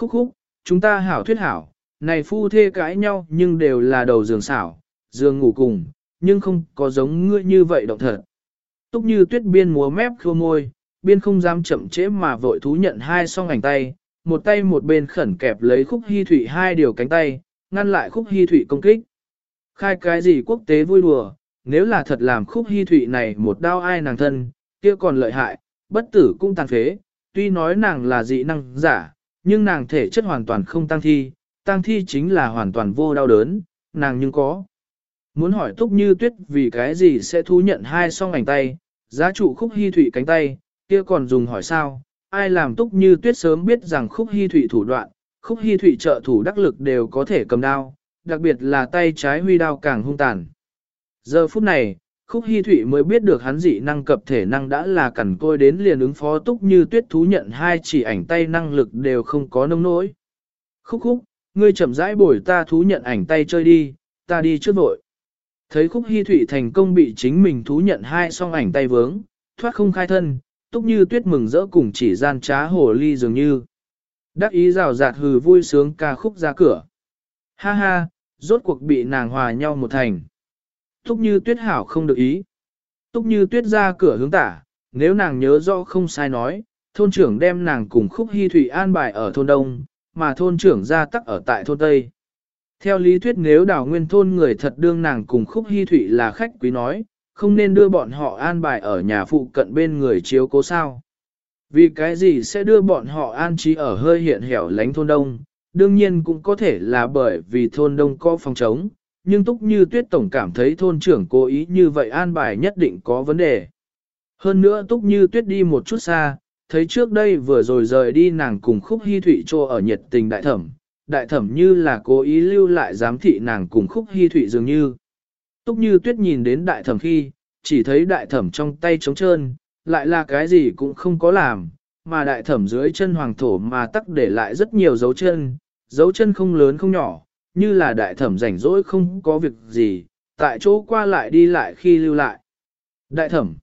Khúc khúc, chúng ta hảo thuyết hảo, này phu thê cãi nhau nhưng đều là đầu giường xảo, giường ngủ cùng, nhưng không có giống ngươi như vậy động thật. Túc như tuyết biên múa mép khô môi, biên không dám chậm trễ mà vội thú nhận hai song ảnh tay, một tay một bên khẩn kẹp lấy khúc hy thủy hai điều cánh tay, ngăn lại khúc hy thủy công kích. Khai cái gì quốc tế vui đùa, nếu là thật làm khúc hy thủy này một đao ai nàng thân, kia còn lợi hại, bất tử cũng tàn phế, tuy nói nàng là dị năng giả, nhưng nàng thể chất hoàn toàn không tăng thi, tăng thi chính là hoàn toàn vô đau đớn, nàng nhưng có. Muốn hỏi Túc Như Tuyết vì cái gì sẽ thú nhận hai song ảnh tay, giá trụ khúc hy thủy cánh tay, kia còn dùng hỏi sao, ai làm Túc Như Tuyết sớm biết rằng khúc hy thủy thủ đoạn, khúc hy thủy trợ thủ đắc lực đều có thể cầm đao, đặc biệt là tay trái huy đao càng hung tàn. Giờ phút này, khúc Hi Thụy mới biết được hắn dị năng cập thể năng đã là cẩn côi đến liền ứng phó Túc Như Tuyết thú nhận hai chỉ ảnh tay năng lực đều không có nông nỗi. Khúc khúc, ngươi chậm rãi bồi ta thú nhận ảnh tay chơi đi, ta đi trước vội. Thấy khúc Hi thụy thành công bị chính mình thú nhận hai song ảnh tay vướng, thoát không khai thân, túc như tuyết mừng rỡ cùng chỉ gian trá hồ ly dường như. Đắc ý rào rạt hừ vui sướng ca khúc ra cửa. Ha ha, rốt cuộc bị nàng hòa nhau một thành. Túc như tuyết hảo không được ý. Túc như tuyết ra cửa hướng tả, nếu nàng nhớ rõ không sai nói, thôn trưởng đem nàng cùng khúc hy thủy an bài ở thôn đông, mà thôn trưởng ra tắc ở tại thôn Tây. Theo lý thuyết nếu đảo nguyên thôn người thật đương nàng cùng khúc hy thủy là khách quý nói, không nên đưa bọn họ an bài ở nhà phụ cận bên người chiếu cố sao. Vì cái gì sẽ đưa bọn họ an trí ở hơi hiện hẻo lánh thôn đông, đương nhiên cũng có thể là bởi vì thôn đông có phòng trống, nhưng túc như tuyết tổng cảm thấy thôn trưởng cố ý như vậy an bài nhất định có vấn đề. Hơn nữa túc như tuyết đi một chút xa, thấy trước đây vừa rồi rời đi nàng cùng khúc hy thụy trô ở nhiệt tình đại thẩm, đại thẩm như là cố ý lưu lại giám thị nàng cùng khúc hy thụy dường như. Túc như tuyết nhìn đến đại thẩm khi, chỉ thấy đại thẩm trong tay trống trơn, lại là cái gì cũng không có làm, mà đại thẩm dưới chân hoàng thổ mà tắc để lại rất nhiều dấu chân, dấu chân không lớn không nhỏ, như là đại thẩm rảnh rỗi không có việc gì, tại chỗ qua lại đi lại khi lưu lại. Đại thẩm,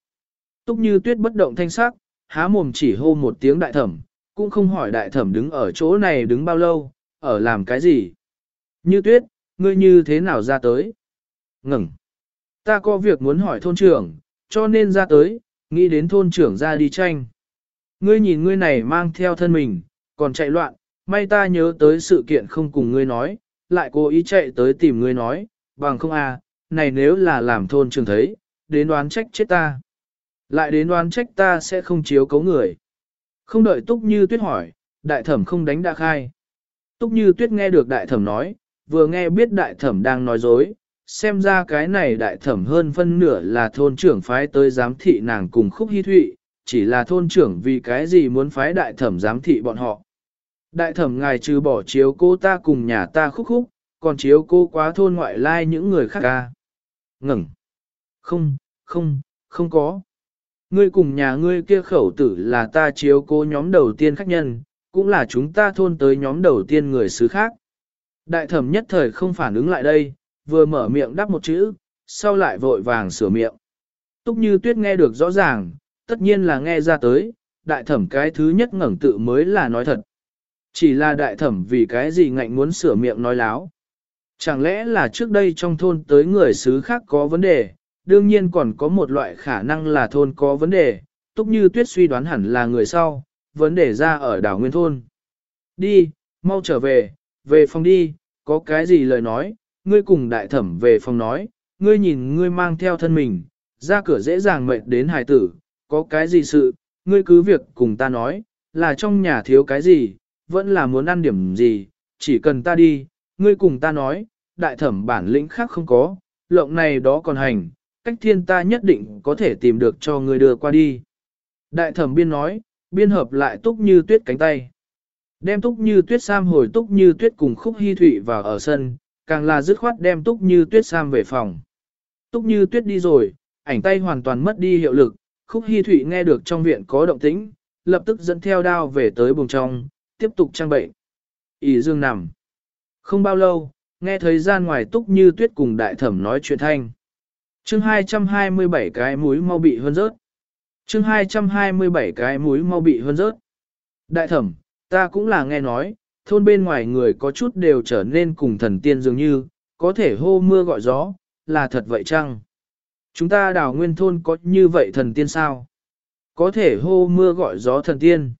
túc như tuyết bất động thanh sắc, há mồm chỉ hô một tiếng đại thẩm, cũng không hỏi đại thẩm đứng ở chỗ này đứng bao lâu, ở làm cái gì? Như tuyết, ngươi như thế nào ra tới? Ngừng. Ta có việc muốn hỏi thôn trưởng, cho nên ra tới, nghĩ đến thôn trưởng ra đi tranh. Ngươi nhìn ngươi này mang theo thân mình, còn chạy loạn, may ta nhớ tới sự kiện không cùng ngươi nói, lại cố ý chạy tới tìm ngươi nói, bằng không à, này nếu là làm thôn trưởng thấy, đến đoán trách chết ta. Lại đến đoán trách ta sẽ không chiếu cấu người. Không đợi túc như tuyết hỏi, đại thẩm không đánh đã khai. Túc như tuyết nghe được đại thẩm nói, vừa nghe biết đại thẩm đang nói dối, xem ra cái này đại thẩm hơn phân nửa là thôn trưởng phái tới giám thị nàng cùng khúc hy thụy, chỉ là thôn trưởng vì cái gì muốn phái đại thẩm giám thị bọn họ. Đại thẩm ngài trừ bỏ chiếu cô ta cùng nhà ta khúc khúc, còn chiếu cô quá thôn ngoại lai những người khác ca. Ngừng. Không, không, không có. Ngươi cùng nhà ngươi kia khẩu tử là ta chiếu cô nhóm đầu tiên khách nhân, cũng là chúng ta thôn tới nhóm đầu tiên người xứ khác. Đại thẩm nhất thời không phản ứng lại đây, vừa mở miệng đáp một chữ, sau lại vội vàng sửa miệng. Túc như tuyết nghe được rõ ràng, tất nhiên là nghe ra tới, đại thẩm cái thứ nhất ngẩng tự mới là nói thật. Chỉ là đại thẩm vì cái gì ngạnh muốn sửa miệng nói láo. Chẳng lẽ là trước đây trong thôn tới người xứ khác có vấn đề, đương nhiên còn có một loại khả năng là thôn có vấn đề, túc như tuyết suy đoán hẳn là người sau, vấn đề ra ở đảo Nguyên Thôn. Đi, mau trở về, về phòng đi, có cái gì lời nói, ngươi cùng đại thẩm về phòng nói, ngươi nhìn ngươi mang theo thân mình, ra cửa dễ dàng mệt đến hài tử, có cái gì sự, ngươi cứ việc cùng ta nói, là trong nhà thiếu cái gì, vẫn là muốn ăn điểm gì, chỉ cần ta đi, ngươi cùng ta nói, đại thẩm bản lĩnh khác không có, lộng này đó còn hành, cách thiên ta nhất định có thể tìm được cho ngươi đưa qua đi. Đại thẩm biên nói, biên hợp lại túc như tuyết cánh tay. Đem túc như tuyết sam hồi túc như tuyết cùng khúc hy thụy vào ở sân, càng là dứt khoát đem túc như tuyết sam về phòng. Túc như tuyết đi rồi, ảnh tay hoàn toàn mất đi hiệu lực, khúc hy thụy nghe được trong viện có động tĩnh, lập tức dẫn theo đao về tới buồng trong, tiếp tục trang bệnh. ỉ dương nằm. Không bao lâu, nghe thấy gian ngoài túc như tuyết cùng đại thẩm nói chuyện thanh. chương 227 cái mũi mau bị hơn rớt chương 227 cái mũi mau bị hơn rớt. Đại thẩm, ta cũng là nghe nói, thôn bên ngoài người có chút đều trở nên cùng thần tiên dường như, có thể hô mưa gọi gió, là thật vậy chăng? Chúng ta đào nguyên thôn có như vậy thần tiên sao? Có thể hô mưa gọi gió thần tiên.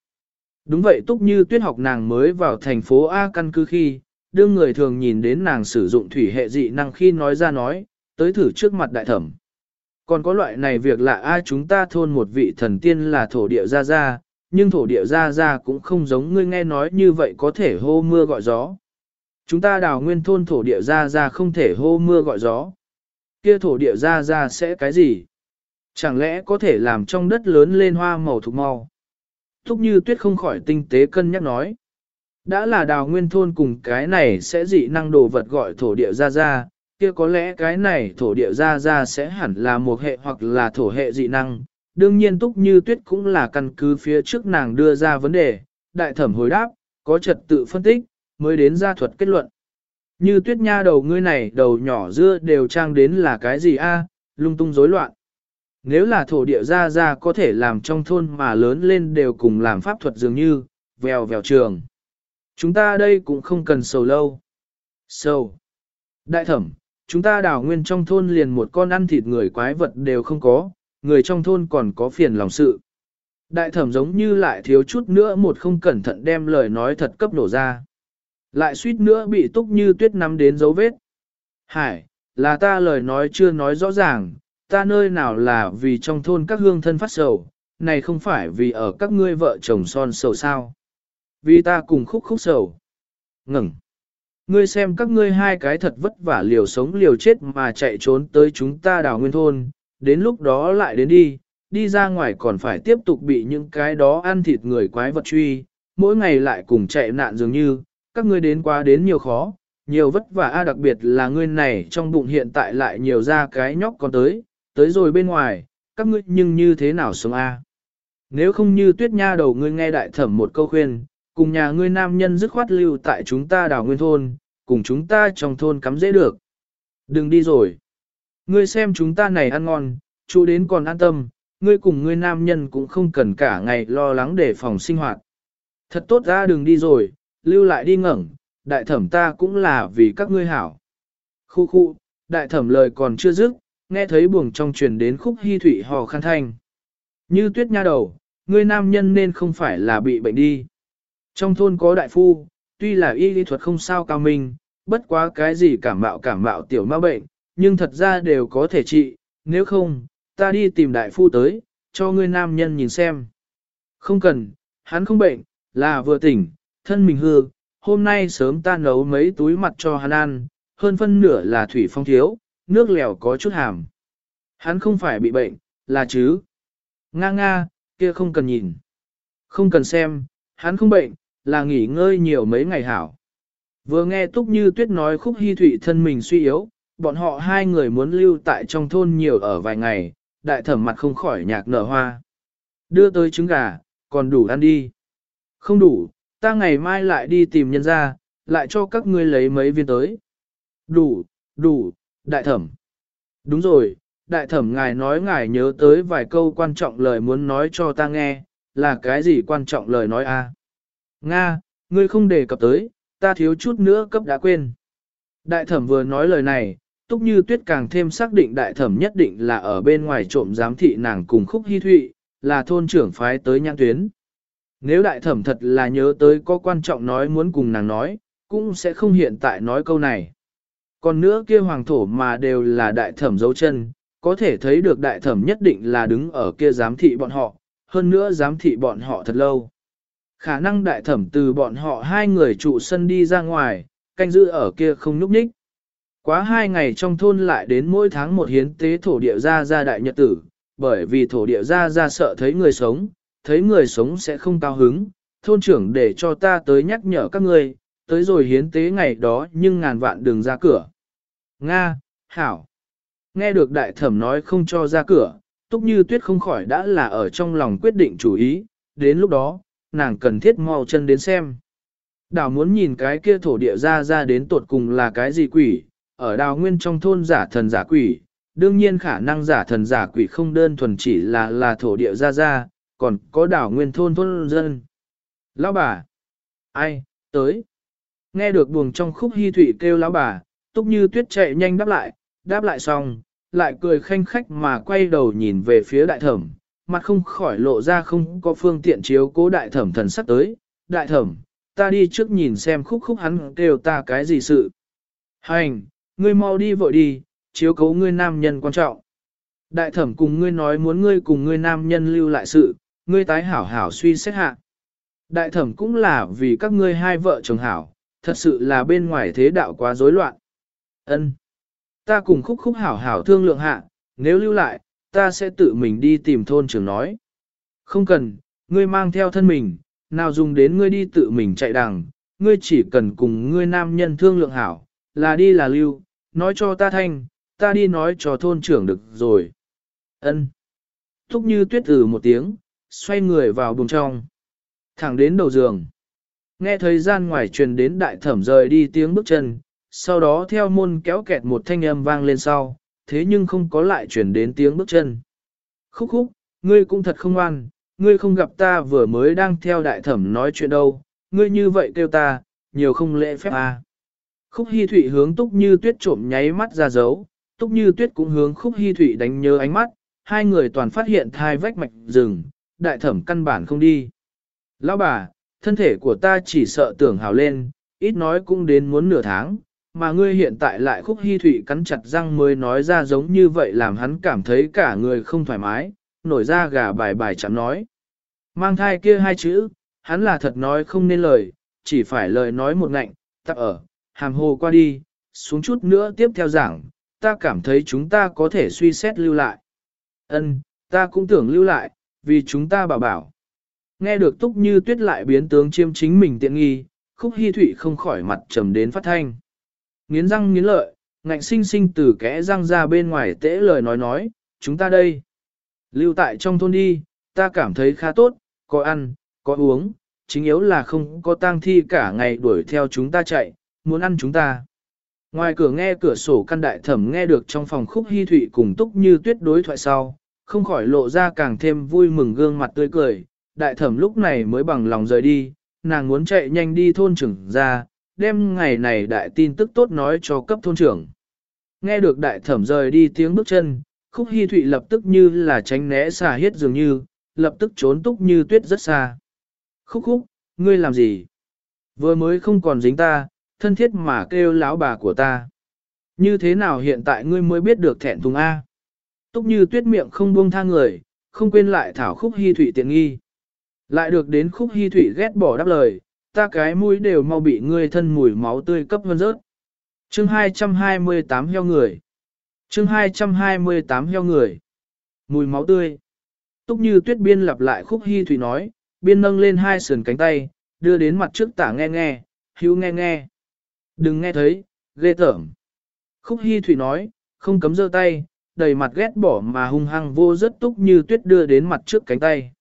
Đúng vậy túc như tuyết học nàng mới vào thành phố A căn cứ khi, đương người thường nhìn đến nàng sử dụng thủy hệ dị năng khi nói ra nói, tới thử trước mặt đại thẩm. Còn có loại này việc lạ ai chúng ta thôn một vị thần tiên là thổ địa gia gia, nhưng thổ địa gia gia cũng không giống ngươi nghe nói như vậy có thể hô mưa gọi gió. Chúng ta đào nguyên thôn thổ địa gia gia không thể hô mưa gọi gió. Kia thổ địa gia gia sẽ cái gì? Chẳng lẽ có thể làm trong đất lớn lên hoa màu thục mau? Thúc như tuyết không khỏi tinh tế cân nhắc nói. Đã là đào nguyên thôn cùng cái này sẽ dị năng đồ vật gọi thổ địa gia gia, kia có lẽ cái này thổ địa gia gia sẽ hẳn là một hệ hoặc là thổ hệ dị năng. Đương nhiên túc như tuyết cũng là căn cứ phía trước nàng đưa ra vấn đề, đại thẩm hồi đáp, có trật tự phân tích, mới đến ra thuật kết luận. Như tuyết nha đầu ngươi này đầu nhỏ dưa đều trang đến là cái gì a lung tung rối loạn. Nếu là thổ địa gia gia có thể làm trong thôn mà lớn lên đều cùng làm pháp thuật dường như, vèo vèo trường. Chúng ta đây cũng không cần sầu lâu. Sầu. Đại thẩm, chúng ta đào nguyên trong thôn liền một con ăn thịt người quái vật đều không có, người trong thôn còn có phiền lòng sự. Đại thẩm giống như lại thiếu chút nữa một không cẩn thận đem lời nói thật cấp nổ ra. Lại suýt nữa bị túc như tuyết nắm đến dấu vết. Hải, là ta lời nói chưa nói rõ ràng, ta nơi nào là vì trong thôn các hương thân phát sầu, này không phải vì ở các ngươi vợ chồng son sầu sao. Vì ta cùng khúc khúc sầu. Ngừng. Ngươi xem các ngươi hai cái thật vất vả liều sống liều chết mà chạy trốn tới chúng ta đào nguyên thôn, đến lúc đó lại đến đi, đi ra ngoài còn phải tiếp tục bị những cái đó ăn thịt người quái vật truy, mỗi ngày lại cùng chạy nạn dường như, các ngươi đến quá đến nhiều khó, nhiều vất vả a đặc biệt là ngươi này trong bụng hiện tại lại nhiều ra cái nhóc con tới, tới rồi bên ngoài, các ngươi nhưng như thế nào sống a? Nếu không như tuyết nha đầu ngươi nghe đại thẩm một câu khuyên, cùng nhà ngươi nam nhân dứt khoát lưu tại chúng ta đảo nguyên thôn, cùng chúng ta trong thôn cắm dễ được. Đừng đi rồi. Ngươi xem chúng ta này ăn ngon, chú đến còn an tâm, ngươi cùng ngươi nam nhân cũng không cần cả ngày lo lắng để phòng sinh hoạt. Thật tốt ra đừng đi rồi, lưu lại đi ngẩn, đại thẩm ta cũng là vì các ngươi hảo. Khu khu, đại thẩm lời còn chưa dứt, nghe thấy buồng trong truyền đến khúc hy thủy hò khăn thanh. Như tuyết nha đầu, người nam nhân nên không phải là bị bệnh đi. Trong thôn có đại phu, tuy là y lý thuật không sao cao minh, bất quá cái gì cảm mạo cảm mạo tiểu ma bệnh, nhưng thật ra đều có thể trị, nếu không, ta đi tìm đại phu tới, cho ngươi nam nhân nhìn xem. Không cần, hắn không bệnh, là vừa tỉnh, thân mình hư, hôm nay sớm ta nấu mấy túi mặt cho hắn ăn, hơn phân nửa là thủy phong thiếu, nước lèo có chút hàm. Hắn không phải bị bệnh, là chứ. Nga nga, kia không cần nhìn. Không cần xem, hắn không bệnh, là nghỉ ngơi nhiều mấy ngày hảo. Vừa nghe Túc Như Tuyết nói khúc hy thụy thân mình suy yếu, bọn họ hai người muốn lưu tại trong thôn nhiều ở vài ngày, đại thẩm mặt không khỏi nhạc nở hoa. Đưa tới trứng gà, còn đủ ăn đi. Không đủ, ta ngày mai lại đi tìm nhân ra, lại cho các ngươi lấy mấy viên tới. Đủ, đủ, đại thẩm. Đúng rồi, đại thẩm ngài nói ngài nhớ tới vài câu quan trọng lời muốn nói cho ta nghe, là cái gì quan trọng lời nói a? Nga, ngươi không đề cập tới, ta thiếu chút nữa cấp đã quên. Đại thẩm vừa nói lời này, túc như tuyết càng thêm xác định đại thẩm nhất định là ở bên ngoài trộm giám thị nàng cùng khúc hy thụy, là thôn trưởng phái tới nhãn tuyến. Nếu đại thẩm thật là nhớ tới có quan trọng nói muốn cùng nàng nói, cũng sẽ không hiện tại nói câu này. Còn nữa kia hoàng thổ mà đều là đại thẩm dấu chân, có thể thấy được đại thẩm nhất định là đứng ở kia giám thị bọn họ, hơn nữa giám thị bọn họ thật lâu. Khả năng đại thẩm từ bọn họ hai người trụ sân đi ra ngoài, canh giữ ở kia không nhúc nhích. Quá hai ngày trong thôn lại đến mỗi tháng một hiến tế thổ địa ra ra đại nhật tử, bởi vì thổ địa ra ra sợ thấy người sống, thấy người sống sẽ không cao hứng, thôn trưởng để cho ta tới nhắc nhở các ngươi, tới rồi hiến tế ngày đó nhưng ngàn vạn đường ra cửa. Nga, Hảo. Nghe được đại thẩm nói không cho ra cửa, túc như tuyết không khỏi đã là ở trong lòng quyết định chủ ý, đến lúc đó, nàng cần thiết mau chân đến xem. Đào muốn nhìn cái kia thổ địa ra ra đến tột cùng là cái gì quỷ, ở đào nguyên trong thôn giả thần giả quỷ, đương nhiên khả năng giả thần giả quỷ không đơn thuần chỉ là là thổ địa ra ra, còn có đảo nguyên thôn thôn dân. Lão bà, ai, tới, Nghe được buồng trong khúc hy thủy kêu lão bà, túc như tuyết chạy nhanh đáp lại, đáp lại xong, lại cười khanh khách mà quay đầu nhìn về phía đại thẩm, mặt không khỏi lộ ra không có phương tiện chiếu cố đại thẩm thần sắc tới. Đại thẩm, ta đi trước nhìn xem khúc khúc hắn kêu ta cái gì sự. Hành, ngươi mau đi vội đi, chiếu cố ngươi nam nhân quan trọng. Đại thẩm cùng ngươi nói muốn ngươi cùng ngươi nam nhân lưu lại sự, ngươi tái hảo hảo suy xét hạ. Đại thẩm cũng là vì các ngươi hai vợ chồng hảo, thật sự là bên ngoài thế đạo quá rối loạn. Ân, Ta cùng khúc khúc hảo hảo thương lượng hạ, nếu lưu lại, ta sẽ tự mình đi tìm thôn trưởng nói. Không cần, ngươi mang theo thân mình, nào dùng đến ngươi đi tự mình chạy đằng, ngươi chỉ cần cùng ngươi nam nhân thương lượng hảo, là đi là lưu, nói cho ta thanh, ta đi nói cho thôn trưởng được rồi. Ân. Thúc như tuyết từ một tiếng, xoay người vào buồng trong. Thẳng đến đầu giường. Nghe thời gian ngoài truyền đến đại thẩm rời đi tiếng bước chân, sau đó theo môn kéo kẹt một thanh âm vang lên sau, thế nhưng không có lại truyền đến tiếng bước chân. Khúc khúc, ngươi cũng thật không ngoan, ngươi không gặp ta vừa mới đang theo đại thẩm nói chuyện đâu, ngươi như vậy kêu ta, nhiều không lễ phép à. Khúc Hi Thụy hướng Túc Như Tuyết trộm nháy mắt ra dấu, Túc Như Tuyết cũng hướng Khúc Hi Thụy đánh nhớ ánh mắt, hai người toàn phát hiện thai vách mạch rừng, đại thẩm căn bản không đi. Lão bà, thân thể của ta chỉ sợ tưởng hào lên, ít nói cũng đến muốn nửa tháng, mà ngươi hiện tại lại Khúc Hi thủy cắn chặt răng mới nói ra giống như vậy làm hắn cảm thấy cả người không thoải mái, nổi ra gà bài bài chẳng nói. Mang thai kia hai chữ, hắn là thật nói không nên lời, chỉ phải lời nói một ngạnh, ta ở, hàm hồ qua đi, xuống chút nữa tiếp theo giảng, ta cảm thấy chúng ta có thể suy xét lưu lại. Ân, ta cũng tưởng lưu lại, vì chúng ta bảo bảo. Nghe được túc như tuyết lại biến tướng chiêm chính mình tiện nghi, khúc hy thụy không khỏi mặt trầm đến phát thanh. Nghiến răng nghiến lợi, ngạnh sinh sinh từ kẽ răng ra bên ngoài tễ lời nói nói, chúng ta đây. Lưu tại trong thôn đi, ta cảm thấy khá tốt, có ăn, có uống, chính yếu là không có tang thi cả ngày đuổi theo chúng ta chạy, muốn ăn chúng ta. Ngoài cửa nghe cửa sổ căn đại thẩm nghe được trong phòng khúc hy thụy cùng túc như tuyết đối thoại sau, không khỏi lộ ra càng thêm vui mừng gương mặt tươi cười. Đại thẩm lúc này mới bằng lòng rời đi, nàng muốn chạy nhanh đi thôn trưởng ra, đem ngày này đại tin tức tốt nói cho cấp thôn trưởng. Nghe được đại thẩm rời đi tiếng bước chân, khúc hy thụy lập tức như là tránh né xà hết dường như, lập tức trốn túc như tuyết rất xa. Khúc khúc, ngươi làm gì? Vừa mới không còn dính ta, thân thiết mà kêu lão bà của ta. Như thế nào hiện tại ngươi mới biết được thẹn thùng A? Túc như tuyết miệng không buông tha người, không quên lại thảo khúc hy Thụy tiện nghi. Lại được đến khúc hy thủy ghét bỏ đáp lời, ta cái mũi đều mau bị ngươi thân mùi máu tươi cấp hơn rớt. Chương 228 heo người. Chương 228 heo người. Mùi máu tươi. Túc như tuyết biên lặp lại khúc hy thủy nói, biên nâng lên hai sườn cánh tay, đưa đến mặt trước tả nghe nghe, hữu nghe nghe. Đừng nghe thấy, ghê tởm. Khúc Hi Thủy nói, không cấm giơ tay, đầy mặt ghét bỏ mà hung hăng vô rất túc như tuyết đưa đến mặt trước cánh tay.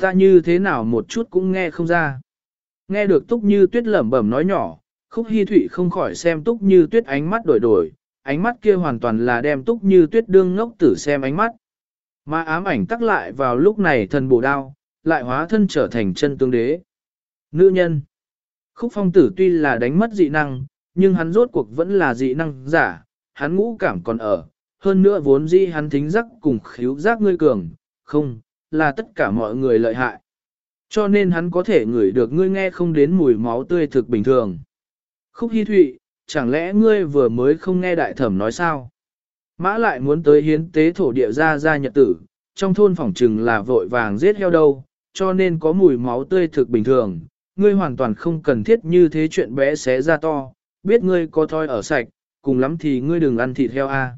Ta như thế nào một chút cũng nghe không ra. Nghe được túc như tuyết lẩm bẩm nói nhỏ, khúc Hi Thụy không khỏi xem túc như tuyết ánh mắt đổi đổi, ánh mắt kia hoàn toàn là đem túc như tuyết đương ngốc tử xem ánh mắt. Mà ám ảnh tắc lại vào lúc này thần bổ đao, lại hóa thân trở thành chân tương đế. Nữ nhân. Khúc phong tử tuy là đánh mất dị năng, nhưng hắn rốt cuộc vẫn là dị năng giả, hắn ngũ cảm còn ở, hơn nữa vốn dĩ hắn thính giác cùng khíu giác ngươi cường, không, là tất cả mọi người lợi hại. Cho nên hắn có thể ngửi được ngươi nghe không đến mùi máu tươi thực bình thường. Khúc Hi Thụy, chẳng lẽ ngươi vừa mới không nghe đại thẩm nói sao? Mã lại muốn tới hiến tế thổ địa ra ra nhật tử, trong thôn phòng trừng là vội vàng giết heo đâu, cho nên có mùi máu tươi thực bình thường, ngươi hoàn toàn không cần thiết như thế chuyện bé xé ra to, biết ngươi có thoi ở sạch, cùng lắm thì ngươi đừng ăn thịt heo a.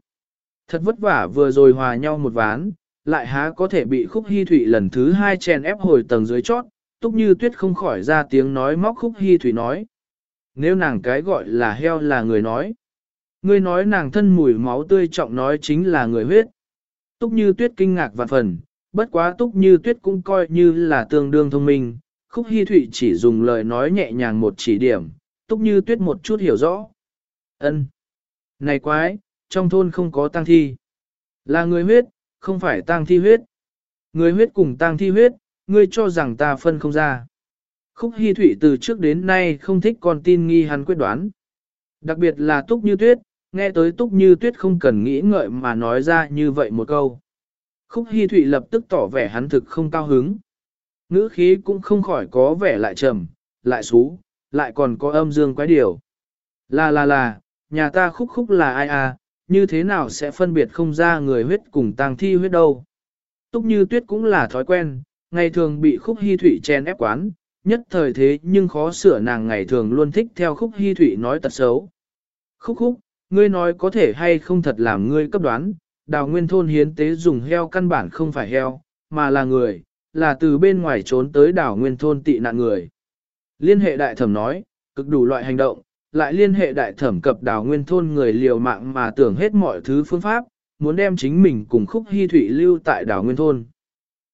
Thật vất vả vừa rồi hòa nhau một ván, lại há có thể bị khúc hy thủy lần thứ hai chèn ép hồi tầng dưới chót, túc như tuyết không khỏi ra tiếng nói móc khúc hy thủy nói. Nếu nàng cái gọi là heo là người nói, ngươi nói nàng thân mùi máu tươi trọng nói chính là người huyết. Túc như tuyết kinh ngạc vạn phần, bất quá túc như tuyết cũng coi như là tương đương thông minh, Khúc hy Thụy chỉ dùng lời nói nhẹ nhàng một chỉ điểm, túc như tuyết một chút hiểu rõ. Ân, Này quái, trong thôn không có tang thi. Là người huyết, không phải tang thi huyết. Người huyết cùng tang thi huyết, ngươi cho rằng ta phân không ra. Khúc Hi Thụy từ trước đến nay không thích con tin nghi hắn quyết đoán. Đặc biệt là Túc Như Tuyết, nghe tới Túc Như Tuyết không cần nghĩ ngợi mà nói ra như vậy một câu. Khúc Hi Thụy lập tức tỏ vẻ hắn thực không cao hứng. Ngữ khí cũng không khỏi có vẻ lại trầm, lại xú, lại còn có âm dương quái điều. Là là là, nhà ta khúc khúc là ai à, như thế nào sẽ phân biệt không ra người huyết cùng tang thi huyết đâu. Túc như tuyết cũng là thói quen, ngày thường bị khúc hy thủy chen ép quán, nhất thời thế nhưng khó sửa nàng ngày thường luôn thích theo khúc hy thủy nói tật xấu. Khúc khúc, ngươi nói có thể hay không thật làm ngươi cấp đoán, đào nguyên thôn hiến tế dùng heo căn bản không phải heo, mà là người, là từ bên ngoài trốn tới đảo nguyên thôn tị nạn người. Liên hệ đại thẩm nói, cực đủ loại hành động, lại liên hệ đại thẩm cập đảo nguyên thôn người liều mạng mà tưởng hết mọi thứ phương pháp, muốn đem chính mình cùng khúc hy thủy lưu tại đảo nguyên thôn.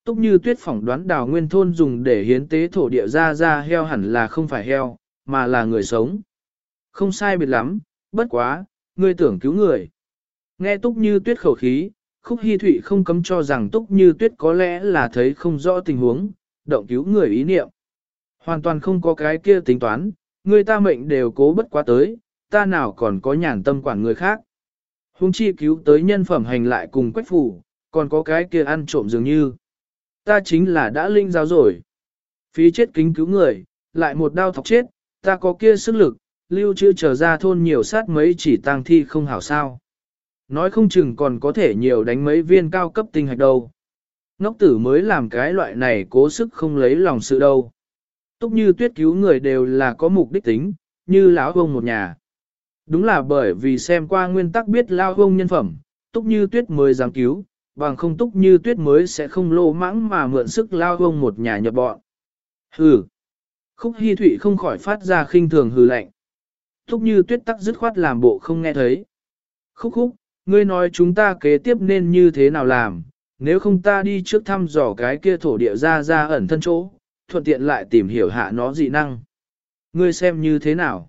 Túc như tuyết phỏng đoán đảo nguyên thôn dùng để hiến tế thổ địa ra ra heo hẳn là không phải heo, mà là người sống. Không sai biệt lắm, bất quá, ngươi tưởng cứu người. Nghe túc như tuyết khẩu khí, khúc hy thụy không cấm cho rằng túc như tuyết có lẽ là thấy không rõ tình huống, động cứu người ý niệm. Hoàn toàn không có cái kia tính toán, người ta mệnh đều cố bất quá tới, ta nào còn có nhàn tâm quản người khác. Hùng chi cứu tới nhân phẩm hành lại cùng quách phủ, còn có cái kia ăn trộm dường như. Ta chính là đã linh giáo rồi. Phí chết kính cứu người, lại một đau thọc chết, ta có kia sức lực, lưu trữ trở ra thôn nhiều sát mấy chỉ tang thi không hảo sao. Nói không chừng còn có thể nhiều đánh mấy viên cao cấp tinh hạch đâu. Ngốc tử mới làm cái loại này cố sức không lấy lòng sự đâu. Túc như tuyết cứu người đều là có mục đích tính, như lão ông một nhà. Đúng là bởi vì xem qua nguyên tắc biết lao ông nhân phẩm, túc như tuyết mới dám cứu, bằng không túc như tuyết mới sẽ không lô mãng mà mượn sức lao ông một nhà nhập bọn. Hừ. Khúc Hi thụy không khỏi phát ra khinh thường hừ lạnh. Túc như tuyết tắc dứt khoát làm bộ không nghe thấy. Khúc khúc, ngươi nói chúng ta kế tiếp nên như thế nào làm, nếu không ta đi trước thăm dò cái kia thổ địa ra ra ẩn thân chỗ, thuận tiện lại tìm hiểu hạ nó dị năng. Ngươi xem như thế nào?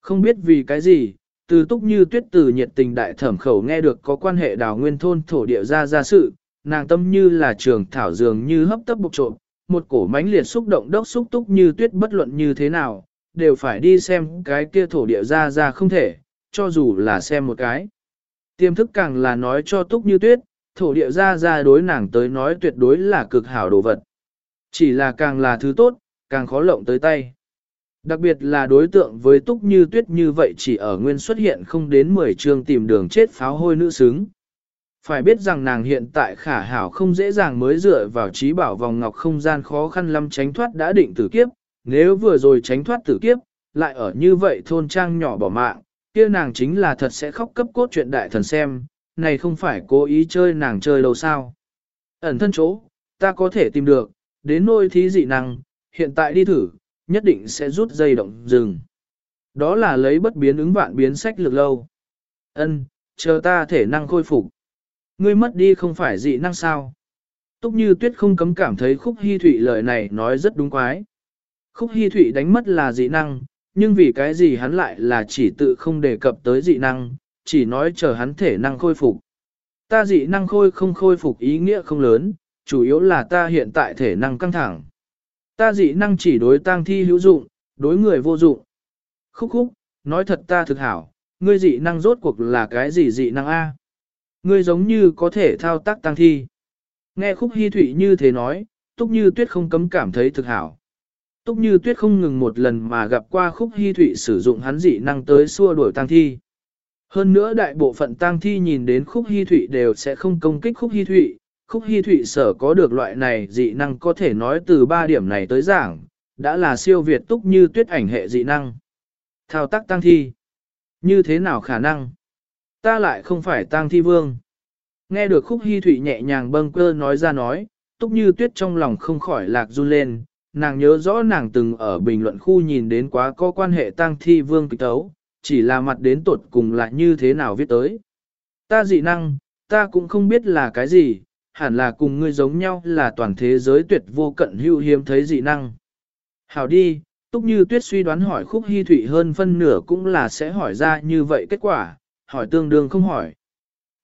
Không biết vì cái gì, từ túc như tuyết từ nhiệt tình đại thẩm khẩu nghe được có quan hệ đào nguyên thôn thổ địa ra ra sự, nàng tâm như là trường thảo dường như hấp tấp bục trộm, một cổ mãnh liệt xúc động đốc xúc túc như tuyết bất luận như thế nào, đều phải đi xem cái kia thổ địa ra ra không thể, cho dù là xem một cái. Tiềm thức càng là nói cho túc như tuyết, thổ địa ra ra đối nàng tới nói tuyệt đối là cực hảo đồ vật. Chỉ là càng là thứ tốt, càng khó lộng tới tay. Đặc biệt là đối tượng với túc như tuyết như vậy chỉ ở nguyên xuất hiện không đến 10 chương tìm đường chết pháo hôi nữ xứng. Phải biết rằng nàng hiện tại khả hảo không dễ dàng mới dựa vào trí bảo vòng ngọc không gian khó khăn lắm tránh thoát đã định tử kiếp, nếu vừa rồi tránh thoát tử kiếp, lại ở như vậy thôn trang nhỏ bỏ mạng, kia nàng chính là thật sẽ khóc cấp cốt chuyện đại thần xem, này không phải cố ý chơi nàng chơi lâu sao. Ẩn thân chỗ, ta có thể tìm được, đến nôi thí dị năng, hiện tại đi thử, nhất định sẽ rút dây động dừng. Đó là lấy bất biến ứng vạn biến sách lược lâu. Ân, chờ ta thể năng khôi phục. Ngươi mất đi không phải dị năng sao. Túc như tuyết không cấm cảm thấy khúc hy thụy lời này nói rất đúng quái. Khúc hy thụy đánh mất là dị năng, nhưng vì cái gì hắn lại là chỉ tự không đề cập tới dị năng, chỉ nói chờ hắn thể năng khôi phục. Ta dị năng khôi không khôi phục ý nghĩa không lớn, chủ yếu là ta hiện tại thể năng căng thẳng. Ta dị năng chỉ đối tang thi hữu dụng, đối người vô dụng. Khúc khúc, nói thật ta thực hảo, ngươi dị năng rốt cuộc là cái gì dị năng A? Ngươi giống như có thể thao tác tang thi. Nghe khúc hy thủy như thế nói, túc như tuyết không cấm cảm thấy thực hảo. Túc như tuyết không ngừng một lần mà gặp qua khúc hy thụy sử dụng hắn dị năng tới xua đuổi tang thi. Hơn nữa đại bộ phận tang thi nhìn đến khúc hy thụy đều sẽ không công kích khúc hy thụy, khúc hy thụy sở có được loại này dị năng có thể nói từ ba điểm này tới giảng, đã là siêu việt túc như tuyết ảnh hệ dị năng. Thao tác tăng thi. Như thế nào khả năng? Ta lại không phải tăng thi vương. Nghe được khúc hy thụy nhẹ nhàng bâng cơ nói ra nói, túc như tuyết trong lòng không khỏi lạc run lên, nàng nhớ rõ nàng từng ở bình luận khu nhìn đến quá có quan hệ tăng thi vương kịch tấu, chỉ là mặt đến tột cùng là như thế nào viết tới. Ta dị năng, ta cũng không biết là cái gì, hẳn là cùng ngươi giống nhau là toàn thế giới tuyệt vô cận hữu hiếm thấy dị năng. Hảo đi, túc như tuyết suy đoán hỏi khúc hy thụy hơn phân nửa cũng là sẽ hỏi ra như vậy kết quả, hỏi tương đương không hỏi.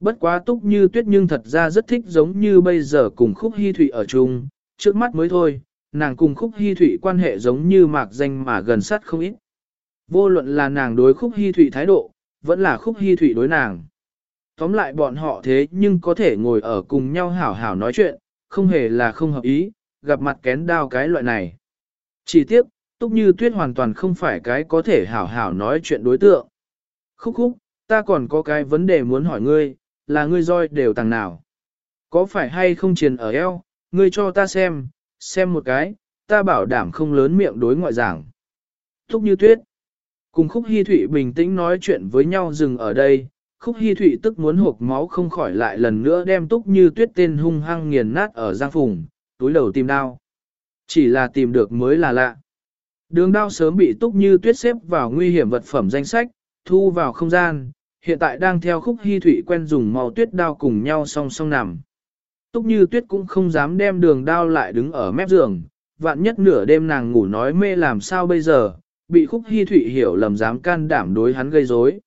Bất quá túc như tuyết nhưng thật ra rất thích giống như bây giờ cùng khúc hy thụy ở chung, trước mắt mới thôi, nàng cùng khúc hy thủy quan hệ giống như mạc danh mà gần sát không ít. Vô luận là nàng đối khúc hy thủy thái độ, vẫn là khúc hy thủy đối nàng. Tóm lại bọn họ thế nhưng có thể ngồi ở cùng nhau hảo hảo nói chuyện, không hề là không hợp ý, gặp mặt kén đao cái loại này. Chỉ tiếc, túc như tuyết hoàn toàn không phải cái có thể hảo hảo nói chuyện đối tượng. Khúc khúc, ta còn có cái vấn đề muốn hỏi ngươi, là ngươi roi đều tàng nào. Có phải hay không triền ở eo, ngươi cho ta xem, xem một cái, ta bảo đảm không lớn miệng đối ngoại giảng. túc như tuyết. Cùng khúc hy thụy bình tĩnh nói chuyện với nhau dừng ở đây, khúc hy thụy tức muốn hộp máu không khỏi lại lần nữa đem túc như tuyết tên hung hăng nghiền nát ở giang phùng, túi đầu tìm đao. Chỉ là tìm được mới là lạ. Đường đao sớm bị túc như tuyết xếp vào nguy hiểm vật phẩm danh sách, thu vào không gian, hiện tại đang theo khúc hy thụy quen dùng màu tuyết đao cùng nhau song song nằm. Túc như tuyết cũng không dám đem đường đao lại đứng ở mép giường, vạn nhất nửa đêm nàng ngủ nói mê làm sao bây giờ, bị khúc hy thụy hiểu lầm dám can đảm đối hắn gây rối.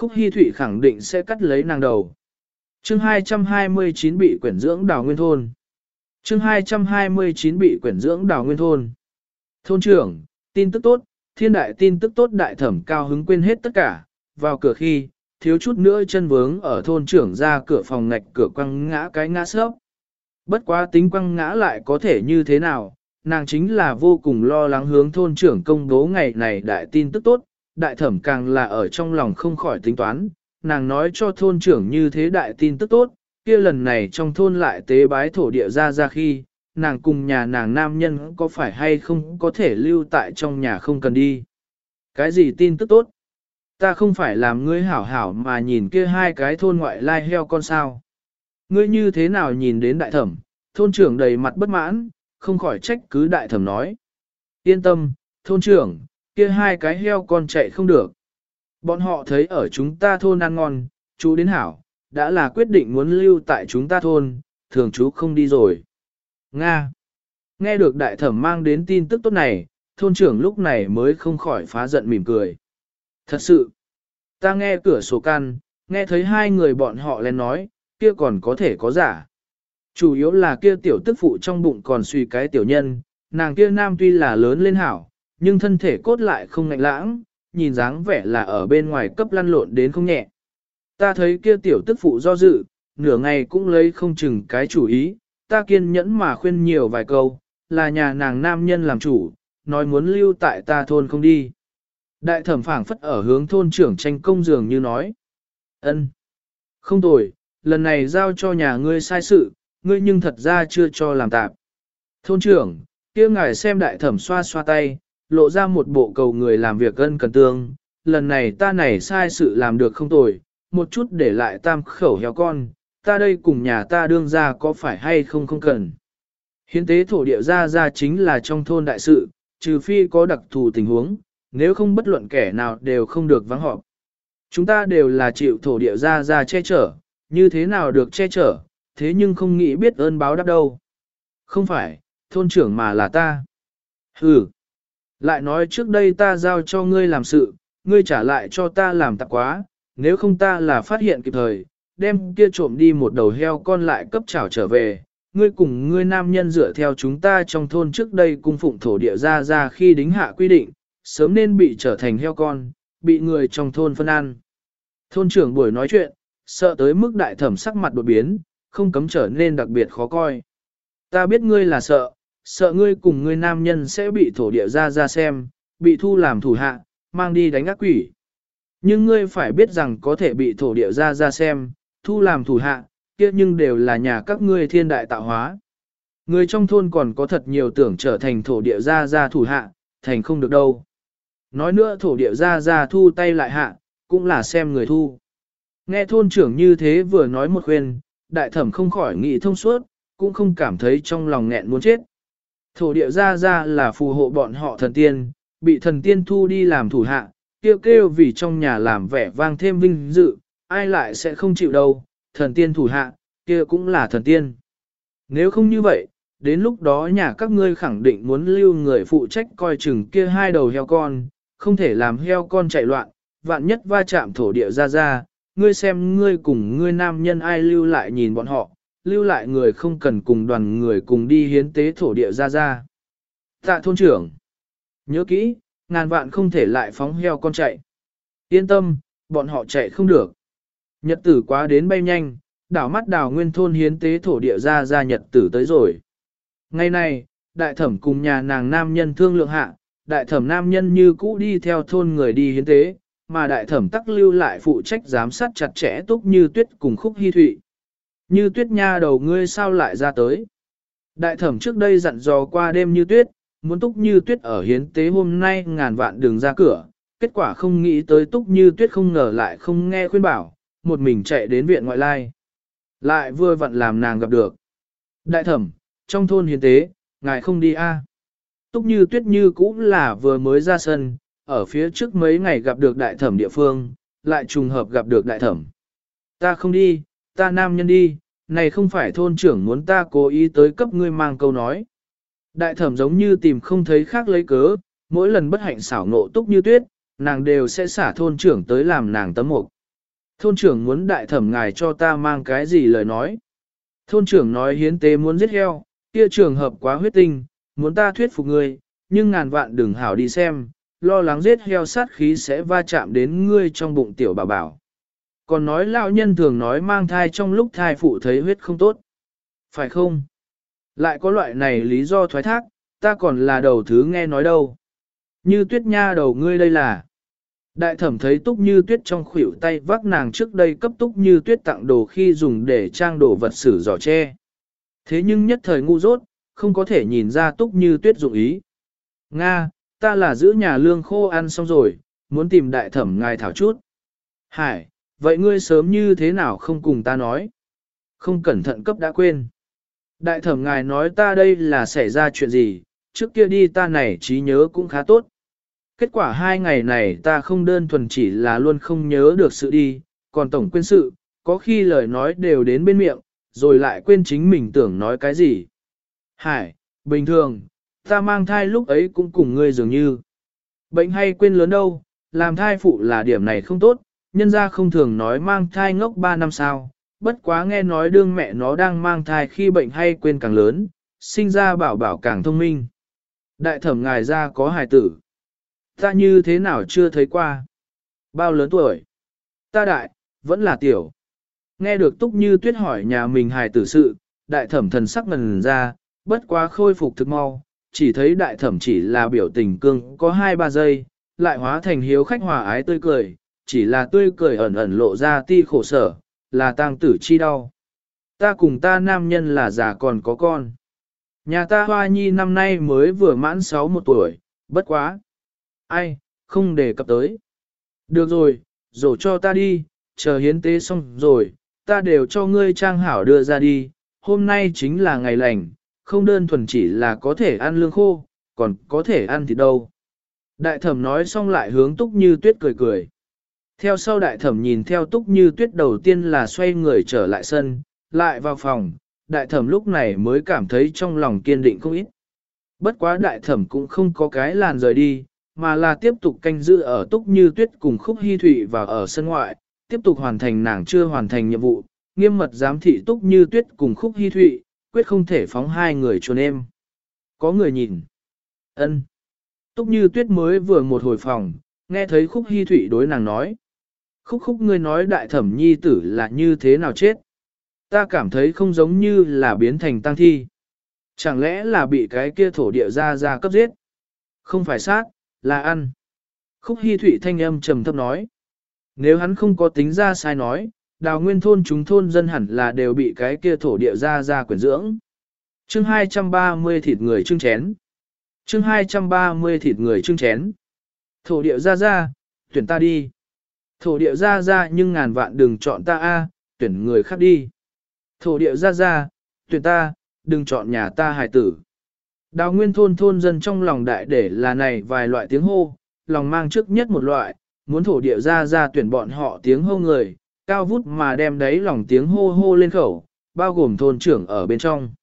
Khúc hy thụy khẳng định sẽ cắt lấy nàng đầu. chương 229 bị quyển dưỡng đào nguyên thôn. chương 229 bị quyển dưỡng đào nguyên thôn. Thôn trưởng, tin tức tốt, thiên đại tin tức tốt đại thẩm cao hứng quên hết tất cả, vào cửa khi, thiếu chút nữa chân vướng ở thôn trưởng ra cửa phòng ngạch cửa quăng ngã cái ngã sớp. Bất quá tính quăng ngã lại có thể như thế nào, nàng chính là vô cùng lo lắng hướng thôn trưởng công bố ngày này đại tin tức tốt, đại thẩm càng là ở trong lòng không khỏi tính toán, nàng nói cho thôn trưởng như thế đại tin tức tốt, kia lần này trong thôn lại tế bái thổ địa ra ra khi, nàng cùng nhà nàng nam nhân có phải hay không có thể lưu tại trong nhà không cần đi. Cái gì tin tức tốt? Ta không phải làm ngươi hảo hảo mà nhìn kia hai cái thôn ngoại lai heo con sao. Ngươi như thế nào nhìn đến đại thẩm, thôn trưởng đầy mặt bất mãn, không khỏi trách cứ đại thẩm nói. Yên tâm, thôn trưởng, kia hai cái heo con chạy không được. Bọn họ thấy ở chúng ta thôn ăn ngon, chú đến hảo, đã là quyết định muốn lưu tại chúng ta thôn, thường chú không đi rồi. Nga. Nghe được đại thẩm mang đến tin tức tốt này, thôn trưởng lúc này mới không khỏi phá giận mỉm cười. Thật sự, ta nghe cửa sổ căn, nghe thấy hai người bọn họ lên nói, kia còn có thể có giả. Chủ yếu là kia tiểu tức phụ trong bụng còn suy cái tiểu nhân, nàng kia nam tuy là lớn lên hảo, nhưng thân thể cốt lại không ngạnh lãng, nhìn dáng vẻ là ở bên ngoài cấp lăn lộn đến không nhẹ. Ta thấy kia tiểu tức phụ do dự, nửa ngày cũng lấy không chừng cái chủ ý, ta kiên nhẫn mà khuyên nhiều vài câu, là nhà nàng nam nhân làm chủ, nói muốn lưu tại ta thôn không đi. Đại thẩm phảng phất ở hướng thôn trưởng tranh công dường như nói. ân, Không tồi, lần này giao cho nhà ngươi sai sự, ngươi nhưng thật ra chưa cho làm tạp. Thôn trưởng, kia ngài xem đại thẩm xoa xoa tay, lộ ra một bộ cầu người làm việc ân cần tương, lần này ta này sai sự làm được không tồi, một chút để lại tam khẩu heo con, ta đây cùng nhà ta đương ra có phải hay không không cần. Hiến tế thổ địa ra ra chính là trong thôn đại sự, trừ phi có đặc thù tình huống, nếu không bất luận kẻ nào đều không được vắng họp. Chúng ta đều là chịu thổ địa ra ra che chở, như thế nào được che chở, thế nhưng không nghĩ biết ơn báo đáp đâu. Không phải, thôn trưởng mà là ta. Ừ. Lại nói trước đây ta giao cho ngươi làm sự, ngươi trả lại cho ta làm tạp quá, nếu không ta là phát hiện kịp thời, đem kia trộm đi một đầu heo con lại cấp trảo trở về. Ngươi cùng ngươi nam nhân dựa theo chúng ta trong thôn trước đây cung phụng thổ địa ra ra khi đính hạ quy định, sớm nên bị trở thành heo con, bị người trong thôn phân ăn. Thôn trưởng buổi nói chuyện, sợ tới mức đại thẩm sắc mặt đột biến, không cấm trở nên đặc biệt khó coi. Ta biết ngươi là sợ, sợ ngươi cùng ngươi nam nhân sẽ bị thổ địa ra ra xem, bị thu làm thủ hạ, mang đi đánh ác quỷ. Nhưng ngươi phải biết rằng có thể bị thổ địa ra ra xem, thu làm thủ hạ, kia nhưng đều là nhà các ngươi thiên đại tạo hóa. Người trong thôn còn có thật nhiều tưởng trở thành thổ địa ra ra thủ hạ, thành không được đâu. Nói nữa thổ địa ra ra thu tay lại hạ, cũng là xem người thu. Nghe thôn trưởng như thế vừa nói một khuyên, đại thẩm không khỏi nghĩ thông suốt, cũng không cảm thấy trong lòng nghẹn muốn chết. Thổ địa ra ra là phù hộ bọn họ thần tiên, bị thần tiên thu đi làm thủ hạ, kêu kêu vì trong nhà làm vẻ vang thêm vinh dự, ai lại sẽ không chịu đâu, thần tiên thủ hạ, kia cũng là thần tiên. Nếu không như vậy, đến lúc đó nhà các ngươi khẳng định muốn lưu người phụ trách coi chừng kia hai đầu heo con, không thể làm heo con chạy loạn, vạn nhất va chạm thổ địa ra ra, ngươi xem ngươi cùng ngươi nam nhân ai lưu lại nhìn bọn họ, lưu lại người không cần cùng đoàn người cùng đi hiến tế thổ địa ra ra. Tạ thôn trưởng. Nhớ kỹ, ngàn vạn không thể lại phóng heo con chạy. Yên tâm, bọn họ chạy không được. Nhật tử quá đến bay nhanh, đảo mắt đảo nguyên thôn hiến tế thổ địa ra ra nhật tử tới rồi. Ngày nay đại thẩm cùng nhà nàng nam nhân thương lượng hạ, đại thẩm nam nhân như cũ đi theo thôn người đi hiến tế, mà đại thẩm tắc lưu lại phụ trách giám sát chặt chẽ túc như tuyết cùng khúc hy thụy. Như tuyết nha đầu ngươi sao lại ra tới. Đại thẩm trước đây dặn dò qua đêm như tuyết, muốn túc như tuyết ở hiến tế hôm nay ngàn vạn đường ra cửa, kết quả không nghĩ tới túc như tuyết không ngờ lại không nghe khuyên bảo, một mình chạy đến viện ngoại lai. Lại vừa vặn làm nàng gặp được. Đại thẩm, trong thôn hiến tế, ngài không đi a? À? Túc như tuyết như cũng là vừa mới ra sân, ở phía trước mấy ngày gặp được đại thẩm địa phương, lại trùng hợp gặp được đại thẩm. Ta không đi, ta nam nhân đi, này không phải thôn trưởng muốn ta cố ý tới cấp ngươi mang câu nói. Đại thẩm giống như tìm không thấy khác lấy cớ, mỗi lần bất hạnh xảo nộ túc như tuyết, nàng đều sẽ xả thôn trưởng tới làm nàng tấm mục. Thôn trưởng muốn đại thẩm ngài cho ta mang cái gì lời nói. Thôn trưởng nói hiến tế muốn giết heo, kia trường hợp quá huyết tinh, muốn ta thuyết phục ngươi, nhưng ngàn vạn đừng hảo đi xem, lo lắng giết heo sát khí sẽ va chạm đến ngươi trong bụng tiểu bảo bảo. Còn nói lão nhân thường nói mang thai trong lúc thai phụ thấy huyết không tốt. Phải không? Lại có loại này lý do thoái thác, ta còn là đầu thứ nghe nói đâu. Như tuyết nha đầu ngươi đây là. Đại thẩm thấy túc như tuyết trong khuỷu tay vác nàng trước đây cấp túc như tuyết tặng đồ khi dùng để trang đồ vật sử giỏ tre. Thế nhưng nhất thời ngu dốt, không có thể nhìn ra túc như tuyết dụng ý. Nga, ta là giữ nhà lương khô ăn xong rồi, muốn tìm đại thẩm ngài thảo chút. Hải, vậy ngươi sớm như thế nào không cùng ta nói? Không cẩn thận cấp đã quên. Đại thẩm ngài nói ta đây là xảy ra chuyện gì, trước kia đi ta này trí nhớ cũng khá tốt. Kết quả hai ngày này ta không đơn thuần chỉ là luôn không nhớ được sự đi, còn tổng quên sự, có khi lời nói đều đến bên miệng, rồi lại quên chính mình tưởng nói cái gì. Hải, bình thường, ta mang thai lúc ấy cũng cùng ngươi dường như. Bệnh hay quên lớn đâu, làm thai phụ là điểm này không tốt, nhân ra không thường nói mang thai ngốc 3 năm sao, bất quá nghe nói đương mẹ nó đang mang thai khi bệnh hay quên càng lớn, sinh ra bảo bảo càng thông minh. Đại thẩm ngài ra có hài tử. Ta như thế nào chưa thấy qua? Bao lớn tuổi? Ta đại, vẫn là tiểu. Nghe được túc như tuyết hỏi nhà mình hài tử sự, đại thẩm thần sắc ngần ra, bất quá khôi phục thực mau, chỉ thấy đại thẩm chỉ là biểu tình cương có 2-3 giây, lại hóa thành hiếu khách hòa ái tươi cười, chỉ là tươi cười ẩn ẩn lộ ra ti khổ sở, là tang tử chi đau. Ta cùng ta nam nhân là già còn có con. Nhà ta hoa nhi năm nay mới vừa mãn sáu một tuổi, bất quá. Ai, không đề cập tới. Được rồi, rổ cho ta đi, chờ hiến tế xong rồi, ta đều cho ngươi trang hảo đưa ra đi, hôm nay chính là ngày lành, không đơn thuần chỉ là có thể ăn lương khô, còn có thể ăn thịt đâu. Đại thẩm nói xong lại hướng túc như tuyết cười cười. Theo sau đại thẩm nhìn theo túc như tuyết đầu tiên là xoay người trở lại sân, lại vào phòng, đại thẩm lúc này mới cảm thấy trong lòng kiên định không ít. Bất quá đại thẩm cũng không có cái làn rời đi, mà là tiếp tục canh giữ ở túc như tuyết cùng khúc hy thụy và ở sân ngoại, tiếp tục hoàn thành nàng chưa hoàn thành nhiệm vụ, nghiêm mật giám thị túc như tuyết cùng khúc hy thụy, quyết không thể phóng hai người trốn em. Có người nhìn. ân Túc như tuyết mới vừa một hồi phòng, nghe thấy khúc hy thụy đối nàng nói. Khúc khúc ngươi nói đại thẩm nhi tử là như thế nào chết. Ta cảm thấy không giống như là biến thành tăng thi. Chẳng lẽ là bị cái kia thổ địa ra ra cấp giết? Không phải sát, là ăn. Khúc hy thụy thanh âm trầm thấp nói. Nếu hắn không có tính ra sai nói, đào nguyên thôn chúng thôn dân hẳn là đều bị cái kia thổ địa ra ra quyển dưỡng. Chương 230 thịt người trưng chén. Chương 230 thịt người trưng chén. Thổ địa ra ra, tuyển ta đi. Thổ địa ra ra nhưng ngàn vạn đừng chọn ta a, tuyển người khác đi. Thổ địa ra ra, tuyển ta, đừng chọn nhà ta hài tử. Đào nguyên thôn thôn dân trong lòng đại để là này vài loại tiếng hô, lòng mang trước nhất một loại, muốn thổ địa ra ra tuyển bọn họ tiếng hô người, cao vút mà đem đấy lòng tiếng hô hô lên khẩu, bao gồm thôn trưởng ở bên trong.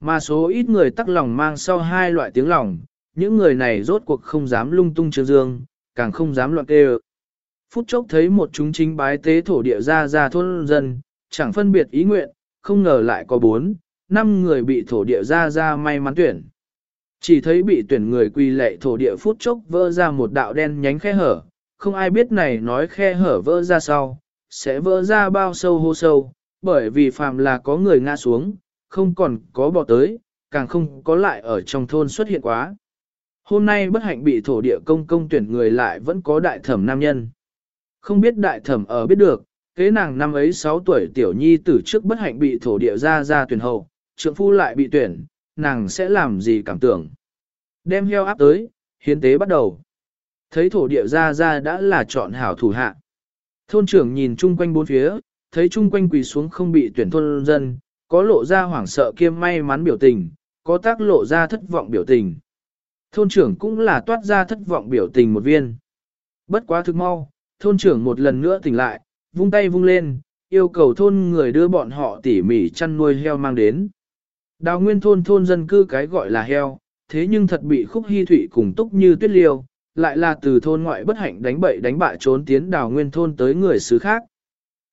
Mà số ít người tắc lòng mang sau hai loại tiếng lòng, những người này rốt cuộc không dám lung tung trương dương, càng không dám loạn kêu. Phút chốc thấy một chúng chính bái tế thổ địa ra ra thôn dân, chẳng phân biệt ý nguyện, không ngờ lại có bốn, năm người bị thổ địa ra ra may mắn tuyển. Chỉ thấy bị tuyển người quy lệ thổ địa phút chốc vỡ ra một đạo đen nhánh khe hở, không ai biết này nói khe hở vỡ ra sau, sẽ vỡ ra bao sâu hô sâu, bởi vì phàm là có người ngã xuống, không còn có bỏ tới, càng không có lại ở trong thôn xuất hiện quá. Hôm nay bất hạnh bị thổ địa công công tuyển người lại vẫn có đại thẩm nam nhân. Không biết đại thẩm ở biết được, kế nàng năm ấy 6 tuổi tiểu nhi tử trước bất hạnh bị thổ địa ra ra tuyển hậu, trượng phu lại bị tuyển, nàng sẽ làm gì cảm tưởng. Đem heo áp tới, hiến tế bắt đầu. Thấy thổ địa ra ra đã là chọn hảo thủ hạ. Thôn trưởng nhìn chung quanh bốn phía, thấy chung quanh quỳ xuống không bị tuyển thôn dân, có lộ ra hoảng sợ kiêm may mắn biểu tình, có tác lộ ra thất vọng biểu tình. Thôn trưởng cũng là toát ra thất vọng biểu tình một viên. Bất quá thực mau, thôn trưởng một lần nữa tỉnh lại, vung tay vung lên, yêu cầu thôn người đưa bọn họ tỉ mỉ chăn nuôi heo mang đến. Đào nguyên thôn thôn dân cư cái gọi là heo, thế nhưng thật bị khúc hy thủy cùng túc như tuyết liêu, lại là từ thôn ngoại bất hạnh đánh bậy đánh bại trốn tiến đào nguyên thôn tới người xứ khác.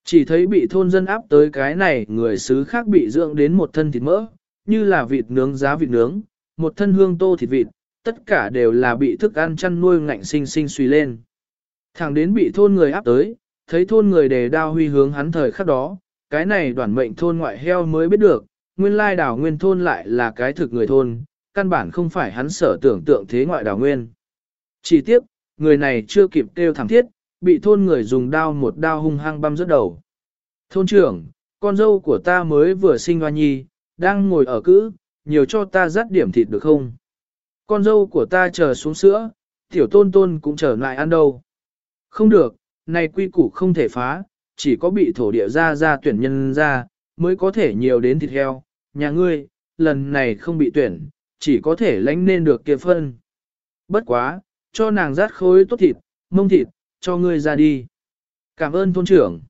Chỉ thấy bị thôn dân áp tới cái này người xứ khác bị dưỡng đến một thân thịt mỡ, như là vịt nướng giá vịt nướng, một thân hương tô thịt vịt, tất cả đều là bị thức ăn chăn nuôi ngạnh sinh sinh suy lên. Thẳng đến bị thôn người áp tới, thấy thôn người đề đao huy hướng hắn thời khắc đó, cái này đoàn mệnh thôn ngoại heo mới biết được, nguyên lai đảo nguyên thôn lại là cái thực người thôn, căn bản không phải hắn sở tưởng tượng thế ngoại đảo nguyên. Chỉ tiếc, người này chưa kịp kêu thẳng thiết, bị thôn người dùng đao một đao hung hăng băm rớt đầu. Thôn trưởng, con dâu của ta mới vừa sinh hoa nhi, đang ngồi ở cữ, nhiều cho ta dắt điểm thịt được không? Con dâu của ta chờ xuống sữa, tiểu tôn tôn cũng chờ lại ăn đâu. Không được, này quy củ không thể phá, chỉ có bị thổ địa ra ra tuyển nhân ra, mới có thể nhiều đến thịt heo. Nhà ngươi, lần này không bị tuyển, chỉ có thể lánh nên được kia phân. Bất quá, cho nàng rát khối tốt thịt, mông thịt, cho ngươi ra đi. Cảm ơn thôn trưởng.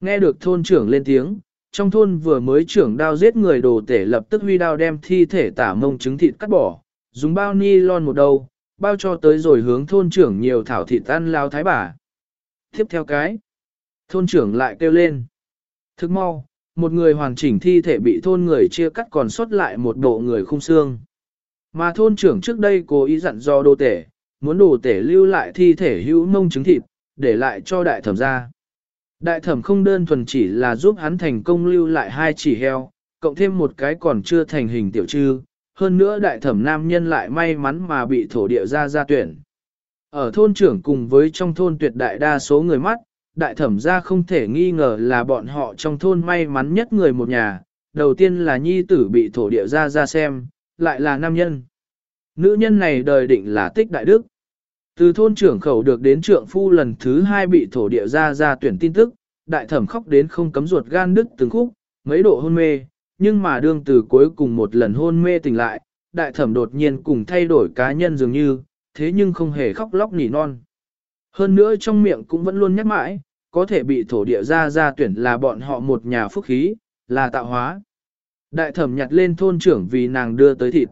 Nghe được thôn trưởng lên tiếng, trong thôn vừa mới trưởng đao giết người đồ tể lập tức huy đao đem thi thể tả mông trứng thịt cắt bỏ, dùng bao ni lon một đầu, bao cho tới rồi hướng thôn trưởng nhiều thảo thịt ăn lao thái bà. Tiếp theo cái, thôn trưởng lại kêu lên. Thức mau, một người hoàn chỉnh thi thể bị thôn người chia cắt còn sót lại một bộ người khung xương. Mà thôn trưởng trước đây cố ý dặn do đồ tể, muốn đồ tể lưu lại thi thể hữu nông trứng thịt, để lại cho đại thẩm ra. Đại thẩm không đơn thuần chỉ là giúp hắn thành công lưu lại hai chỉ heo, cộng thêm một cái còn chưa thành hình tiểu trư, hơn nữa đại thẩm nam nhân lại may mắn mà bị thổ địa ra ra tuyển. Ở thôn trưởng cùng với trong thôn tuyệt đại đa số người mắt, đại thẩm gia không thể nghi ngờ là bọn họ trong thôn may mắn nhất người một nhà, đầu tiên là nhi tử bị thổ địa ra ra xem, lại là nam nhân. Nữ nhân này đời định là tích đại đức. Từ thôn trưởng khẩu được đến trượng phu lần thứ hai bị thổ địa ra ra tuyển tin tức, đại thẩm khóc đến không cấm ruột gan đứt từng khúc, mấy độ hôn mê, nhưng mà đương từ cuối cùng một lần hôn mê tỉnh lại, đại thẩm đột nhiên cùng thay đổi cá nhân dường như, thế nhưng không hề khóc lóc nỉ non. Hơn nữa trong miệng cũng vẫn luôn nhắc mãi, có thể bị thổ địa ra ra tuyển là bọn họ một nhà phúc khí, là tạo hóa. Đại thẩm nhặt lên thôn trưởng vì nàng đưa tới thịt.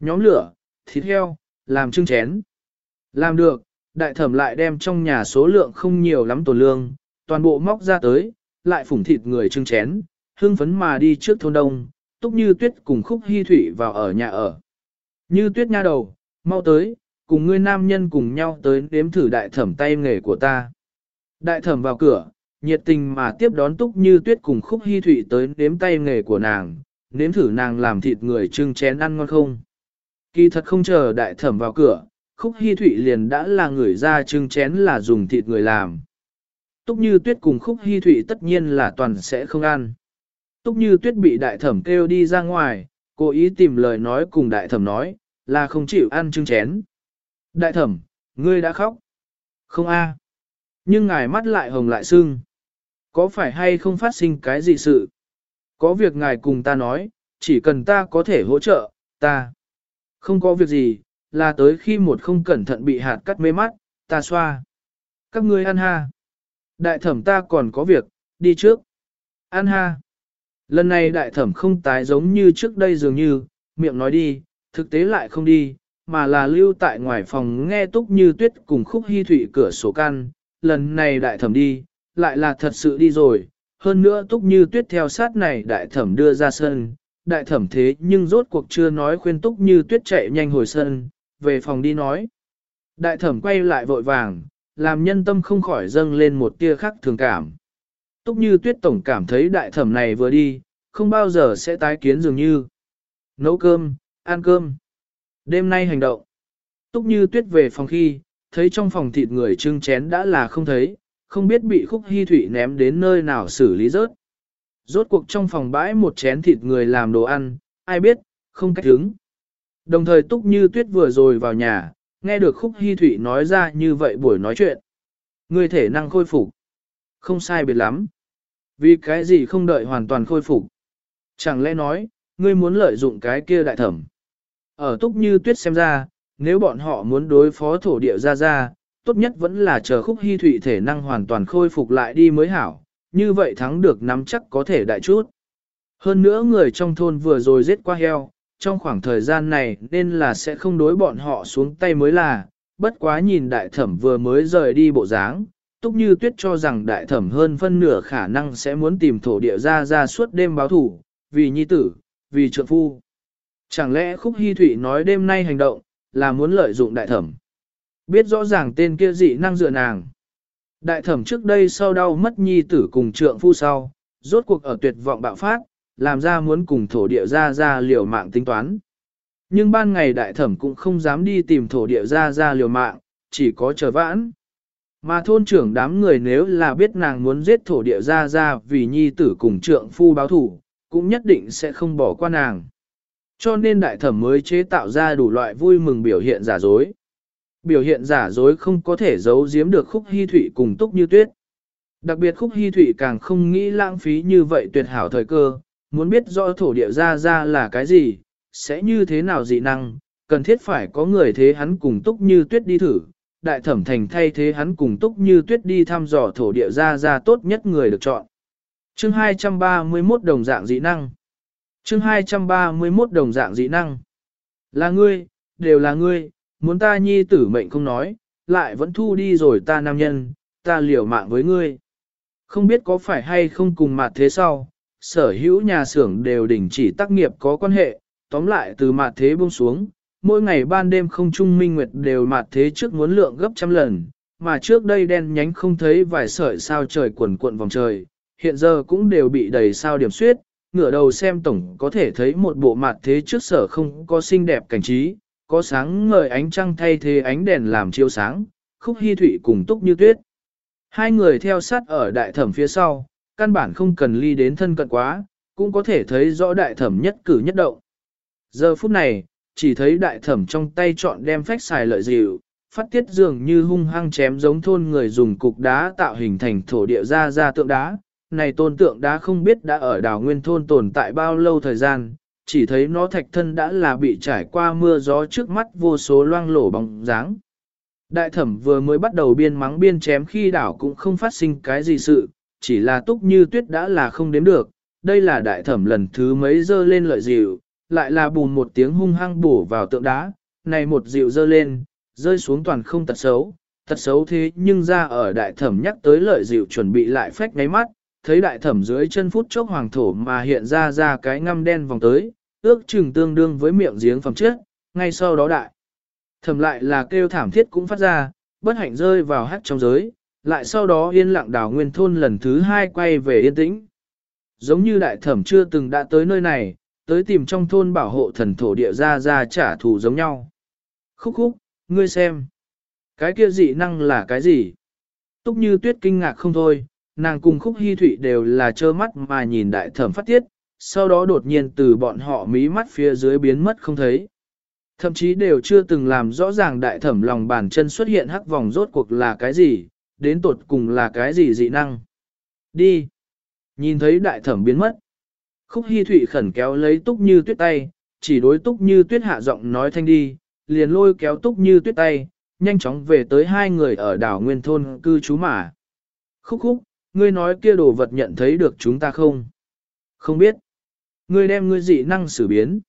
Nhóm lửa, thịt heo, làm trưng chén. Làm được, đại thẩm lại đem trong nhà số lượng không nhiều lắm tổ lương, toàn bộ móc ra tới, lại phủng thịt người trưng chén, hưng phấn mà đi trước thôn đông, túc như tuyết cùng khúc hy thủy vào ở nhà ở. Như tuyết nha đầu, mau tới, cùng ngươi nam nhân cùng nhau tới nếm thử đại thẩm tay nghề của ta. Đại thẩm vào cửa, nhiệt tình mà tiếp đón túc như tuyết cùng khúc hy thủy tới nếm tay nghề của nàng, nếm thử nàng làm thịt người trưng chén ăn ngon không. Kỳ thật không chờ đại thẩm vào cửa, khúc hy thụy liền đã là người ra trưng chén là dùng thịt người làm. Túc như tuyết cùng khúc hy thụy tất nhiên là toàn sẽ không ăn. Túc như tuyết bị đại thẩm kêu đi ra ngoài, cố ý tìm lời nói cùng đại thẩm nói, là không chịu ăn trưng chén. Đại thẩm, ngươi đã khóc. Không a. Nhưng ngài mắt lại hồng lại sưng. Có phải hay không phát sinh cái gì sự? Có việc ngài cùng ta nói, chỉ cần ta có thể hỗ trợ, ta. Không có việc gì, là tới khi một không cẩn thận bị hạt cắt mê mắt, ta xoa. Các ngươi ăn ha. Đại thẩm ta còn có việc, đi trước. Ăn ha. Lần này đại thẩm không tái giống như trước đây dường như, miệng nói đi, thực tế lại không đi, mà là lưu tại ngoài phòng nghe túc như tuyết cùng khúc hy thủy cửa sổ căn. Lần này đại thẩm đi, lại là thật sự đi rồi, hơn nữa túc như tuyết theo sát này đại thẩm đưa ra sân, đại thẩm thế nhưng rốt cuộc chưa nói khuyên túc như tuyết chạy nhanh hồi sân, về phòng đi nói. Đại thẩm quay lại vội vàng, làm nhân tâm không khỏi dâng lên một tia khắc thường cảm. Túc như tuyết tổng cảm thấy đại thẩm này vừa đi, không bao giờ sẽ tái kiến dường như. Nấu cơm, ăn cơm. Đêm nay hành động. Túc như tuyết về phòng khi, thấy trong phòng thịt người trưng chén đã là không thấy, không biết bị khúc hy thủy ném đến nơi nào xử lý rớt. Rốt cuộc trong phòng bãi một chén thịt người làm đồ ăn, ai biết, không cách hứng. Đồng thời túc như tuyết vừa rồi vào nhà, nghe được khúc hy thủy nói ra như vậy buổi nói chuyện. Người thể năng khôi phục. Không sai biệt lắm. Vì cái gì không đợi hoàn toàn khôi phục. Chẳng lẽ nói, ngươi muốn lợi dụng cái kia đại thẩm. Ở túc như tuyết xem ra, nếu bọn họ muốn đối phó thổ địa ra ra, tốt nhất vẫn là chờ khúc hy thủy thể năng hoàn toàn khôi phục lại đi mới hảo, như vậy thắng được nắm chắc có thể đại chút. Hơn nữa người trong thôn vừa rồi giết qua heo, trong khoảng thời gian này nên là sẽ không đối bọn họ xuống tay mới là, bất quá nhìn đại thẩm vừa mới rời đi bộ dáng, túc như tuyết cho rằng đại thẩm hơn phân nửa khả năng sẽ muốn tìm thổ địa ra ra suốt đêm báo thủ, vì nhi tử, vì trượng phu. Chẳng lẽ khúc hy Thụy nói đêm nay hành động, là muốn lợi dụng đại thẩm. Biết rõ ràng tên kia dị năng dựa nàng. Đại thẩm trước đây sau đau mất nhi tử cùng trượng phu sau, rốt cuộc ở tuyệt vọng bạo phát, làm ra muốn cùng thổ địa ra ra liều mạng tính toán. Nhưng ban ngày đại thẩm cũng không dám đi tìm thổ địa ra ra liều mạng, chỉ có chờ vãn. Mà thôn trưởng đám người nếu là biết nàng muốn giết thổ địa ra ra vì nhi tử cùng trượng phu báo thủ, cũng nhất định sẽ không bỏ qua nàng. Cho nên đại thẩm mới chế tạo ra đủ loại vui mừng biểu hiện giả dối. Biểu hiện giả dối không có thể giấu giếm được khúc hy thủy cùng túc như tuyết. Đặc biệt khúc hy thủy càng không nghĩ lãng phí như vậy tuyệt hảo thời cơ, muốn biết rõ thổ địa ra ra là cái gì, sẽ như thế nào dị năng, cần thiết phải có người thế hắn cùng túc như tuyết đi thử, đại thẩm thành thay thế hắn cùng túc như tuyết đi thăm dò thổ địa ra ra tốt nhất người được chọn. Chương 231 đồng dạng dị năng Chương 231 đồng dạng dị năng Là ngươi, đều là ngươi, muốn ta nhi tử mệnh không nói, lại vẫn thu đi rồi ta nam nhân, ta liều mạng với ngươi. Không biết có phải hay không cùng mặt thế sau, sở hữu nhà xưởng đều đình chỉ tác nghiệp có quan hệ, tóm lại từ mặt thế buông xuống, mỗi ngày ban đêm không trung minh nguyệt đều mạt thế trước muốn lượng gấp trăm lần, mà trước đây đen nhánh không thấy vài sợi sao trời quần cuộn vòng trời, hiện giờ cũng đều bị đầy sao điểm suyết, ngửa đầu xem tổng có thể thấy một bộ mặt thế trước sở không có xinh đẹp cảnh trí, có sáng ngời ánh trăng thay thế ánh đèn làm chiếu sáng, khúc hy thủy cùng túc như tuyết. Hai người theo sát ở đại thẩm phía sau, căn bản không cần ly đến thân cận quá, cũng có thể thấy rõ đại thẩm nhất cử nhất động. Giờ phút này, chỉ thấy đại thẩm trong tay chọn đem phách xài lợi dịu, phát tiết dường như hung hăng chém giống thôn người dùng cục đá tạo hình thành thổ địa ra ra tượng đá. Này tôn tượng đá không biết đã ở đảo nguyên thôn tồn tại bao lâu thời gian, chỉ thấy nó thạch thân đã là bị trải qua mưa gió trước mắt vô số loang lổ bóng dáng. Đại thẩm vừa mới bắt đầu biên mắng biên chém khi đảo cũng không phát sinh cái gì sự, chỉ là túc như tuyết đã là không đếm được, đây là đại thẩm lần thứ mấy dơ lên lợi dịu, lại là bùn một tiếng hung hăng bổ vào tượng đá, này một dịu dơ lên, rơi xuống toàn không tật xấu, tật xấu thế nhưng ra ở đại thẩm nhắc tới lợi dịu chuẩn bị lại phách ngáy mắt, thấy đại thẩm dưới chân phút chốc hoàng thổ mà hiện ra ra cái ngăm đen vòng tới, ước chừng tương đương với miệng giếng phẩm trước, ngay sau đó đại. Thẩm lại là kêu thảm thiết cũng phát ra, bất hạnh rơi vào hát trong giới, lại sau đó yên lặng đảo nguyên thôn lần thứ hai quay về yên tĩnh. Giống như đại thẩm chưa từng đã tới nơi này, tới tìm trong thôn bảo hộ thần thổ địa ra ra trả thù giống nhau. Khúc khúc, ngươi xem. Cái kia dị năng là cái gì? Túc như tuyết kinh ngạc không thôi, nàng cùng khúc hy thụy đều là trơ mắt mà nhìn đại thẩm phát tiết, sau đó đột nhiên từ bọn họ mí mắt phía dưới biến mất không thấy. Thậm chí đều chưa từng làm rõ ràng đại thẩm lòng bàn chân xuất hiện hắc vòng rốt cuộc là cái gì, đến tột cùng là cái gì dị năng. Đi! Nhìn thấy đại thẩm biến mất. Khúc Hi Thụy khẩn kéo lấy túc như tuyết tay, chỉ đối túc như tuyết hạ giọng nói thanh đi, liền lôi kéo túc như tuyết tay, nhanh chóng về tới hai người ở đảo Nguyên Thôn cư trú mà. Khúc khúc, ngươi nói kia đồ vật nhận thấy được chúng ta không? Không biết. Ngươi đem ngươi dị năng xử biến.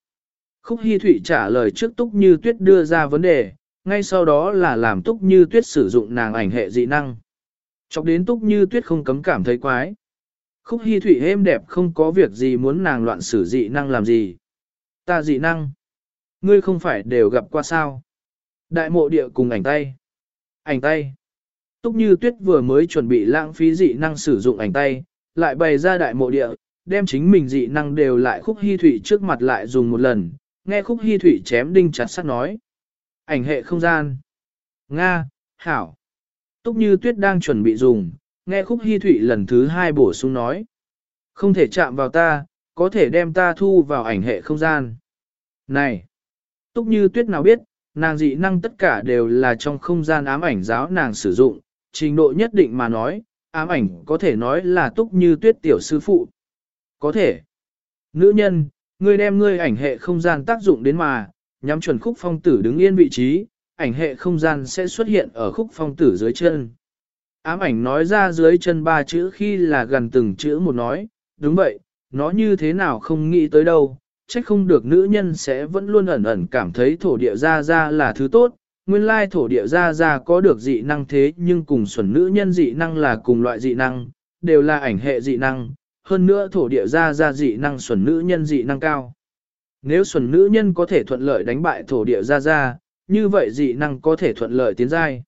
Khúc Hi Thụy trả lời trước túc như tuyết đưa ra vấn đề, ngay sau đó là làm túc như tuyết sử dụng nàng ảnh hệ dị năng. Chọc đến túc như tuyết không cấm cảm thấy quái. Khúc Hi Thụy êm đẹp không có việc gì muốn nàng loạn sử dị năng làm gì. Ta dị năng. Ngươi không phải đều gặp qua sao. Đại mộ địa cùng ảnh tay. Ảnh tay. Túc như tuyết vừa mới chuẩn bị lãng phí dị năng sử dụng ảnh tay, lại bày ra đại mộ địa, đem chính mình dị năng đều lại khúc hy thủy trước mặt lại dùng một lần, nghe khúc hy thủy chém đinh chặt sắt nói. Ảnh hệ không gian. Nga, Hảo. Túc như tuyết đang chuẩn bị dùng, nghe khúc hy thủy lần thứ hai bổ sung nói. Không thể chạm vào ta, có thể đem ta thu vào ảnh hệ không gian. Này! Túc như tuyết nào biết, nàng dị năng tất cả đều là trong không gian ám ảnh giáo nàng sử dụng, trình độ nhất định mà nói, ám ảnh có thể nói là túc như tuyết tiểu sư phụ. Có thể. Nữ nhân, ngươi đem ngươi ảnh hệ không gian tác dụng đến mà, nhắm chuẩn khúc phong tử đứng yên vị trí, ảnh hệ không gian sẽ xuất hiện ở khúc phong tử dưới chân. Ám ảnh nói ra dưới chân ba chữ khi là gần từng chữ một nói, đúng vậy, nó như thế nào không nghĩ tới đâu, trách không được nữ nhân sẽ vẫn luôn ẩn ẩn cảm thấy thổ địa ra ra là thứ tốt, nguyên lai thổ địa ra ra có được dị năng thế nhưng cùng xuẩn nữ nhân dị năng là cùng loại dị năng, đều là ảnh hệ dị năng, hơn nữa thổ địa ra ra dị năng xuẩn nữ nhân dị năng cao. Nếu xuẩn nữ nhân có thể thuận lợi đánh bại thổ địa ra ra, như vậy dị năng có thể thuận lợi tiến giai.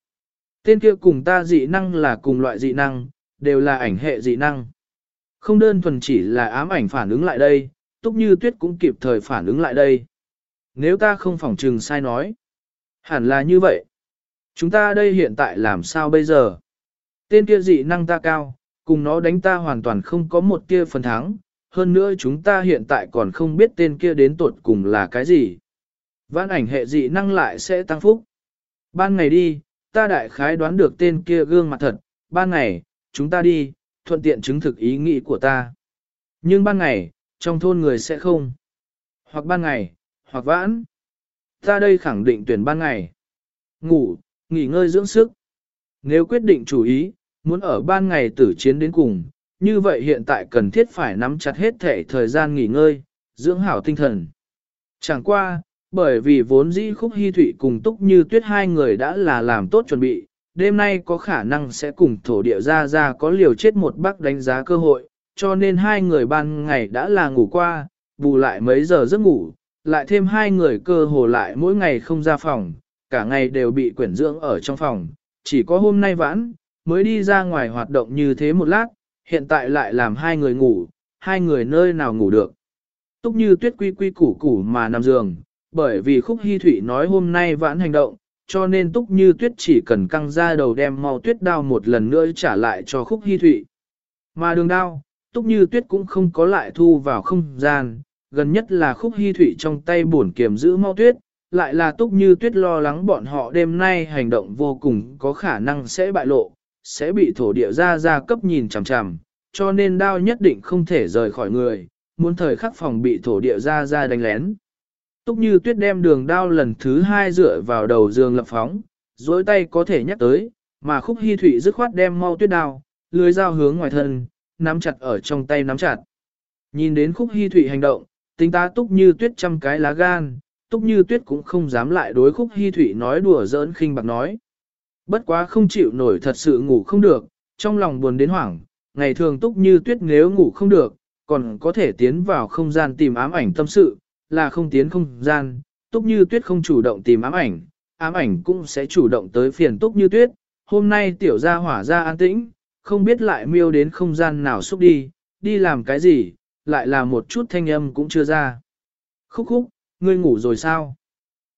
Tên kia cùng ta dị năng là cùng loại dị năng, đều là ảnh hệ dị năng. Không đơn thuần chỉ là ám ảnh phản ứng lại đây, túc như tuyết cũng kịp thời phản ứng lại đây. Nếu ta không phỏng trừng sai nói, hẳn là như vậy. Chúng ta đây hiện tại làm sao bây giờ? Tên kia dị năng ta cao, cùng nó đánh ta hoàn toàn không có một tia phần thắng, hơn nữa chúng ta hiện tại còn không biết tên kia đến tuột cùng là cái gì. Vãn ảnh hệ dị năng lại sẽ tăng phúc. Ban ngày đi, ta đại khái đoán được tên kia gương mặt thật, ban ngày, chúng ta đi, thuận tiện chứng thực ý nghĩ của ta. Nhưng ban ngày, trong thôn người sẽ không. Hoặc ban ngày, hoặc vãn. Ta đây khẳng định tuyển ban ngày. Ngủ, nghỉ ngơi dưỡng sức. Nếu quyết định chủ ý, muốn ở ban ngày tử chiến đến cùng, như vậy hiện tại cần thiết phải nắm chặt hết thể thời gian nghỉ ngơi, dưỡng hảo tinh thần. Chẳng qua, bởi vì vốn dĩ khúc hy thụy cùng túc như tuyết hai người đã là làm tốt chuẩn bị, đêm nay có khả năng sẽ cùng thổ địa ra ra có liều chết một bác đánh giá cơ hội, cho nên hai người ban ngày đã là ngủ qua, bù lại mấy giờ giấc ngủ, lại thêm hai người cơ hồ lại mỗi ngày không ra phòng, cả ngày đều bị quyển dưỡng ở trong phòng, chỉ có hôm nay vãn, mới đi ra ngoài hoạt động như thế một lát, hiện tại lại làm hai người ngủ, hai người nơi nào ngủ được. Túc như tuyết quy quy củ củ mà nằm giường, bởi vì khúc hy thủy nói hôm nay vãn hành động, cho nên túc như tuyết chỉ cần căng ra đầu đem mau tuyết đao một lần nữa trả lại cho khúc hy thủy. Mà đường đao, túc như tuyết cũng không có lại thu vào không gian, gần nhất là khúc hy thủy trong tay bổn kiềm giữ mau tuyết, lại là túc như tuyết lo lắng bọn họ đêm nay hành động vô cùng có khả năng sẽ bại lộ, sẽ bị thổ địa ra ra cấp nhìn chằm chằm, cho nên đao nhất định không thể rời khỏi người, muốn thời khắc phòng bị thổ địa ra ra đánh lén. Túc như tuyết đem đường đao lần thứ hai dựa vào đầu giường lập phóng, dối tay có thể nhắc tới, mà khúc hy thủy dứt khoát đem mau tuyết đao, lưới dao hướng ngoài thân, nắm chặt ở trong tay nắm chặt. Nhìn đến khúc hy thủy hành động, tính ta túc như tuyết trăm cái lá gan, túc như tuyết cũng không dám lại đối khúc hy thủy nói đùa giỡn khinh bạc nói. Bất quá không chịu nổi thật sự ngủ không được, trong lòng buồn đến hoảng, ngày thường túc như tuyết nếu ngủ không được, còn có thể tiến vào không gian tìm ám ảnh tâm sự, là không tiến không gian, túc như tuyết không chủ động tìm ám ảnh, ám ảnh cũng sẽ chủ động tới phiền túc như tuyết, hôm nay tiểu gia hỏa ra an tĩnh, không biết lại miêu đến không gian nào xúc đi, đi làm cái gì, lại là một chút thanh âm cũng chưa ra. Khúc khúc, ngươi ngủ rồi sao?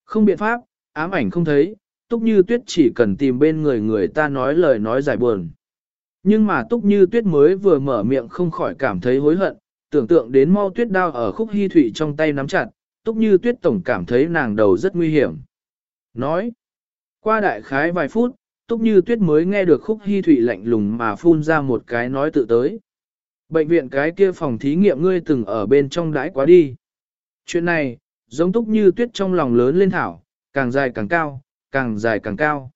Không biện pháp, ám ảnh không thấy, túc như tuyết chỉ cần tìm bên người người ta nói lời nói giải buồn. Nhưng mà túc như tuyết mới vừa mở miệng không khỏi cảm thấy hối hận, tưởng tượng đến mau tuyết đao ở khúc hy thủy trong tay nắm chặt, túc như tuyết tổng cảm thấy nàng đầu rất nguy hiểm. Nói, qua đại khái vài phút, túc như tuyết mới nghe được khúc hy thủy lạnh lùng mà phun ra một cái nói tự tới. Bệnh viện cái kia phòng thí nghiệm ngươi từng ở bên trong đãi quá đi. Chuyện này, giống túc như tuyết trong lòng lớn lên thảo, càng dài càng cao, càng dài càng cao.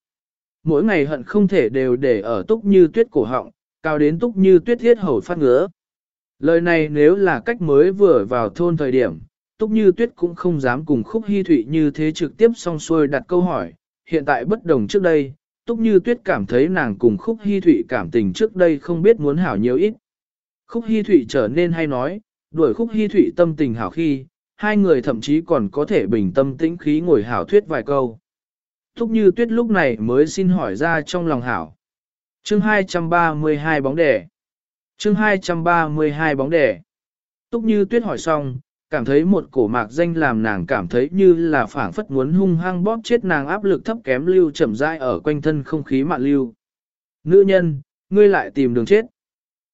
Mỗi ngày hận không thể đều để ở túc như tuyết cổ họng, cao đến túc như tuyết thiết hầu phát ngứa. Lời này nếu là cách mới vừa vào thôn thời điểm, túc như tuyết cũng không dám cùng khúc hy thụy như thế trực tiếp song xuôi đặt câu hỏi, hiện tại bất đồng trước đây, túc như tuyết cảm thấy nàng cùng khúc hy thụy cảm tình trước đây không biết muốn hảo nhiều ít. Khúc hy Thụy trở nên hay nói, đuổi Khúc hy Thụy tâm tình hảo khi, hai người thậm chí còn có thể bình tâm tĩnh khí ngồi hảo thuyết vài câu. túc như tuyết lúc này mới xin hỏi ra trong lòng hảo. Chương 232 bóng đẻ. Chương 232 bóng đẻ. Túc như tuyết hỏi xong, cảm thấy một cổ mạc danh làm nàng cảm thấy như là phảng phất muốn hung hăng bóp chết nàng áp lực thấp kém lưu chậm rãi ở quanh thân không khí mạn lưu. Nữ nhân, ngươi lại tìm đường chết.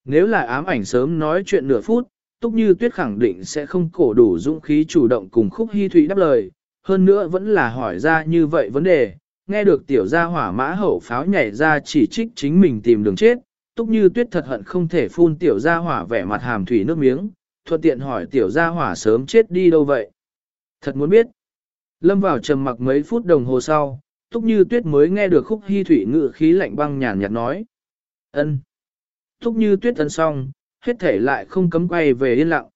Nếu là ám ảnh sớm nói chuyện nửa phút, Túc Như Tuyết khẳng định sẽ không cổ đủ dũng khí chủ động cùng Khúc Hi Thụy đáp lời, hơn nữa vẫn là hỏi ra như vậy vấn đề, nghe được tiểu gia hỏa mã hậu pháo nhảy ra chỉ trích chính mình tìm đường chết, Túc Như Tuyết thật hận không thể phun tiểu gia hỏa vẻ mặt hàm thủy nước miếng, thuận tiện hỏi tiểu gia hỏa sớm chết đi đâu vậy. Thật muốn biết. Lâm vào trầm mặc mấy phút đồng hồ sau, Túc Như Tuyết mới nghe được khúc hy thủy ngự khí lạnh băng nhàn nhạt nói. ân. Túc Như Tuyết ân xong, hết thể lại không cấm quay về yên lặng.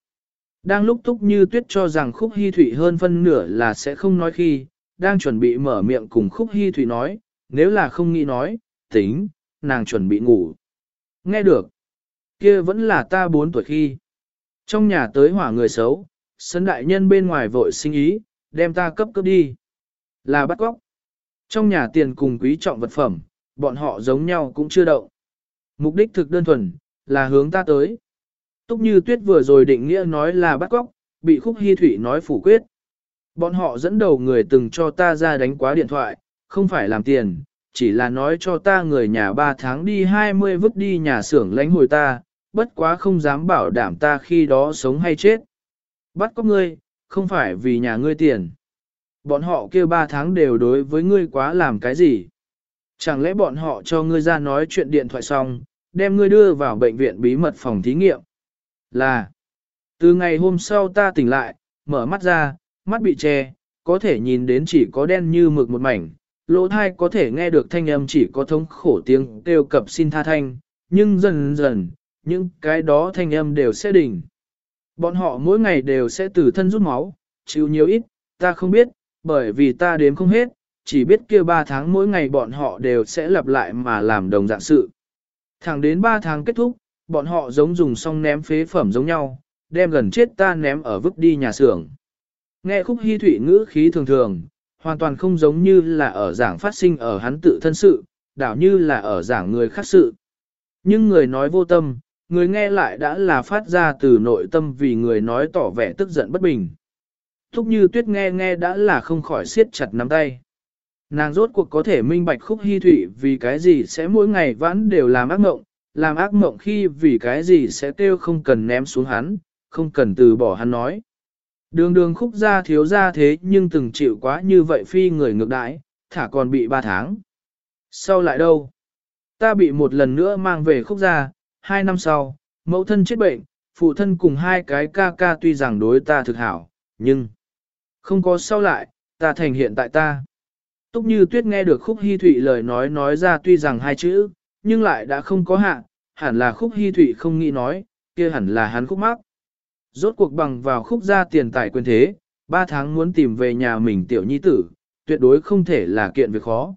Đang lúc Túc Như Tuyết cho rằng khúc hy thủy hơn phân nửa là sẽ không nói khi, đang chuẩn bị mở miệng cùng khúc hy thủy nói, nếu là không nghĩ nói, tính, nàng chuẩn bị ngủ. Nghe được, kia vẫn là ta bốn tuổi khi. Trong nhà tới hỏa người xấu, sân đại nhân bên ngoài vội sinh ý, đem ta cấp cấp đi. Là bắt góc. Trong nhà tiền cùng quý trọng vật phẩm, bọn họ giống nhau cũng chưa động. Mục đích thực đơn thuần, là hướng ta tới. Túc như tuyết vừa rồi định nghĩa nói là bắt góc, bị khúc hy thủy nói phủ quyết. Bọn họ dẫn đầu người từng cho ta ra đánh quá điện thoại, không phải làm tiền, chỉ là nói cho ta người nhà 3 tháng đi 20 vứt đi nhà xưởng lánh hồi ta, bất quá không dám bảo đảm ta khi đó sống hay chết. Bắt có ngươi, không phải vì nhà ngươi tiền. Bọn họ kêu ba tháng đều đối với ngươi quá làm cái gì? Chẳng lẽ bọn họ cho ngươi ra nói chuyện điện thoại xong, đem ngươi đưa vào bệnh viện bí mật phòng thí nghiệm? Là, từ ngày hôm sau ta tỉnh lại, mở mắt ra, mắt bị che, có thể nhìn đến chỉ có đen như mực một mảnh, lỗ thai có thể nghe được thanh âm chỉ có thống khổ tiếng kêu cập xin tha thanh, nhưng dần dần, những cái đó thanh âm đều sẽ đỉnh. Bọn họ mỗi ngày đều sẽ từ thân rút máu, chịu nhiều ít, ta không biết, bởi vì ta đếm không hết, chỉ biết kia 3 tháng mỗi ngày bọn họ đều sẽ lặp lại mà làm đồng dạng sự. Thẳng đến 3 tháng kết thúc, bọn họ giống dùng xong ném phế phẩm giống nhau, đem gần chết ta ném ở vứt đi nhà xưởng. Nghe khúc hy thủy ngữ khí thường thường, hoàn toàn không giống như là ở giảng phát sinh ở hắn tự thân sự, đảo như là ở giảng người khác sự. Nhưng người nói vô tâm, người nghe lại đã là phát ra từ nội tâm vì người nói tỏ vẻ tức giận bất bình. Thúc như tuyết nghe nghe đã là không khỏi siết chặt nắm tay. Nàng rốt cuộc có thể minh bạch khúc hy thủy vì cái gì sẽ mỗi ngày vãn đều làm ác mộng, làm ác mộng khi vì cái gì sẽ kêu không cần ném xuống hắn, không cần từ bỏ hắn nói. Đường đường khúc ra thiếu ra thế nhưng từng chịu quá như vậy phi người ngược đãi, thả còn bị ba tháng. Sau lại đâu? Ta bị một lần nữa mang về khúc ra, hai năm sau, mẫu thân chết bệnh, phụ thân cùng hai cái ca ca tuy rằng đối ta thực hảo, nhưng không có sau lại, ta thành hiện tại ta. Túc như tuyết nghe được khúc hy thụy lời nói nói ra tuy rằng hai chữ, nhưng lại đã không có hạ, hẳn là khúc hy thụy không nghĩ nói, kia hẳn là hắn khúc mắc. Rốt cuộc bằng vào khúc gia tiền tài quyền thế, ba tháng muốn tìm về nhà mình tiểu nhi tử, tuyệt đối không thể là kiện việc khó.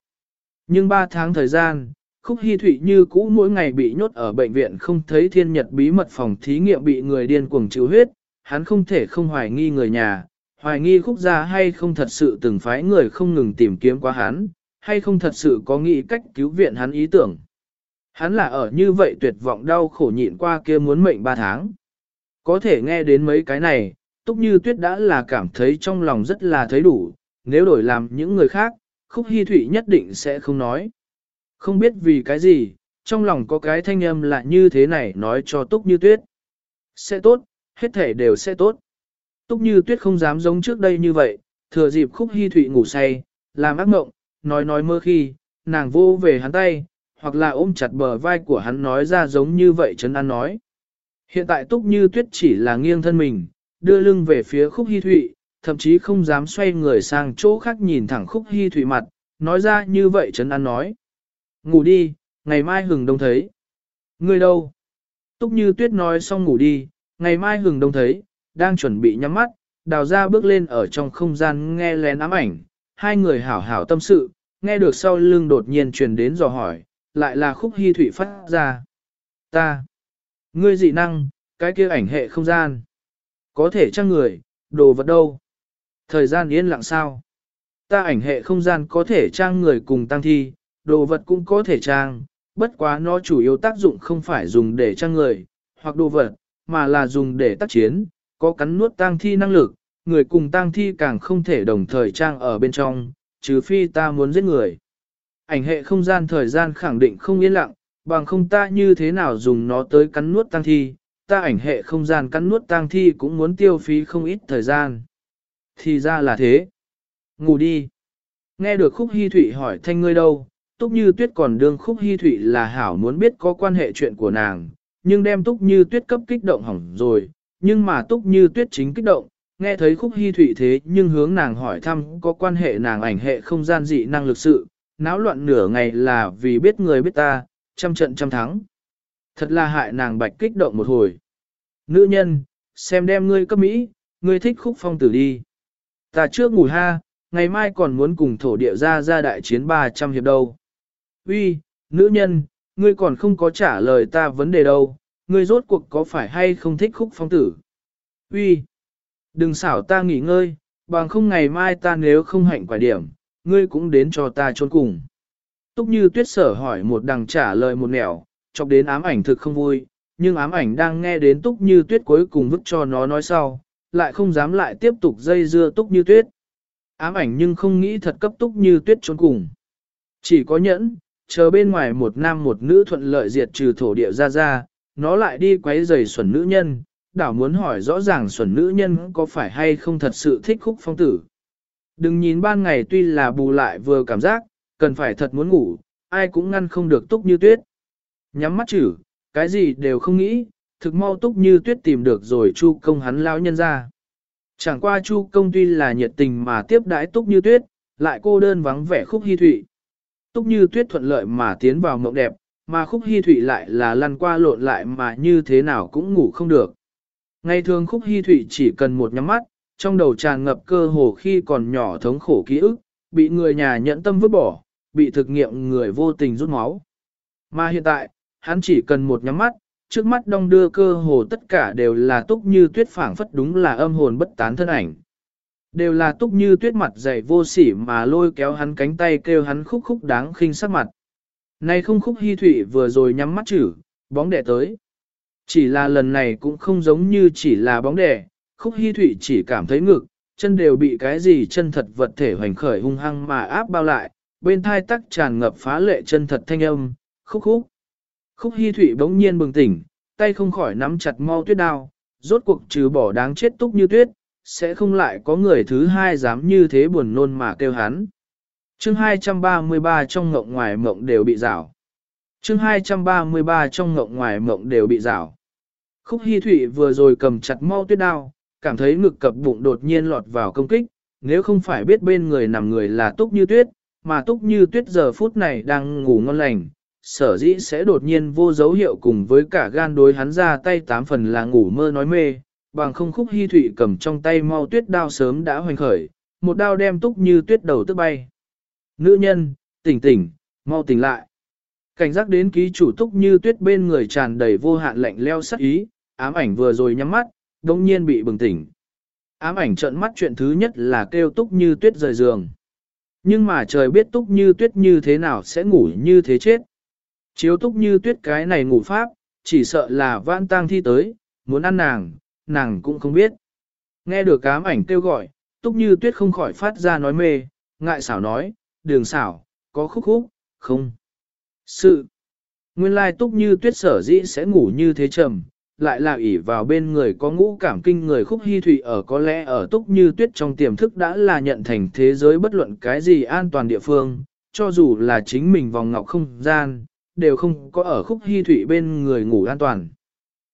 Nhưng ba tháng thời gian, Khúc hy Thụy như cũ mỗi ngày bị nhốt ở bệnh viện không thấy thiên nhật bí mật phòng thí nghiệm bị người điên cuồng chịu huyết, hắn không thể không hoài nghi người nhà, hoài nghi khúc gia hay không thật sự từng phái người không ngừng tìm kiếm qua hắn, hay không thật sự có nghĩ cách cứu viện hắn ý tưởng. Hắn là ở như vậy tuyệt vọng đau khổ nhịn qua kia muốn mệnh ba tháng. Có thể nghe đến mấy cái này, Túc Như Tuyết đã là cảm thấy trong lòng rất là thấy đủ, nếu đổi làm những người khác, Khúc Hi Thụy nhất định sẽ không nói. Không biết vì cái gì, trong lòng có cái thanh âm là như thế này nói cho Túc Như Tuyết. Sẽ tốt, hết thể đều sẽ tốt. Túc Như Tuyết không dám giống trước đây như vậy, thừa dịp khúc hy thụy ngủ say, làm ác mộng, nói nói mơ khi, nàng vô về hắn tay, hoặc là ôm chặt bờ vai của hắn nói ra giống như vậy chấn an nói. Hiện tại Túc Như Tuyết chỉ là nghiêng thân mình, đưa lưng về phía khúc hy thụy, thậm chí không dám xoay người sang chỗ khác nhìn thẳng khúc hy thụy mặt, nói ra như vậy Trấn an nói. Ngủ đi, ngày mai hừng đông thấy. Ngươi đâu? Túc như tuyết nói xong ngủ đi, ngày mai hừng đông thấy, đang chuẩn bị nhắm mắt, đào ra bước lên ở trong không gian nghe lén ám ảnh, hai người hảo hảo tâm sự, nghe được sau lưng đột nhiên truyền đến dò hỏi, lại là khúc hy thủy phát ra. Ta, Ngươi dị năng, cái kia ảnh hệ không gian. Có thể trang người, đồ vật đâu. Thời gian yên lặng sao. Ta ảnh hệ không gian có thể trang người cùng tăng thi, đồ vật cũng có thể trang, bất quá nó chủ yếu tác dụng không phải dùng để trang người, hoặc đồ vật, mà là dùng để tác chiến, có cắn nuốt tăng thi năng lực, người cùng tăng thi càng không thể đồng thời trang ở bên trong, trừ phi ta muốn giết người. Ảnh hệ không gian thời gian khẳng định không yên lặng, bằng không ta như thế nào dùng nó tới cắn nuốt tang thi, ta ảnh hệ không gian cắn nuốt tang thi cũng muốn tiêu phí không ít thời gian. Thì ra là thế. Ngủ đi. Nghe được khúc hy thụy hỏi thanh ngươi đâu, túc như tuyết còn đương khúc hy thụy là hảo muốn biết có quan hệ chuyện của nàng, nhưng đem túc như tuyết cấp kích động hỏng rồi, nhưng mà túc như tuyết chính kích động, nghe thấy khúc hy thụy thế nhưng hướng nàng hỏi thăm có quan hệ nàng ảnh hệ không gian dị năng lực sự, náo loạn nửa ngày là vì biết người biết ta, trăm trận trăm thắng. Thật là hại nàng bạch kích động một hồi. Nữ nhân, xem đem ngươi cấp Mỹ, ngươi thích khúc phong tử đi. Ta trước ngủ ha, ngày mai còn muốn cùng thổ địa ra ra đại chiến 300 hiệp đâu. Uy, nữ nhân, ngươi còn không có trả lời ta vấn đề đâu, ngươi rốt cuộc có phải hay không thích khúc phong tử. Uy, đừng xảo ta nghỉ ngơi, bằng không ngày mai ta nếu không hạnh quả điểm, ngươi cũng đến cho ta trốn cùng. Túc như tuyết sở hỏi một đằng trả lời một nẻo, chọc đến ám ảnh thực không vui, nhưng ám ảnh đang nghe đến túc như tuyết cuối cùng vứt cho nó nói sau, lại không dám lại tiếp tục dây dưa túc như tuyết. Ám ảnh nhưng không nghĩ thật cấp túc như tuyết trốn cùng. Chỉ có nhẫn, chờ bên ngoài một nam một nữ thuận lợi diệt trừ thổ địa ra ra, nó lại đi quấy giày xuẩn nữ nhân, đảo muốn hỏi rõ ràng xuẩn nữ nhân có phải hay không thật sự thích khúc phong tử. Đừng nhìn ban ngày tuy là bù lại vừa cảm giác, cần phải thật muốn ngủ, ai cũng ngăn không được túc như tuyết. Nhắm mắt chử, cái gì đều không nghĩ, thực mau túc như tuyết tìm được rồi chu công hắn lão nhân ra. Chẳng qua chu công tuy là nhiệt tình mà tiếp đãi túc như tuyết, lại cô đơn vắng vẻ khúc hy thụy. Túc như tuyết thuận lợi mà tiến vào mộng đẹp, mà khúc hy thụy lại là lăn qua lộn lại mà như thế nào cũng ngủ không được. Ngày thường khúc hy thụy chỉ cần một nhắm mắt, trong đầu tràn ngập cơ hồ khi còn nhỏ thống khổ ký ức, bị người nhà nhẫn tâm vứt bỏ, bị thực nghiệm người vô tình rút máu. Mà hiện tại, hắn chỉ cần một nhắm mắt, trước mắt đong đưa cơ hồ tất cả đều là túc như tuyết phảng phất đúng là âm hồn bất tán thân ảnh. Đều là túc như tuyết mặt dày vô sỉ mà lôi kéo hắn cánh tay kêu hắn khúc khúc đáng khinh sắc mặt. Nay không khúc hy thủy vừa rồi nhắm mắt chử, bóng đẻ tới. Chỉ là lần này cũng không giống như chỉ là bóng đẻ, khúc hy thủy chỉ cảm thấy ngực, chân đều bị cái gì chân thật vật thể hoành khởi hung hăng mà áp bao lại, bên thai tắc tràn ngập phá lệ chân thật thanh âm, khúc khúc. Khúc hy thụy bỗng nhiên bừng tỉnh, tay không khỏi nắm chặt mau tuyết đao, rốt cuộc trừ bỏ đáng chết túc như tuyết, sẽ không lại có người thứ hai dám như thế buồn nôn mà kêu hắn. Chương 233 trong ngộng ngoài mộng đều bị rảo. Chương 233 trong ngộng ngoài mộng đều bị rảo. Khúc Hi Thụy vừa rồi cầm chặt mau tuyết đao, cảm thấy ngực cập bụng đột nhiên lọt vào công kích, nếu không phải biết bên người nằm người là Túc Như Tuyết, mà Túc Như Tuyết giờ phút này đang ngủ ngon lành, sở dĩ sẽ đột nhiên vô dấu hiệu cùng với cả gan đối hắn ra tay tám phần là ngủ mơ nói mê, bằng không khúc hy thụy cầm trong tay mau tuyết đao sớm đã hoành khởi, một đao đem túc như tuyết đầu tức bay. Nữ nhân, tỉnh tỉnh, mau tỉnh lại. Cảnh giác đến ký chủ túc như tuyết bên người tràn đầy vô hạn lạnh leo sắc ý, ám ảnh vừa rồi nhắm mắt, đồng nhiên bị bừng tỉnh. Ám ảnh trợn mắt chuyện thứ nhất là kêu túc như tuyết rời giường. Nhưng mà trời biết túc như tuyết như thế nào sẽ ngủ như thế chết. Chiếu túc như tuyết cái này ngủ pháp, chỉ sợ là vãn tang thi tới, muốn ăn nàng, nàng cũng không biết. Nghe được cám ảnh kêu gọi, túc như tuyết không khỏi phát ra nói mê, ngại xảo nói, đường xảo, có khúc khúc, không. Sự. Nguyên lai túc như tuyết sở dĩ sẽ ngủ như thế trầm, lại là ỷ vào bên người có ngũ cảm kinh người khúc hy thủy ở có lẽ ở túc như tuyết trong tiềm thức đã là nhận thành thế giới bất luận cái gì an toàn địa phương, cho dù là chính mình vòng ngọc không gian, đều không có ở khúc hy thủy bên người ngủ an toàn.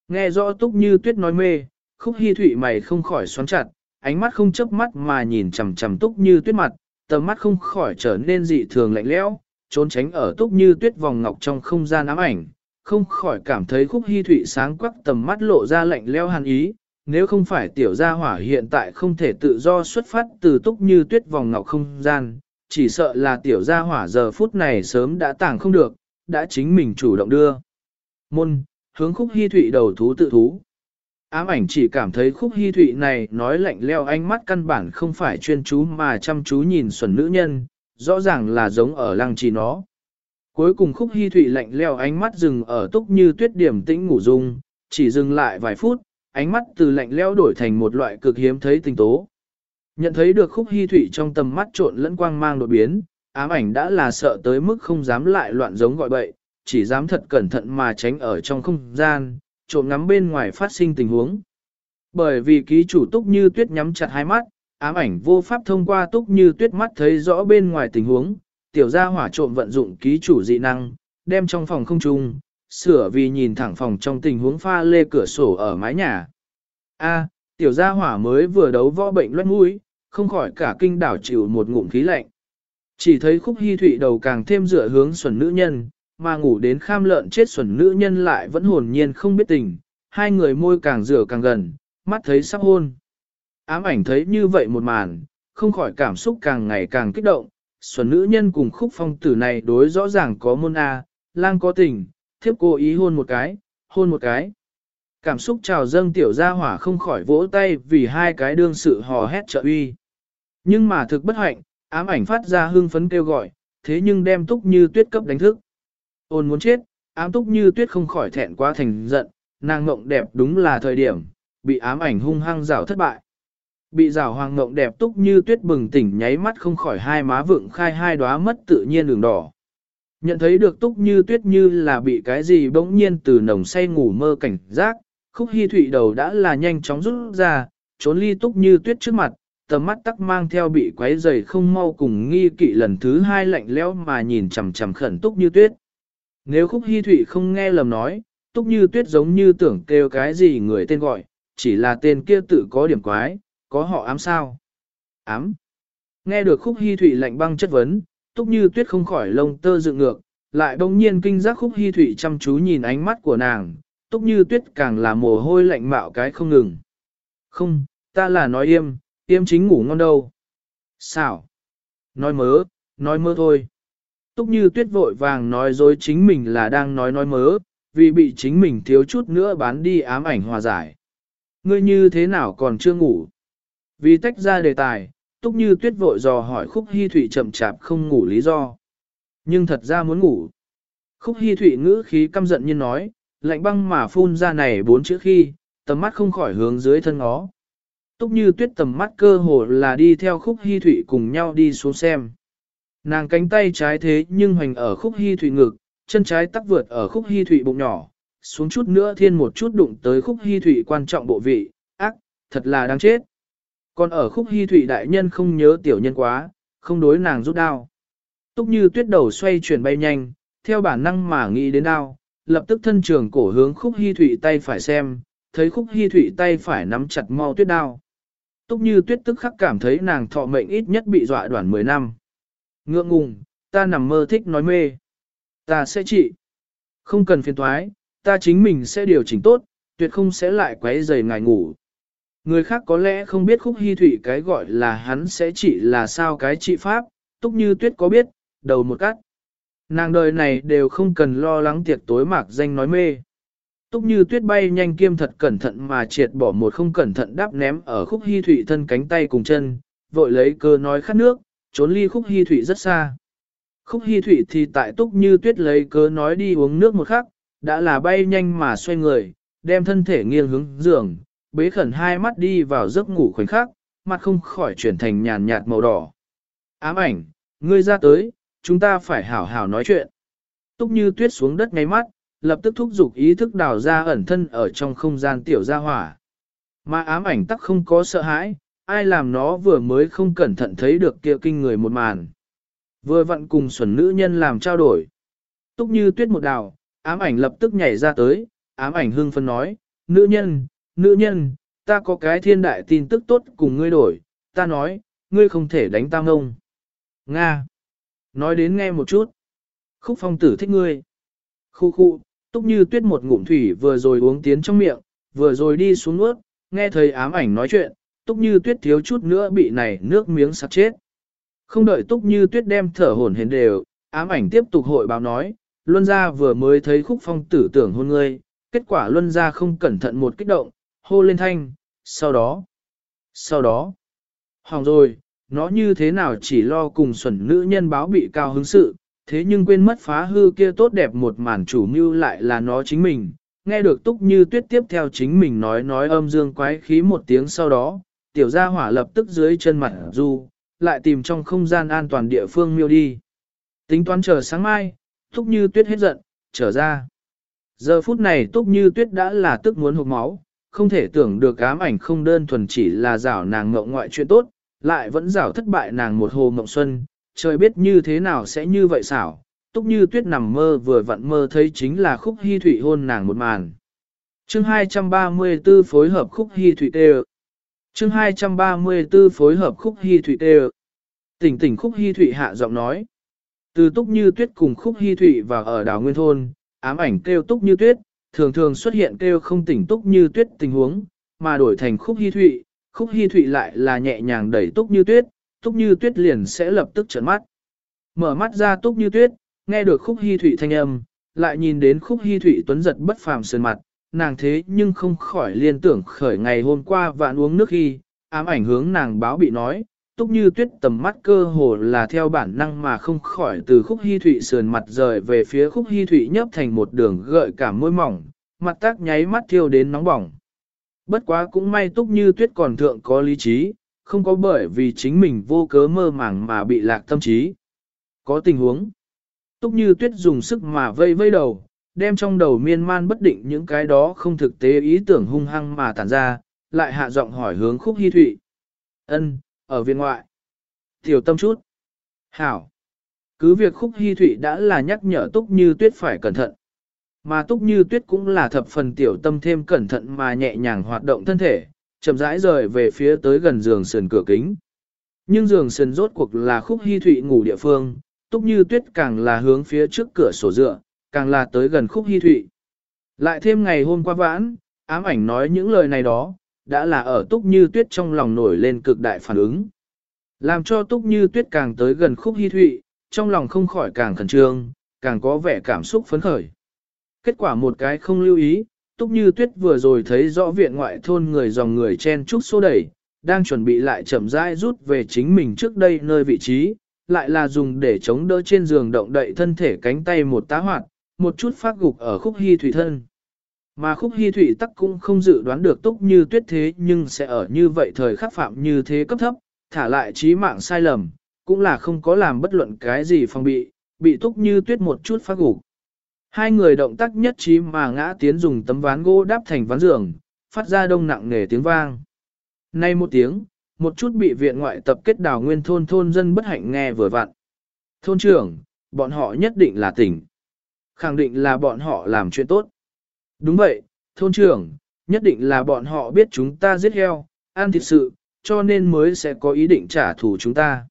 Nghe rõ túc như tuyết nói mê, khúc hy thủy mày không khỏi xoắn chặt, ánh mắt không chớp mắt mà nhìn chằm chằm túc như tuyết mặt, tầm mắt không khỏi trở nên dị thường lạnh lẽo, trốn tránh ở túc như tuyết vòng ngọc trong không gian ám ảnh, không khỏi cảm thấy khúc hy thụy sáng quắc tầm mắt lộ ra lạnh leo hàn ý, nếu không phải tiểu gia hỏa hiện tại không thể tự do xuất phát từ túc như tuyết vòng ngọc không gian, chỉ sợ là tiểu gia hỏa giờ phút này sớm đã tàng không được, đã chính mình chủ động đưa. Môn, hướng khúc hy thụy đầu thú tự thú. Ám ảnh chỉ cảm thấy khúc hy thụy này nói lạnh leo ánh mắt căn bản không phải chuyên chú mà chăm chú nhìn xuẩn nữ nhân, rõ ràng là giống ở lăng trì nó. Cuối cùng khúc hy thụy lạnh leo ánh mắt dừng ở túc như tuyết điểm tĩnh ngủ dung, chỉ dừng lại vài phút, ánh mắt từ lạnh leo đổi thành một loại cực hiếm thấy tình tố. Nhận thấy được khúc hy thụy trong tầm mắt trộn lẫn quang mang đột biến, ám ảnh đã là sợ tới mức không dám lại loạn giống gọi bậy, chỉ dám thật cẩn thận mà tránh ở trong không gian, trộm ngắm bên ngoài phát sinh tình huống. Bởi vì ký chủ túc như tuyết nhắm chặt hai mắt, ám ảnh vô pháp thông qua túc như tuyết mắt thấy rõ bên ngoài tình huống, tiểu gia hỏa trộm vận dụng ký chủ dị năng, đem trong phòng không trung, sửa vì nhìn thẳng phòng trong tình huống pha lê cửa sổ ở mái nhà. A, tiểu gia hỏa mới vừa đấu võ bệnh loét mũi, không khỏi cả kinh đảo chịu một ngụm khí lạnh. Chỉ thấy khúc hy thụy đầu càng thêm dựa hướng xuẩn nữ nhân, mà ngủ đến kham lợn chết xuẩn nữ nhân lại vẫn hồn nhiên không biết tình, hai người môi càng rửa càng gần, mắt thấy sắp hôn. Ám ảnh thấy như vậy một màn, không khỏi cảm xúc càng ngày càng kích động, xuân nữ nhân cùng khúc phong tử này đối rõ ràng có môn A, lang có tình, thiếp cô ý hôn một cái, hôn một cái. Cảm xúc trào dâng tiểu gia hỏa không khỏi vỗ tay vì hai cái đương sự hò hét trợ uy. Nhưng mà thực bất hạnh, ám ảnh phát ra hưng phấn kêu gọi, thế nhưng đem túc như tuyết cấp đánh thức. Ôn muốn chết, ám túc như tuyết không khỏi thẹn quá thành giận, nàng ngộng đẹp đúng là thời điểm, bị ám ảnh hung hăng rào thất bại. Bị rào hoàng ngộng đẹp túc như tuyết bừng tỉnh nháy mắt không khỏi hai má vượng khai hai đóa mất tự nhiên đường đỏ. Nhận thấy được túc như tuyết như là bị cái gì bỗng nhiên từ nồng say ngủ mơ cảnh giác, khúc hy thụy đầu đã là nhanh chóng rút ra, trốn ly túc như tuyết trước mặt, tầm mắt tắc mang theo bị quấy dày không mau cùng nghi kỵ lần thứ hai lạnh lẽo mà nhìn chằm chằm khẩn túc như tuyết. Nếu khúc hy thụy không nghe lầm nói, túc như tuyết giống như tưởng kêu cái gì người tên gọi, chỉ là tên kia tự có điểm quái, có họ ám sao. Ám. Nghe được khúc hy thủy lạnh băng chất vấn, túc như tuyết không khỏi lông tơ dựng ngược, lại bỗng nhiên kinh giác khúc hy thủy chăm chú nhìn ánh mắt của nàng, túc như tuyết càng là mồ hôi lạnh mạo cái không ngừng. Không, ta là nói im, im chính ngủ ngon đâu. Sao? Nói mớ, nói mơ thôi. Túc như tuyết vội vàng nói dối chính mình là đang nói nói mớ, vì bị chính mình thiếu chút nữa bán đi ám ảnh hòa giải. Ngươi như thế nào còn chưa ngủ? Vì tách ra đề tài, Túc như tuyết vội dò hỏi khúc hy thụy chậm chạp không ngủ lý do. Nhưng thật ra muốn ngủ. Khúc hy thụy ngữ khí căm giận như nói, lạnh băng mà phun ra này bốn chữ khi, tầm mắt không khỏi hướng dưới thân ó. Túc như tuyết tầm mắt cơ hồ là đi theo khúc hy thụy cùng nhau đi xuống xem. Nàng cánh tay trái thế nhưng hoành ở khúc hy thụy ngực, chân trái tắc vượt ở khúc hy thụy bụng nhỏ, xuống chút nữa thiên một chút đụng tới khúc hy thụy quan trọng bộ vị, ác, thật là đáng chết. Còn ở khúc hy thụy đại nhân không nhớ tiểu nhân quá, không đối nàng rút đao. Túc như tuyết đầu xoay chuyển bay nhanh, theo bản năng mà nghĩ đến đao, lập tức thân trường cổ hướng khúc hy thụy tay phải xem, thấy khúc hy thụy tay phải nắm chặt mau tuyết đao. Túc như tuyết tức khắc cảm thấy nàng thọ mệnh ít nhất bị dọa đoạn 10 năm. Ngượng ngùng, ta nằm mơ thích nói mê. Ta sẽ trị. Không cần phiền thoái, ta chính mình sẽ điều chỉnh tốt, tuyệt không sẽ lại quấy rầy ngài ngủ. Người khác có lẽ không biết khúc hy thủy cái gọi là hắn sẽ trị là sao cái trị pháp, túc như tuyết có biết, đầu một cắt. Nàng đời này đều không cần lo lắng tiệc tối mạc danh nói mê. Túc như tuyết bay nhanh kiêm thật cẩn thận mà triệt bỏ một không cẩn thận đáp ném ở khúc hy thủy thân cánh tay cùng chân, vội lấy cơ nói khát nước, trốn ly khúc hy thủy rất xa. Khúc hy thủy thì tại túc như tuyết lấy cớ nói đi uống nước một khắc, đã là bay nhanh mà xoay người, đem thân thể nghiêng hướng giường, bế khẩn hai mắt đi vào giấc ngủ khoảnh khắc, mặt không khỏi chuyển thành nhàn nhạt màu đỏ. Ám ảnh, ngươi ra tới, chúng ta phải hảo hảo nói chuyện. Túc như tuyết xuống đất ngay mắt, lập tức thúc giục ý thức đào ra ẩn thân ở trong không gian tiểu gia hỏa. Mà ám ảnh tắc không có sợ hãi, ai làm nó vừa mới không cẩn thận thấy được kia kinh người một màn. Vừa vặn cùng xuẩn nữ nhân làm trao đổi. Túc như tuyết một đào, ám ảnh lập tức nhảy ra tới, ám ảnh hưng phân nói, nữ nhân, nữ nhân, ta có cái thiên đại tin tức tốt cùng ngươi đổi, ta nói, ngươi không thể đánh tam ông. Nga. Nói đến nghe một chút. Khúc phong tử thích ngươi. Khu khu, túc như tuyết một ngụm thủy vừa rồi uống tiến trong miệng, vừa rồi đi xuống nuốt, nghe thấy ám ảnh nói chuyện, túc như tuyết thiếu chút nữa bị này nước miếng sặc chết. Không đợi túc như tuyết đem thở hổn hển đều, ám ảnh tiếp tục hội báo nói, luân gia vừa mới thấy khúc phong tử tưởng hôn ngươi, kết quả luân gia không cẩn thận một kích động, hô lên thanh, sau đó, sau đó, hỏng rồi, nó như thế nào chỉ lo cùng xuẩn nữ nhân báo bị cao hứng sự, thế nhưng quên mất phá hư kia tốt đẹp một màn chủ mưu lại là nó chính mình, nghe được túc như tuyết tiếp theo chính mình nói nói âm dương quái khí một tiếng sau đó, tiểu gia hỏa lập tức dưới chân mặt du, lại tìm trong không gian an toàn địa phương miêu đi. Tính toán chờ sáng mai, túc như tuyết hết giận, trở ra. Giờ phút này túc như tuyết đã là tức muốn hụt máu, không thể tưởng được ám ảnh không đơn thuần chỉ là rảo nàng ngộng ngoại chuyện tốt, lại vẫn rảo thất bại nàng một hồ mộng xuân, trời biết như thế nào sẽ như vậy xảo, túc như tuyết nằm mơ vừa vặn mơ thấy chính là khúc hy thủy hôn nàng một màn. chương 234 phối hợp khúc hy thủy tê chương 234 phối hợp khúc hy thủy tê Tỉnh tỉnh khúc hy thủy hạ giọng nói. Từ túc như tuyết cùng khúc hy thủy vào ở đảo Nguyên Thôn, ám ảnh kêu túc như tuyết, thường thường xuất hiện kêu không tỉnh túc như tuyết tình huống, mà đổi thành khúc hy thụy, khúc hy thụy lại là nhẹ nhàng đẩy túc như tuyết, túc như tuyết liền sẽ lập tức trợn mắt. Mở mắt ra túc như tuyết, nghe được khúc hy thụy thanh âm, lại nhìn đến khúc hy thụy tuấn giật bất phàm sơn mặt, nàng thế nhưng không khỏi liên tưởng khởi ngày hôm qua vạn uống nước khi, ám ảnh hướng nàng báo bị nói, túc như tuyết tầm mắt cơ hồ là theo bản năng mà không khỏi từ khúc hy thụy sườn mặt rời về phía khúc hy thụy nhấp thành một đường gợi cả môi mỏng, mặt tác nháy mắt thiêu đến nóng bỏng. Bất quá cũng may túc như tuyết còn thượng có lý trí, không có bởi vì chính mình vô cớ mơ màng mà bị lạc tâm trí. Có tình huống. Túc như tuyết dùng sức mà vây vây đầu, đem trong đầu miên man bất định những cái đó không thực tế ý tưởng hung hăng mà tản ra, lại hạ giọng hỏi hướng khúc hy thụy. ân ở viện ngoại. Tiểu tâm chút. Hảo. Cứ việc khúc hy thụy đã là nhắc nhở túc như tuyết phải cẩn thận. Mà túc như tuyết cũng là thập phần tiểu tâm thêm cẩn thận mà nhẹ nhàng hoạt động thân thể, chậm rãi rời về phía tới gần giường sườn cửa kính. Nhưng giường sườn rốt cuộc là khúc hy thụy ngủ địa phương, túc như tuyết càng là hướng phía trước cửa sổ dựa, càng là tới gần khúc hy thụy. Lại thêm ngày hôm qua vãn, ám ảnh nói những lời này đó, đã là ở túc như tuyết trong lòng nổi lên cực đại phản ứng. Làm cho túc như tuyết càng tới gần khúc hy thụy, trong lòng không khỏi càng khẩn trương, càng có vẻ cảm xúc phấn khởi. Kết quả một cái không lưu ý, túc như tuyết vừa rồi thấy rõ viện ngoại thôn người dòng người chen trúc xô đẩy, đang chuẩn bị lại chậm rãi rút về chính mình trước đây nơi vị trí, lại là dùng để chống đỡ trên giường động đậy thân thể cánh tay một tá hoạt, một chút phát gục ở khúc hy thủy thân. Mà khúc hy thủy tắc cũng không dự đoán được túc như tuyết thế nhưng sẽ ở như vậy thời khắc phạm như thế cấp thấp, thả lại trí mạng sai lầm, cũng là không có làm bất luận cái gì phòng bị, bị túc như tuyết một chút phát gục. Hai người động tác nhất trí mà ngã tiến dùng tấm ván gỗ đáp thành ván giường, phát ra đông nặng nề tiếng vang. Nay một tiếng, một chút bị viện ngoại tập kết đảo nguyên thôn thôn dân bất hạnh nghe vừa vặn. Thôn trưởng, bọn họ nhất định là tỉnh. Khẳng định là bọn họ làm chuyện tốt. Đúng vậy, thôn trưởng, nhất định là bọn họ biết chúng ta giết heo, ăn thịt sự, cho nên mới sẽ có ý định trả thù chúng ta.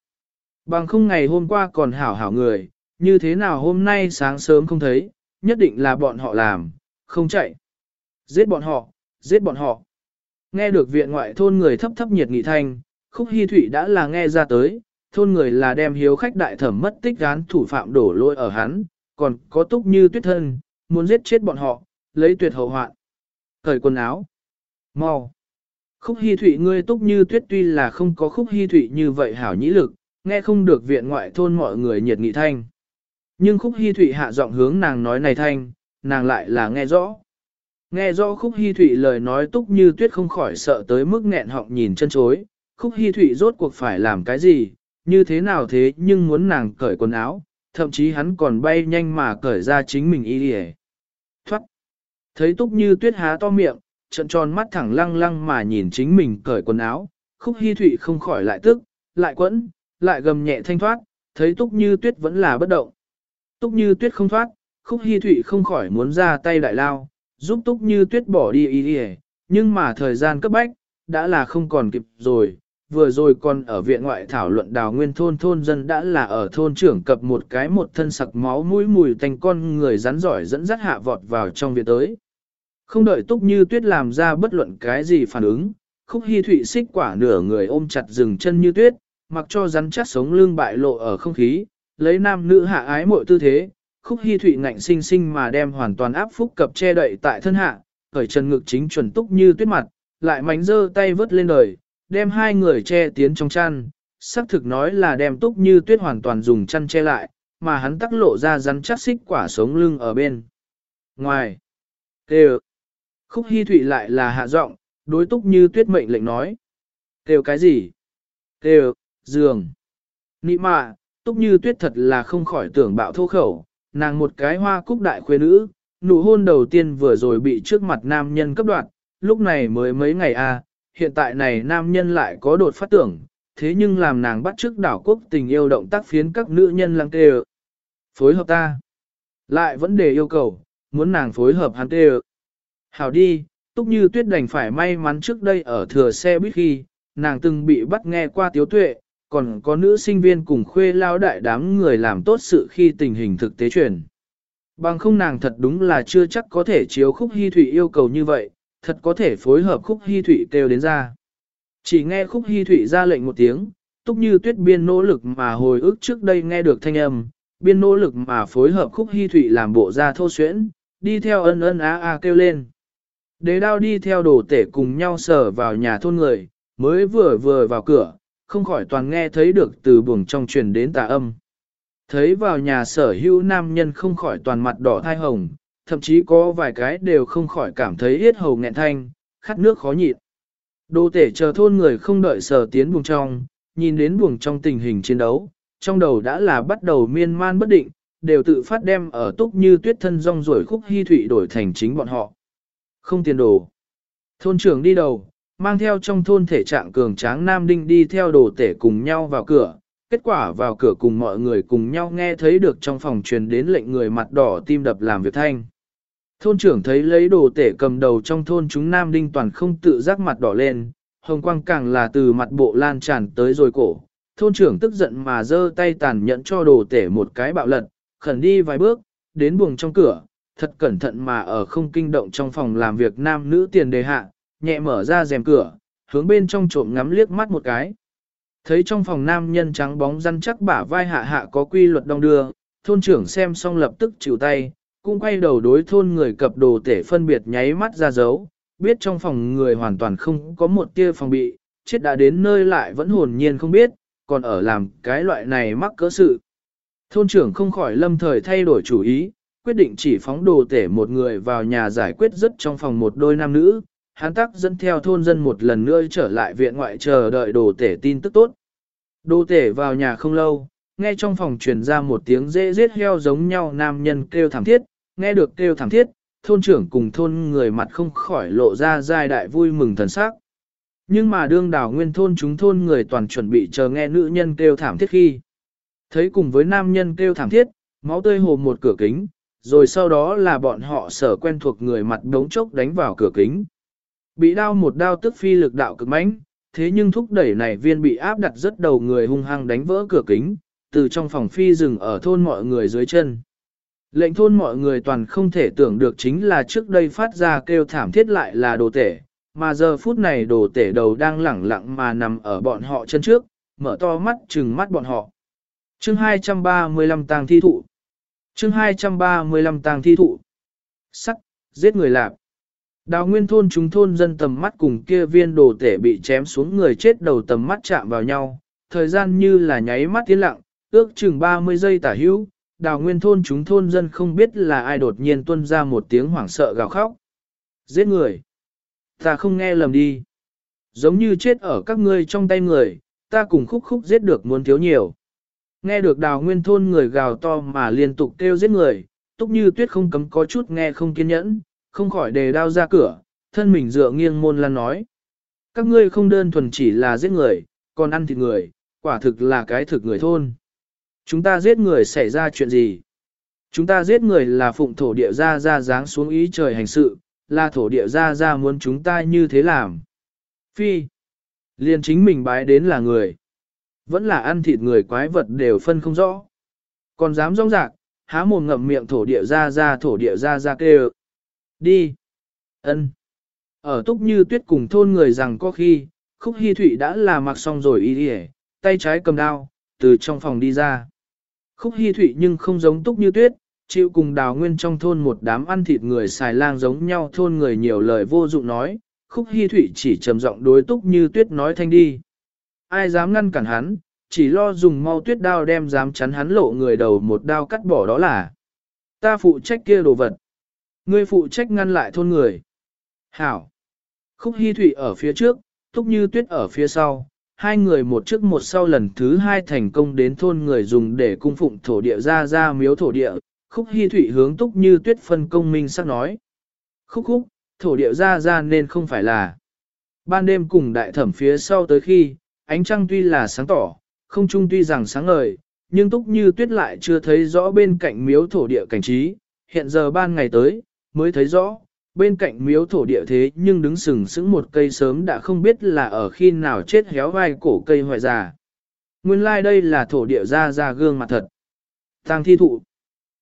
Bằng không ngày hôm qua còn hảo hảo người, như thế nào hôm nay sáng sớm không thấy, nhất định là bọn họ làm, không chạy. Giết bọn họ, giết bọn họ. Nghe được viện ngoại thôn người thấp thấp nhiệt nghị thanh, khúc hy thủy đã là nghe ra tới, thôn người là đem hiếu khách đại thẩm mất tích gán thủ phạm đổ lôi ở hắn, còn có túc như tuyết thân, muốn giết chết bọn họ, lấy tuyệt hậu hoạn. Cởi quần áo. mau. Khúc hy thụy ngươi túc như tuyết tuy là không có khúc hy thụy như vậy hảo nhĩ lực, nghe không được viện ngoại thôn mọi người nhiệt nghị thanh. Nhưng khúc hy thụy hạ giọng hướng nàng nói này thanh, nàng lại là nghe rõ. Nghe rõ khúc hy thụy lời nói túc như tuyết không khỏi sợ tới mức nghẹn họng nhìn chân chối, khúc hy thụy rốt cuộc phải làm cái gì, như thế nào thế nhưng muốn nàng cởi quần áo, thậm chí hắn còn bay nhanh mà cởi ra chính mình y đi Thấy túc như tuyết há to miệng, trận tròn mắt thẳng lăng lăng mà nhìn chính mình cởi quần áo, khúc hy thụy không khỏi lại tức, lại quẫn, lại gầm nhẹ thanh thoát, thấy túc như tuyết vẫn là bất động. Túc như tuyết không thoát, khúc hy thụy không khỏi muốn ra tay đại lao, giúp túc như tuyết bỏ đi ý đi nhưng mà thời gian cấp bách, đã là không còn kịp rồi. Vừa rồi còn ở viện ngoại thảo luận đào nguyên thôn thôn dân đã là ở thôn trưởng cập một cái một thân sặc máu mũi mùi thành con người rắn giỏi dẫn dắt hạ vọt vào trong viện tới. Không đợi túc như tuyết làm ra bất luận cái gì phản ứng, khúc hy thụy xích quả nửa người ôm chặt rừng chân như tuyết, mặc cho rắn chắc sống lưng bại lộ ở không khí, lấy nam nữ hạ ái mọi tư thế, khúc hy thụy ngạnh sinh sinh mà đem hoàn toàn áp phúc cập che đậy tại thân hạ, khởi chân ngực chính chuẩn túc như tuyết mặt, lại mánh dơ tay vớt lên đời, đem hai người che tiến trong chăn, xác thực nói là đem túc như tuyết hoàn toàn dùng chăn che lại, mà hắn tắc lộ ra rắn chắc xích quả sống lưng ở bên. Ngoài, kêu, khúc hy thụy lại là hạ giọng, đối túc như tuyết mệnh lệnh nói. Kêu cái gì? Kêu, giường. Nị mạ, túc như tuyết thật là không khỏi tưởng bạo thô khẩu, nàng một cái hoa cúc đại khuê nữ, nụ hôn đầu tiên vừa rồi bị trước mặt nam nhân cấp đoạt, lúc này mới mấy ngày à, hiện tại này nam nhân lại có đột phát tưởng, thế nhưng làm nàng bắt trước đảo quốc tình yêu động tác phiến các nữ nhân lăng tê Phối hợp ta. Lại vẫn đề yêu cầu, muốn nàng phối hợp hắn tê Hảo đi, túc như tuyết đành phải may mắn trước đây ở thừa xe buýt khi, nàng từng bị bắt nghe qua tiếu tuệ, còn có nữ sinh viên cùng khuê lao đại đám người làm tốt sự khi tình hình thực tế chuyển. Bằng không nàng thật đúng là chưa chắc có thể chiếu khúc hy thủy yêu cầu như vậy, thật có thể phối hợp khúc hy thủy kêu đến ra. Chỉ nghe khúc hy thủy ra lệnh một tiếng, túc như tuyết biên nỗ lực mà hồi ức trước đây nghe được thanh âm, biên nỗ lực mà phối hợp khúc hy thủy làm bộ ra thô xuyễn, đi theo ân ân á á kêu lên. Đế đao đi theo đồ tể cùng nhau sở vào nhà thôn người, mới vừa vừa vào cửa, không khỏi toàn nghe thấy được từ buồng trong truyền đến tà âm. Thấy vào nhà sở hữu nam nhân không khỏi toàn mặt đỏ thai hồng, thậm chí có vài cái đều không khỏi cảm thấy yết hầu nghẹn thanh, khát nước khó nhịn. Đồ tể chờ thôn người không đợi sở tiến buồng trong, nhìn đến buồng trong tình hình chiến đấu, trong đầu đã là bắt đầu miên man bất định, đều tự phát đem ở túc như tuyết thân rong rồi khúc hy thủy đổi thành chính bọn họ. Không tiền đồ. Thôn trưởng đi đầu, mang theo trong thôn thể trạng cường tráng Nam Đinh đi theo đồ tể cùng nhau vào cửa. Kết quả vào cửa cùng mọi người cùng nhau nghe thấy được trong phòng truyền đến lệnh người mặt đỏ tim đập làm việc thanh. Thôn trưởng thấy lấy đồ tể cầm đầu trong thôn chúng Nam Đinh toàn không tự giác mặt đỏ lên, hồng quang càng là từ mặt bộ lan tràn tới rồi cổ. Thôn trưởng tức giận mà giơ tay tàn nhẫn cho đồ tể một cái bạo lật, khẩn đi vài bước, đến buồng trong cửa, thật cẩn thận mà ở không kinh động trong phòng làm việc nam nữ tiền đề hạ, nhẹ mở ra rèm cửa, hướng bên trong trộm ngắm liếc mắt một cái. Thấy trong phòng nam nhân trắng bóng răn chắc bả vai hạ hạ có quy luật đong đưa, thôn trưởng xem xong lập tức chịu tay, cũng quay đầu đối thôn người cập đồ tể phân biệt nháy mắt ra dấu, biết trong phòng người hoàn toàn không có một tia phòng bị, chết đã đến nơi lại vẫn hồn nhiên không biết, còn ở làm cái loại này mắc cỡ sự. Thôn trưởng không khỏi lâm thời thay đổi chủ ý, quyết định chỉ phóng đồ tể một người vào nhà giải quyết rất trong phòng một đôi nam nữ, hắn tắc dẫn theo thôn dân một lần nữa trở lại viện ngoại chờ đợi đồ tể tin tức tốt. Đồ tể vào nhà không lâu, nghe trong phòng truyền ra một tiếng dễ giết heo giống nhau nam nhân kêu thảm thiết, nghe được kêu thảm thiết, thôn trưởng cùng thôn người mặt không khỏi lộ ra giai đại vui mừng thần sắc. Nhưng mà đương đảo nguyên thôn chúng thôn người toàn chuẩn bị chờ nghe nữ nhân kêu thảm thiết khi. Thấy cùng với nam nhân kêu thảm thiết, máu tươi hồ một cửa kính, rồi sau đó là bọn họ sở quen thuộc người mặt đống chốc đánh vào cửa kính. Bị đau một đao tức phi lực đạo cực mãnh, thế nhưng thúc đẩy này viên bị áp đặt rất đầu người hung hăng đánh vỡ cửa kính, từ trong phòng phi dừng ở thôn mọi người dưới chân. Lệnh thôn mọi người toàn không thể tưởng được chính là trước đây phát ra kêu thảm thiết lại là đồ tể, mà giờ phút này đồ tể đầu đang lẳng lặng mà nằm ở bọn họ chân trước, mở to mắt trừng mắt bọn họ. chương 235 tàng thi thụ chương 235 tàng thi thụ. Sắc, giết người lạp. Đào nguyên thôn chúng thôn dân tầm mắt cùng kia viên đồ tể bị chém xuống người chết đầu tầm mắt chạm vào nhau, thời gian như là nháy mắt tiến lặng, ước chừng 30 giây tả hữu, đào nguyên thôn chúng thôn dân không biết là ai đột nhiên tuân ra một tiếng hoảng sợ gào khóc. Giết người. Ta không nghe lầm đi. Giống như chết ở các ngươi trong tay người, ta cùng khúc khúc giết được muốn thiếu nhiều. Nghe được đào nguyên thôn người gào to mà liên tục kêu giết người, túc như tuyết không cấm có chút nghe không kiên nhẫn, không khỏi đề đao ra cửa, thân mình dựa nghiêng môn lan nói. Các ngươi không đơn thuần chỉ là giết người, còn ăn thịt người, quả thực là cái thực người thôn. Chúng ta giết người xảy ra chuyện gì? Chúng ta giết người là phụng thổ địa ra ra dáng xuống ý trời hành sự, là thổ địa ra ra muốn chúng ta như thế làm. Phi, liền chính mình bái đến là người. Vẫn là ăn thịt người quái vật đều phân không rõ. Còn dám rong rạc, há mồm ngậm miệng thổ địa ra ra thổ địa ra ra kêu. Đi. ân Ở túc như tuyết cùng thôn người rằng có khi, khúc hy thụy đã là mặc xong rồi y đi tay trái cầm đao, từ trong phòng đi ra. Khúc hy thụy nhưng không giống túc như tuyết, chịu cùng đào nguyên trong thôn một đám ăn thịt người xài lang giống nhau thôn người nhiều lời vô dụng nói, khúc hy thụy chỉ trầm giọng đối túc như tuyết nói thanh đi. Ai dám ngăn cản hắn, chỉ lo dùng mau tuyết đao đem dám chắn hắn lộ người đầu một đao cắt bỏ đó là. Ta phụ trách kia đồ vật. Ngươi phụ trách ngăn lại thôn người. Hảo. Khúc hy thụy ở phía trước, túc như tuyết ở phía sau, hai người một trước một sau lần thứ hai thành công đến thôn người dùng để cung phụng thổ địa ra ra miếu thổ địa, khúc hy thủy hướng túc như tuyết phân công minh sắc nói. Khúc khúc, thổ địa ra ra nên không phải là. Ban đêm cùng đại thẩm phía sau tới khi, ánh trăng tuy là sáng tỏ, không trung tuy rằng sáng ngời, nhưng túc như tuyết lại chưa thấy rõ bên cạnh miếu thổ địa cảnh trí, hiện giờ ban ngày tới, mới thấy rõ, bên cạnh miếu thổ địa thế nhưng đứng sừng sững một cây sớm đã không biết là ở khi nào chết héo vai cổ cây hoại già. Nguyên lai like đây là thổ địa ra ra gương mặt thật. Tăng thi thụ.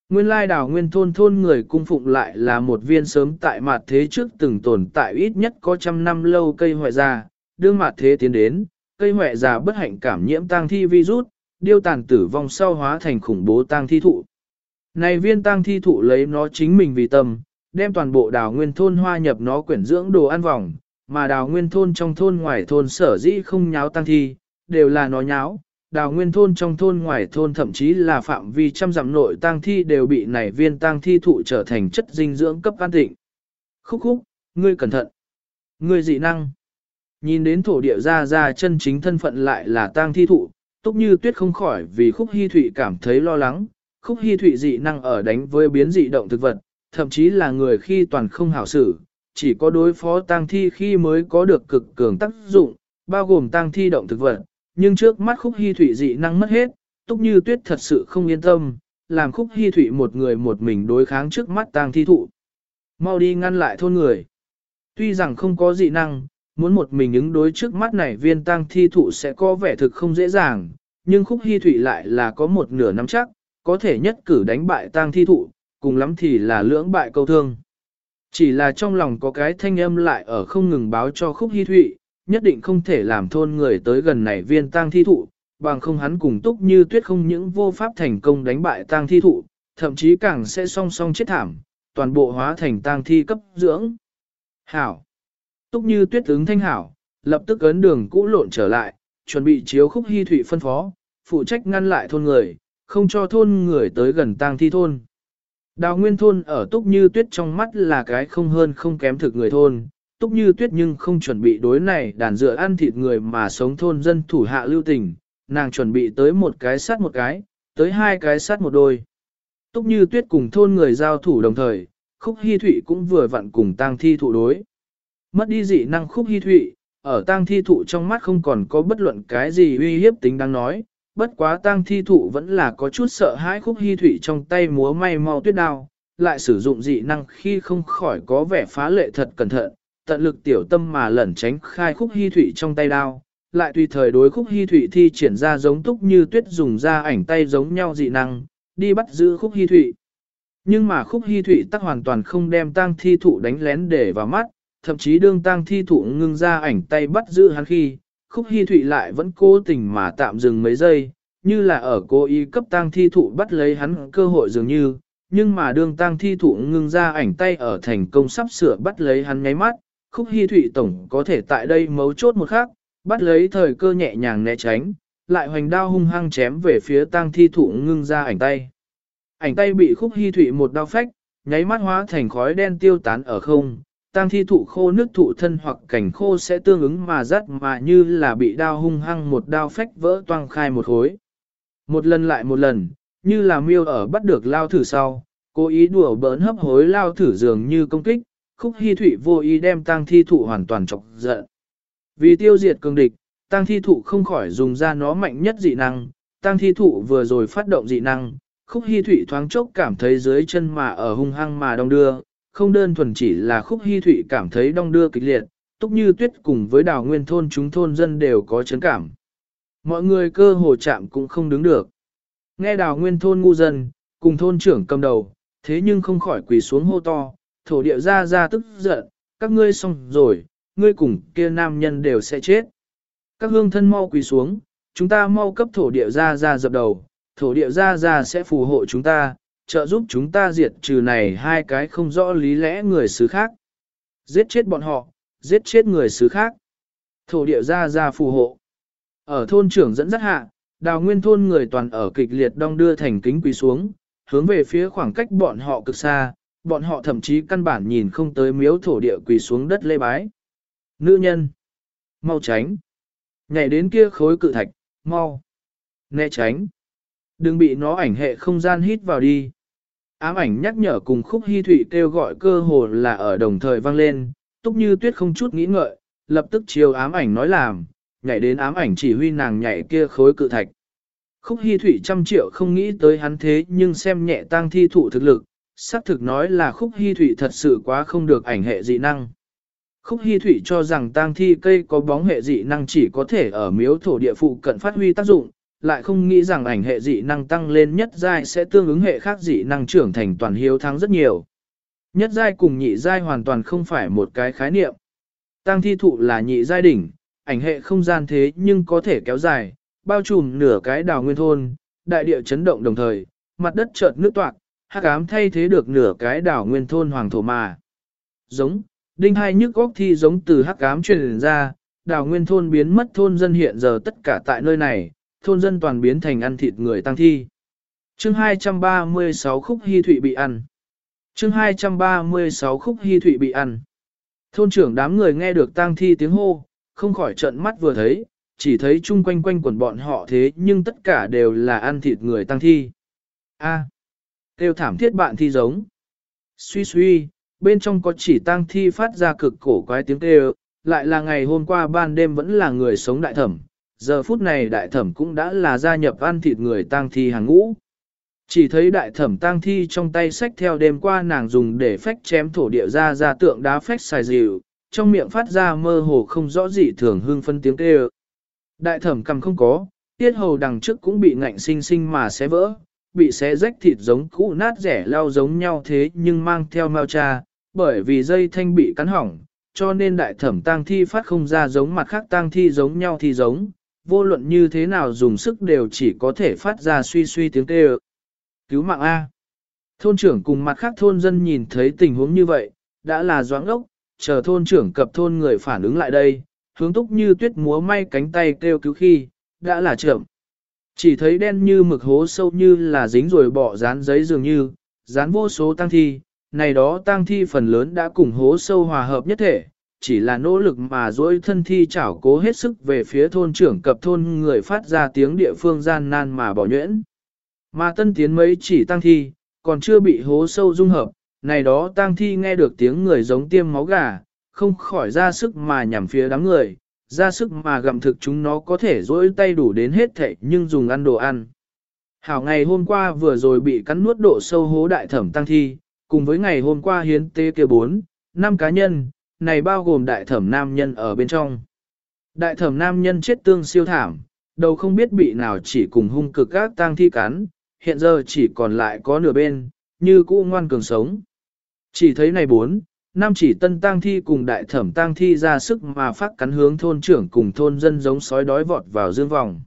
Nguyên lai đảo nguyên thôn thôn người cung phụng lại là một viên sớm tại mặt thế trước từng tồn tại ít nhất có trăm năm lâu cây hoại già, đương mặt thế tiến đến, cây hoại già bất hạnh cảm nhiễm tang thi virus, điêu tàn tử vong sau hóa thành khủng bố tang thi thụ. Này viên tang thi thụ lấy nó chính mình vì tâm, đem toàn bộ đào nguyên thôn hoa nhập nó quyển dưỡng đồ ăn vòng, mà đào nguyên thôn trong thôn ngoài thôn sở dĩ không nháo tăng thi, đều là nó nháo. Đào nguyên thôn trong thôn ngoài thôn thậm chí là phạm vi trăm dặm nội tang thi đều bị nảy viên tang thi thụ trở thành chất dinh dưỡng cấp an tịnh. Khúc khúc, ngươi cẩn thận. Ngươi dị năng. Nhìn đến thổ địa ra ra chân chính thân phận lại là tang thi thụ, túc như tuyết không khỏi vì khúc hy thụy cảm thấy lo lắng. Khúc hy thụy dị năng ở đánh với biến dị động thực vật, thậm chí là người khi toàn không hảo xử, chỉ có đối phó tang thi khi mới có được cực cường tác dụng, bao gồm tang thi động thực vật, nhưng trước mắt khúc hy thủy dị năng mất hết, túc như tuyết thật sự không yên tâm, làm khúc hy thủy một người một mình đối kháng trước mắt tang thi thụ. Mau đi ngăn lại thôn người. Tuy rằng không có dị năng, muốn một mình ứng đối trước mắt này viên tang thi thụ sẽ có vẻ thực không dễ dàng, nhưng khúc hy thủy lại là có một nửa nắm chắc, có thể nhất cử đánh bại tang thi thụ, cùng lắm thì là lưỡng bại câu thương. Chỉ là trong lòng có cái thanh âm lại ở không ngừng báo cho khúc hy thụy, nhất định không thể làm thôn người tới gần này viên tang thi thụ, bằng không hắn cùng túc như tuyết không những vô pháp thành công đánh bại tang thi thụ, thậm chí càng sẽ song song chết thảm, toàn bộ hóa thành tang thi cấp dưỡng. Hảo! Túc như tuyết ứng thanh hảo, lập tức ấn đường cũ lộn trở lại, chuẩn bị chiếu khúc hy thụy phân phó, phụ trách ngăn lại thôn người, không cho thôn người tới gần tang thi thôn. Đào nguyên thôn ở túc như tuyết trong mắt là cái không hơn không kém thực người thôn, túc như tuyết nhưng không chuẩn bị đối này đàn dựa ăn thịt người mà sống thôn dân thủ hạ lưu tình, nàng chuẩn bị tới một cái sát một cái, tới hai cái sát một đôi. Túc như tuyết cùng thôn người giao thủ đồng thời, khúc hy thụy cũng vừa vặn cùng tang thi thụ đối. Mất đi dị năng khúc hy thụy, ở tang thi thụ trong mắt không còn có bất luận cái gì uy hiếp tính đang nói, bất quá tang thi thụ vẫn là có chút sợ hãi khúc hy thủy trong tay múa may mau tuyết đao, lại sử dụng dị năng khi không khỏi có vẻ phá lệ thật cẩn thận, tận lực tiểu tâm mà lẩn tránh khai khúc hy thủy trong tay đao, lại tùy thời đối khúc hy thủy thi triển ra giống túc như tuyết dùng ra ảnh tay giống nhau dị năng, đi bắt giữ khúc hy thủy. Nhưng mà khúc hy thủy tắc hoàn toàn không đem tang thi thụ đánh lén để vào mắt, thậm chí đương tang thi thụ ngưng ra ảnh tay bắt giữ hắn khi, khúc hy thụy lại vẫn cố tình mà tạm dừng mấy giây, như là ở cố ý cấp tang thi thụ bắt lấy hắn cơ hội dường như, nhưng mà đương tang thi thụ ngưng ra ảnh tay ở thành công sắp sửa bắt lấy hắn nháy mắt, khúc hy thụy tổng có thể tại đây mấu chốt một khác, bắt lấy thời cơ nhẹ nhàng né tránh, lại hoành đao hung hăng chém về phía tang thi thụ ngưng ra ảnh tay. Ảnh tay bị khúc hy thụy một đao phách, nháy mắt hóa thành khói đen tiêu tán ở không, tang thi thụ khô nước thụ thân hoặc cảnh khô sẽ tương ứng mà rắt mà như là bị đao hung hăng một đao phách vỡ toang khai một khối. Một lần lại một lần, như là miêu ở bắt được lao thử sau, cố ý đùa bỡn hấp hối lao thử dường như công kích, khúc hy thủy vô ý đem tang thi thụ hoàn toàn chọc giận. Vì tiêu diệt cường địch, tang thi thụ không khỏi dùng ra nó mạnh nhất dị năng, tang thi thụ vừa rồi phát động dị năng, khúc hy thụy thoáng chốc cảm thấy dưới chân mà ở hung hăng mà đông đưa, không đơn thuần chỉ là khúc hy thụy cảm thấy đong đưa kịch liệt, túc như tuyết cùng với đào nguyên thôn chúng thôn dân đều có chấn cảm. Mọi người cơ hồ chạm cũng không đứng được. Nghe đào nguyên thôn ngu dân, cùng thôn trưởng cầm đầu, thế nhưng không khỏi quỳ xuống hô to, thổ địa ra ra tức giận, các ngươi xong rồi, ngươi cùng kia nam nhân đều sẽ chết. Các hương thân mau quỳ xuống, chúng ta mau cấp thổ địa ra ra dập đầu, thổ địa ra ra sẽ phù hộ chúng ta, trợ giúp chúng ta diệt trừ này hai cái không rõ lý lẽ người xứ khác. Giết chết bọn họ, giết chết người xứ khác. Thổ địa ra ra phù hộ. Ở thôn trưởng dẫn dắt hạ, đào nguyên thôn người toàn ở kịch liệt đong đưa thành kính quỳ xuống, hướng về phía khoảng cách bọn họ cực xa, bọn họ thậm chí căn bản nhìn không tới miếu thổ địa quỳ xuống đất lê bái. Nữ nhân, mau tránh, nhảy đến kia khối cự thạch, mau, né tránh, đừng bị nó ảnh hệ không gian hít vào đi. Ám ảnh nhắc nhở cùng khúc hy thụy kêu gọi cơ hồ là ở đồng thời vang lên, túc như tuyết không chút nghĩ ngợi, lập tức chiều ám ảnh nói làm, nhảy đến ám ảnh chỉ huy nàng nhảy kia khối cự thạch. Khúc hy thụy trăm triệu không nghĩ tới hắn thế nhưng xem nhẹ Tang thi thụ thực lực, xác thực nói là khúc hy thụy thật sự quá không được ảnh hệ dị năng. Khúc hy thụy cho rằng tang thi cây có bóng hệ dị năng chỉ có thể ở miếu thổ địa phụ cận phát huy tác dụng, lại không nghĩ rằng ảnh hệ dị năng tăng lên nhất giai sẽ tương ứng hệ khác dị năng trưởng thành toàn hiếu thắng rất nhiều. Nhất giai cùng nhị giai hoàn toàn không phải một cái khái niệm. Tăng thi thụ là nhị giai đỉnh, ảnh hệ không gian thế nhưng có thể kéo dài, bao trùm nửa cái đào nguyên thôn, đại địa chấn động đồng thời, mặt đất chợt nước toạc, hắc ám thay thế được nửa cái đảo nguyên thôn hoàng thổ mà. Giống, đinh hai nhức góc thi giống từ hắc ám truyền ra, đảo nguyên thôn biến mất thôn dân hiện giờ tất cả tại nơi này, thôn dân toàn biến thành ăn thịt người tăng thi. Chương 236 khúc hy thụy bị ăn. Chương 236 khúc hy thụy bị ăn. Thôn trưởng đám người nghe được tang thi tiếng hô, không khỏi trận mắt vừa thấy, chỉ thấy chung quanh quanh quần bọn họ thế nhưng tất cả đều là ăn thịt người tăng thi. A. Kêu thảm thiết bạn thi giống. Suy suy, bên trong có chỉ tang thi phát ra cực cổ quái tiếng kêu, lại là ngày hôm qua ban đêm vẫn là người sống đại thẩm, giờ phút này đại thẩm cũng đã là gia nhập ăn thịt người tang thi hàng ngũ. Chỉ thấy đại thẩm tang thi trong tay sách theo đêm qua nàng dùng để phách chém thổ địa ra ra tượng đá phách xài dịu, trong miệng phát ra mơ hồ không rõ gì thường hương phân tiếng kêu. Đại thẩm cầm không có, tiết hầu đằng trước cũng bị ngạnh sinh sinh mà xé vỡ, bị xé rách thịt giống cũ nát rẻ lao giống nhau thế nhưng mang theo mao cha, bởi vì dây thanh bị cắn hỏng, cho nên đại thẩm tang thi phát không ra giống mặt khác tang thi giống nhau thì giống, vô luận như thế nào dùng sức đều chỉ có thể phát ra suy suy tiếng kêu. Cứu mạng A. Thôn trưởng cùng mặt khác thôn dân nhìn thấy tình huống như vậy, đã là doãn ốc, chờ thôn trưởng cập thôn người phản ứng lại đây, hướng túc như tuyết múa may cánh tay kêu cứu khi, đã là trưởng. Chỉ thấy đen như mực hố sâu như là dính rồi bỏ dán giấy dường như, dán vô số tăng thi, này đó tăng thi phần lớn đã cùng hố sâu hòa hợp nhất thể, chỉ là nỗ lực mà dỗi thân thi chảo cố hết sức về phía thôn trưởng cập thôn người phát ra tiếng địa phương gian nan mà bỏ nhuyễn. Mà tân tiến mấy chỉ tăng thi, còn chưa bị hố sâu dung hợp, này đó tăng thi nghe được tiếng người giống tiêm máu gà, không khỏi ra sức mà nhằm phía đám người, ra sức mà gặm thực chúng nó có thể dỗi tay đủ đến hết thệ nhưng dùng ăn đồ ăn. Hảo ngày hôm qua vừa rồi bị cắn nuốt độ sâu hố đại thẩm tăng thi, cùng với ngày hôm qua hiến tế kia 4, 5 cá nhân, này bao gồm đại thẩm nam nhân ở bên trong. Đại thẩm nam nhân chết tương siêu thảm, đầu không biết bị nào chỉ cùng hung cực các tang thi cắn, hiện giờ chỉ còn lại có nửa bên, như cũ ngoan cường sống. Chỉ thấy này bốn, nam chỉ tân tang thi cùng đại thẩm tang thi ra sức mà phát cắn hướng thôn trưởng cùng thôn dân giống sói đói vọt vào dương vòng.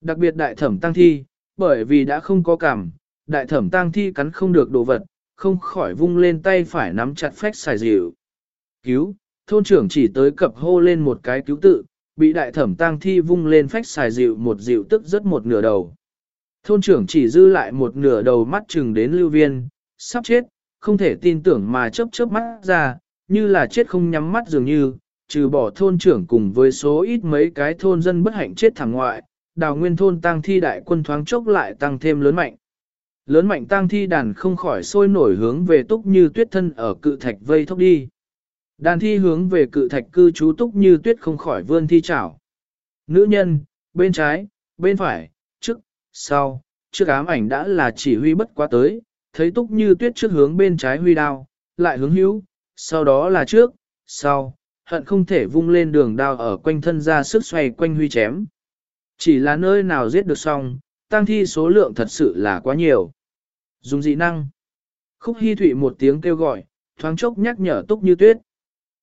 Đặc biệt đại thẩm tang thi, bởi vì đã không có cảm, đại thẩm tang thi cắn không được đồ vật, không khỏi vung lên tay phải nắm chặt phách xài dịu. Cứu, thôn trưởng chỉ tới cập hô lên một cái cứu tự, bị đại thẩm tang thi vung lên phách xài dịu một dịu tức rất một nửa đầu. Thôn trưởng chỉ dư lại một nửa đầu mắt chừng đến lưu viên, sắp chết, không thể tin tưởng mà chớp chớp mắt ra, như là chết không nhắm mắt dường như, trừ bỏ thôn trưởng cùng với số ít mấy cái thôn dân bất hạnh chết thẳng ngoại, đào nguyên thôn tang thi đại quân thoáng chốc lại tăng thêm lớn mạnh. Lớn mạnh tang thi đàn không khỏi sôi nổi hướng về túc như tuyết thân ở cự thạch vây thốc đi. Đàn thi hướng về cự thạch cư trú túc như tuyết không khỏi vươn thi chảo. Nữ nhân, bên trái, bên phải, trước, sau, trước ám ảnh đã là chỉ huy bất quá tới, thấy túc như tuyết trước hướng bên trái huy đao, lại hướng hữu, sau đó là trước, sau, hận không thể vung lên đường đao ở quanh thân ra sức xoay quanh huy chém. Chỉ là nơi nào giết được xong, tăng thi số lượng thật sự là quá nhiều. Dùng dị năng. Khúc Hi Thụy một tiếng kêu gọi, thoáng chốc nhắc nhở Túc Như Tuyết.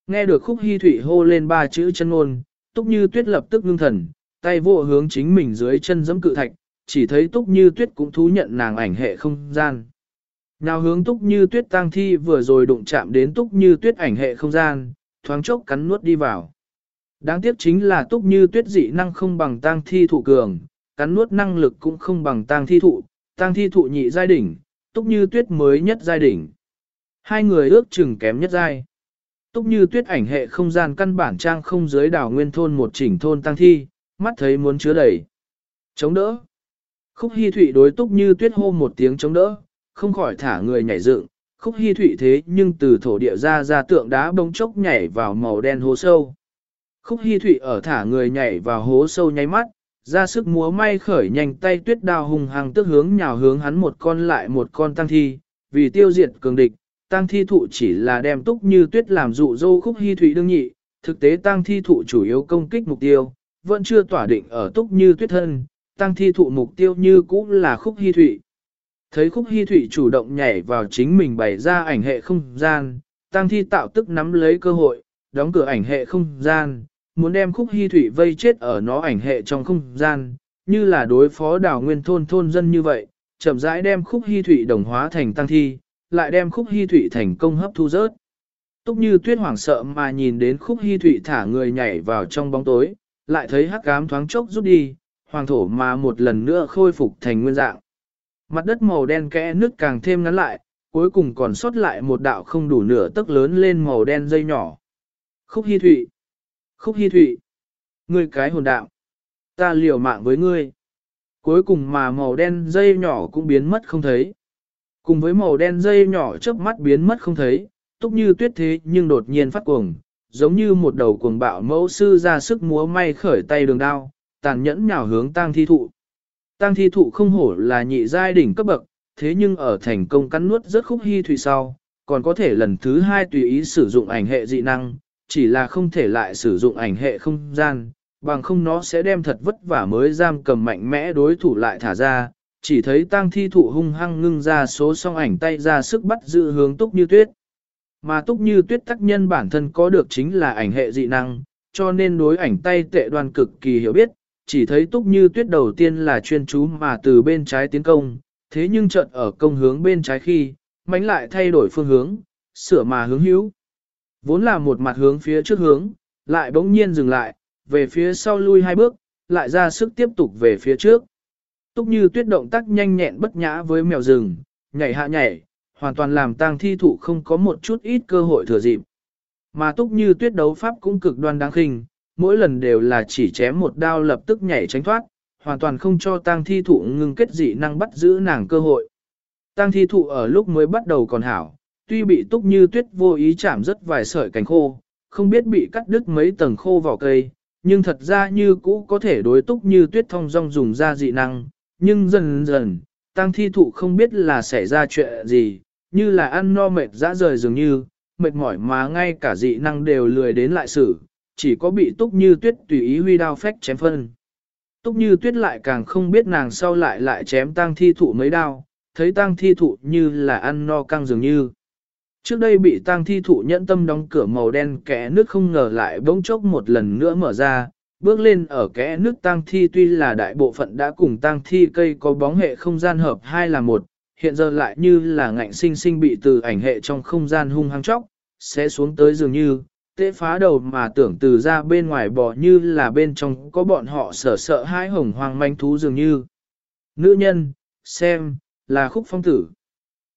Nghe được Khúc hy thủy hô lên ba chữ chân ngôn, Túc Như Tuyết lập tức ngưng thần, tay vô hướng chính mình dưới chân giẫm cự thạch, chỉ thấy Túc Như Tuyết cũng thú nhận nàng ảnh hệ không gian. Nào hướng túc như tuyết tang thi vừa rồi đụng chạm đến túc như tuyết ảnh hệ không gian, thoáng chốc cắn nuốt đi vào. Đáng tiếc chính là túc như tuyết dị năng không bằng tang thi thụ cường, cắn nuốt năng lực cũng không bằng tang thi thụ, tang thi thụ nhị giai đỉnh, túc như tuyết mới nhất giai đỉnh. Hai người ước chừng kém nhất giai. Túc như tuyết ảnh hệ không gian căn bản trang không dưới đảo nguyên thôn một chỉnh thôn tăng thi, mắt thấy muốn chứa đầy. Chống đỡ. Khúc hy thụy đối túc như tuyết hô một tiếng chống đỡ, không khỏi thả người nhảy dựng. Khúc hy thụy thế nhưng từ thổ địa ra ra tượng đá bông chốc nhảy vào màu đen hố sâu. Khúc hy thụy ở thả người nhảy vào hố sâu nháy mắt, ra sức múa may khởi nhanh tay tuyết đao hùng hăng tức hướng nhào hướng hắn một con lại một con tăng thi, vì tiêu diệt cường địch, Tang thi thụ chỉ là đem túc như tuyết làm dụ dâu khúc hy thủy đương nhị, thực tế Tang thi thụ chủ yếu công kích mục tiêu, vẫn chưa tỏa định ở túc như tuyết thân, Tang thi thụ mục tiêu như cũ là khúc hy thủy. Thấy khúc hy thủy chủ động nhảy vào chính mình bày ra ảnh hệ không gian, Tang thi tạo tức nắm lấy cơ hội, đóng cửa ảnh hệ không gian, muốn đem khúc hy thủy vây chết ở nó ảnh hệ trong không gian, như là đối phó đảo nguyên thôn thôn dân như vậy, chậm rãi đem khúc hy thủy đồng hóa thành tăng thi, lại đem khúc hy thủy thành công hấp thu rớt. Túc như tuyết hoảng sợ mà nhìn đến khúc hy thủy thả người nhảy vào trong bóng tối, lại thấy hắc ám thoáng chốc rút đi, hoàng thổ mà một lần nữa khôi phục thành nguyên dạng. Mặt đất màu đen kẽ nước càng thêm ngắn lại, cuối cùng còn sót lại một đạo không đủ nửa tấc lớn lên màu đen dây nhỏ. Khúc hy thủy. Khúc hy thủy. Ngươi cái hồn đạo. Ta liều mạng với ngươi. Cuối cùng mà màu đen dây nhỏ cũng biến mất không thấy. Cùng với màu đen dây nhỏ chớp mắt biến mất không thấy, túc như tuyết thế nhưng đột nhiên phát cuồng, giống như một đầu cuồng bạo mẫu sư ra sức múa may khởi tay đường đao, tàn nhẫn nhào hướng tang thi thụ. Tang thi thụ không hổ là nhị giai đỉnh cấp bậc, thế nhưng ở thành công cắn nuốt rất khúc hy thủy sau, còn có thể lần thứ hai tùy ý sử dụng ảnh hệ dị năng, chỉ là không thể lại sử dụng ảnh hệ không gian, bằng không nó sẽ đem thật vất vả mới giam cầm mạnh mẽ đối thủ lại thả ra, chỉ thấy tang thi thụ hung hăng ngưng ra số song ảnh tay ra sức bắt giữ hướng túc như tuyết. Mà túc như tuyết tác nhân bản thân có được chính là ảnh hệ dị năng, cho nên đối ảnh tay tệ đoan cực kỳ hiểu biết, chỉ thấy túc như tuyết đầu tiên là chuyên chú mà từ bên trái tiến công, thế nhưng chợt ở công hướng bên trái khi, mánh lại thay đổi phương hướng, sửa mà hướng hữu. Vốn là một mặt hướng phía trước hướng, lại bỗng nhiên dừng lại, về phía sau lui hai bước, lại ra sức tiếp tục về phía trước. Túc như tuyết động tác nhanh nhẹn bất nhã với mèo rừng, nhảy hạ nhảy, hoàn toàn làm tang thi thụ không có một chút ít cơ hội thừa dịp. Mà túc như tuyết đấu pháp cũng cực đoan đáng khinh, mỗi lần đều là chỉ chém một đao lập tức nhảy tránh thoát, hoàn toàn không cho tang thi thụ ngưng kết dị năng bắt giữ nàng cơ hội. Tang thi thụ ở lúc mới bắt đầu còn hảo, tuy bị túc như tuyết vô ý chạm rất vài sợi cánh khô, không biết bị cắt đứt mấy tầng khô vào cây, nhưng thật ra như cũ có thể đối túc như tuyết thông dong dùng ra dị năng, nhưng dần dần, tăng thi thụ không biết là xảy ra chuyện gì, như là ăn no mệt dã rời dường như, mệt mỏi mà ngay cả dị năng đều lười đến lại xử, chỉ có bị túc như tuyết tùy ý huy đao phách chém phân. Túc như tuyết lại càng không biết nàng sau lại lại chém tăng thi thụ mấy đao, thấy tăng thi thụ như là ăn no căng dường như. Trước đây bị tăng thi thụ nhẫn tâm đóng cửa màu đen kẽ nước không ngờ lại bỗng chốc một lần nữa mở ra, bước lên ở kẽ nước tang thi tuy là đại bộ phận đã cùng tang thi cây có bóng hệ không gian hợp hai là một, hiện giờ lại như là ngạnh sinh sinh bị từ ảnh hệ trong không gian hung hăng chóc, sẽ xuống tới dường như, tế phá đầu mà tưởng từ ra bên ngoài bỏ như là bên trong có bọn họ sở sợ hai hồng hoang manh thú dường như. Nữ nhân, xem, là khúc phong tử.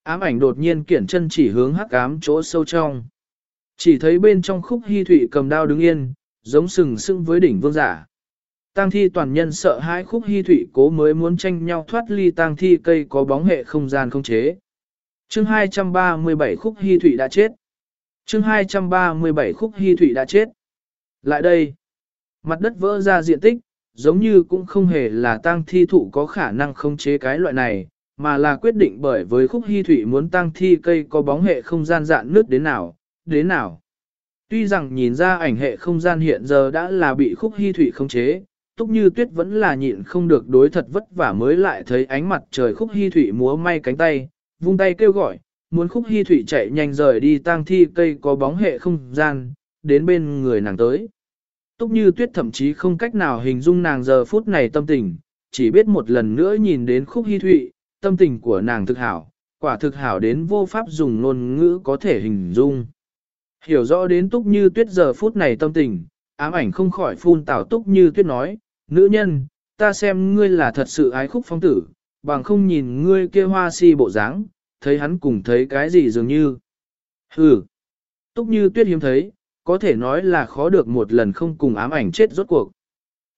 Ám ảnh đột nhiên kiển chân chỉ hướng hắc ám chỗ sâu trong. Chỉ thấy bên trong khúc hy thụy cầm đao đứng yên, giống sừng sững với đỉnh vương giả. Tang thi toàn nhân sợ hãi khúc hy thủy cố mới muốn tranh nhau thoát ly tang thi cây có bóng hệ không gian không chế. Chương 237 khúc hy thủy đã chết. Chương 237 khúc hy thủy đã chết. Lại đây, mặt đất vỡ ra diện tích, giống như cũng không hề là tang thi thụ có khả năng không chế cái loại này, mà là quyết định bởi với khúc hy thủy muốn tang thi cây có bóng hệ không gian dạn nước đến nào, đến nào. Tuy rằng nhìn ra ảnh hệ không gian hiện giờ đã là bị khúc hy thủy không chế, túc như tuyết vẫn là nhịn không được đối thật vất vả mới lại thấy ánh mặt trời khúc hy thủy múa may cánh tay, vung tay kêu gọi, muốn khúc hy thủy chạy nhanh rời đi tang thi cây có bóng hệ không gian, đến bên người nàng tới. Túc như tuyết thậm chí không cách nào hình dung nàng giờ phút này tâm tình, chỉ biết một lần nữa nhìn đến khúc hy thụy, tâm tình của nàng thực hảo, quả thực hảo đến vô pháp dùng ngôn ngữ có thể hình dung. Hiểu rõ đến túc như tuyết giờ phút này tâm tình, ám ảnh không khỏi phun tảo túc như tuyết nói, nữ nhân, ta xem ngươi là thật sự ái khúc phong tử, bằng không nhìn ngươi kia hoa si bộ dáng, thấy hắn cùng thấy cái gì dường như. Hừ, túc như tuyết hiếm thấy, có thể nói là khó được một lần không cùng ám ảnh chết rốt cuộc.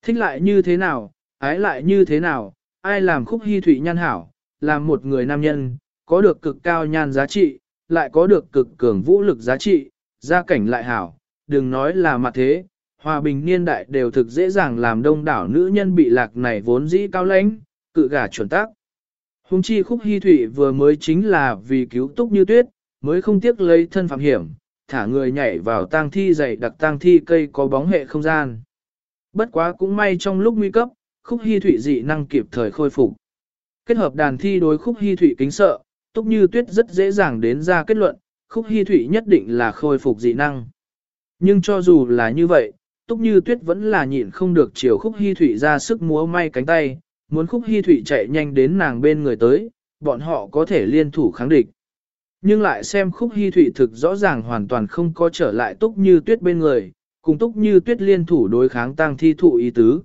Thích lại như thế nào, ái lại như thế nào, ai làm khúc hy thủy nhan hảo, làm một người nam nhân, có được cực cao nhan giá trị, lại có được cực cường vũ lực giá trị, gia cảnh lại hảo, đừng nói là mặt thế, hòa bình niên đại đều thực dễ dàng làm đông đảo nữ nhân bị lạc này vốn dĩ cao lãnh, cự gả chuẩn tác. Hùng chi khúc hy thủy vừa mới chính là vì cứu túc như tuyết, mới không tiếc lấy thân phạm hiểm, thả người nhảy vào tang thi dày đặc tang thi cây có bóng hệ không gian. Bất quá cũng may trong lúc nguy cấp, khúc hy thủy dị năng kịp thời khôi phục. Kết hợp đàn thi đối khúc hy thủy kính sợ, túc như tuyết rất dễ dàng đến ra kết luận, khúc hy thủy nhất định là khôi phục dị năng. Nhưng cho dù là như vậy, túc như tuyết vẫn là nhịn không được chiều khúc hy thủy ra sức múa may cánh tay, muốn khúc hy thủy chạy nhanh đến nàng bên người tới, bọn họ có thể liên thủ kháng địch. Nhưng lại xem khúc hy thủy thực rõ ràng hoàn toàn không có trở lại túc như tuyết bên người, cùng túc như tuyết liên thủ đối kháng tang thi thụ ý tứ.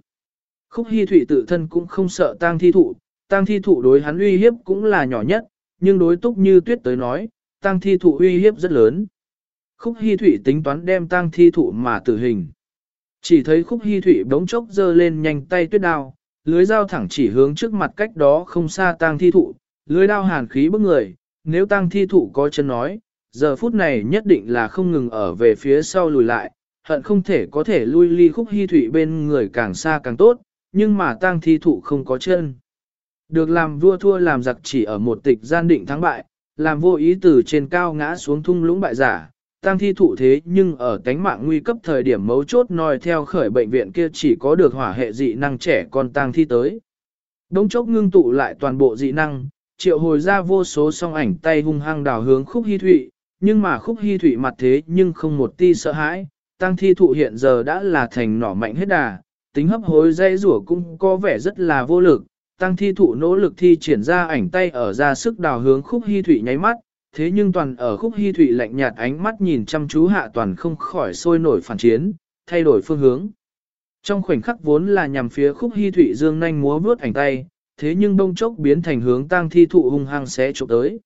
Khúc hy thủy tự thân cũng không sợ tang thi thụ, tang thi thụ đối hắn uy hiếp cũng là nhỏ nhất, nhưng đối túc như tuyết tới nói, tang thi thụ uy hiếp rất lớn. Khúc hy Thụy tính toán đem tang thi thụ mà tử hình. Chỉ thấy khúc hy Thụy bỗng chốc giơ lên nhanh tay tuyết đao, lưới dao thẳng chỉ hướng trước mặt cách đó không xa tang thi thụ, lưới đao hàn khí bức người, nếu tang thi thụ có chân nói, giờ phút này nhất định là không ngừng ở về phía sau lùi lại, hận không thể có thể lui ly khúc hy Thụy bên người càng xa càng tốt, nhưng mà tang thi thụ không có chân. Được làm vua thua làm giặc chỉ ở một tịch gian định thắng bại, làm vô ý từ trên cao ngã xuống thung lũng bại giả, tăng thi thụ thế nhưng ở tánh mạng nguy cấp thời điểm mấu chốt nói theo khởi bệnh viện kia chỉ có được hỏa hệ dị năng trẻ con tăng thi tới. Đống chốc ngưng tụ lại toàn bộ dị năng, triệu hồi ra vô số song ảnh tay hung hăng đào hướng khúc hy thụy, nhưng mà khúc hy thụy mặt thế nhưng không một ti sợ hãi, tăng thi thụ hiện giờ đã là thành nỏ mạnh hết đà, tính hấp hối dây rủa cũng có vẻ rất là vô lực, tăng thi thụ nỗ lực thi triển ra ảnh tay ở ra sức đào hướng khúc hy thụy nháy mắt, thế nhưng toàn ở khúc hy thụy lạnh nhạt ánh mắt nhìn chăm chú hạ toàn không khỏi sôi nổi phản chiến, thay đổi phương hướng. Trong khoảnh khắc vốn là nhằm phía khúc hy thụy dương nhanh múa vướt ảnh tay, thế nhưng đông chốc biến thành hướng tang thi thụ hung hăng xé chụp tới.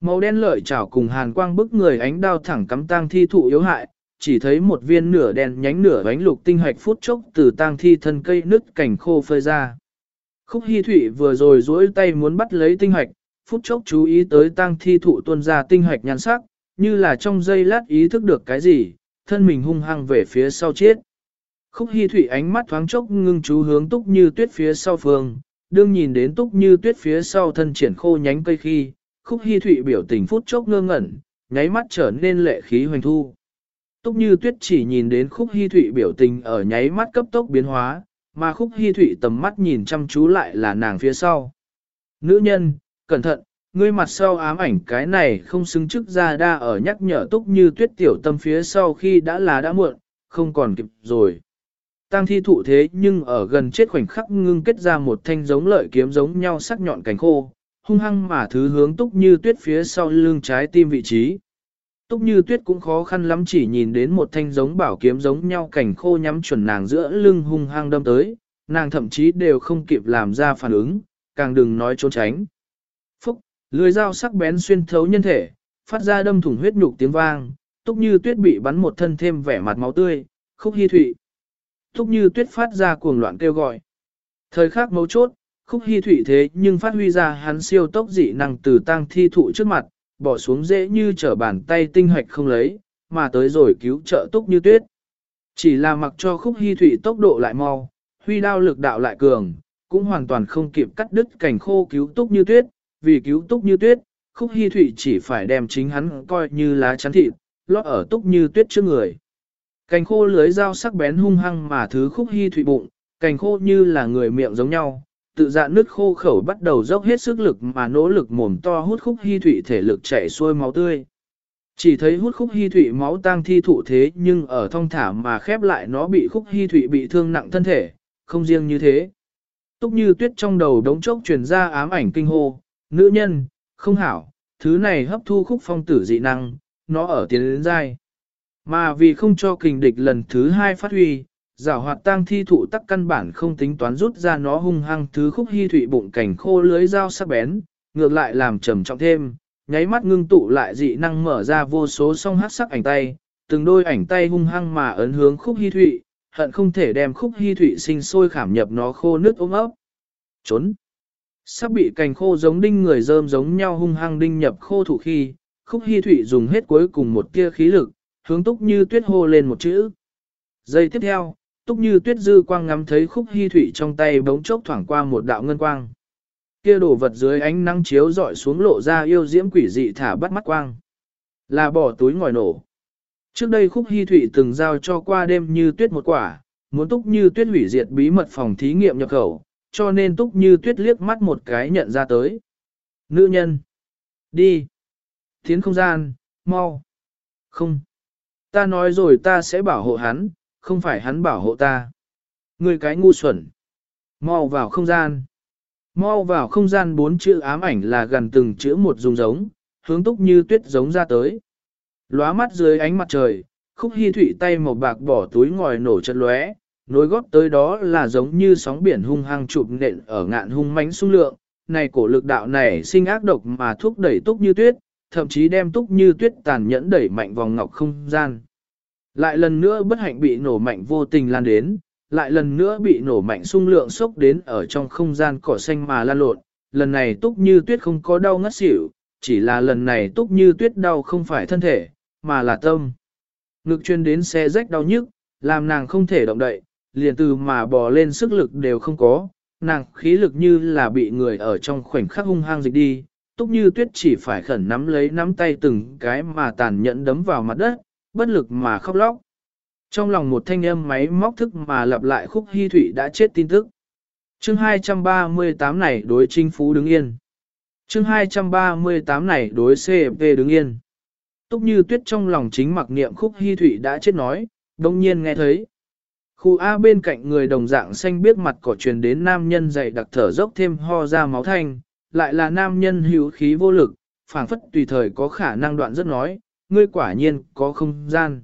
Màu đen lợi chảo cùng hàn quang bức người ánh đao thẳng cắm tang thi thụ yếu hại, chỉ thấy một viên nửa đen nhánh nửa bánh lục tinh hạch phút chốc từ tang thi thân cây nứt cảnh khô phơi ra. Khúc Hi Thụy vừa rồi duỗi tay muốn bắt lấy tinh hạch, phút chốc chú ý tới tang thi thụ tuôn ra tinh hạch nhan sắc, như là trong giây lát ý thức được cái gì, thân mình hung hăng về phía sau chết. Khúc Hi Thụy ánh mắt thoáng chốc ngưng chú hướng túc như tuyết phía sau phương, đương nhìn đến túc như tuyết phía sau thân triển khô nhánh cây khi, Khúc Hi Thụy biểu tình phút chốc ngơ ngẩn, nháy mắt trở nên lệ khí hoành thu. Túc như tuyết chỉ nhìn đến Khúc Hi Thụy biểu tình ở nháy mắt cấp tốc biến hóa, mà khúc hy thủy tầm mắt nhìn chăm chú lại là nàng phía sau. Nữ nhân, cẩn thận, ngươi mặt sau ám ảnh cái này không xứng chức ra đa ở nhắc nhở túc như tuyết tiểu tâm phía sau khi đã là đã muộn, không còn kịp rồi. Tăng thi thụ thế nhưng ở gần chết khoảnh khắc ngưng kết ra một thanh giống lợi kiếm giống nhau sắc nhọn cánh khô, hung hăng mà thứ hướng túc như tuyết phía sau lưng trái tim vị trí. Túc như tuyết cũng khó khăn lắm chỉ nhìn đến một thanh giống bảo kiếm giống nhau cảnh khô nhắm chuẩn nàng giữa lưng hung hăng đâm tới, nàng thậm chí đều không kịp làm ra phản ứng, càng đừng nói trốn tránh. Phúc, lưỡi dao sắc bén xuyên thấu nhân thể, phát ra đâm thủng huyết nhục tiếng vang, túc như tuyết bị bắn một thân thêm vẻ mặt máu tươi, khúc hy thụy. Túc như tuyết phát ra cuồng loạn kêu gọi. Thời khắc mấu chốt, khúc hy thụy thế nhưng phát huy ra hắn siêu tốc dị năng từ tang thi thụ trước mặt, bỏ xuống dễ như trở bàn tay tinh hoạch không lấy, mà tới rồi cứu trợ túc như tuyết. Chỉ là mặc cho khúc hy thủy tốc độ lại mau, huy đao lực đạo lại cường, cũng hoàn toàn không kịp cắt đứt cảnh khô cứu túc như tuyết, vì cứu túc như tuyết, khúc hy thủy chỉ phải đem chính hắn coi như lá chắn thịt, lót ở túc như tuyết trước người. Cành khô lưới dao sắc bén hung hăng mà thứ khúc hy thủy bụng, cành khô như là người miệng giống nhau, tự dạ nước khô khẩu bắt đầu dốc hết sức lực mà nỗ lực mồm to hút khúc hy thủy thể lực chảy xuôi máu tươi. Chỉ thấy hút khúc hy thủy máu tang thi thụ thế nhưng ở thông thả mà khép lại nó bị khúc hy thủy bị thương nặng thân thể, không riêng như thế. Túc như tuyết trong đầu đống chốc truyền ra ám ảnh kinh hô, nữ nhân, không hảo, thứ này hấp thu khúc phong tử dị năng, nó ở tiến đến dai. Mà vì không cho kình địch lần thứ hai phát huy, giảo hoạt tang thi thụ tắc căn bản không tính toán rút ra nó hung hăng thứ khúc hy thủy bụng cảnh khô lưới dao sắc bén, ngược lại làm trầm trọng thêm, nháy mắt ngưng tụ lại dị năng mở ra vô số song hát sắc ảnh tay, từng đôi ảnh tay hung hăng mà ấn hướng khúc hy thụy, hận không thể đem khúc hy thụy sinh sôi khảm nhập nó khô nước ôm ấp. Trốn! Sắp bị cành khô giống đinh người rơm giống nhau hung hăng đinh nhập khô thủ khi, khúc hy thụy dùng hết cuối cùng một tia khí lực, hướng túc như tuyết hô lên một chữ. Giây tiếp theo, túc như tuyết dư quang ngắm thấy khúc hy Thủy trong tay bóng chốc thoảng qua một đạo ngân quang. Kia đổ vật dưới ánh nắng chiếu dọi xuống lộ ra yêu diễm quỷ dị thả bắt mắt quang. Là bỏ túi ngòi nổ. Trước đây khúc hy Thủy từng giao cho qua đêm như tuyết một quả, muốn túc như tuyết hủy diệt bí mật phòng thí nghiệm nhập khẩu, cho nên túc như tuyết liếc mắt một cái nhận ra tới. Nữ nhân. Đi. Tiến không gian, mau. Không. Ta nói rồi ta sẽ bảo hộ hắn, không phải hắn bảo hộ ta. Người cái ngu xuẩn. Mau vào không gian. Mau vào không gian bốn chữ ám ảnh là gần từng chữ một dùng giống, hướng túc như tuyết giống ra tới. Lóa mắt dưới ánh mặt trời, khúc hy thủy tay màu bạc bỏ túi ngòi nổ chân lóe, nối góp tới đó là giống như sóng biển hung hăng chụp nện ở ngạn hung mãnh sung lượng, này cổ lực đạo này sinh ác độc mà thúc đẩy túc như tuyết, thậm chí đem túc như tuyết tàn nhẫn đẩy mạnh vòng ngọc không gian. Lại lần nữa bất hạnh bị nổ mạnh vô tình lan đến, lại lần nữa bị nổ mạnh sung lượng sốc đến ở trong không gian cỏ xanh mà lan lộn, lần này túc như tuyết không có đau ngất xỉu, chỉ là lần này túc như tuyết đau không phải thân thể, mà là tâm. Ngực chuyên đến xe rách đau nhức, làm nàng không thể động đậy, liền từ mà bò lên sức lực đều không có, nàng khí lực như là bị người ở trong khoảnh khắc hung hăng dịch đi, túc như tuyết chỉ phải khẩn nắm lấy nắm tay từng cái mà tàn nhẫn đấm vào mặt đất, bất lực mà khóc lóc. Trong lòng một thanh âm máy móc thức mà lặp lại khúc hy thủy đã chết tin tức. chương 238 này đối chính phú đứng yên. chương 238 này đối CFP đứng yên. Túc như tuyết trong lòng chính mặc niệm khúc hy thủy đã chết nói, đông nhiên nghe thấy. Khu A bên cạnh người đồng dạng xanh biết mặt cỏ truyền đến nam nhân dày đặc thở dốc thêm ho ra máu thanh, lại là nam nhân hữu khí vô lực, phảng phất tùy thời có khả năng đoạn rất nói, ngươi quả nhiên có không gian.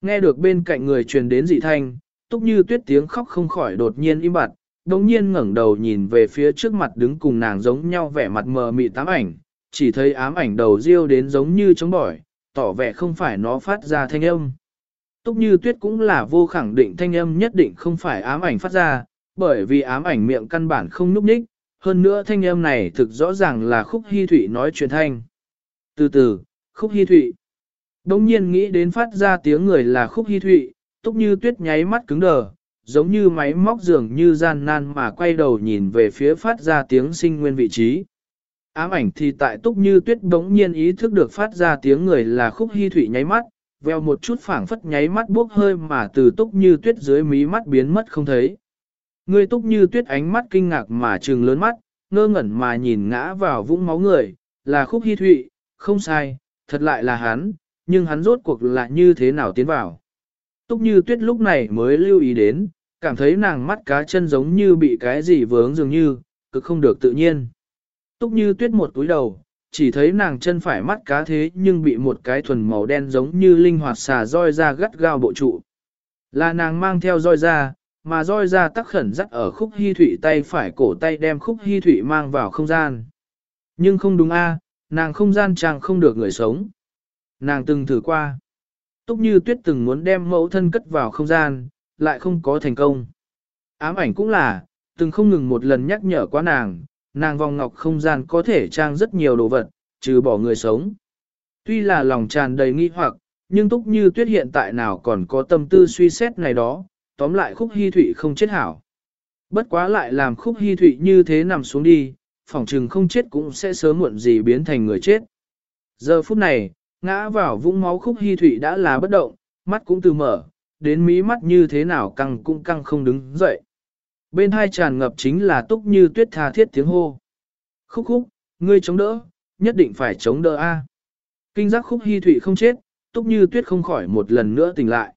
Nghe được bên cạnh người truyền đến dị thanh, túc như tuyết tiếng khóc không khỏi đột nhiên im bặt, đồng nhiên ngẩng đầu nhìn về phía trước mặt đứng cùng nàng giống nhau vẻ mặt mờ mị tám ảnh, chỉ thấy ám ảnh đầu riêu đến giống như chống bỏi, tỏ vẻ không phải nó phát ra thanh âm. Túc như tuyết cũng là vô khẳng định thanh âm nhất định không phải ám ảnh phát ra, bởi vì ám ảnh miệng căn bản không núp ních, hơn nữa thanh âm này thực rõ ràng là khúc hy thủy nói truyền thanh. Từ từ, khúc hy thủy. Đông nhiên nghĩ đến phát ra tiếng người là khúc hy thụy, túc như tuyết nháy mắt cứng đờ, giống như máy móc dường như gian nan mà quay đầu nhìn về phía phát ra tiếng sinh nguyên vị trí. Ám ảnh thì tại túc như tuyết bỗng nhiên ý thức được phát ra tiếng người là khúc hy thụy nháy mắt, veo một chút phảng phất nháy mắt bốc hơi mà từ túc như tuyết dưới mí mắt biến mất không thấy. Người túc như tuyết ánh mắt kinh ngạc mà trừng lớn mắt, ngơ ngẩn mà nhìn ngã vào vũng máu người, là khúc hy thụy, không sai, thật lại là hắn, nhưng hắn rốt cuộc là như thế nào tiến vào. Túc như tuyết lúc này mới lưu ý đến, cảm thấy nàng mắt cá chân giống như bị cái gì vướng dường như, cực không được tự nhiên. Túc như tuyết một túi đầu, chỉ thấy nàng chân phải mắt cá thế nhưng bị một cái thuần màu đen giống như linh hoạt xà roi ra gắt gao bộ trụ. Là nàng mang theo roi ra, mà roi ra tắc khẩn dắt ở khúc hy thủy tay phải cổ tay đem khúc hy thủy mang vào không gian. Nhưng không đúng a, nàng không gian chàng không được người sống. Nàng từng thử qua. Túc như tuyết từng muốn đem mẫu thân cất vào không gian, lại không có thành công. Ám ảnh cũng là, từng không ngừng một lần nhắc nhở qua nàng, nàng vòng ngọc không gian có thể trang rất nhiều đồ vật, trừ bỏ người sống. Tuy là lòng tràn đầy nghi hoặc, nhưng túc như tuyết hiện tại nào còn có tâm tư suy xét này đó, tóm lại khúc hy thụy không chết hảo. Bất quá lại làm khúc hy thụy như thế nằm xuống đi, phỏng trừng không chết cũng sẽ sớm muộn gì biến thành người chết. Giờ phút này, ngã vào vũng máu khúc hy thủy đã là bất động, mắt cũng từ mở, đến mí mắt như thế nào căng cũng căng không đứng dậy. Bên hai tràn ngập chính là túc như tuyết tha thiết tiếng hô. Khúc khúc, ngươi chống đỡ, nhất định phải chống đỡ a. Kinh giác khúc hy thủy không chết, túc như tuyết không khỏi một lần nữa tỉnh lại.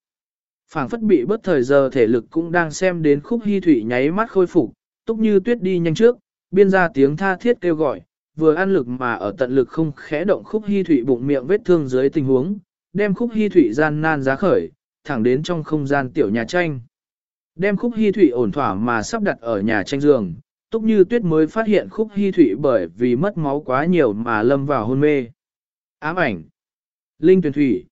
phảng phất bị bất thời giờ thể lực cũng đang xem đến khúc hy thủy nháy mắt khôi phục, túc như tuyết đi nhanh trước, biên ra tiếng tha thiết kêu gọi, vừa ăn lực mà ở tận lực không khẽ động khúc hy thủy bụng miệng vết thương dưới tình huống, đem khúc hy thủy gian nan giá khởi, thẳng đến trong không gian tiểu nhà tranh. Đem khúc hy thủy ổn thỏa mà sắp đặt ở nhà tranh giường, túc như tuyết mới phát hiện khúc hy thủy bởi vì mất máu quá nhiều mà lâm vào hôn mê. Ám ảnh. Linh tuyển thủy.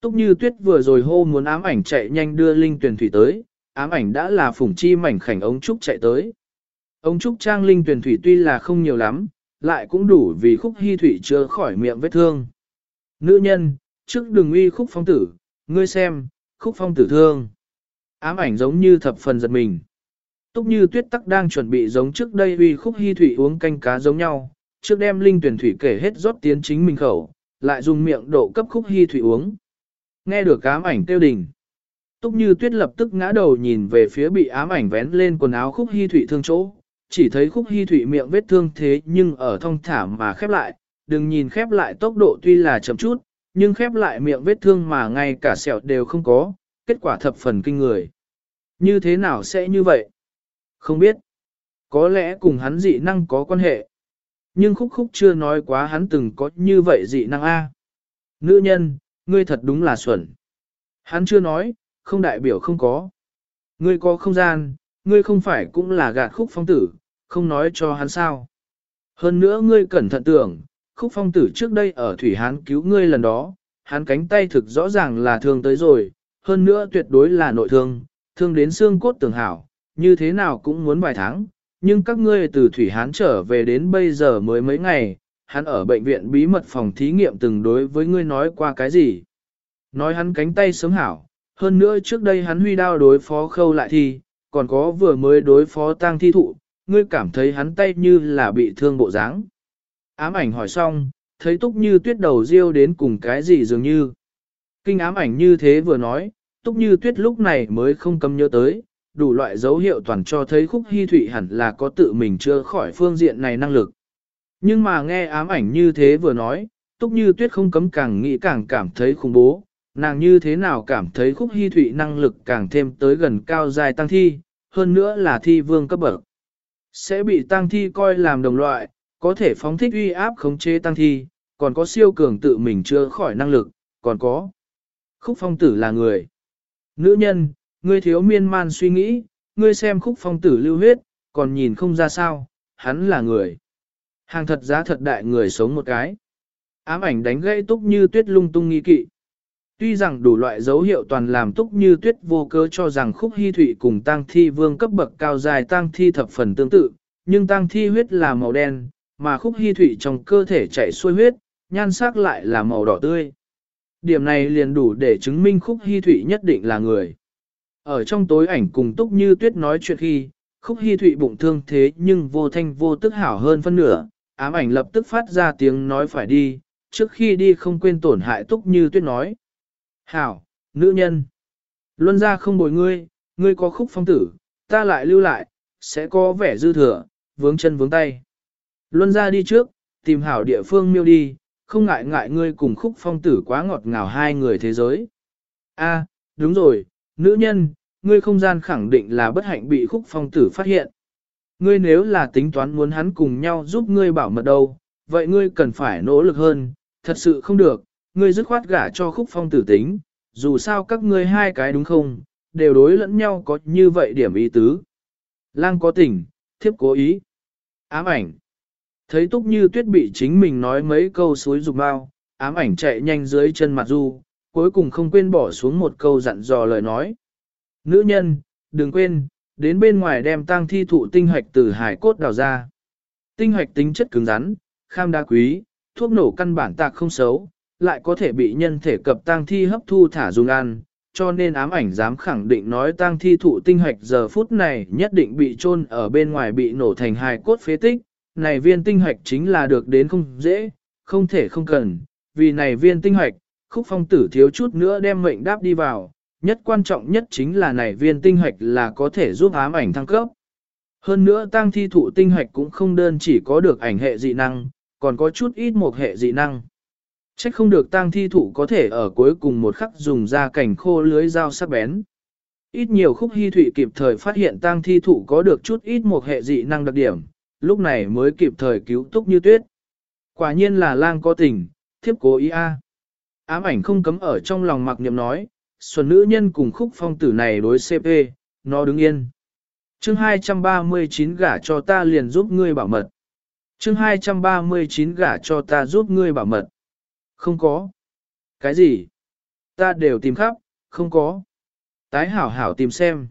Túc như tuyết vừa rồi hô muốn ám ảnh chạy nhanh đưa linh tuyển thủy tới, ám ảnh đã là phủng chi mảnh khảnh ống trúc chạy tới. Ống trúc trang linh tuyển thủy tuy là không nhiều lắm, lại cũng đủ vì khúc hy thủy chưa khỏi miệng vết thương. Nữ nhân, trước đừng uy khúc phong tử, ngươi xem, khúc phong tử thương. Ám ảnh giống như thập phần giật mình. Túc như tuyết tắc đang chuẩn bị giống trước đây uy khúc hy thủy uống canh cá giống nhau, trước đem linh tuyển thủy kể hết rót tiến chính mình khẩu, lại dùng miệng độ cấp khúc hy thủy uống. Nghe được ám ảnh tiêu đình. Túc như tuyết lập tức ngã đầu nhìn về phía bị ám ảnh vén lên quần áo khúc hy thủy thương chỗ, chỉ thấy khúc hy thủy miệng vết thương thế nhưng ở thông thả mà khép lại, đừng nhìn khép lại tốc độ tuy là chậm chút, nhưng khép lại miệng vết thương mà ngay cả sẹo đều không có, kết quả thập phần kinh người. Như thế nào sẽ như vậy? Không biết. Có lẽ cùng hắn dị năng có quan hệ. Nhưng khúc khúc chưa nói quá hắn từng có như vậy dị năng A. Nữ nhân, ngươi thật đúng là xuẩn. Hắn chưa nói, không đại biểu không có. Ngươi có không gian, ngươi không phải cũng là gạt khúc phong tử, không nói cho hắn sao. Hơn nữa ngươi cẩn thận tưởng, khúc phong tử trước đây ở Thủy Hán cứu ngươi lần đó, hắn cánh tay thực rõ ràng là thương tới rồi, hơn nữa tuyệt đối là nội thương, thương đến xương cốt tường hảo, như thế nào cũng muốn vài tháng, nhưng các ngươi từ Thủy Hán trở về đến bây giờ mới mấy ngày, hắn ở bệnh viện bí mật phòng thí nghiệm từng đối với ngươi nói qua cái gì. Nói hắn cánh tay sớm hảo, hơn nữa trước đây hắn huy đao đối phó khâu lại thì còn có vừa mới đối phó tang thi thụ, ngươi cảm thấy hắn tay như là bị thương bộ dáng. Ám ảnh hỏi xong, thấy túc như tuyết đầu riêu đến cùng cái gì dường như. Kinh ám ảnh như thế vừa nói, túc như tuyết lúc này mới không cầm nhớ tới, đủ loại dấu hiệu toàn cho thấy khúc hy thụy hẳn là có tự mình chưa khỏi phương diện này năng lực. Nhưng mà nghe ám ảnh như thế vừa nói, túc như tuyết không cấm càng nghĩ càng cảm thấy khủng bố, nàng như thế nào cảm thấy khúc hy thụy năng lực càng thêm tới gần cao dài tăng thi, hơn nữa là thi vương cấp bậc. Sẽ bị tăng thi coi làm đồng loại, có thể phóng thích uy áp khống chế tăng thi, còn có siêu cường tự mình chưa khỏi năng lực, còn có. Khúc phong tử là người. Nữ nhân, ngươi thiếu miên man suy nghĩ, ngươi xem khúc phong tử lưu huyết, còn nhìn không ra sao, hắn là người. Hàng thật giá thật đại người sống một cái. Ám ảnh đánh gãy túc như tuyết lung tung nghi kỵ. Tuy rằng đủ loại dấu hiệu toàn làm túc như tuyết vô cớ cho rằng khúc hy thụy cùng tang thi vương cấp bậc cao dài tang thi thập phần tương tự, nhưng tang thi huyết là màu đen, mà khúc hy thụy trong cơ thể chảy xuôi huyết, nhan sắc lại là màu đỏ tươi. Điểm này liền đủ để chứng minh khúc hy thụy nhất định là người. Ở trong tối ảnh cùng túc như tuyết nói chuyện khi, khúc hy thụy bụng thương thế nhưng vô thanh vô tức hảo hơn phân nửa, ám ảnh lập tức phát ra tiếng nói phải đi, trước khi đi không quên tổn hại túc như tuyết nói. Hảo, nữ nhân. Luân ra không bồi ngươi, ngươi có khúc phong tử, ta lại lưu lại, sẽ có vẻ dư thừa, vướng chân vướng tay. Luân ra đi trước, tìm hảo địa phương miêu đi, không ngại ngại ngươi cùng khúc phong tử quá ngọt ngào hai người thế giới. A, đúng rồi, nữ nhân, ngươi không gian khẳng định là bất hạnh bị khúc phong tử phát hiện. Ngươi nếu là tính toán muốn hắn cùng nhau giúp ngươi bảo mật đâu, vậy ngươi cần phải nỗ lực hơn, thật sự không được, ngươi dứt khoát gả cho khúc phong tử tính, dù sao các ngươi hai cái đúng không, đều đối lẫn nhau có như vậy điểm ý tứ. Lang có tình, thiếp cố ý. Ám ảnh. Thấy túc như tuyết bị chính mình nói mấy câu suối dục bao, ám ảnh chạy nhanh dưới chân mặt du, cuối cùng không quên bỏ xuống một câu dặn dò lời nói. Nữ nhân, đừng quên, đến bên ngoài đem tang thi thụ tinh hoạch từ hải cốt đào ra. Tinh hoạch tính chất cứng rắn, kham đa quý, thuốc nổ căn bản tạc không xấu, lại có thể bị nhân thể cập tang thi hấp thu thả dùng ăn, cho nên ám ảnh dám khẳng định nói tang thi thụ tinh hoạch giờ phút này nhất định bị chôn ở bên ngoài bị nổ thành hài cốt phế tích, này viên tinh hoạch chính là được đến không dễ, không thể không cần, vì này viên tinh hoạch, khúc phong tử thiếu chút nữa đem mệnh đáp đi vào, nhất quan trọng nhất chính là này viên tinh hoạch là có thể giúp ám ảnh thăng cấp. Hơn nữa tang thi thụ tinh hoạch cũng không đơn chỉ có được ảnh hệ dị năng, còn có chút ít một hệ dị năng. Trách không được tang thi thụ có thể ở cuối cùng một khắc dùng ra cảnh khô lưới dao sắc bén. Ít nhiều khúc hy thụy kịp thời phát hiện tang thi thụ có được chút ít một hệ dị năng đặc điểm, lúc này mới kịp thời cứu túc như tuyết. Quả nhiên là lang có tình, thiếp cố ý a. Ám ảnh không cấm ở trong lòng mặc niệm nói, xuân nữ nhân cùng khúc phong tử này đối CP, nó đứng yên. Chương 239 gả cho ta liền giúp ngươi bảo mật. Chương 239 gả cho ta giúp ngươi bảo mật. Không có. Cái gì? Ta đều tìm khắp, không có. Tái hảo hảo tìm xem.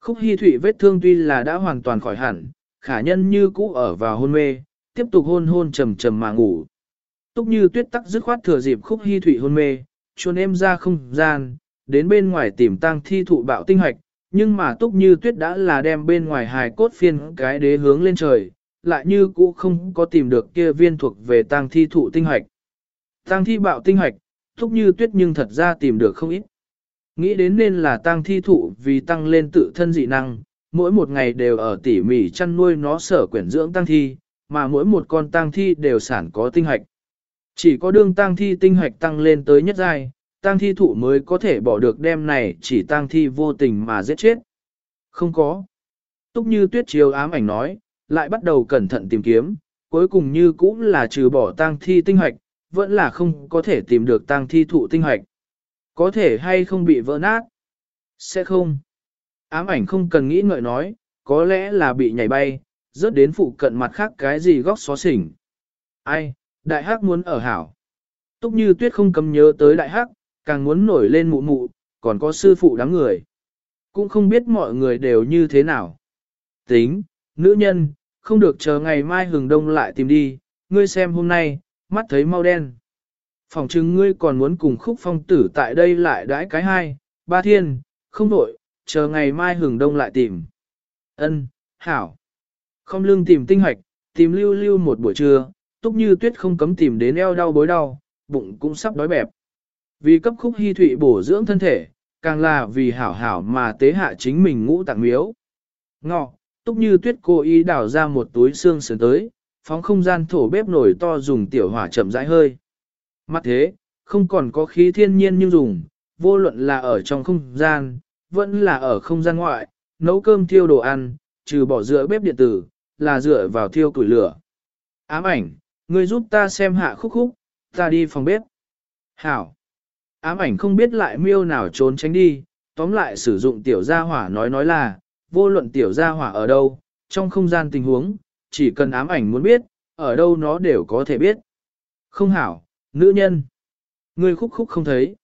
Khúc Hi thụy vết thương tuy là đã hoàn toàn khỏi hẳn, khả nhân như cũ ở vào hôn mê, tiếp tục hôn hôn trầm trầm mà ngủ. Túc như tuyết tắc dứt khoát thừa dịp khúc Hi thụy hôn mê, chuồn em ra không gian, đến bên ngoài tìm tang thi thụ bạo tinh hoạch, nhưng mà túc như tuyết đã là đem bên ngoài hài cốt phiên cái đế hướng lên trời, lại như cũ không có tìm được kia viên thuộc về tang thi thụ tinh hoạch. Tang thi bạo tinh hoạch, thúc như tuyết nhưng thật ra tìm được không ít. Nghĩ đến nên là tang thi thụ vì tăng lên tự thân dị năng, mỗi một ngày đều ở tỉ mỉ chăn nuôi nó sở quyển dưỡng tang thi, mà mỗi một con tang thi đều sản có tinh hoạch. Chỉ có đương tang thi tinh hoạch tăng lên tới nhất giai, tang thi thụ mới có thể bỏ được đem này chỉ tang thi vô tình mà giết chết. Không có. Túc như tuyết chiếu ám ảnh nói, lại bắt đầu cẩn thận tìm kiếm, cuối cùng như cũng là trừ bỏ tang thi tinh hoạch, vẫn là không có thể tìm được tang thi thụ tinh hoạch. Có thể hay không bị vỡ nát? Sẽ không. Ám ảnh không cần nghĩ ngợi nói, có lẽ là bị nhảy bay, rớt đến phụ cận mặt khác cái gì góc xó xỉnh. Ai, đại hắc muốn ở hảo. Túc như tuyết không cấm nhớ tới đại hắc, càng muốn nổi lên mụ mụ, còn có sư phụ đám người. Cũng không biết mọi người đều như thế nào. Tính, nữ nhân, không được chờ ngày mai hừng đông lại tìm đi, ngươi xem hôm nay, mắt thấy mau đen. Phòng chứng ngươi còn muốn cùng khúc phong tử tại đây lại đãi cái hai, ba thiên, không đổi, chờ ngày mai hừng đông lại tìm. Ân, hảo. Không lương tìm tinh hoạch, tìm lưu lưu một buổi trưa, túc như tuyết không cấm tìm đến eo đau bối đau, bụng cũng sắp đói bẹp. Vì cấp khúc hy thụy bổ dưỡng thân thể, càng là vì hảo hảo mà tế hạ chính mình ngũ tạng miếu. Ngọ, túc như tuyết cố ý đảo ra một túi xương sườn tới, phóng không gian thổ bếp nổi to dùng tiểu hỏa chậm rãi hơi. Mặt thế, không còn có khí thiên nhiên nhưng dùng, vô luận là ở trong không gian, vẫn là ở không gian ngoại, nấu cơm thiêu đồ ăn, trừ bỏ dựa bếp điện tử, là dựa vào thiêu củi lửa. Ám ảnh, người giúp ta xem hạ khúc khúc, ta đi phòng bếp. Hảo. Ám ảnh không biết lại miêu nào trốn tránh đi, tóm lại sử dụng tiểu gia hỏa nói nói là, vô luận tiểu gia hỏa ở đâu, trong không gian tình huống, chỉ cần ám ảnh muốn biết, ở đâu nó đều có thể biết. Không hảo, nữ nhân. Ngươi khúc khúc không thấy.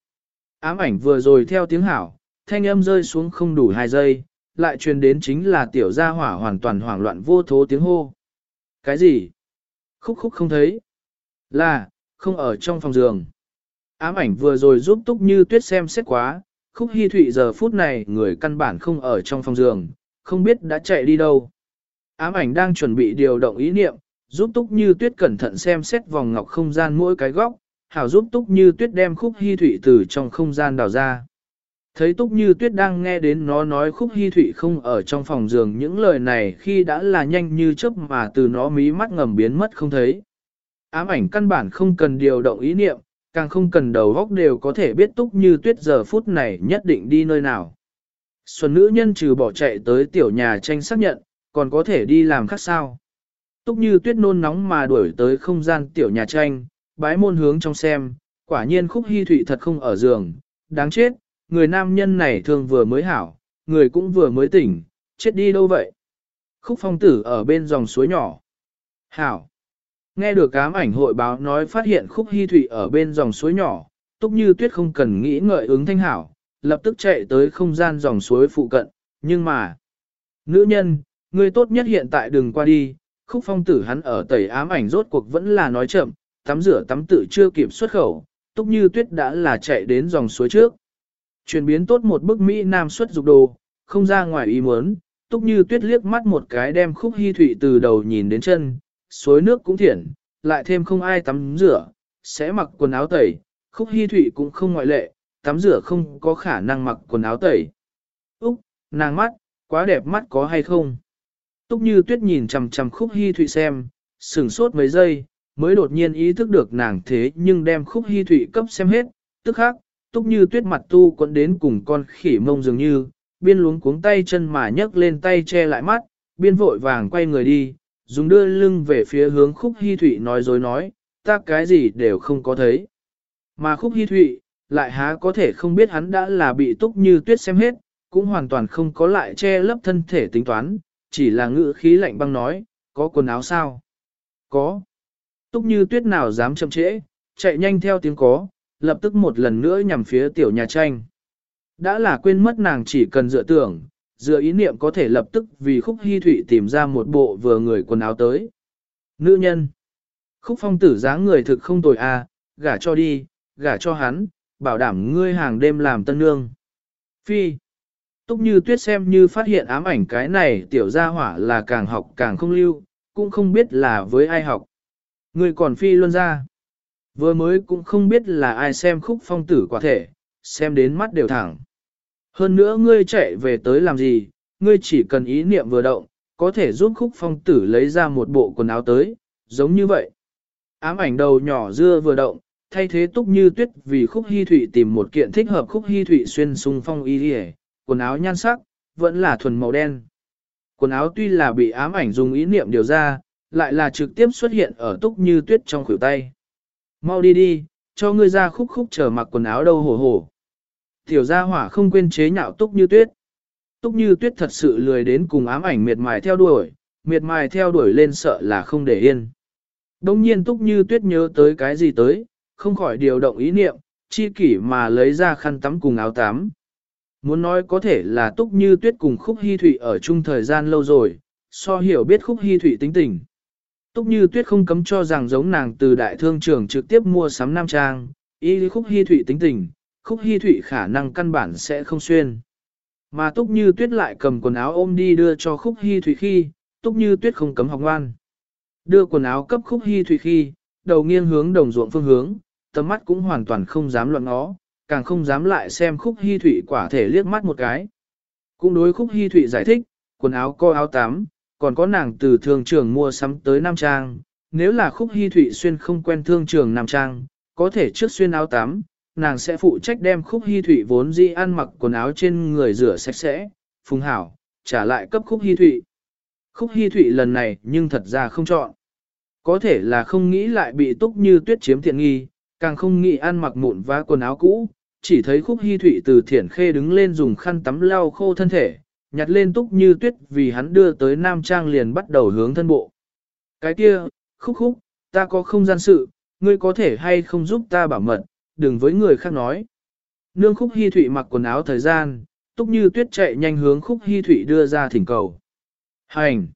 Ám ảnh vừa rồi theo tiếng hảo, thanh âm rơi xuống không đủ hai giây, lại truyền đến chính là tiểu gia hỏa hoàn toàn hoảng loạn vô thố tiếng hô. Cái gì? Khúc khúc không thấy. Là, không ở trong phòng giường. Ám ảnh vừa rồi giúp túc như tuyết xem xét quá, khúc hy thụy giờ phút này người căn bản không ở trong phòng giường, không biết đã chạy đi đâu. Ám ảnh đang chuẩn bị điều động ý niệm, giúp túc như tuyết cẩn thận xem xét vòng ngọc không gian mỗi cái góc, hảo giúp túc như tuyết đem khúc hy thủy từ trong không gian đào ra. Thấy Túc Như Tuyết đang nghe đến nó nói khúc hy thủy không ở trong phòng giường những lời này khi đã là nhanh như chớp mà từ nó mí mắt ngầm biến mất không thấy. Ám ảnh căn bản không cần điều động ý niệm, càng không cần đầu góc đều có thể biết Túc Như Tuyết giờ phút này nhất định đi nơi nào. Xuân nữ nhân trừ bỏ chạy tới tiểu nhà tranh xác nhận, còn có thể đi làm khác sao. Túc Như Tuyết nôn nóng mà đuổi tới không gian tiểu nhà tranh, bái môn hướng trong xem, quả nhiên khúc hy thụy thật không ở giường, đáng chết người nam nhân này thường vừa mới hảo, người cũng vừa mới tỉnh, chết đi đâu vậy? Khúc phong tử ở bên dòng suối nhỏ. Hảo. Nghe được cám ảnh hội báo nói phát hiện khúc hy thụy ở bên dòng suối nhỏ, túc như tuyết không cần nghĩ ngợi ứng thanh hảo, lập tức chạy tới không gian dòng suối phụ cận, nhưng mà... Nữ nhân, Ngươi tốt nhất hiện tại đừng qua đi, khúc phong tử hắn ở tẩy ám ảnh rốt cuộc vẫn là nói chậm, tắm rửa tắm tự chưa kịp xuất khẩu, túc như tuyết đã là chạy đến dòng suối trước. Chuyển biến tốt một bức Mỹ Nam xuất dục đồ, không ra ngoài ý muốn, túc như tuyết liếc mắt một cái đem khúc hy thủy từ đầu nhìn đến chân, suối nước cũng thiển, lại thêm không ai tắm rửa, sẽ mặc quần áo tẩy, khúc hy thủy cũng không ngoại lệ, tắm rửa không có khả năng mặc quần áo tẩy. Úc, nàng mắt, quá đẹp mắt có hay không? Túc như tuyết nhìn chằm chằm khúc hy Thụy xem, sửng sốt mấy giây, mới đột nhiên ý thức được nàng thế nhưng đem khúc hy Thụy cấp xem hết, tức khác, túc như tuyết mặt tu quấn đến cùng con khỉ mông dường như, biên luống cuống tay chân mà nhấc lên tay che lại mắt, biên vội vàng quay người đi, dùng đưa lưng về phía hướng khúc hy thụy nói dối nói, ta cái gì đều không có thấy. Mà khúc hy thụy, lại há có thể không biết hắn đã là bị túc như tuyết xem hết, cũng hoàn toàn không có lại che lấp thân thể tính toán, chỉ là ngữ khí lạnh băng nói, có quần áo sao? Có. Túc như tuyết nào dám chậm trễ, chạy nhanh theo tiếng có, lập tức một lần nữa nhằm phía tiểu nhà tranh. Đã là quên mất nàng chỉ cần dựa tưởng, dựa ý niệm có thể lập tức vì khúc hy thụy tìm ra một bộ vừa người quần áo tới. Nữ nhân. Khúc phong tử dáng người thực không tồi a, à, gả cho đi, gả cho hắn, bảo đảm ngươi hàng đêm làm tân nương. Phi. Túc như tuyết xem như phát hiện ám ảnh cái này tiểu gia hỏa là càng học càng không lưu, cũng không biết là với ai học. Ngươi còn phi luôn ra. Vừa mới cũng không biết là ai xem khúc phong tử quả thể, xem đến mắt đều thẳng. Hơn nữa ngươi chạy về tới làm gì, ngươi chỉ cần ý niệm vừa động, có thể giúp khúc phong tử lấy ra một bộ quần áo tới, giống như vậy. Ám ảnh đầu nhỏ dưa vừa động, thay thế túc như tuyết vì khúc hy thụy tìm một kiện thích hợp khúc hy thụy xuyên sung phong y đi quần áo nhan sắc, vẫn là thuần màu đen. Quần áo tuy là bị ám ảnh dùng ý niệm điều ra, lại là trực tiếp xuất hiện ở túc như tuyết trong khuỷu tay. Mau đi đi, cho ngươi ra khúc khúc chờ mặc quần áo đâu hổ hổ. Tiểu gia hỏa không quên chế nhạo túc như tuyết. Túc như tuyết thật sự lười đến cùng ám ảnh miệt mài theo đuổi, miệt mài theo đuổi lên sợ là không để yên. Đông nhiên túc như tuyết nhớ tới cái gì tới, không khỏi điều động ý niệm, chi kỷ mà lấy ra khăn tắm cùng áo tắm. Muốn nói có thể là túc như tuyết cùng khúc hy thụy ở chung thời gian lâu rồi, so hiểu biết khúc hy thụy tính tình. Túc như tuyết không cấm cho rằng giống nàng từ đại thương trường trực tiếp mua sắm nam trang, y khúc hy thụy tính tình, khúc hy thụy khả năng căn bản sẽ không xuyên. Mà túc như tuyết lại cầm quần áo ôm đi đưa cho khúc hy thụy khi, túc như tuyết không cấm học ngoan. Đưa quần áo cấp khúc hy thụy khi, đầu nghiêng hướng đồng ruộng phương hướng, tầm mắt cũng hoàn toàn không dám luận nó, càng không dám lại xem khúc hy thụy quả thể liếc mắt một cái. Cũng đối khúc hy thụy giải thích, quần áo co áo tắm, còn có nàng từ thương trường mua sắm tới Nam Trang. Nếu là khúc hy thụy xuyên không quen thương trường Nam Trang, có thể trước xuyên áo tắm, nàng sẽ phụ trách đem khúc hy thụy vốn dĩ ăn mặc quần áo trên người rửa sạch sẽ, phùng hảo, trả lại cấp khúc hy thụy. Khúc hy thụy lần này nhưng thật ra không chọn. Có thể là không nghĩ lại bị túc như tuyết chiếm thiện nghi, càng không nghĩ ăn mặc mụn và quần áo cũ, chỉ thấy khúc hy thụy từ thiển khê đứng lên dùng khăn tắm lau khô thân thể, nhặt lên túc như tuyết vì hắn đưa tới Nam Trang liền bắt đầu hướng thân bộ. Cái kia, khúc khúc, ta có không gian sự, ngươi có thể hay không giúp ta bảo mật, đừng với người khác nói. Nương khúc hy thụy mặc quần áo thời gian, túc như tuyết chạy nhanh hướng khúc hy thụy đưa ra thỉnh cầu. Hành!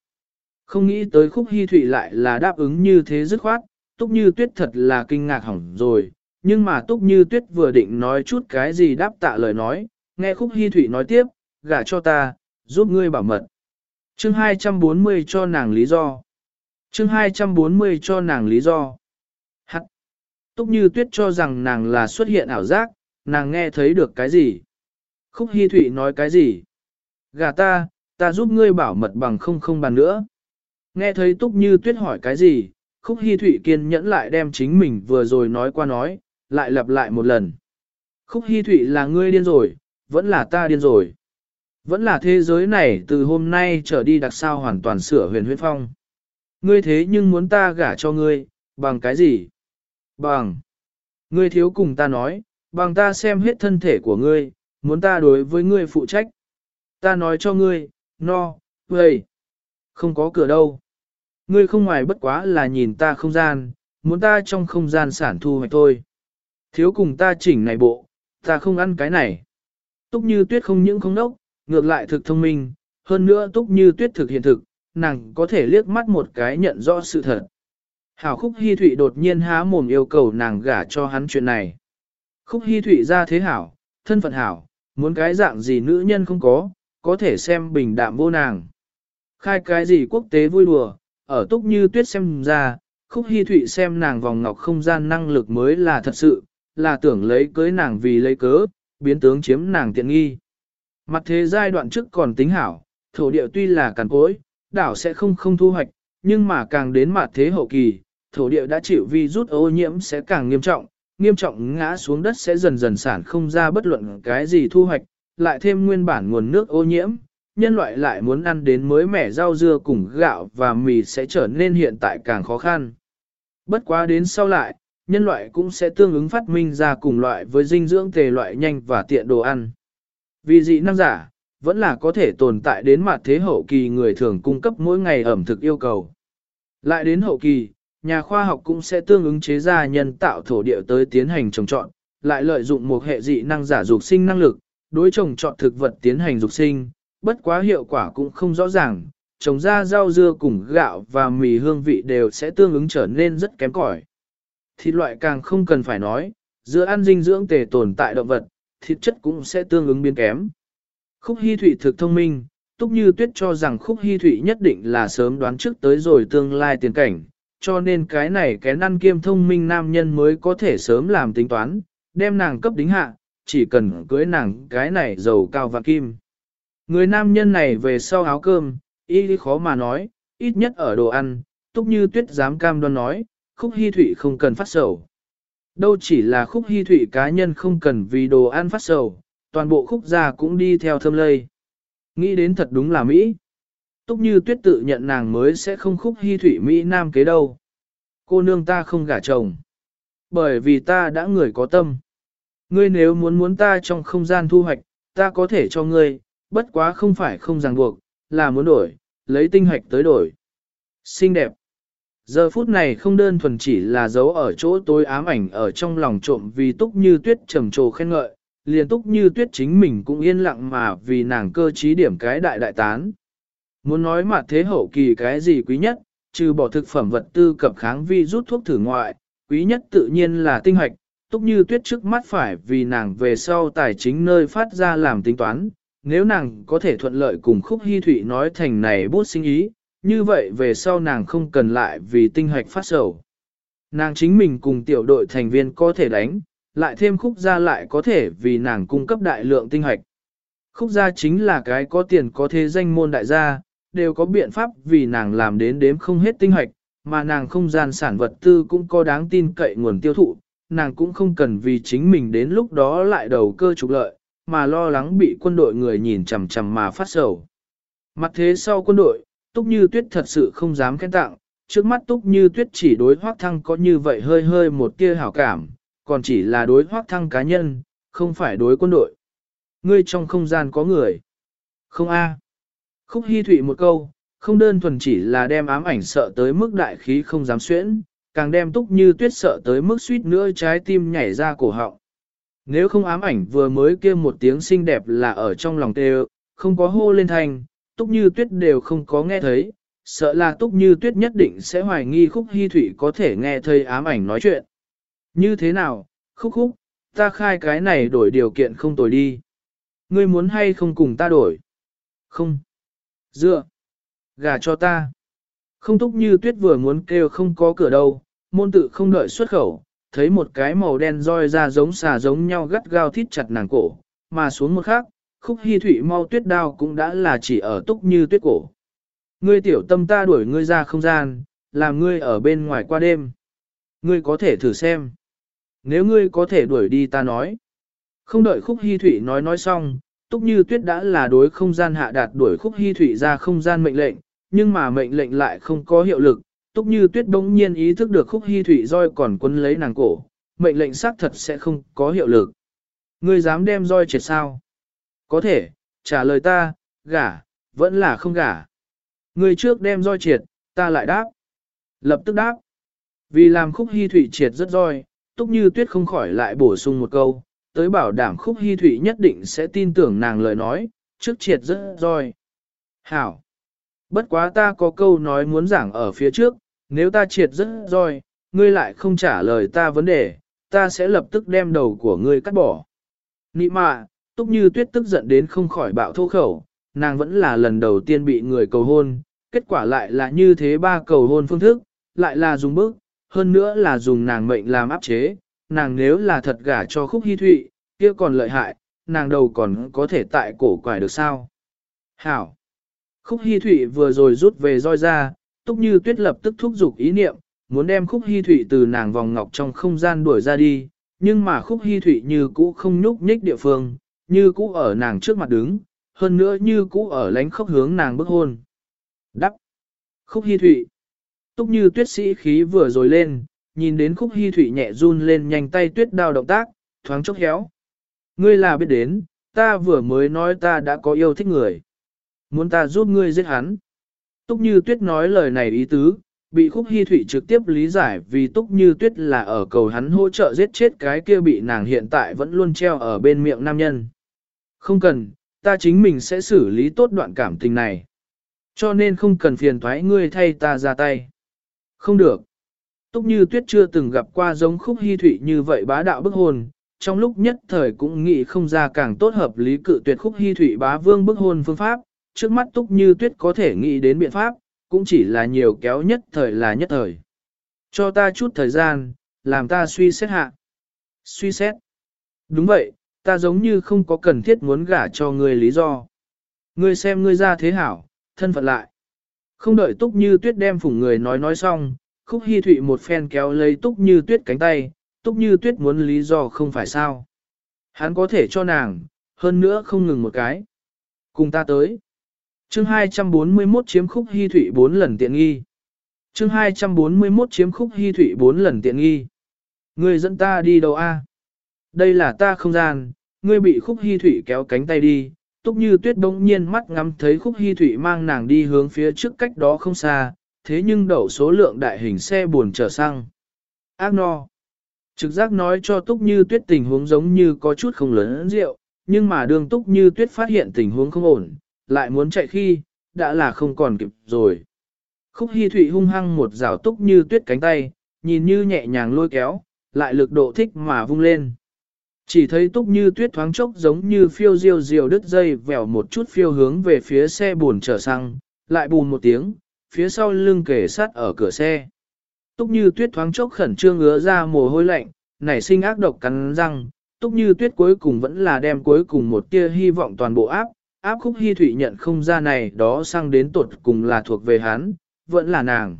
Không nghĩ tới khúc hy thụy lại là đáp ứng như thế dứt khoát, túc như tuyết thật là kinh ngạc hỏng rồi, nhưng mà túc như tuyết vừa định nói chút cái gì đáp tạ lời nói, nghe khúc hy thụy nói tiếp, gả cho ta, giúp ngươi bảo mật. Chương 240 cho nàng lý do. Chương 240 cho nàng lý do. Hắc. Túc như tuyết cho rằng nàng là xuất hiện ảo giác, nàng nghe thấy được cái gì. Khúc Hi Thụy nói cái gì. gả ta, ta giúp ngươi bảo mật bằng không không bàn nữa. Nghe thấy Túc như tuyết hỏi cái gì, Khúc Hi Thụy kiên nhẫn lại đem chính mình vừa rồi nói qua nói, lại lặp lại một lần. Khúc Hi Thụy là ngươi điên rồi, vẫn là ta điên rồi. Vẫn là thế giới này từ hôm nay trở đi đặc sao hoàn toàn sửa huyền huyết phong. Ngươi thế nhưng muốn ta gả cho ngươi, bằng cái gì? Bằng. Ngươi thiếu cùng ta nói, bằng ta xem hết thân thể của ngươi, muốn ta đối với ngươi phụ trách. Ta nói cho ngươi, no, vậy. Không có cửa đâu. Ngươi không ngoài bất quá là nhìn ta không gian, muốn ta trong không gian sản thu hoạch thôi. Thiếu cùng ta chỉnh này bộ, ta không ăn cái này. Túc như tuyết không những không nốc, ngược lại thực thông minh, hơn nữa túc như tuyết thực hiện thực, nàng có thể liếc mắt một cái nhận rõ sự thật. Hảo khúc hy thụy đột nhiên há mồm yêu cầu nàng gả cho hắn chuyện này. Khúc hy thụy ra thế hảo, thân phận hảo, muốn cái dạng gì nữ nhân không có, có thể xem bình đạm vô nàng. Khai cái gì quốc tế vui đùa, ở túc như tuyết xem ra, khúc hy thụy xem nàng vòng ngọc không gian năng lực mới là thật sự, là tưởng lấy cưới nàng vì lấy cớ, biến tướng chiếm nàng tiện nghi. Mặt thế giai đoạn trước còn tính hảo, thổ địa tuy là cằn cối, đảo sẽ không không thu hoạch, nhưng mà càng đến mặt thế hậu kỳ, thổ địa đã chịu vi rút ô nhiễm sẽ càng nghiêm trọng, nghiêm trọng ngã xuống đất sẽ dần dần sản không ra bất luận cái gì thu hoạch, lại thêm nguyên bản nguồn nước ô nhiễm, nhân loại lại muốn ăn đến mới mẻ rau dưa cùng gạo và mì sẽ trở nên hiện tại càng khó khăn. Bất quá đến sau lại, nhân loại cũng sẽ tương ứng phát minh ra cùng loại với dinh dưỡng tề loại nhanh và tiện đồ ăn. Vì dị năng giả, vẫn là có thể tồn tại đến mặt thế hậu kỳ người thường cung cấp mỗi ngày ẩm thực yêu cầu. Lại đến hậu kỳ, nhà khoa học cũng sẽ tương ứng chế ra nhân tạo thổ địa tới tiến hành trồng trọt, lại lợi dụng một hệ dị năng giả dục sinh năng lực, đối trồng trọt thực vật tiến hành dục sinh, bất quá hiệu quả cũng không rõ ràng, trồng ra rau dưa cùng gạo và mì hương vị đều sẽ tương ứng trở nên rất kém cỏi. Thịt loại càng không cần phải nói, giữa ăn dinh dưỡng tề tồn tại động vật, thịt chất cũng sẽ tương ứng biến kém. Khúc Hi Thụy thực thông minh, Túc Như Tuyết cho rằng Khúc Hi Thụy nhất định là sớm đoán trước tới rồi tương lai tiền cảnh, cho nên cái này cái năn kiêm thông minh nam nhân mới có thể sớm làm tính toán, đem nàng cấp đính hạ, chỉ cần cưới nàng cái này giàu cao và kim. Người nam nhân này về sau áo cơm, y khó mà nói, ít nhất ở đồ ăn, Túc Như Tuyết dám cam đoan nói, Khúc Hi Thụy không cần phát sầu. Đâu chỉ là Khúc Hi Thụy cá nhân không cần vì đồ ăn phát sầu, toàn bộ khúc gia cũng đi theo thơm lây. Nghĩ đến thật đúng là Mỹ. Túc như tuyết tự nhận nàng mới sẽ không khúc hy Thụy Mỹ Nam kế đâu. Cô nương ta không gả chồng. Bởi vì ta đã người có tâm. Ngươi nếu muốn muốn ta trong không gian thu hoạch, ta có thể cho ngươi, bất quá không phải không ràng buộc, là muốn đổi, lấy tinh hoạch tới đổi. Xinh đẹp. Giờ phút này không đơn thuần chỉ là dấu ở chỗ tối ám ảnh ở trong lòng trộm vì túc như tuyết trầm trồ khen ngợi, liền túc như tuyết chính mình cũng yên lặng mà vì nàng cơ trí điểm cái đại đại tán. Muốn nói mà thế hậu kỳ cái gì quý nhất, trừ bỏ thực phẩm vật tư cập kháng vi rút thuốc thử ngoại, quý nhất tự nhiên là tinh hoạch, túc như tuyết trước mắt phải vì nàng về sau tài chính nơi phát ra làm tính toán, nếu nàng có thể thuận lợi cùng khúc hy thụy nói thành này bút sinh ý, như vậy về sau nàng không cần lại vì tinh hoạch phát sầu. Nàng chính mình cùng tiểu đội thành viên có thể đánh, lại thêm khúc gia lại có thể vì nàng cung cấp đại lượng tinh hoạch. Khúc gia chính là cái có tiền có thế danh môn đại gia, đều có biện pháp vì nàng làm đến đếm không hết tinh hoạch, mà nàng không gian sản vật tư cũng có đáng tin cậy nguồn tiêu thụ, nàng cũng không cần vì chính mình đến lúc đó lại đầu cơ trục lợi, mà lo lắng bị quân đội người nhìn chằm chằm mà phát sầu. Mặt thế sau quân đội, Túc Như Tuyết thật sự không dám khen tặng, trước mắt Túc Như Tuyết chỉ đối Hoác Thăng có như vậy hơi hơi một tia hảo cảm, còn chỉ là đối hoác thăng cá nhân, không phải đối quân đội. Ngươi trong không gian có người. Không a. Khúc Hi Thụy một câu, không đơn thuần chỉ là đem ám ảnh sợ tới mức đại khí không dám xuyễn, càng đem túc như tuyết sợ tới mức suýt nữa trái tim nhảy ra cổ họng. Nếu không ám ảnh vừa mới kêu một tiếng xinh đẹp là ở trong lòng tê không có hô lên thành, túc như tuyết đều không có nghe thấy, sợ là túc như tuyết nhất định sẽ hoài nghi khúc hy thủy có thể nghe thấy ám ảnh nói chuyện. Như thế nào, khúc khúc, ta khai cái này đổi điều kiện không tồi đi. Ngươi muốn hay không cùng ta đổi? Không. Dựa. Gà cho ta. Không túc như tuyết vừa muốn kêu không có cửa đâu, môn tự không đợi xuất khẩu, thấy một cái màu đen roi ra giống xà giống nhau gắt gao thít chặt nàng cổ, mà xuống một khắc, khúc hy thủy mau tuyết đao cũng đã là chỉ ở túc như tuyết cổ. Ngươi tiểu tâm ta đuổi ngươi ra không gian, làm ngươi ở bên ngoài qua đêm. Ngươi có thể thử xem nếu ngươi có thể đuổi đi ta nói. Không đợi khúc hy thủy nói nói xong, túc như tuyết đã là đối không gian hạ đạt đuổi khúc hy thủy ra không gian mệnh lệnh, nhưng mà mệnh lệnh lại không có hiệu lực. Túc như tuyết bỗng nhiên ý thức được khúc hy thủy roi còn quấn lấy nàng cổ, mệnh lệnh xác thật sẽ không có hiệu lực. Ngươi dám đem roi triệt sao? Có thể, trả lời ta, gả, vẫn là không gả. người trước đem roi triệt, ta lại đáp. Lập tức đáp. Vì làm khúc hy thủy triệt rất roi, Túc Như Tuyết không khỏi lại bổ sung một câu, tới bảo đảm khúc hy thủy nhất định sẽ tin tưởng nàng lời nói, trước triệt rất roi. Hảo! Bất quá ta có câu nói muốn giảng ở phía trước, nếu ta triệt rất roi, ngươi lại không trả lời ta vấn đề, ta sẽ lập tức đem đầu của ngươi cắt bỏ. Nị mạ, Túc Như Tuyết tức giận đến không khỏi bạo thô khẩu, nàng vẫn là lần đầu tiên bị người cầu hôn, kết quả lại là như thế ba cầu hôn phương thức, lại là dùng bức, hơn nữa là dùng nàng mệnh làm áp chế, nàng nếu là thật gả cho khúc hy thụy, kia còn lợi hại, nàng đầu còn có thể tại cổ quải được sao. Hảo! Khúc hy thụy vừa rồi rút về roi ra, túc như tuyết lập tức thúc giục ý niệm, muốn đem khúc hy thụy từ nàng vòng ngọc trong không gian đuổi ra đi, nhưng mà khúc hy thụy như cũ không nhúc nhích địa phương, như cũ ở nàng trước mặt đứng, hơn nữa như cũ ở lánh khóc hướng nàng bức hôn. Đắp. Khúc Hi Thụy. Túc như tuyết sĩ khí vừa rồi lên, nhìn đến khúc Hi Thụy nhẹ run lên nhanh tay tuyết đao động tác, thoáng chốc héo. Ngươi là biết đến, ta vừa mới nói ta đã có yêu thích người. Muốn ta giúp ngươi giết hắn. Túc như tuyết nói lời này ý tứ, bị khúc Hi Thụy trực tiếp lý giải vì Túc như tuyết là ở cầu hắn hỗ trợ giết chết cái kia bị nàng hiện tại vẫn luôn treo ở bên miệng nam nhân. Không cần, ta chính mình sẽ xử lý tốt đoạn cảm tình này. Cho nên không cần phiền thoái ngươi thay ta ra tay. Không được. Túc như tuyết chưa từng gặp qua giống khúc hy thụy như vậy bá đạo bức hôn, trong lúc nhất thời cũng nghĩ không ra càng tốt hợp lý cự tuyệt khúc hy thụy bá vương bức hôn phương pháp, trước mắt túc như tuyết có thể nghĩ đến biện pháp, cũng chỉ là nhiều kéo nhất thời là nhất thời. Cho ta chút thời gian, làm ta suy xét hạ. Suy xét. Đúng vậy, ta giống như không có cần thiết muốn gả cho ngươi lý do. Ngươi xem ngươi ra thế hảo, thân phận lại. Không đợi túc như tuyết đem phủng người nói nói xong, khúc hy thụy một phen kéo lấy túc như tuyết cánh tay, túc như tuyết muốn lý do không phải sao. Hắn có thể cho nàng, hơn nữa không ngừng một cái. Cùng ta tới. Chương 241 chiếm khúc hy thụy 4 lần tiện nghi. Chương 241 chiếm khúc hy thụy 4 lần tiện nghi. Ngươi dẫn ta đi đâu a? Đây là ta không gian, ngươi bị khúc hy thủy kéo cánh tay đi, Túc như tuyết đông nhiên mắt ngắm thấy khúc hy thủy mang nàng đi hướng phía trước cách đó không xa, thế nhưng đậu số lượng đại hình xe buồn trở xăng. Ác no. Trực giác nói cho Túc như tuyết tình huống giống như có chút không lớn rượu, nhưng mà đường Túc như tuyết phát hiện tình huống không ổn, lại muốn chạy khi, đã là không còn kịp rồi. Khúc hy thụy hung hăng một rào Túc như tuyết cánh tay, nhìn như nhẹ nhàng lôi kéo, lại lực độ thích mà vung lên. Chỉ thấy túc như tuyết thoáng chốc giống như phiêu diêu diều đứt dây vèo một chút phiêu hướng về phía xe buồn chở xăng, lại bùn một tiếng, phía sau lưng kề sát ở cửa xe. Túc như tuyết thoáng chốc khẩn trương ngứa ra mồ hôi lạnh, nảy sinh ác độc cắn răng, túc như tuyết cuối cùng vẫn là đem cuối cùng một tia hy vọng toàn bộ áp, áp khúc hy thủy nhận không ra này đó sang đến tột cùng là thuộc về hắn, vẫn là nàng.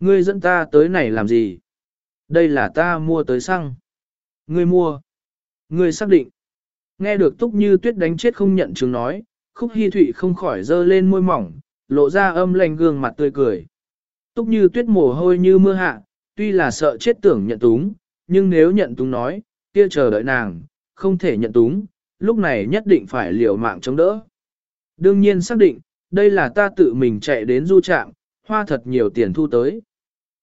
Ngươi dẫn ta tới này làm gì? Đây là ta mua tới xăng. Ngươi mua. Ngươi xác định. Nghe được túc như tuyết đánh chết không nhận chứng nói, khúc hy thụy không khỏi dơ lên môi mỏng, lộ ra âm lành gương mặt tươi cười. Túc như tuyết mồ hôi như mưa hạ, tuy là sợ chết tưởng nhận túng, nhưng nếu nhận túng nói, kia chờ đợi nàng, không thể nhận túng, lúc này nhất định phải liều mạng chống đỡ. Đương nhiên xác định, đây là ta tự mình chạy đến du trạm, hoa thật nhiều tiền thu tới.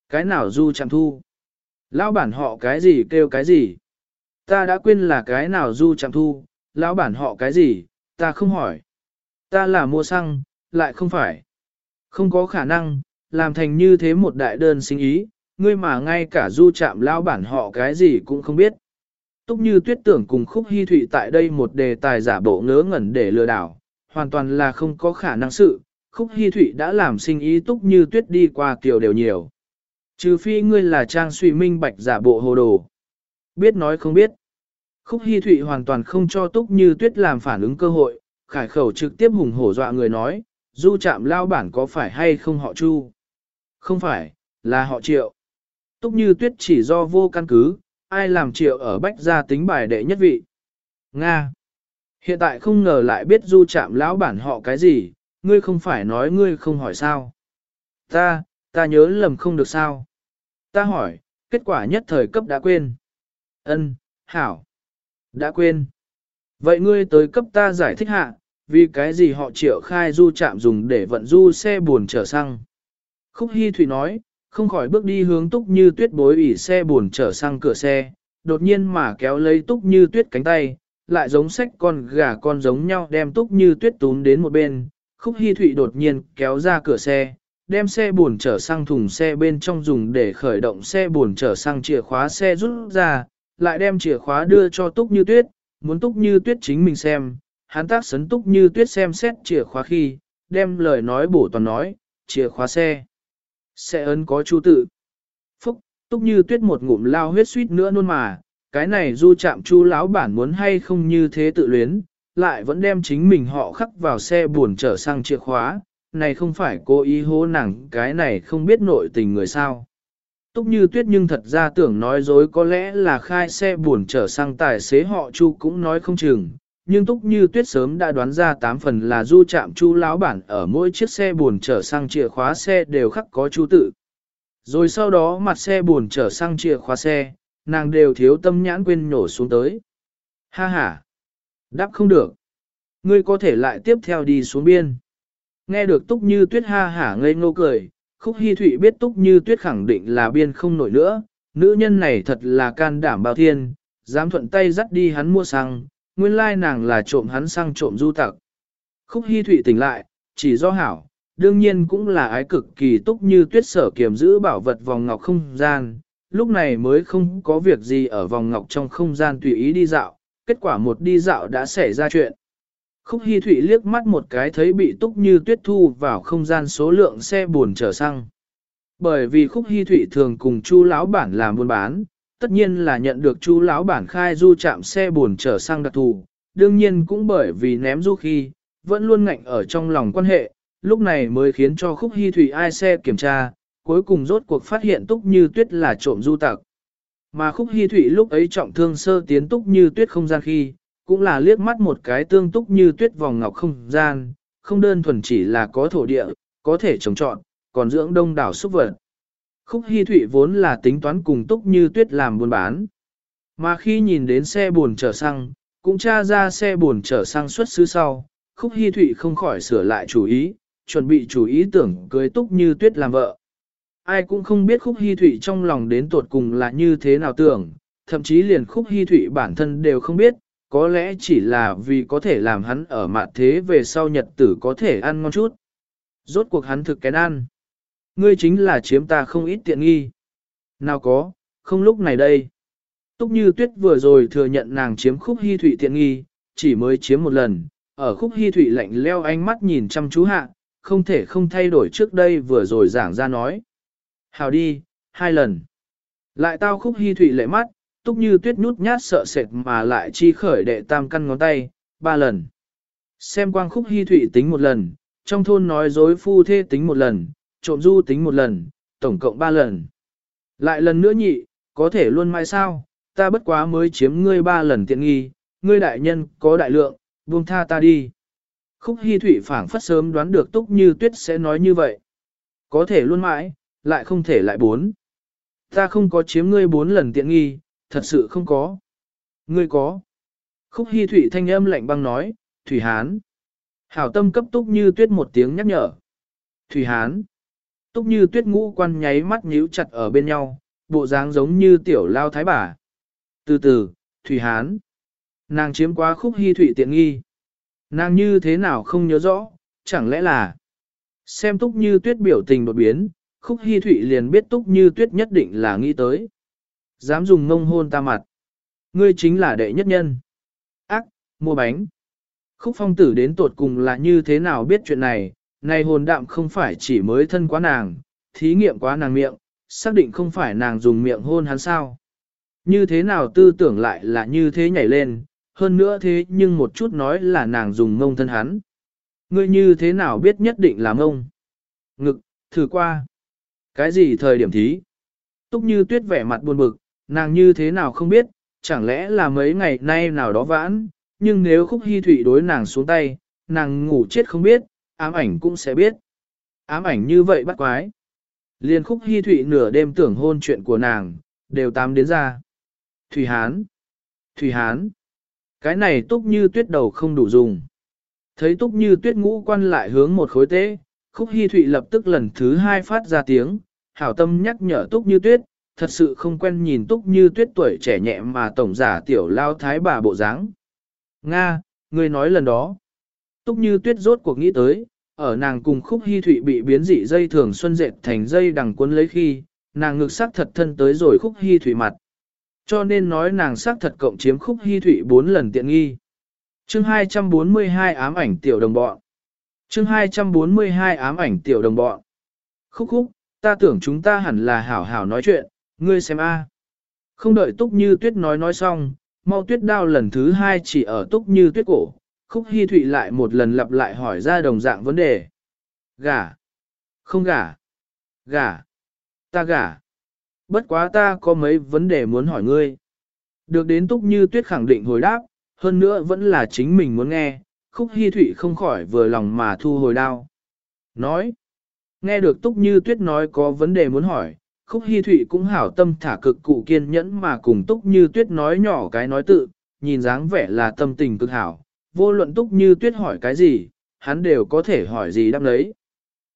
Cái nào du trạm thu? Lão bản họ cái gì kêu cái gì? Ta đã quên là cái nào du chạm thu, lão bản họ cái gì, ta không hỏi. Ta là mua xăng, lại không phải. Không có khả năng, làm thành như thế một đại đơn sinh ý, ngươi mà ngay cả du chạm lão bản họ cái gì cũng không biết. Túc như tuyết tưởng cùng khúc hy thụy tại đây một đề tài giả bộ ngớ ngẩn để lừa đảo, hoàn toàn là không có khả năng sự, khúc hy thụy đã làm sinh ý túc như tuyết đi qua kiểu đều nhiều. Trừ phi ngươi là trang suy minh bạch giả bộ hồ đồ. Biết nói không biết. Khúc Hi Thụy hoàn toàn không cho Túc Như Tuyết làm phản ứng cơ hội, khải khẩu trực tiếp hùng hổ dọa người nói, du chạm lao bản có phải hay không họ Chu? Không phải, là họ Triệu. Túc Như Tuyết chỉ do vô căn cứ, ai làm Triệu ở Bách gia tính bài đệ nhất vị. Nga. Hiện tại không ngờ lại biết du chạm lão bản họ cái gì, ngươi không phải nói ngươi không hỏi sao. Ta, ta nhớ lầm không được sao. Ta hỏi, kết quả nhất thời cấp đã quên. Ân, hảo. Đã quên. Vậy ngươi tới cấp ta giải thích hạ, vì cái gì họ triệu khai du chạm dùng để vận du xe buồn chở xăng. Khúc Hy Thủy nói, không khỏi bước đi hướng túc như tuyết bối ủy xe buồn chở xăng cửa xe, đột nhiên mà kéo lấy túc như tuyết cánh tay, lại giống sách con gà con giống nhau đem túc như tuyết tún đến một bên. Khúc Hy Thụy đột nhiên kéo ra cửa xe, đem xe buồn chở xăng thùng xe bên trong dùng để khởi động xe buồn chở xăng chìa khóa xe rút ra, lại đem chìa khóa đưa cho Túc Như Tuyết, muốn Túc Như Tuyết chính mình xem, hắn tác sấn Túc Như Tuyết xem xét chìa khóa khi, đem lời nói bổ toàn nói, chìa khóa xe. Xe ấn có chú tự. Phúc, Túc Như Tuyết một ngụm lao huyết suýt nữa nôn mà, cái này du chạm chu lão bản muốn hay không như thế tự luyến, lại vẫn đem chính mình họ khắc vào xe buồn trở sang chìa khóa, này không phải cố ý hố nàng cái này không biết nội tình người sao. Túc như tuyết nhưng thật ra tưởng nói dối có lẽ là khai xe buồn trở sang tài xế họ Chu cũng nói không chừng, nhưng Túc Như Tuyết sớm đã đoán ra tám phần là du chạm chu lão bản ở mỗi chiếc xe buồn trở sang chìa khóa xe đều khắc có chu tự. Rồi sau đó mặt xe buồn trở sang chìa khóa xe, nàng đều thiếu tâm nhãn quên nổ xuống tới. Ha ha! Đáp không được. Ngươi có thể lại tiếp theo đi xuống biên. Nghe được Túc Như Tuyết ha hả ngây ngô cười, Khúc Hi Thụy biết Túc Như Tuyết khẳng định là biên không nổi nữa, nữ nhân này thật là can đảm bao thiên, dám thuận tay dắt đi hắn mua xăng, nguyên lai nàng là trộm hắn xăng trộm du tặc. Khúc Hi Thụy tỉnh lại, chỉ do hảo, đương nhiên cũng là ái cực kỳ Túc Như Tuyết sở kiềm giữ bảo vật vòng ngọc không gian, lúc này mới không có việc gì ở vòng ngọc trong không gian tùy ý đi dạo, kết quả một đi dạo đã xảy ra chuyện. Khúc Hi Thụy liếc mắt một cái thấy bị túc như tuyết thu vào không gian số lượng xe buồn chở xăng. Bởi vì Khúc Hi Thụy thường cùng Chu lão bản làm buôn bán, tất nhiên là nhận được Chu lão bản khai du chạm xe buồn chở xăng đặc thù, đương nhiên cũng bởi vì ném du khi, vẫn luôn ngạnh ở trong lòng quan hệ, lúc này mới khiến cho Khúc Hi Thụy ai xe kiểm tra, cuối cùng rốt cuộc phát hiện túc như tuyết là trộm du tặc. Mà Khúc Hi Thụy lúc ấy trọng thương sơ tiến túc như tuyết không gian khi, cũng là liếc mắt một cái tương túc như tuyết vòng ngọc không gian, không đơn thuần chỉ là có thổ địa, có thể trồng trọn, còn dưỡng đông đảo xúc vật. Khúc Hi Thụy vốn là tính toán cùng túc như tuyết làm buôn bán. Mà khi nhìn đến xe buồn chở xăng, cũng tra ra xe buồn chở xăng xuất xứ sau, Khúc Hi Thụy không khỏi sửa lại chủ ý, chuẩn bị chủ ý tưởng cưới túc như tuyết làm vợ. Ai cũng không biết Khúc Hi Thụy trong lòng đến tuột cùng là như thế nào tưởng, thậm chí liền Khúc Hi Thụy bản thân đều không biết, có lẽ chỉ là vì có thể làm hắn ở mạn thế về sau nhật tử có thể ăn ngon chút. Rốt cuộc hắn thực kén ăn. Ngươi chính là chiếm ta không ít tiện nghi. Nào có, không lúc này đây. Túc như tuyết vừa rồi thừa nhận nàng chiếm khúc hy thụy tiện nghi, chỉ mới chiếm một lần, ở khúc hy thụy lạnh leo ánh mắt nhìn chăm chú hạ, không thể không thay đổi trước đây vừa rồi giảng ra nói. Hào đi, hai lần. Lại tao khúc hy thụy lệ mắt, túc như tuyết nhút nhát sợ sệt mà lại chi khởi đệ tam căn ngón tay, ba lần. Xem quang khúc hy thụy tính một lần, trong thôn nói dối phu thê tính một lần, trộm du tính một lần, tổng cộng ba lần. Lại lần nữa nhị, có thể luôn mai sao, ta bất quá mới chiếm ngươi ba lần tiện nghi, ngươi đại nhân có đại lượng, buông tha ta đi. Khúc hy thụy phảng phất sớm đoán được túc như tuyết sẽ nói như vậy. Có thể luôn mãi, lại không thể lại bốn. Ta không có chiếm ngươi bốn lần tiện nghi, thật sự không có. Ngươi có. Khúc Hi Thụy thanh âm lạnh băng nói, Thủy Hán. Hảo tâm cấp túc như tuyết một tiếng nhắc nhở. Thủy Hán. Túc như tuyết ngũ quan nháy mắt nhíu chặt ở bên nhau, bộ dáng giống như tiểu lao thái bà. Từ từ, Thủy Hán. Nàng chiếm quá khúc Hi Thụy tiện nghi. Nàng như thế nào không nhớ rõ, chẳng lẽ là... Xem túc như tuyết biểu tình đột biến, khúc Hi Thụy liền biết túc như tuyết nhất định là nghĩ tới. Dám dùng ngông hôn ta mặt. Ngươi chính là đệ nhất nhân. Ác, mua bánh. Khúc phong tử đến tột cùng là như thế nào biết chuyện này, này hồn đạm không phải chỉ mới thân quá nàng, thí nghiệm quá nàng miệng, xác định không phải nàng dùng miệng hôn hắn sao. Như thế nào tư tưởng lại là như thế nhảy lên, hơn nữa thế nhưng một chút nói là nàng dùng ngông thân hắn. Ngươi như thế nào biết nhất định là ngông, Ngực, thử qua. Cái gì thời điểm thí? Túc như tuyết vẻ mặt buồn bực, Nàng như thế nào không biết, chẳng lẽ là mấy ngày nay nào đó vãn, nhưng nếu khúc hy thủy đối nàng xuống tay, nàng ngủ chết không biết, ám ảnh cũng sẽ biết. Ám ảnh như vậy bắt quái. Liên khúc hy thủy nửa đêm tưởng hôn chuyện của nàng, đều tám đến ra. Thủy Hán! Thủy Hán! Cái này túc như tuyết đầu không đủ dùng. Thấy túc như tuyết ngũ quan lại hướng một khối tế, khúc hy thụy lập tức lần thứ hai phát ra tiếng, hảo tâm nhắc nhở túc như tuyết, thật sự không quen nhìn túc như tuyết tuổi trẻ nhẹ mà tổng giả tiểu lao thái bà bộ dáng. Nga, người nói lần đó. Túc như tuyết rốt cuộc nghĩ tới, ở nàng cùng khúc hy thụy bị biến dị dây thường xuân dệt thành dây đằng cuốn lấy khi, nàng ngực sắc thật thân tới rồi khúc hy thụy mặt. Cho nên nói nàng sắc thật cộng chiếm khúc hy thụy 4 lần tiện nghi. Chương 242 ám ảnh tiểu đồng bọn. Chương 242 ám ảnh tiểu đồng bọn. Khúc khúc, ta tưởng chúng ta hẳn là hảo hảo nói chuyện, ngươi xem a. Không đợi túc như tuyết nói nói xong, mau tuyết đao lần thứ hai chỉ ở túc như tuyết cổ, khúc hy thụy lại một lần lặp lại hỏi ra đồng dạng vấn đề. Gả. Không gả. Gả. Ta gả. Bất quá ta có mấy vấn đề muốn hỏi ngươi. Được đến túc như tuyết khẳng định hồi đáp, hơn nữa vẫn là chính mình muốn nghe, khúc hy thụy không khỏi vừa lòng mà thu hồi đao. Nói, nghe được túc như tuyết nói có vấn đề muốn hỏi, khúc Hi thụy cũng hảo tâm thả cực cụ kiên nhẫn mà cùng túc như tuyết nói nhỏ cái nói tự, nhìn dáng vẻ là tâm tình cực hảo, vô luận túc như tuyết hỏi cái gì, hắn đều có thể hỏi gì đáp lấy.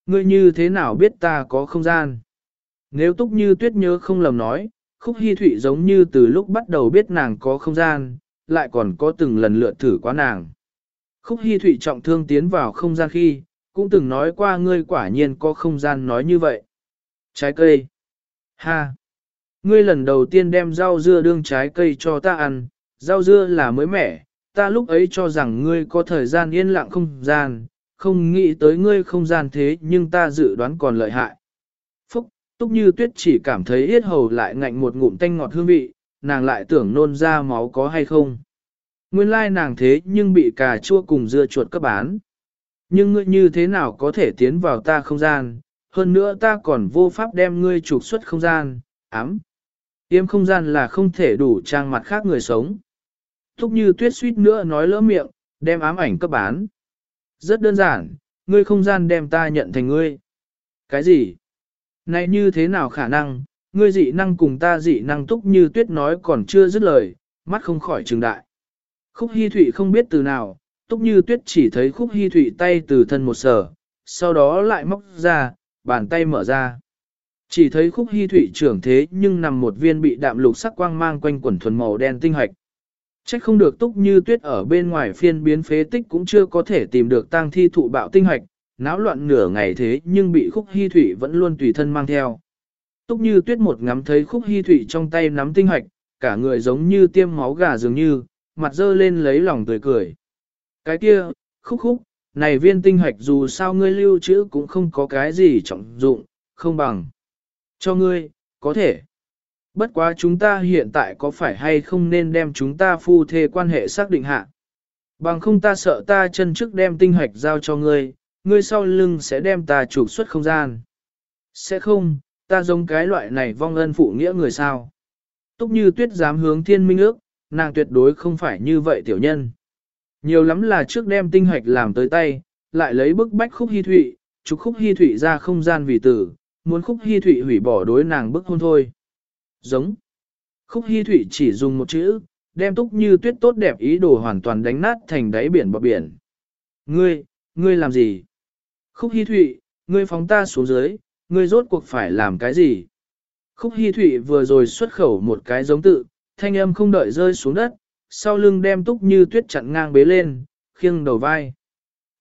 Ngươi như thế nào biết ta có không gian? Nếu túc như tuyết nhớ không lầm nói, khúc Hi thụy giống như từ lúc bắt đầu biết nàng có không gian, lại còn có từng lần lượt thử quá nàng. Khúc Hi thụy trọng thương tiến vào không gian khi, cũng từng nói qua ngươi quả nhiên có không gian nói như vậy. Trái cây. Ha. Ngươi lần đầu tiên đem rau dưa đương trái cây cho ta ăn, rau dưa là mới mẻ, ta lúc ấy cho rằng ngươi có thời gian yên lặng không gian, không nghĩ tới ngươi không gian thế nhưng ta dự đoán còn lợi hại. Phúc, túc như tuyết chỉ cảm thấy yết hầu lại ngạnh một ngụm tanh ngọt hương vị, nàng lại tưởng nôn ra máu có hay không. Nguyên lai nàng thế nhưng bị cà chua cùng dưa chuột cấp bán. Nhưng ngươi như thế nào có thể tiến vào ta không gian, hơn nữa ta còn vô pháp đem ngươi trục xuất không gian, ám. Tiêm không gian là không thể đủ trang mặt khác người sống. Thúc như tuyết suýt nữa nói lỡ miệng, đem ám ảnh cấp bán. Rất đơn giản, ngươi không gian đem ta nhận thành ngươi. Cái gì? Này như thế nào khả năng, ngươi dị năng cùng ta dị năng túc như tuyết nói còn chưa dứt lời, mắt không khỏi trừng đại. Khúc Hi Thụy không biết từ nào, túc như tuyết chỉ thấy khúc Hi Thụy tay từ thân một sở, sau đó lại móc ra, bàn tay mở ra. Chỉ thấy khúc hy thủy trưởng thế nhưng nằm một viên bị đạm lục sắc quang mang quanh quần thuần màu đen tinh hạch. Trách không được túc như tuyết ở bên ngoài phiên biến phế tích cũng chưa có thể tìm được tang thi thụ bạo tinh hạch, náo loạn nửa ngày thế nhưng bị khúc hy thủy vẫn luôn tùy thân mang theo. Túc như tuyết một ngắm thấy khúc hy thủy trong tay nắm tinh hạch, cả người giống như tiêm máu gà dường như, mặt dơ lên lấy lòng tươi cười. Cái kia, khúc khúc, này viên tinh hạch dù sao ngươi lưu trữ cũng không có cái gì trọng dụng, không bằng. Cho ngươi, có thể. Bất quá chúng ta hiện tại có phải hay không nên đem chúng ta phu thê quan hệ xác định hạ. Bằng không ta sợ ta chân trước đem tinh hoạch giao cho ngươi, ngươi sau lưng sẽ đem ta trục xuất không gian. Sẽ không, ta giống cái loại này vong ân phụ nghĩa người sao. Túc như tuyết dám hướng thiên minh ước, nàng tuyệt đối không phải như vậy tiểu nhân. Nhiều lắm là trước đem tinh hoạch làm tới tay, lại lấy bức bách khúc hy thụy, trục khúc hy thụy ra không gian vì tử, muốn khúc hy thụy hủy bỏ đối nàng bức hôn thôi. Giống. Khúc Hi Thụy chỉ dùng một chữ, đem túc như tuyết tốt đẹp ý đồ hoàn toàn đánh nát thành đáy biển bọc biển. Ngươi, ngươi làm gì? Khúc Hi Thụy, ngươi phóng ta xuống dưới, ngươi rốt cuộc phải làm cái gì? Khúc Hi Thụy vừa rồi xuất khẩu một cái giống tự, thanh âm không đợi rơi xuống đất, sau lưng đem túc như tuyết chặn ngang bế lên, khiêng đầu vai.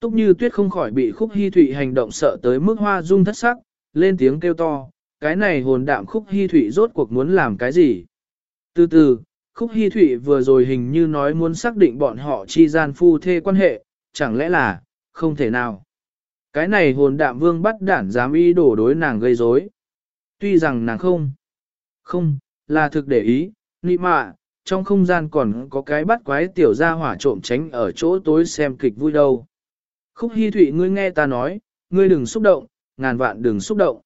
Túc như tuyết không khỏi bị khúc hy Thụy hành động sợ tới mức hoa rung thất sắc, lên tiếng kêu to, cái này hồn đạm khúc hy thụy rốt cuộc muốn làm cái gì. Từ từ, khúc hy thụy vừa rồi hình như nói muốn xác định bọn họ chi gian phu thê quan hệ, chẳng lẽ là, không thể nào. Cái này hồn đạm vương bắt đản dám ý đổ đối nàng gây rối. Tuy rằng nàng không, không, là thực để ý, nị mạ, trong không gian còn có cái bắt quái tiểu gia hỏa trộm tránh ở chỗ tối xem kịch vui đâu. Khúc hy thụy ngươi nghe ta nói, ngươi đừng xúc động, ngàn vạn đừng xúc động.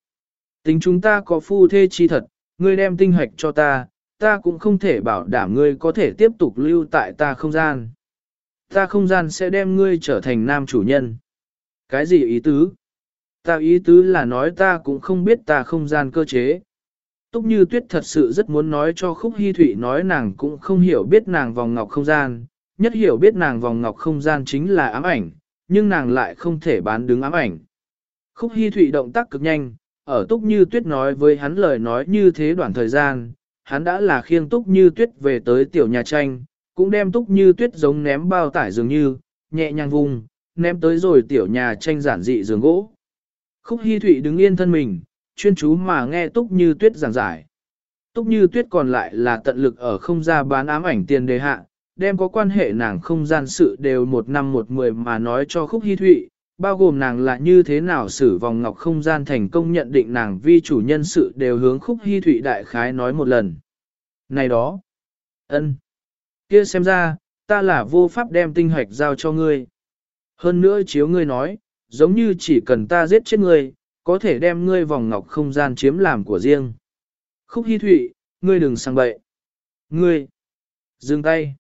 Tính chúng ta có phu thê chi thật, ngươi đem tinh hoạch cho ta, ta cũng không thể bảo đảm ngươi có thể tiếp tục lưu tại ta không gian. Ta không gian sẽ đem ngươi trở thành nam chủ nhân. Cái gì ý tứ? Ta ý tứ là nói ta cũng không biết ta không gian cơ chế. Túc như tuyết thật sự rất muốn nói cho khúc hy Thụy nói nàng cũng không hiểu biết nàng vòng ngọc không gian, nhất hiểu biết nàng vòng ngọc không gian chính là ám ảnh, nhưng nàng lại không thể bán đứng ám ảnh. Khúc hy Thụy động tác cực nhanh, ở túc như tuyết nói với hắn lời nói như thế đoạn thời gian, hắn đã là khiêng túc như tuyết về tới tiểu nhà tranh, cũng đem túc như tuyết giống ném bao tải dường như, nhẹ nhàng vùng, ném tới rồi tiểu nhà tranh giản dị giường gỗ. Khúc Hi Thụy đứng yên thân mình, chuyên chú mà nghe túc như tuyết giảng giải. Túc như tuyết còn lại là tận lực ở không ra bán ám ảnh tiền đề hạ, đem có quan hệ nàng không gian sự đều một năm một mười mà nói cho Khúc Hi Thụy, bao gồm nàng là như thế nào xử vòng ngọc không gian thành công nhận định nàng vi chủ nhân sự đều hướng khúc hy thụy đại khái nói một lần. Này đó! ân, kia xem ra, ta là vô pháp đem tinh hoạch giao cho ngươi. Hơn nữa chiếu ngươi nói, giống như chỉ cần ta giết chết ngươi, có thể đem ngươi vòng ngọc không gian chiếm làm của riêng. Khúc hy thụy, ngươi đừng sang bậy. Ngươi! Dừng tay!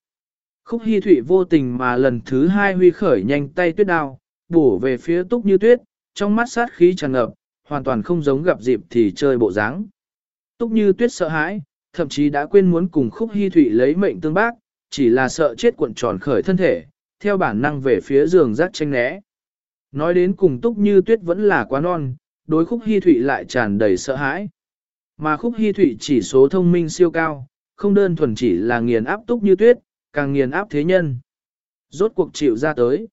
Khúc Hi Thụy vô tình mà lần thứ hai huy khởi nhanh tay tuyết đao, bổ về phía túc như tuyết, trong mắt sát khí tràn ngập, hoàn toàn không giống gặp dịp thì chơi bộ dáng. Túc như tuyết sợ hãi, thậm chí đã quên muốn cùng Khúc Hi Thụy lấy mệnh tương bác, chỉ là sợ chết cuộn tròn khởi thân thể, theo bản năng về phía giường rác tranh né. Nói đến cùng Túc như tuyết vẫn là quá non, đối Khúc Hi Thụy lại tràn đầy sợ hãi. Mà Khúc Hi Thụy chỉ số thông minh siêu cao, không đơn thuần chỉ là nghiền áp Túc như tuyết, càng nghiền áp thế nhân. Rốt cuộc chịu ra tới.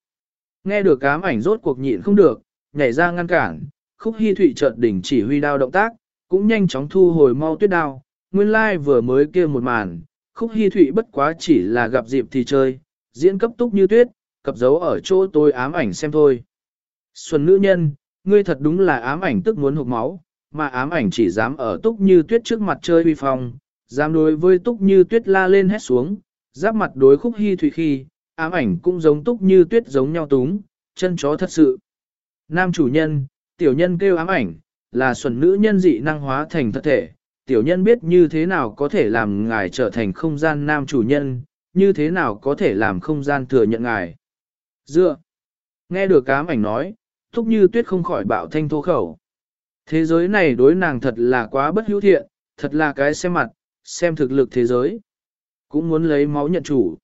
Nghe được ám ảnh rốt cuộc nhịn không được, nhảy ra ngăn cản, khúc hy thụy chợt đỉnh chỉ huy đao động tác, cũng nhanh chóng thu hồi mau tuyết đao. Nguyên lai like vừa mới kia một màn, khúc hy thụy bất quá chỉ là gặp dịp thì chơi, diễn cấp túc như tuyết, cập dấu ở chỗ tôi ám ảnh xem thôi. Xuân nữ nhân, ngươi thật đúng là ám ảnh tức muốn hụt máu, mà ám ảnh chỉ dám ở túc như tuyết trước mặt chơi uy phong, dám đối với túc như tuyết la lên hét xuống, giáp mặt đối khúc hy thủy khi, ám ảnh cũng giống túc như tuyết giống nhau túng, chân chó thật sự. Nam chủ nhân, tiểu nhân kêu ám ảnh, là xuẩn nữ nhân dị năng hóa thành thật thể, tiểu nhân biết như thế nào có thể làm ngài trở thành không gian nam chủ nhân, như thế nào có thể làm không gian thừa nhận ngài. Dựa, nghe được ám ảnh nói, thúc như tuyết không khỏi bạo thanh thô khẩu. Thế giới này đối nàng thật là quá bất hữu thiện, thật là cái xem mặt, xem thực lực thế giới. Cũng muốn lấy máu nhận chủ.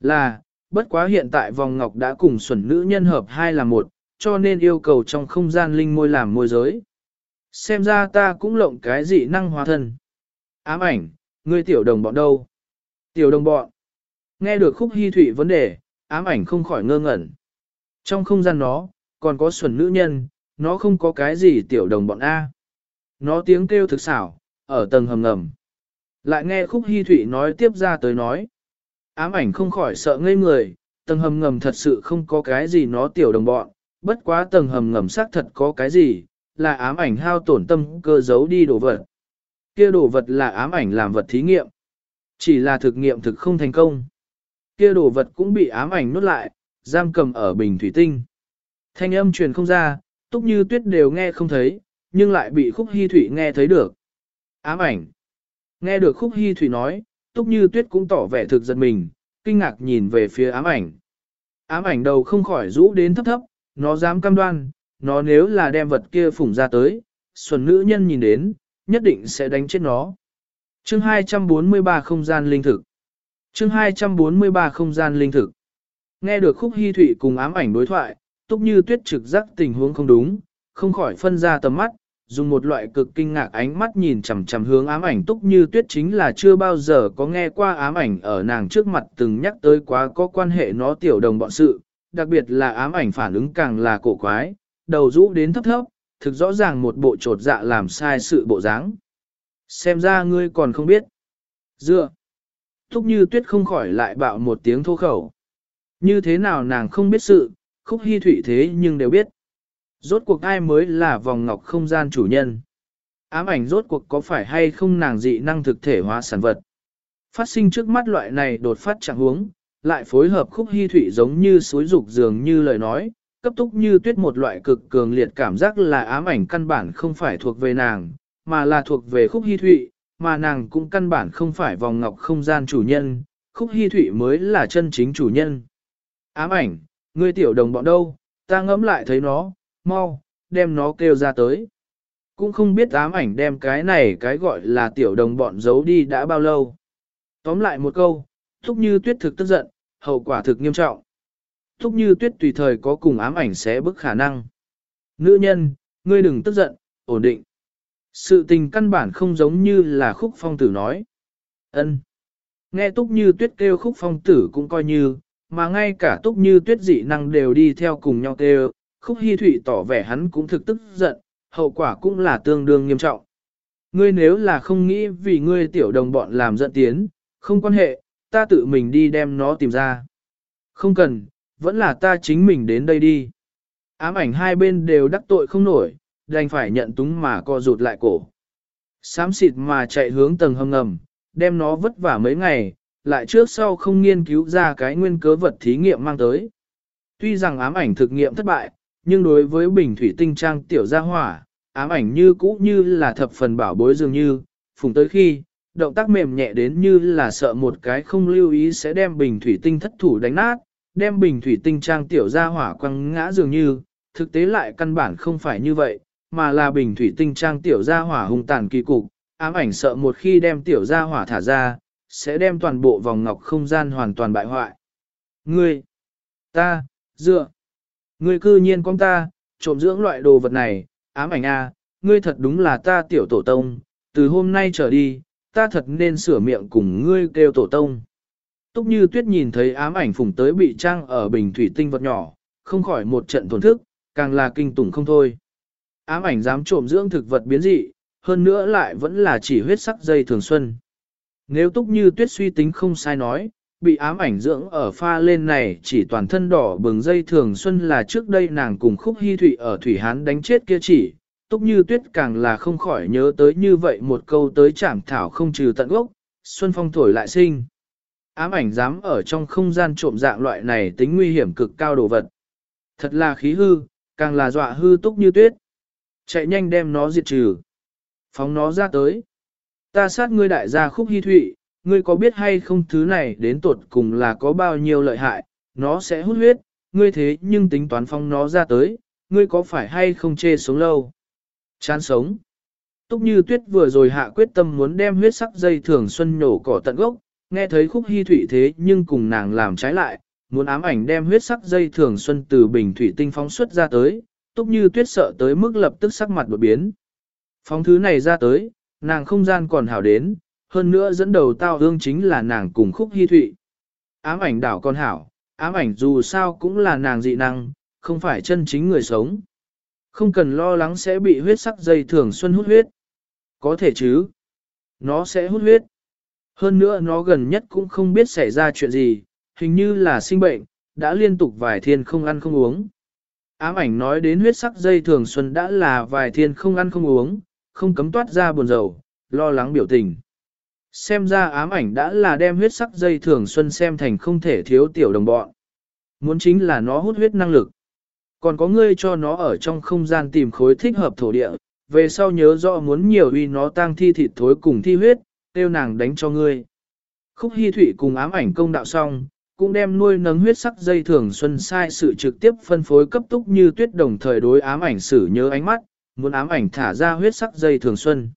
Là, bất quá hiện tại vòng ngọc đã cùng xuẩn nữ nhân hợp hai là một, cho nên yêu cầu trong không gian linh môi làm môi giới. Xem ra ta cũng lộng cái dị năng hóa thân. Ám ảnh, ngươi tiểu đồng bọn đâu? Tiểu đồng bọn. Nghe được khúc hy thủy vấn đề, ám ảnh không khỏi ngơ ngẩn. Trong không gian nó, còn có xuẩn nữ nhân, nó không có cái gì tiểu đồng bọn A. Nó tiếng kêu thực xảo, ở tầng hầm ngầm. Lại nghe khúc hy thủy nói tiếp ra tới nói. Ám ảnh không khỏi sợ ngây người, tầng hầm ngầm thật sự không có cái gì nó tiểu đồng bọn, bất quá tầng hầm ngầm xác thật có cái gì, là ám ảnh hao tổn tâm cơ giấu đi đồ vật. Kia đồ vật là ám ảnh làm vật thí nghiệm. Chỉ là thực nghiệm thực không thành công. Kia đồ vật cũng bị ám ảnh nuốt lại, giam cầm ở bình thủy tinh. Thanh âm truyền không ra, túc như tuyết đều nghe không thấy, nhưng lại bị khúc hy thủy nghe thấy được. Ám ảnh. Nghe được khúc hy thủy nói, túc như tuyết cũng tỏ vẻ thực giật mình, kinh ngạc nhìn về phía ám ảnh. Ám ảnh đầu không khỏi rũ đến thấp thấp, nó dám cam đoan, nó nếu là đem vật kia phủng ra tới, xuân nữ nhân nhìn đến, nhất định sẽ đánh chết nó. Chương 243 không gian linh thực Chương 243 không gian linh thực Nghe được khúc hy thủy cùng ám ảnh đối thoại, túc như tuyết trực giác tình huống không đúng, không khỏi phân ra tầm mắt, dùng một loại cực kinh ngạc ánh mắt nhìn chằm chằm hướng ám ảnh túc như tuyết chính là chưa bao giờ có nghe qua ám ảnh ở nàng trước mặt từng nhắc tới quá có quan hệ nó tiểu đồng bọn sự, đặc biệt là ám ảnh phản ứng càng là cổ quái, đầu rũ đến thấp thấp, thực rõ ràng một bộ trột dạ làm sai sự bộ dáng. Xem ra ngươi còn không biết. Dựa. Thúc như tuyết không khỏi lại bạo một tiếng thô khẩu. Như thế nào nàng không biết sự, khúc hy thủy thế nhưng đều biết. Rốt cuộc ai mới là vòng ngọc không gian chủ nhân? Ám ảnh rốt cuộc có phải hay không nàng dị năng thực thể hóa sản vật? Phát sinh trước mắt loại này đột phát trạng huống, lại phối hợp khúc hy thủy giống như suối dục dường như lời nói, cấp túc như tuyết một loại cực cường liệt cảm giác là ám ảnh căn bản không phải thuộc về nàng, mà là thuộc về khúc hy thụy, mà nàng cũng căn bản không phải vòng ngọc không gian chủ nhân, khúc hy thụy mới là chân chính chủ nhân. Ám ảnh, ngươi tiểu đồng bọn đâu, ta ngẫm lại thấy nó, mau, đem nó kêu ra tới. Cũng không biết ám ảnh đem cái này cái gọi là tiểu đồng bọn giấu đi đã bao lâu. Tóm lại một câu, thúc như tuyết thực tức giận, hậu quả thực nghiêm trọng. Thúc như tuyết tùy thời có cùng ám ảnh sẽ bức khả năng. Nữ nhân, ngươi đừng tức giận, ổn định. Sự tình căn bản không giống như là khúc phong tử nói. ân Nghe túc như tuyết kêu khúc phong tử cũng coi như, mà ngay cả túc như tuyết dị năng đều đi theo cùng nhau kêu, khúc hy thụy tỏ vẻ hắn cũng thực tức giận, hậu quả cũng là tương đương nghiêm trọng. Ngươi nếu là không nghĩ vì ngươi tiểu đồng bọn làm giận tiến, không quan hệ, ta tự mình đi đem nó tìm ra. Không cần, vẫn là ta chính mình đến đây đi. Ám ảnh hai bên đều đắc tội không nổi, đành phải nhận túng mà co rụt lại cổ. Xám xịt mà chạy hướng tầng hầm ngầm, đem nó vất vả mấy ngày, lại trước sau không nghiên cứu ra cái nguyên cớ vật thí nghiệm mang tới. Tuy rằng ám ảnh thực nghiệm thất bại, nhưng đối với bình thủy tinh trang tiểu gia hỏa, ám ảnh như cũ như là thập phần bảo bối dường như, phùng tới khi, động tác mềm nhẹ đến như là sợ một cái không lưu ý sẽ đem bình thủy tinh thất thủ đánh nát, đem bình thủy tinh trang tiểu gia hỏa quăng ngã dường như, thực tế lại căn bản không phải như vậy, mà là bình thủy tinh trang tiểu gia hỏa hung tàn kỳ cục, ám ảnh sợ một khi đem tiểu gia hỏa thả ra, sẽ đem toàn bộ vòng ngọc không gian hoàn toàn bại hoại. Ngươi, ta, dựa, ngươi cư nhiên con ta, trộm dưỡng loại đồ vật này, ám ảnh a, ngươi thật đúng là ta tiểu tổ tông, từ hôm nay trở đi, ta thật nên sửa miệng cùng ngươi kêu tổ tông. Túc như tuyết nhìn thấy ám ảnh phùng tới bị trang ở bình thủy tinh vật nhỏ, không khỏi một trận thổn thức, càng là kinh tủng không thôi. Ám ảnh dám trộm dưỡng thực vật biến dị, hơn nữa lại vẫn là chỉ huyết sắc dây thường xuân. Nếu túc như tuyết suy tính không sai nói, bị ám ảnh dưỡng ở pha lên này chỉ toàn thân đỏ bừng dây thường xuân là trước đây nàng cùng khúc hy thủy ở Thủy Hán đánh chết kia chỉ, túc như tuyết càng là không khỏi nhớ tới như vậy một câu tới chảm thảo không trừ tận gốc, xuân phong thổi lại sinh. Ám ảnh dám ở trong không gian trộm dạng loại này tính nguy hiểm cực cao đồ vật. Thật là khí hư, càng là dọa hư túc như tuyết. Chạy nhanh đem nó diệt trừ. Phóng nó ra tới. Ta sát ngươi đại gia khúc hy thụy, ngươi có biết hay không thứ này đến tột cùng là có bao nhiêu lợi hại, nó sẽ hút huyết, ngươi thế nhưng tính toán phong nó ra tới, ngươi có phải hay không chê sống lâu. Chán sống. Túc như tuyết vừa rồi hạ quyết tâm muốn đem huyết sắc dây thường xuân nổ cỏ tận gốc, nghe thấy khúc hy thụy thế nhưng cùng nàng làm trái lại, muốn ám ảnh đem huyết sắc dây thường xuân từ bình thủy tinh phóng xuất ra tới, túc như tuyết sợ tới mức lập tức sắc mặt đột biến. Phóng thứ này ra tới, nàng không gian còn hảo đến, hơn nữa dẫn đầu tao hương chính là nàng cùng khúc hy thụy. Ám ảnh đảo con hảo, ám ảnh dù sao cũng là nàng dị năng, không phải chân chính người sống. Không cần lo lắng sẽ bị huyết sắc dây thường xuân hút huyết. Có thể chứ. Nó sẽ hút huyết. Hơn nữa nó gần nhất cũng không biết xảy ra chuyện gì, hình như là sinh bệnh, đã liên tục vài thiên không ăn không uống. Ám ảnh nói đến huyết sắc dây thường xuân đã là vài thiên không ăn không uống, không cấm toát ra buồn rầu, lo lắng biểu tình. Xem ra ám ảnh đã là đem huyết sắc dây thường xuân xem thành không thể thiếu tiểu đồng bọn. Muốn chính là nó hút huyết năng lực. Còn có ngươi cho nó ở trong không gian tìm khối thích hợp thổ địa, về sau nhớ rõ muốn nhiều uy nó tang thi thịt thối cùng thi huyết, tiêu nàng đánh cho ngươi. Khúc Hi Thụy cùng ám ảnh công đạo xong, cũng đem nuôi nấng huyết sắc dây thường xuân sai sự trực tiếp phân phối cấp túc như tuyết đồng thời đối ám ảnh xử nhớ ánh mắt, muốn ám ảnh thả ra huyết sắc dây thường xuân.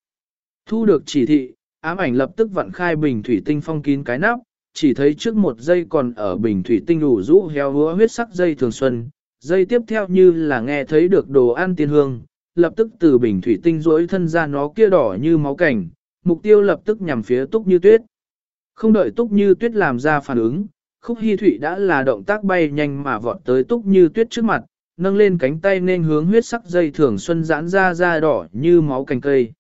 Thu được chỉ thị, ám ảnh lập tức vặn khai bình thủy tinh phong kín cái nắp, chỉ thấy trước một giây còn ở bình thủy tinh đủ rũ heo hứa huyết sắc dây thường xuân, dây tiếp theo như là nghe thấy được đồ ăn tiên hương, lập tức từ bình thủy tinh rỗi thân ra nó kia đỏ như máu cảnh, mục tiêu lập tức nhằm phía túc như tuyết. Không đợi túc như tuyết làm ra phản ứng, khúc hy thủy đã là động tác bay nhanh mà vọt tới túc như tuyết trước mặt, nâng lên cánh tay nên hướng huyết sắc dây thường xuân giãn ra ra đỏ như máu cành cây.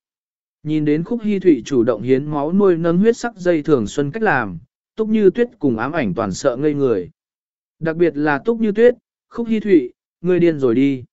Nhìn đến khúc hy thụy chủ động hiến máu nuôi nâng huyết sắc dây thường xuân cách làm, túc như tuyết cùng ám ảnh toàn sợ ngây người. Đặc biệt là túc như tuyết, khúc hy thụy ngươi điên rồi đi.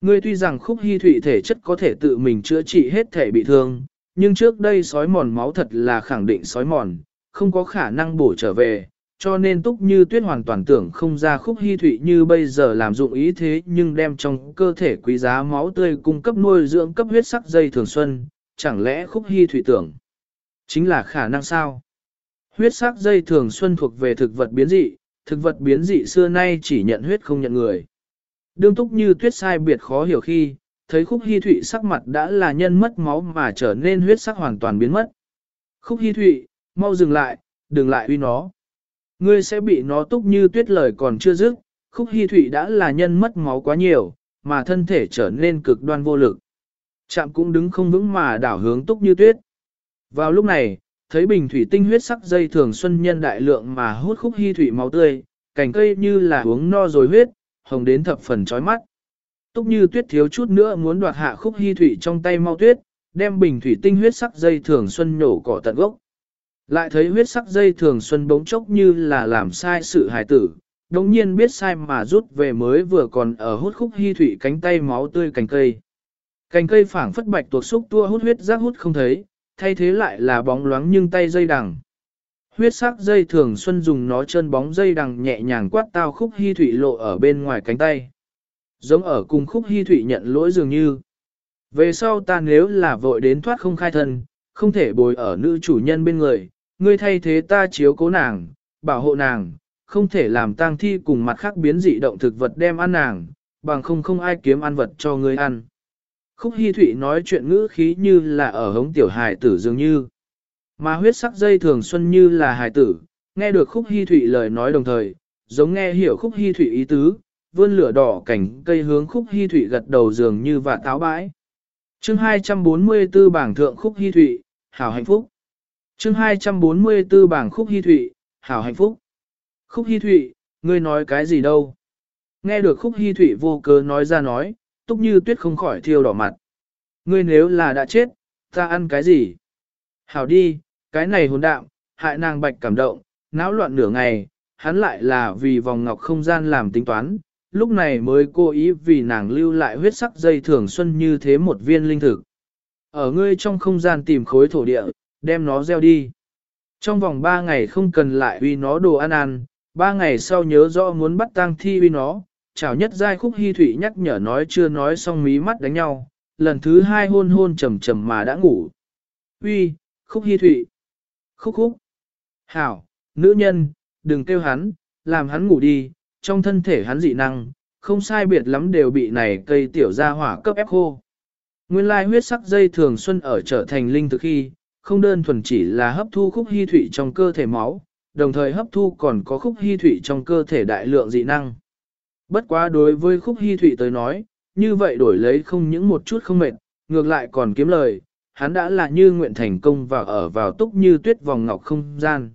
Ngươi tuy rằng khúc hy thụy thể chất có thể tự mình chữa trị hết thể bị thương, nhưng trước đây sói mòn máu thật là khẳng định sói mòn, không có khả năng bổ trở về, cho nên túc như tuyết hoàn toàn tưởng không ra khúc hy thụy như bây giờ làm dụng ý thế nhưng đem trong cơ thể quý giá máu tươi cung cấp nuôi dưỡng cấp huyết sắc dây thường xuân, chẳng lẽ khúc hy thụy tưởng chính là khả năng sao? Huyết sắc dây thường xuân thuộc về thực vật biến dị, thực vật biến dị xưa nay chỉ nhận huyết không nhận người. Đương túc như tuyết sai biệt khó hiểu khi, thấy khúc hy thụy sắc mặt đã là nhân mất máu mà trở nên huyết sắc hoàn toàn biến mất. Khúc hy thụy, mau dừng lại, đừng lại uy nó. Ngươi sẽ bị nó túc như tuyết lời còn chưa dứt, khúc hy thụy đã là nhân mất máu quá nhiều, mà thân thể trở nên cực đoan vô lực. Chạm cũng đứng không vững mà đảo hướng túc như tuyết. Vào lúc này, thấy bình thủy tinh huyết sắc dây thường xuân nhân đại lượng mà hút khúc hy thủy máu tươi, cành cây như là uống no rồi huyết, hồng đến thập phần chói mắt. Túc như tuyết thiếu chút nữa muốn đoạt hạ khúc hy thủy trong tay mau tuyết, đem bình thủy tinh huyết sắc dây thường xuân nổ cỏ tận gốc. Lại thấy huyết sắc dây thường xuân bỗng chốc như là làm sai sự hài tử, đồng nhiên biết sai mà rút về mới vừa còn ở hút khúc hy thủy cánh tay máu tươi cành cây. Cành cây phảng phất bạch tuộc xúc tua hút huyết giác hút không thấy, thay thế lại là bóng loáng nhưng tay dây đằng. Huyết sắc dây thường xuân dùng nó chân bóng dây đằng nhẹ nhàng quát tao khúc hy thủy lộ ở bên ngoài cánh tay. Giống ở cùng khúc hy thủy nhận lỗi dường như. Về sau ta nếu là vội đến thoát không khai thân, không thể bồi ở nữ chủ nhân bên người, ngươi thay thế ta chiếu cố nàng, bảo hộ nàng, không thể làm tang thi cùng mặt khác biến dị động thực vật đem ăn nàng, bằng không không ai kiếm ăn vật cho ngươi ăn. Khúc Hi Thụy nói chuyện ngữ khí như là ở hống tiểu hài tử dường như. Mà huyết sắc dây thường xuân như là hài tử, nghe được Khúc Hi Thụy lời nói đồng thời, giống nghe hiểu Khúc Hi Thụy ý tứ, vươn lửa đỏ cảnh cây hướng Khúc Hi Thụy gật đầu dường như và táo bãi. Chương 244 bảng thượng Khúc Hi Thụy, hảo hạnh phúc. Chương 244 bảng Khúc hy Thụy, hảo hạnh phúc. Khúc hy Thụy, ngươi nói cái gì đâu? Nghe được Khúc hy Thụy vô cớ nói ra nói, túc như tuyết không khỏi thiêu đỏ mặt. Ngươi nếu là đã chết, ta ăn cái gì? Hảo đi, cái này hồn đạm, hại nàng bạch cảm động, náo loạn nửa ngày, hắn lại là vì vòng ngọc không gian làm tính toán, lúc này mới cố ý vì nàng lưu lại huyết sắc dây thường xuân như thế một viên linh thực. Ở ngươi trong không gian tìm khối thổ địa, đem nó gieo đi. Trong vòng 3 ngày không cần lại uy nó đồ ăn ăn, 3 ngày sau nhớ rõ muốn bắt tang thi uy nó, chào nhất giai khúc hy thủy nhắc nhở nói chưa nói xong mí mắt đánh nhau, lần thứ hai hôn hôn trầm trầm mà đã ngủ. Uy, khúc hy thủy. Khúc khúc. Hảo, nữ nhân, đừng kêu hắn, làm hắn ngủ đi, trong thân thể hắn dị năng, không sai biệt lắm đều bị này cây tiểu gia hỏa cấp ép khô. Nguyên lai huyết sắc dây thường xuân ở trở thành linh thực khi, không đơn thuần chỉ là hấp thu khúc hy thủy trong cơ thể máu, đồng thời hấp thu còn có khúc hy thủy trong cơ thể đại lượng dị năng. Bất quá đối với khúc hy thủy tới nói, như vậy đổi lấy không những một chút không mệt, ngược lại còn kiếm lời, hắn đã là như nguyện thành công và ở vào túc như tuyết vòng ngọc không gian.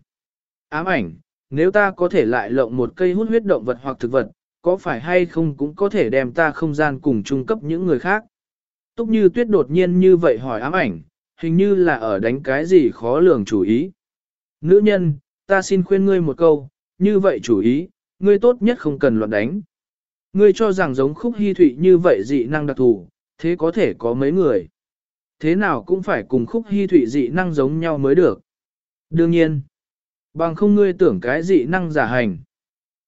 Ám ảnh, nếu ta có thể lại lộng một cây hút huyết động vật hoặc thực vật, có phải hay không cũng có thể đem ta không gian cùng trung cấp những người khác. Túc như tuyết đột nhiên như vậy hỏi ám ảnh, hình như là ở đánh cái gì khó lường chủ ý. Nữ nhân, ta xin khuyên ngươi một câu, như vậy chủ ý, ngươi tốt nhất không cần loạn đánh. Ngươi cho rằng giống khúc hy thụy như vậy dị năng đặc thù, thế có thể có mấy người. Thế nào cũng phải cùng khúc hy thụy dị năng giống nhau mới được. Đương nhiên, bằng không ngươi tưởng cái dị năng giả hành.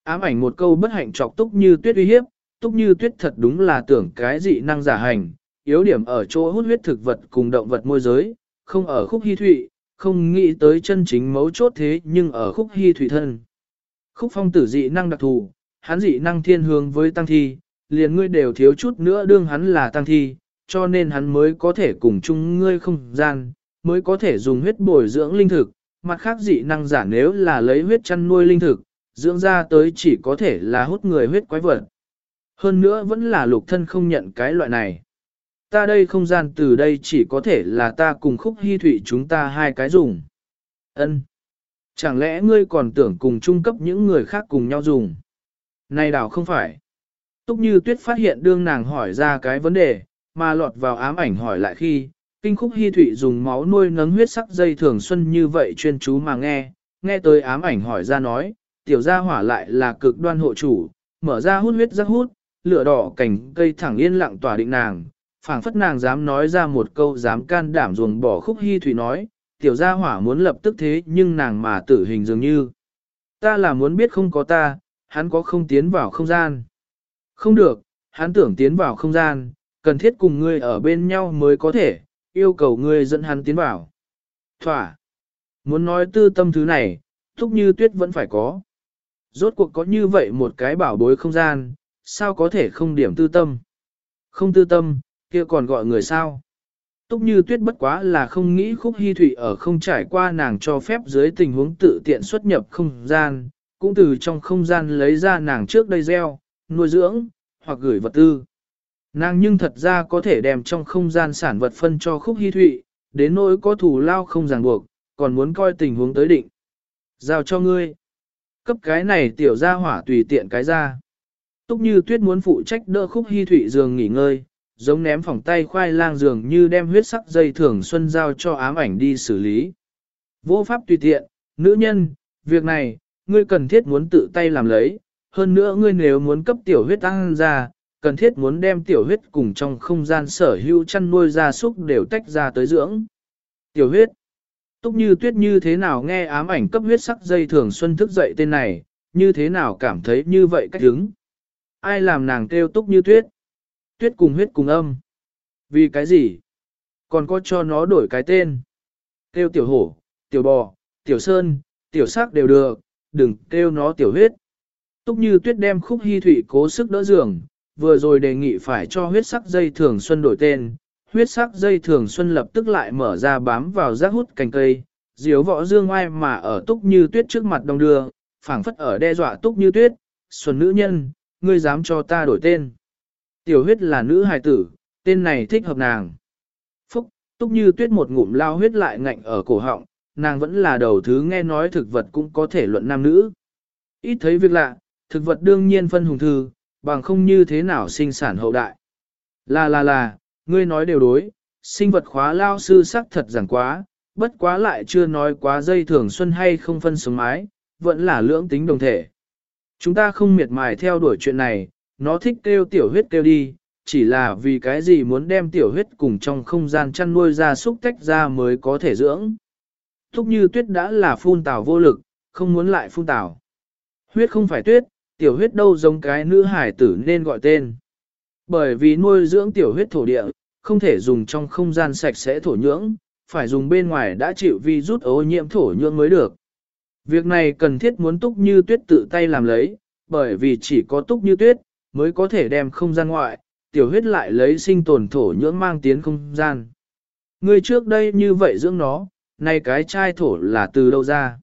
Ám ảnh một câu bất hạnh trọc túc như tuyết uy hiếp, túc như tuyết thật đúng là tưởng cái dị năng giả hành, yếu điểm ở chỗ hút huyết thực vật cùng động vật môi giới, không ở khúc hy thụy, không nghĩ tới chân chính mấu chốt thế nhưng ở khúc hy thụy thân. Khúc phong tử dị năng đặc thù, hắn dị năng thiên hướng với tăng thi, liền ngươi đều thiếu chút nữa đương hắn là tăng thi, cho nên hắn mới có thể cùng chung ngươi không gian, mới có thể dùng huyết bồi dưỡng linh thực, mặt khác dị năng giả nếu là lấy huyết chăn nuôi linh thực, dưỡng ra tới chỉ có thể là hút người huyết quái vật. Hơn nữa vẫn là lục thân không nhận cái loại này. Ta đây không gian từ đây chỉ có thể là ta cùng khúc hy thủy chúng ta hai cái dùng. ân Chẳng lẽ ngươi còn tưởng cùng trung cấp những người khác cùng nhau dùng? Này đảo không phải. Túc như tuyết phát hiện đương nàng hỏi ra cái vấn đề, mà lọt vào ám ảnh hỏi lại khi, kinh khúc hy thụy dùng máu nuôi nấng huyết sắc dây thường xuân như vậy chuyên chú mà nghe, nghe tới ám ảnh hỏi ra nói, tiểu gia hỏa lại là cực đoan hộ chủ, mở ra hút huyết rắc hút, lửa đỏ cảnh cây thẳng yên lặng tỏa định nàng, phảng phất nàng dám nói ra một câu dám can đảm ruồng bỏ khúc hy thủy nói, tiểu gia hỏa muốn lập tức thế nhưng nàng mà tử hình dường như. Ta là muốn biết không có ta, hắn có không tiến vào không gian. Không được, hắn tưởng tiến vào không gian, cần thiết cùng ngươi ở bên nhau mới có thể, yêu cầu ngươi dẫn hắn tiến vào. Thỏa. Muốn nói tư tâm thứ này, thúc như tuyết vẫn phải có. Rốt cuộc có như vậy một cái bảo bối không gian, sao có thể không điểm tư tâm? Không tư tâm, kia còn gọi người sao? Túc như tuyết bất quá là không nghĩ khúc hy thủy ở không trải qua nàng cho phép dưới tình huống tự tiện xuất nhập không gian, cũng từ trong không gian lấy ra nàng trước đây gieo, nuôi dưỡng, hoặc gửi vật tư. Nàng nhưng thật ra có thể đem trong không gian sản vật phân cho khúc hy thụy, đến nỗi có thủ lao không ràng buộc, còn muốn coi tình huống tới định. Giao cho ngươi. Cấp cái này tiểu ra hỏa tùy tiện cái ra. Túc như tuyết muốn phụ trách đỡ khúc hy thụy giường nghỉ ngơi, giống ném phòng tay khoai lang giường như đem huyết sắc dây thường xuân giao cho ám ảnh đi xử lý. Vô pháp tùy tiện, nữ nhân, việc này, ngươi cần thiết muốn tự tay làm lấy, hơn nữa ngươi nếu muốn cấp tiểu huyết tăng ra, cần thiết muốn đem tiểu huyết cùng trong không gian sở hữu chăn nuôi gia súc đều tách ra tới dưỡng. Tiểu huyết, túc như tuyết như thế nào nghe ám ảnh cấp huyết sắc dây thường xuân thức dậy tên này, như thế nào cảm thấy như vậy cách đứng. Ai làm nàng kêu túc như tuyết? Tuyết cùng huyết cùng âm. Vì cái gì? Còn có cho nó đổi cái tên. kêu tiểu hổ, tiểu bò, tiểu sơn, tiểu sắc đều được, đừng kêu nó tiểu huyết. Túc như tuyết đem khúc hy thủy cố sức đỡ giường, vừa rồi đề nghị phải cho huyết sắc dây thường xuân đổi tên. Huyết sắc dây thường xuân lập tức lại mở ra bám vào rác hút cành cây, diếu võ dương oai mà ở túc như tuyết trước mặt đông đưa, phảng phất ở đe dọa túc như tuyết, xuân nữ nhân, ngươi dám cho ta đổi tên. Tiểu huyết là nữ hài tử, tên này thích hợp nàng. Phúc, túc như tuyết một ngụm lao huyết lại ngạnh ở cổ họng, nàng vẫn là đầu thứ nghe nói thực vật cũng có thể luận nam nữ. Ít thấy việc lạ, thực vật đương nhiên phân hùng thư, bằng không như thế nào sinh sản hậu đại. Là là là, ngươi nói đều đối, sinh vật khóa lao sư sắc thật giảng quá, bất quá lại chưa nói quá dây thường xuân hay không phân sống mái, vẫn là lưỡng tính đồng thể. Chúng ta không miệt mài theo đuổi chuyện này, nó thích kêu tiểu huyết kêu đi, chỉ là vì cái gì muốn đem tiểu huyết cùng trong không gian chăn nuôi ra xúc tách ra mới có thể dưỡng. Thúc như tuyết đã là phun tảo vô lực, không muốn lại phun tảo. Huyết không phải tuyết, tiểu huyết đâu giống cái nữ hải tử nên gọi tên. Bởi vì nuôi dưỡng tiểu huyết thổ địa, không thể dùng trong không gian sạch sẽ thổ nhưỡng, phải dùng bên ngoài đã chịu vi rút ô nhiễm thổ nhưỡng mới được. Việc này cần thiết muốn túc như tuyết tự tay làm lấy, bởi vì chỉ có túc như tuyết, mới có thể đem không gian ngoại, tiểu huyết lại lấy sinh tồn thổ nhưỡng mang tiến không gian. Người trước đây như vậy dưỡng nó, nay cái chai thổ là từ đâu ra?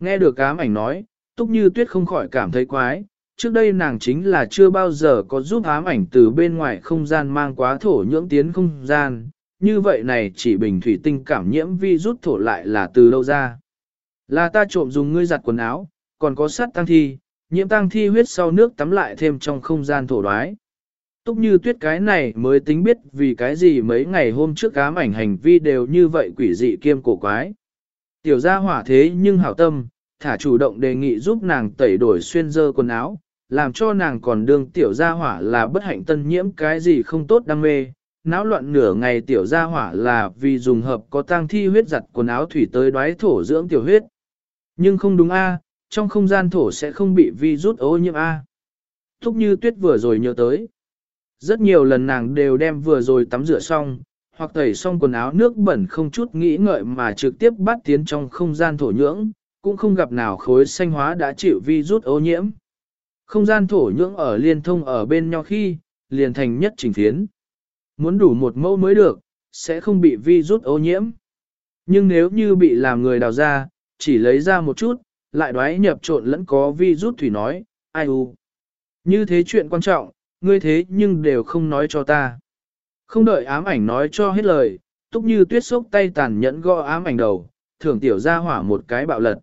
Nghe được cám ảnh nói, túc như tuyết không khỏi cảm thấy quái, trước đây nàng chính là chưa bao giờ có giúp ám ảnh từ bên ngoài không gian mang quá thổ nhưỡng tiến không gian, như vậy này chỉ bình thủy tinh cảm nhiễm vi rút thổ lại là từ đâu ra. Là ta trộm dùng ngươi giặt quần áo, còn có sát tăng thi, nhiễm tăng thi huyết sau nước tắm lại thêm trong không gian thổ đoái. Túc như tuyết cái này mới tính biết vì cái gì mấy ngày hôm trước ám ảnh hành vi đều như vậy quỷ dị kiêm cổ quái. Tiểu gia hỏa thế nhưng hảo tâm, thả chủ động đề nghị giúp nàng tẩy đổi xuyên dơ quần áo, làm cho nàng còn đương tiểu gia hỏa là bất hạnh tân nhiễm cái gì không tốt đam mê. Náo loạn nửa ngày tiểu gia hỏa là vì dùng hợp có tang thi huyết giặt quần áo thủy tới đoái thổ dưỡng tiểu huyết. Nhưng không đúng a, trong không gian thổ sẽ không bị vi rút ô nhiễm a. Thúc như tuyết vừa rồi nhớ tới. Rất nhiều lần nàng đều đem vừa rồi tắm rửa xong, hoặc tẩy xong quần áo nước bẩn không chút nghĩ ngợi mà trực tiếp bắt tiến trong không gian thổ nhưỡng, cũng không gặp nào khối xanh hóa đã chịu vi rút ô nhiễm. Không gian thổ nhưỡng ở liên thông ở bên nhau khi, liền thành nhất chỉnh phiến. Muốn đủ một mẫu mới được, sẽ không bị vi rút ô nhiễm. Nhưng nếu như bị làm người đào ra, chỉ lấy ra một chút, lại đoái nhập trộn lẫn có vi rút thủy nói, ai u. Như thế chuyện quan trọng, ngươi thế nhưng đều không nói cho ta. Không đợi ám ảnh nói cho hết lời, túc như tuyết sốc tay tàn nhẫn gõ ám ảnh đầu, thưởng tiểu ra hỏa một cái bạo lật.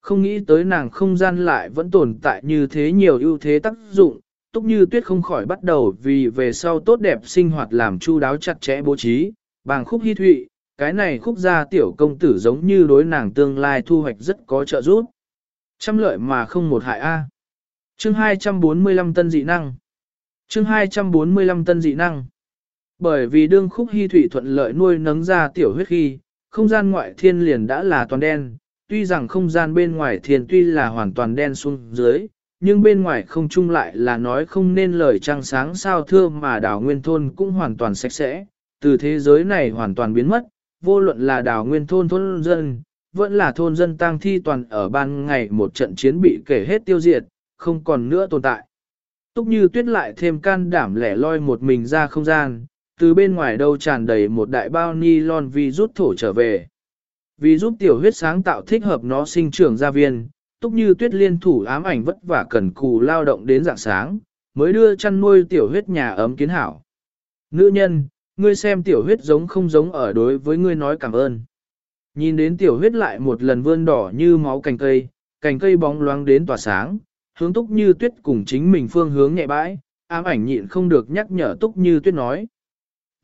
Không nghĩ tới nàng không gian lại vẫn tồn tại như thế nhiều ưu thế tác dụng, túc như tuyết không khỏi bắt đầu vì về sau tốt đẹp sinh hoạt làm chu đáo chặt chẽ bố trí, bàng khúc hy thụy, cái này khúc gia tiểu công tử giống như đối nàng tương lai thu hoạch rất có trợ giúp. Trăm lợi mà không một hại A. Chương 245 tân dị năng Chương 245 tân dị năng Bởi vì đương khúc hy thủy thuận lợi nuôi nấng ra tiểu huyết khi, không gian ngoại thiên liền đã là toàn đen, tuy rằng không gian bên ngoài thiên tuy là hoàn toàn đen xuống dưới, nhưng bên ngoài không chung lại là nói không nên lời trăng sáng sao thưa mà đảo nguyên thôn cũng hoàn toàn sạch sẽ, từ thế giới này hoàn toàn biến mất, vô luận là đào nguyên thôn thôn dân, vẫn là thôn dân tang thi toàn ở ban ngày một trận chiến bị kể hết tiêu diệt, không còn nữa tồn tại. Túc như tuyết lại thêm can đảm lẻ loi một mình ra không gian, từ bên ngoài đâu tràn đầy một đại bao ni lon vi rút thổ trở về. Vì giúp tiểu huyết sáng tạo thích hợp nó sinh trưởng gia viên, túc như tuyết liên thủ ám ảnh vất vả cần cù lao động đến dạng sáng, mới đưa chăn nuôi tiểu huyết nhà ấm kiến hảo. Nữ nhân, ngươi xem tiểu huyết giống không giống ở đối với ngươi nói cảm ơn. Nhìn đến tiểu huyết lại một lần vươn đỏ như máu cành cây, cành cây bóng loáng đến tỏa sáng, hướng túc như tuyết cùng chính mình phương hướng nhẹ bãi, ám ảnh nhịn không được nhắc nhở túc như tuyết nói.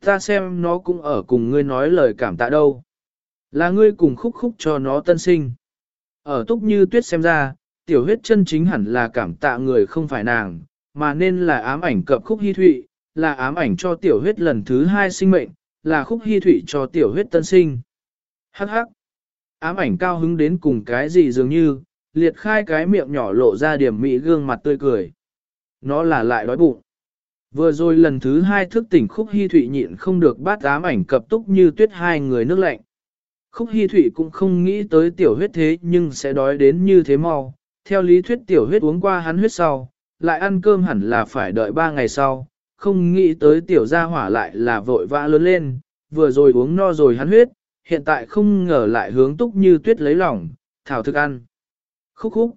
Ta xem nó cũng ở cùng ngươi nói lời cảm tạ đâu. Là ngươi cùng khúc khúc cho nó tân sinh. Ở túc như tuyết xem ra, tiểu huyết chân chính hẳn là cảm tạ người không phải nàng, mà nên là ám ảnh cập khúc hy thụy, là ám ảnh cho tiểu huyết lần thứ hai sinh mệnh, là khúc hy thụy cho tiểu huyết tân sinh. Hắc hắc. Ám ảnh cao hứng đến cùng cái gì dường như, liệt khai cái miệng nhỏ lộ ra điểm mỹ gương mặt tươi cười. Nó là lại đói bụng. Vừa rồi lần thứ hai thức tỉnh khúc hy thụy nhịn không được bát ám ảnh cập túc như tuyết hai người nước lạnh. Khúc hy Thụy cũng không nghĩ tới tiểu huyết thế nhưng sẽ đói đến như thế mau. Theo lý thuyết tiểu huyết uống qua hắn huyết sau, lại ăn cơm hẳn là phải đợi ba ngày sau, không nghĩ tới tiểu gia hỏa lại là vội vã lớn lên, vừa rồi uống no rồi hắn huyết, hiện tại không ngờ lại hướng túc như tuyết lấy lòng, thảo thức ăn. Khúc khúc.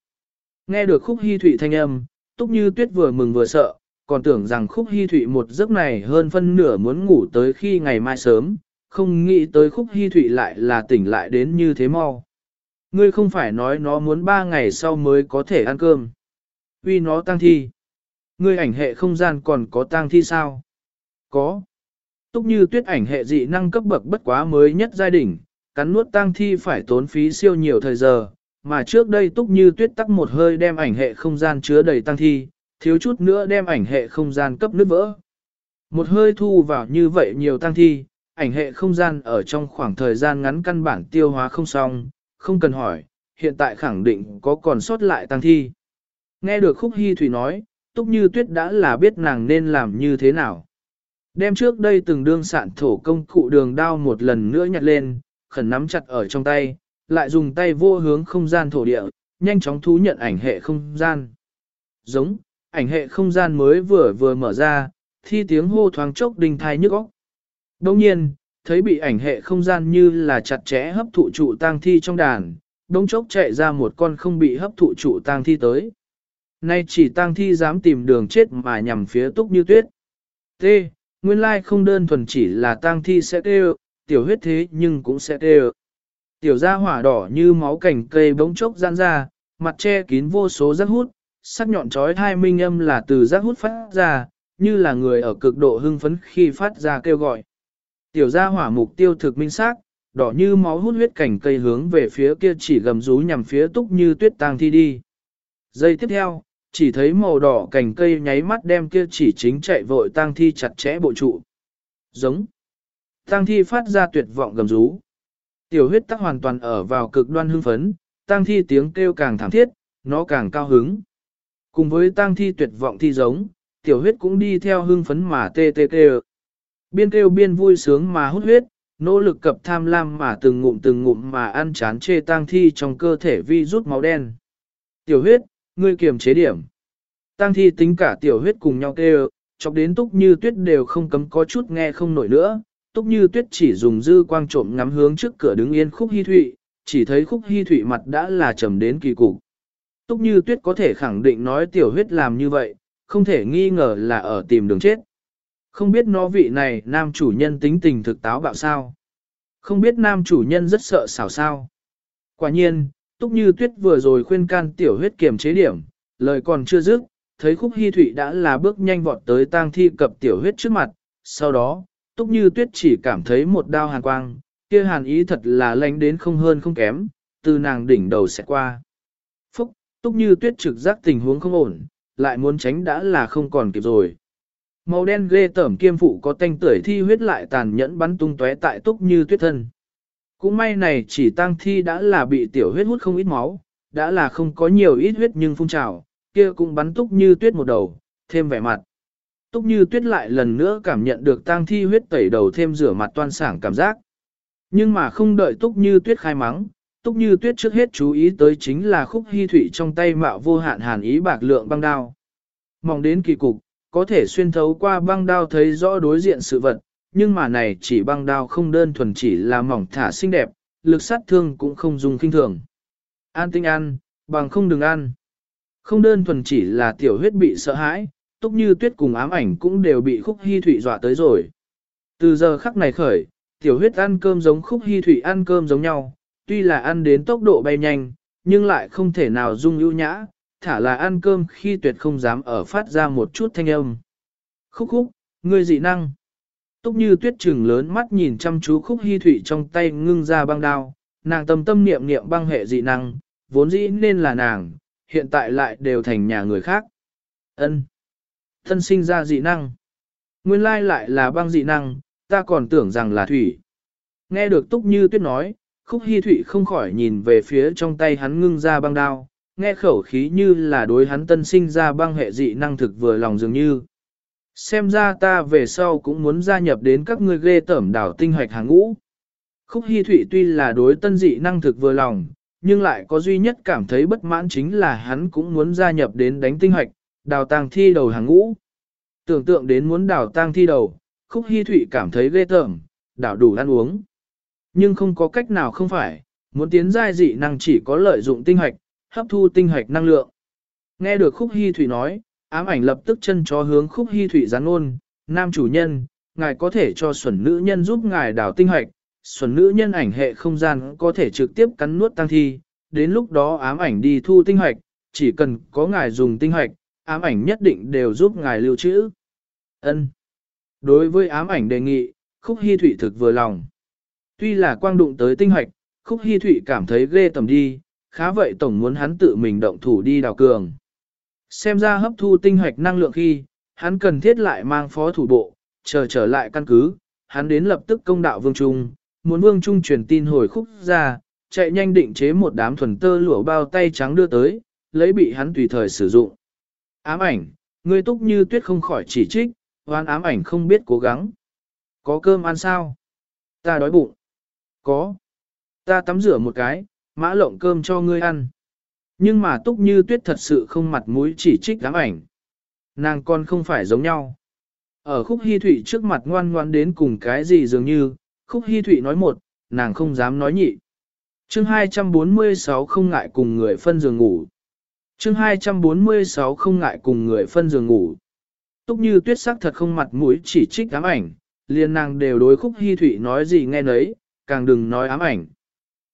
Nghe được khúc hy thụy thanh âm, túc như tuyết vừa mừng vừa sợ, còn tưởng rằng khúc hy thụy một giấc này hơn phân nửa muốn ngủ tới khi ngày mai sớm, không nghĩ tới khúc hy thụy lại là tỉnh lại đến như thế mau. Ngươi không phải nói nó muốn ba ngày sau mới có thể ăn cơm. Vì nó tăng thi. Ngươi ảnh hệ không gian còn có tang thi sao? Có. Túc như tuyết ảnh hệ dị năng cấp bậc bất quá mới nhất giai đỉnh, cắn nuốt tang thi phải tốn phí siêu nhiều thời giờ, mà trước đây túc như tuyết tắc một hơi đem ảnh hệ không gian chứa đầy tang thi, thiếu chút nữa đem ảnh hệ không gian cấp nứt vỡ. Một hơi thu vào như vậy nhiều tang thi, ảnh hệ không gian ở trong khoảng thời gian ngắn căn bản tiêu hóa không xong, không cần hỏi, hiện tại khẳng định có còn sót lại tang thi. Nghe được khúc hy thủy nói, túc như tuyết đã là biết nàng nên làm như thế nào. Đem trước đây từng đương sạn thổ công cụ đường đao một lần nữa nhặt lên, khẩn nắm chặt ở trong tay, lại dùng tay vô hướng không gian thổ địa, nhanh chóng thú nhận ảnh hệ không gian. Giống, ảnh hệ không gian mới vừa vừa mở ra, thi tiếng hô thoáng chốc đình thai nhức óc. Đồng nhiên, thấy bị ảnh hệ không gian như là chặt chẽ hấp thụ trụ tang thi trong đàn, đông chốc chạy ra một con không bị hấp thụ trụ tang thi tới. Nay chỉ tang thi dám tìm đường chết mà nhằm phía túc như tuyết. T. Nguyên lai không đơn thuần chỉ là tang thi sẽ tê tiểu huyết thế nhưng cũng sẽ tê Tiểu da hỏa đỏ như máu cảnh cây bỗng chốc gian ra, mặt che kín vô số rác hút, sắc nhọn trói thai minh âm là từ rác hút phát ra, như là người ở cực độ hưng phấn khi phát ra kêu gọi. Tiểu gia hỏa mục tiêu thực minh xác, đỏ như máu hút huyết cảnh cây hướng về phía kia chỉ gầm rú nhằm phía túc như tuyết tang thi đi. Giây tiếp theo, chỉ thấy màu đỏ cành cây nháy mắt đem kia chỉ chính chạy vội tang thi chặt chẽ bộ trụ. Giống. Tang thi phát ra tuyệt vọng gầm rú. Tiểu huyết tắc hoàn toàn ở vào cực đoan hưng phấn, tang thi tiếng kêu càng thảm thiết, nó càng cao hứng. Cùng với tang thi tuyệt vọng thi giống, tiểu huyết cũng đi theo hưng phấn mà tê tê tê. Biên kêu biên vui sướng mà hút huyết, nỗ lực cập tham lam mà từng ngụm từng ngụm mà ăn chán chê tang thi trong cơ thể vi rút máu đen. Tiểu huyết, ngươi kiềm chế điểm. Tang thi tính cả tiểu huyết cùng nhau kêu, chọc đến túc như tuyết đều không cấm có chút nghe không nổi nữa. Túc như tuyết chỉ dùng dư quang trộm ngắm hướng trước cửa đứng yên khúc hy thụy, chỉ thấy khúc hy thụy mặt đã là trầm đến kỳ cục. Túc như tuyết có thể khẳng định nói tiểu huyết làm như vậy, không thể nghi ngờ là ở tìm đường chết. Không biết nó vị này nam chủ nhân tính tình thực táo bạo sao. Không biết nam chủ nhân rất sợ xảo sao. Quả nhiên, Túc Như Tuyết vừa rồi khuyên can tiểu huyết kiềm chế điểm, lời còn chưa dứt, thấy khúc hy thụy đã là bước nhanh vọt tới tang thi cập tiểu huyết trước mặt, sau đó, Túc Như Tuyết chỉ cảm thấy một đao hàn quang, kia hàn ý thật là lánh đến không hơn không kém, từ nàng đỉnh đầu sẽ qua. Phúc, Túc Như Tuyết trực giác tình huống không ổn, lại muốn tránh đã là không còn kịp rồi. Màu đen ghê tởm kiêm phụ có tanh tưởi thi huyết lại tàn nhẫn bắn tung tóe tại Túc Như Tuyết thân. Cũng may này chỉ tang thi đã là bị tiểu huyết hút không ít máu, đã là không có nhiều ít huyết nhưng phun trào, kia cũng bắn túc như tuyết một đầu, thêm vẻ mặt. Túc như tuyết lại lần nữa cảm nhận được tang thi huyết tẩy đầu thêm rửa mặt toan sảng cảm giác. Nhưng mà không đợi túc như tuyết khai mắng, túc như tuyết trước hết chú ý tới chính là khúc hy thủy trong tay mạo vô hạn hàn ý bạc lượng băng đao. Mong đến kỳ cục, có thể xuyên thấu qua băng đao thấy rõ đối diện sự vật, nhưng mà này chỉ băng đao không đơn thuần chỉ là mỏng thả xinh đẹp, lực sát thương cũng không dùng kinh thường. An tinh ăn, bằng không đừng ăn. Không đơn thuần chỉ là tiểu huyết bị sợ hãi, túc như tuyết cùng ám ảnh cũng đều bị khúc hy thủy dọa tới rồi. Từ giờ khắc này khởi, tiểu huyết ăn cơm giống khúc hy thủy ăn cơm giống nhau, tuy là ăn đến tốc độ bay nhanh, nhưng lại không thể nào dung ưu nhã, thả là ăn cơm khi tuyệt không dám ở phát ra một chút thanh âm. Khúc khúc, ngươi dị năng. Túc như tuyết trừng lớn mắt nhìn chăm chú khúc hy thủy trong tay ngưng ra băng đao, nàng tâm tâm niệm niệm băng hệ dị năng, vốn dĩ nên là nàng, hiện tại lại đều thành nhà người khác. Ân, Thân sinh ra dị năng. Nguyên lai lại là băng dị năng, ta còn tưởng rằng là thủy. Nghe được túc như tuyết nói, khúc hy thủy không khỏi nhìn về phía trong tay hắn ngưng ra băng đao, nghe khẩu khí như là đối hắn tân sinh ra băng hệ dị năng thực vừa lòng dường như. Xem ra ta về sau cũng muốn gia nhập đến các ngươi ghê tẩm đảo tinh hoạch hàng ngũ. Khúc Hi Thụy tuy là đối tân dị năng thực vừa lòng, nhưng lại có duy nhất cảm thấy bất mãn chính là hắn cũng muốn gia nhập đến đánh tinh hoạch, đào tàng thi đầu hàng ngũ. Tưởng tượng đến muốn đào tang thi đầu, Khúc Hi Thụy cảm thấy ghê tởm, đảo đủ ăn uống. Nhưng không có cách nào không phải, muốn tiến giai dị năng chỉ có lợi dụng tinh hoạch, hấp thu tinh hoạch năng lượng. Nghe được Khúc Hi Thụy nói, ám ảnh lập tức chân chó hướng Khúc hy Thụy gián ôn, nam chủ nhân, ngài có thể cho xuẩn nữ nhân giúp ngài đào tinh hoạch, xuẩn nữ nhân ảnh hệ không gian có thể trực tiếp cắn nuốt tăng thi, đến lúc đó ám ảnh đi thu tinh hoạch, chỉ cần có ngài dùng tinh hoạch, ám ảnh nhất định đều giúp ngài lưu trữ. Ân. Đối với ám ảnh đề nghị, Khúc Hi Thụy thực vừa lòng. Tuy là quang đụng tới tinh hoạch, Khúc Hi Thụy cảm thấy ghê tầm đi, khá vậy tổng muốn hắn tự mình động thủ đi đào cường. Xem ra hấp thu tinh hoạch năng lượng khi, hắn cần thiết lại mang phó thủ bộ, chờ trở lại căn cứ, hắn đến lập tức công đạo Vương Trung, muốn Vương Trung truyền tin hồi khúc ra, chạy nhanh định chế một đám thuần tơ lụa bao tay trắng đưa tới, lấy bị hắn tùy thời sử dụng. Ám ảnh, ngươi túc như tuyết không khỏi chỉ trích, hoan ám ảnh không biết cố gắng. Có cơm ăn sao? Ta đói bụng. Có. Ta tắm rửa một cái, mã lộng cơm cho ngươi ăn. Nhưng mà túc như tuyết thật sự không mặt mũi chỉ trích ám ảnh. Nàng con không phải giống nhau. Ở khúc hy thụy trước mặt ngoan ngoan đến cùng cái gì dường như, khúc hy thụy nói một, nàng không dám nói nhị. chương 246 không ngại cùng người phân giường ngủ. chương 246 không ngại cùng người phân giường ngủ. Túc như tuyết sắc thật không mặt mũi chỉ trích ám ảnh, liền nàng đều đối khúc hy thụy nói gì nghe nấy, càng đừng nói ám ảnh.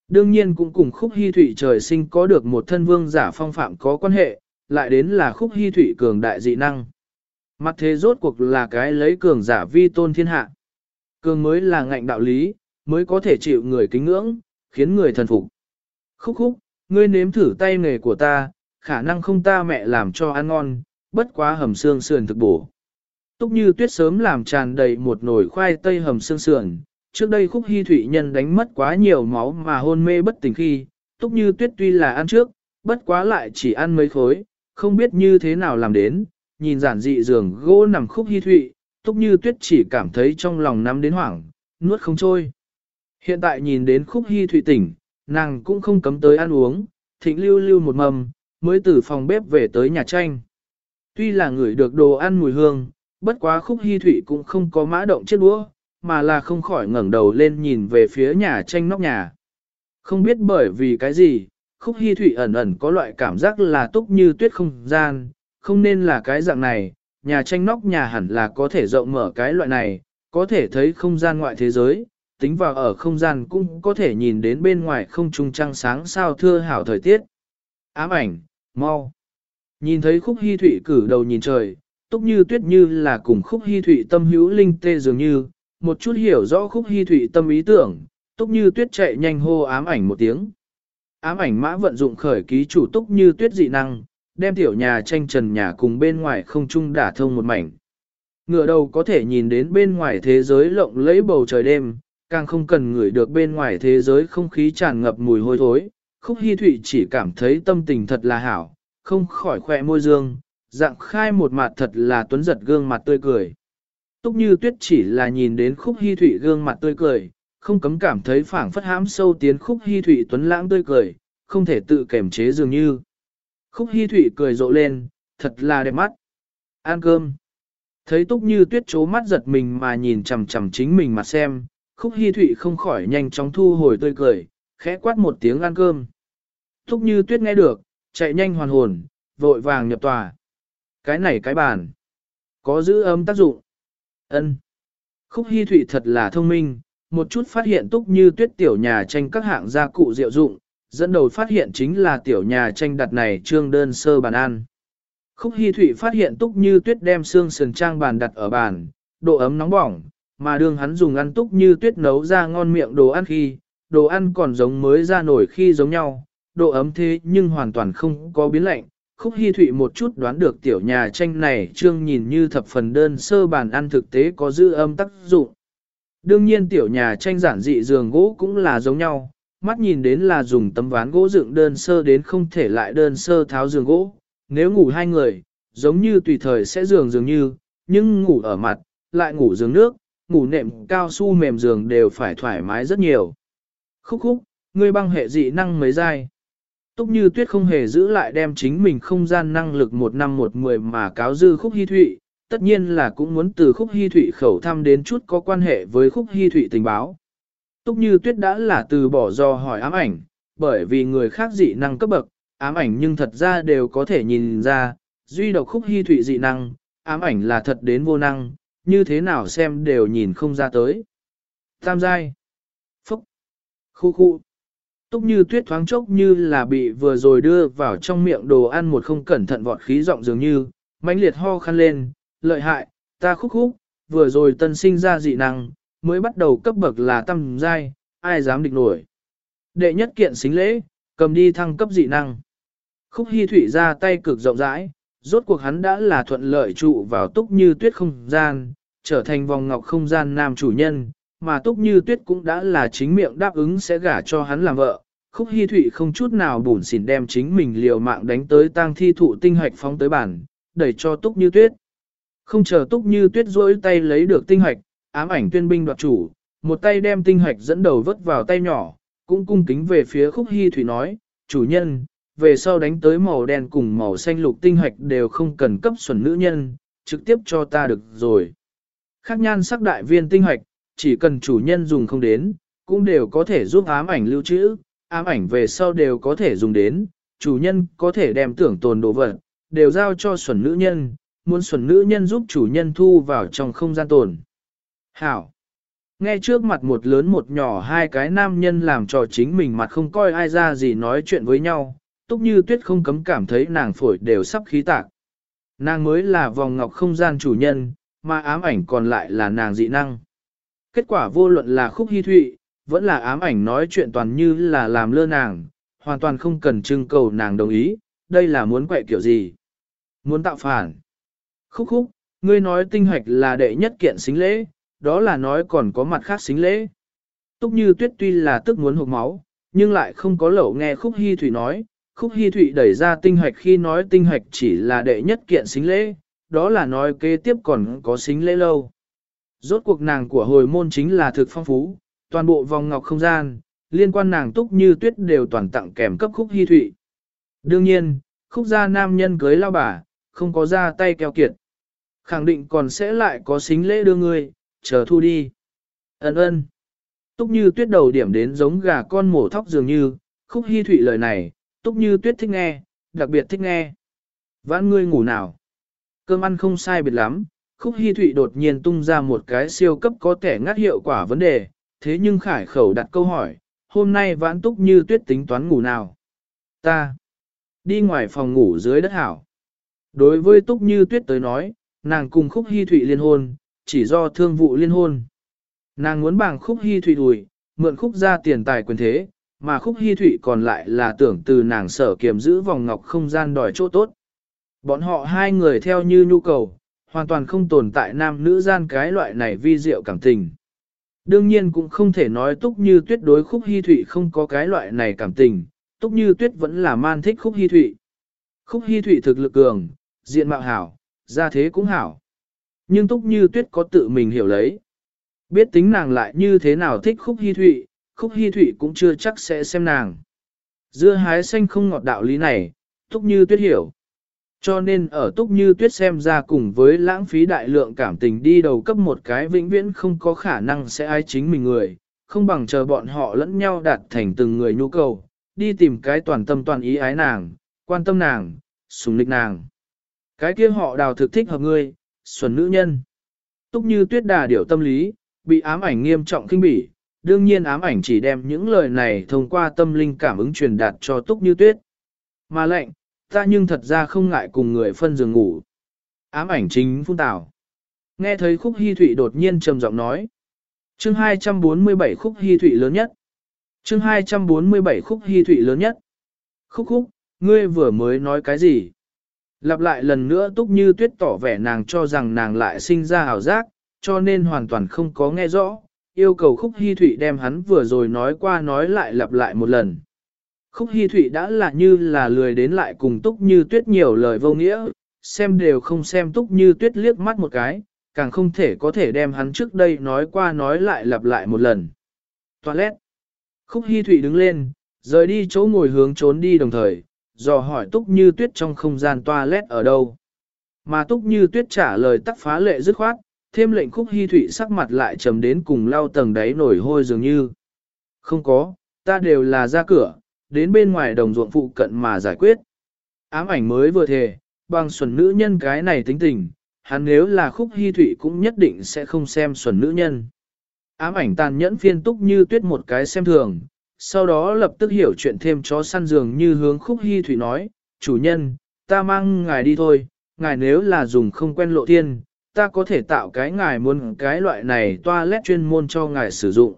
Đương nhiên cũng cùng khúc hy thủy trời sinh có được một thân vương giả phong phạm có quan hệ, lại đến là khúc hy thủy cường đại dị năng. Mặt thế rốt cuộc là cái lấy cường giả vi tôn thiên hạ. Cường mới là ngạnh đạo lý, mới có thể chịu người kính ngưỡng, khiến người thần phục. Khúc khúc, ngươi nếm thử tay nghề của ta, khả năng không ta mẹ làm cho ăn ngon, bất quá hầm xương sườn thực bổ. Túc như tuyết sớm làm tràn đầy một nồi khoai tây hầm xương sườn, trước đây khúc hy thủy nhân đánh mất quá nhiều máu mà hôn mê bất tỉnh khi, túc như tuyết tuy là ăn trước, bất quá lại chỉ ăn mấy khối, không biết như thế nào làm đến, nhìn giản dị giường gỗ nằm khúc hy thụy, túc như tuyết chỉ cảm thấy trong lòng nắm đến hoảng, nuốt không trôi. Hiện tại nhìn đến khúc hy thụy tỉnh, nàng cũng không cấm tới ăn uống, thịnh lưu lưu một mầm, mới từ phòng bếp về tới nhà tranh. Tuy là người được đồ ăn mùi hương, bất quá khúc hy thụy cũng không có mã động chết đũa, mà là không khỏi ngẩng đầu lên nhìn về phía nhà tranh nóc nhà. Không biết bởi vì cái gì, khúc hy thụy ẩn ẩn có loại cảm giác là túc như tuyết không gian, không nên là cái dạng này, nhà tranh nóc nhà hẳn là có thể rộng mở cái loại này, có thể thấy không gian ngoại thế giới, tính vào ở không gian cũng có thể nhìn đến bên ngoài không trung trăng sáng sao thưa hảo thời tiết. Ám ảnh, mau. Nhìn thấy khúc hy thụy cử đầu nhìn trời, túc như tuyết như là cùng khúc hy thụy tâm hữu linh tê dường như, một chút hiểu rõ khúc hy thụy tâm ý tưởng, túc như tuyết chạy nhanh hô ám ảnh một tiếng. Ám ảnh mã vận dụng khởi ký chủ túc như tuyết dị năng, đem tiểu nhà tranh trần nhà cùng bên ngoài không trung đả thông một mảnh. Ngựa đầu có thể nhìn đến bên ngoài thế giới lộng lẫy bầu trời đêm, càng không cần ngửi được bên ngoài thế giới không khí tràn ngập mùi hôi thối. Khúc Hi Thụy chỉ cảm thấy tâm tình thật là hảo, không khỏi khỏe môi dương, dạng khai một mặt thật là tuấn giật gương mặt tươi cười. Túc như tuyết chỉ là nhìn đến khúc Hi Thụy gương mặt tươi cười, không cấm cảm thấy phảng phất hãm sâu tiến khúc Hi Thụy tuấn lãng tươi cười, không thể tự kềm chế dường như. Khúc Hi Thụy cười rộ lên, thật là đẹp mắt. Ăn cơm. Thấy Túc Như Tuyết chố mắt giật mình mà nhìn chằm chằm chính mình mà xem, Khúc Hi Thụy không khỏi nhanh chóng thu hồi tươi cười, khẽ quát một tiếng ăn cơm. Túc Như Tuyết nghe được, chạy nhanh hoàn hồn, vội vàng nhập tòa. Cái này cái bàn. Có giữ âm tác dụng. Ân. Khúc Hi Thụy thật là thông minh, một chút phát hiện Túc Như Tuyết tiểu nhà tranh các hạng gia cụ diệu dụng, dẫn đầu phát hiện chính là tiểu nhà tranh đặt này trương đơn sơ bàn ăn. Khúc Hi Thụy phát hiện túc như tuyết đem xương sườn trang bàn đặt ở bàn, độ ấm nóng bỏng, mà đương hắn dùng ăn túc như tuyết nấu ra ngon miệng đồ ăn khi, đồ ăn còn giống mới ra nổi khi giống nhau, độ ấm thế nhưng hoàn toàn không có biến lạnh. Khúc Hi Thụy một chút đoán được tiểu nhà tranh này trương nhìn như thập phần đơn sơ bàn ăn thực tế có dư âm tác dụng. Đương nhiên tiểu nhà tranh giản dị giường gỗ cũng là giống nhau, mắt nhìn đến là dùng tấm ván gỗ dựng đơn sơ đến không thể lại đơn sơ tháo giường gỗ. Nếu ngủ hai người, giống như tùy thời sẽ giường dường như, nhưng ngủ ở mặt, lại ngủ giường nước, ngủ nệm cao su mềm giường đều phải thoải mái rất nhiều. Khúc khúc, ngươi băng hệ dị năng mấy dai. Túc như tuyết không hề giữ lại đem chính mình không gian năng lực một năm một mười mà cáo dư khúc hy thụy, tất nhiên là cũng muốn từ khúc hy thụy khẩu thăm đến chút có quan hệ với khúc hy thụy tình báo. Túc như tuyết đã là từ bỏ do hỏi ám ảnh, bởi vì người khác dị năng cấp bậc, ám ảnh nhưng thật ra đều có thể nhìn ra, duy độc khúc hy thụy dị năng, ám ảnh là thật đến vô năng, như thế nào xem đều nhìn không ra tới. Tam giai. Phúc. Khu khu. Túc như tuyết thoáng chốc như là bị vừa rồi đưa vào trong miệng đồ ăn một không cẩn thận vọt khí giọng dường như, mãnh liệt ho khăn lên, lợi hại, ta khúc khúc, vừa rồi tân sinh ra dị năng, mới bắt đầu cấp bậc là tâm giai, ai dám địch nổi. Đệ nhất kiện xính lễ, cầm đi thăng cấp dị năng. Khúc Hi thủy ra tay cực rộng rãi, rốt cuộc hắn đã là thuận lợi trụ vào túc như tuyết không gian, trở thành vòng ngọc không gian nam chủ nhân, mà túc như tuyết cũng đã là chính miệng đáp ứng sẽ gả cho hắn làm vợ. Khúc Hi Thụy không chút nào bùn xỉn đem chính mình liều mạng đánh tới tang thi thụ tinh hạch phóng tới bản, đẩy cho túc như tuyết. Không chờ túc như tuyết rỗi tay lấy được tinh hạch, ám ảnh tuyên binh đoạt chủ, một tay đem tinh hạch dẫn đầu vứt vào tay nhỏ, cũng cung kính về phía khúc Hi Thụy nói, chủ nhân, về sau đánh tới màu đen cùng màu xanh lục tinh hạch đều không cần cấp xuẩn nữ nhân, trực tiếp cho ta được rồi. Khác nhan sắc đại viên tinh hạch, chỉ cần chủ nhân dùng không đến, cũng đều có thể giúp ám ảnh lưu trữ, ám ảnh về sau đều có thể dùng đến, chủ nhân có thể đem tưởng tồn đồ vật, đều giao cho xuẩn nữ nhân, muốn xuẩn nữ nhân giúp chủ nhân thu vào trong không gian tồn. Hảo! Nghe trước mặt một lớn một nhỏ hai cái nam nhân làm trò chính mình mặt không coi ai ra gì nói chuyện với nhau, túc như tuyết không cấm cảm thấy nàng phổi đều sắp khí tạc. Nàng mới là vòng ngọc không gian chủ nhân, mà ám ảnh còn lại là nàng dị năng. Kết quả vô luận là khúc hy thụy, vẫn là ám ảnh nói chuyện toàn như là làm lơ nàng, hoàn toàn không cần trưng cầu nàng đồng ý, đây là muốn quậy kiểu gì. Muốn tạo phản. Khúc khúc, ngươi nói tinh hoạch là đệ nhất kiện xính lễ, đó là nói còn có mặt khác xính lễ. Túc như tuyết tuy là tức muốn hụt máu, nhưng lại không có lẩu nghe khúc hy thủy nói, khúc hy thủy đẩy ra tinh hoạch khi nói tinh hoạch chỉ là đệ nhất kiện xính lễ, đó là nói kế tiếp còn có xính lễ lâu. Rốt cuộc nàng của hồi môn chính là thực phong phú, toàn bộ vòng ngọc không gian, liên quan nàng túc như tuyết đều toàn tặng kèm cấp khúc hy thụy. Đương nhiên, khúc gia nam nhân cưới lao bà, không có ra tay keo kiệt. Khẳng định còn sẽ lại có xính lễ đưa ngươi, chờ thu đi. Ấn ơn. Túc như tuyết đầu điểm đến giống gà con mổ thóc dường như, khúc hy thụy lời này, túc như tuyết thích nghe, đặc biệt thích nghe. Vãn ngươi ngủ nào. Cơm ăn không sai biệt lắm, khúc hy thụy đột nhiên tung ra một cái siêu cấp có thể ngắt hiệu quả vấn đề, thế nhưng khải khẩu đặt câu hỏi, hôm nay vãn túc như tuyết tính toán ngủ nào. Ta. Đi ngoài phòng ngủ dưới đất hảo. Đối với túc như tuyết tới nói, nàng cùng khúc hy thụy liên hôn, chỉ do thương vụ liên hôn. Nàng muốn bằng khúc hy thụy đùi, mượn khúc ra tiền tài quyền thế, mà khúc hy thụy còn lại là tưởng từ nàng sở kiềm giữ vòng ngọc không gian đòi chỗ tốt. Bọn họ hai người theo như nhu cầu, hoàn toàn không tồn tại nam nữ gian cái loại này vi diệu cảm tình. Đương nhiên cũng không thể nói túc như tuyết đối khúc hy thụy không có cái loại này cảm tình, túc như tuyết vẫn là man thích khúc hy thụy. Khúc hy thụy thực lực cường, diện mạo hảo, gia thế cũng hảo. Nhưng Túc Như Tuyết có tự mình hiểu lấy. Biết tính nàng lại như thế nào thích khúc hy thụy, khúc hy thụy cũng chưa chắc sẽ xem nàng. Dưa hái xanh không ngọt đạo lý này, Túc Như Tuyết hiểu. Cho nên ở Túc Như Tuyết xem ra cùng với lãng phí đại lượng cảm tình đi đầu cấp một cái vĩnh viễn không có khả năng sẽ ai chính mình người, không bằng chờ bọn họ lẫn nhau đạt thành từng người nhu cầu, đi tìm cái toàn tâm toàn ý ái nàng, quan tâm nàng, sùng lịch nàng. Cái kia họ đào thực thích hợp ngươi, xuân nữ nhân. Túc như tuyết đà điểu tâm lý, bị ám ảnh nghiêm trọng kinh bỉ, đương nhiên ám ảnh chỉ đem những lời này thông qua tâm linh cảm ứng truyền đạt cho túc như tuyết. Mà lệnh, ta nhưng thật ra không ngại cùng người phân giường ngủ. Ám ảnh chính phun tảo. Nghe thấy khúc hy thụy đột nhiên trầm giọng nói. Chương 247 khúc hy thụy lớn nhất. Chương 247 khúc hy thụy lớn nhất. Khúc khúc, ngươi vừa mới nói cái gì? Lặp lại lần nữa túc như tuyết tỏ vẻ nàng cho rằng nàng lại sinh ra ảo giác, cho nên hoàn toàn không có nghe rõ, yêu cầu khúc hy thụy đem hắn vừa rồi nói qua nói lại lặp lại một lần. Khúc Hi thụy đã là như là lười đến lại cùng túc như tuyết nhiều lời vô nghĩa, xem đều không xem túc như tuyết liếc mắt một cái, càng không thể có thể đem hắn trước đây nói qua nói lại lặp lại một lần. Toilet. Khúc Hi Thụy đứng lên, rời đi chỗ ngồi hướng trốn đi đồng thời, dò hỏi Túc Như Tuyết trong không gian toilet ở đâu. Mà Túc Như Tuyết trả lời tắc phá lệ dứt khoát, thêm lệnh Khúc Hi Thụy sắc mặt lại trầm đến cùng lau tầng đáy nổi hôi dường như. Không có, ta đều là ra cửa, đến bên ngoài đồng ruộng phụ cận mà giải quyết. Ám ảnh mới vừa thề, bằng xuẩn nữ nhân cái này tính tình, hắn nếu là Khúc hy thủy cũng nhất định sẽ không xem xuẩn nữ nhân. Ám ảnh tàn nhẫn phiên túc như tuyết một cái xem thường, sau đó lập tức hiểu chuyện thêm chó săn giường như hướng khúc hy thủy nói, chủ nhân, ta mang ngài đi thôi, ngài nếu là dùng không quen lộ thiên, ta có thể tạo cái ngài muốn cái loại này toilet chuyên môn cho ngài sử dụng.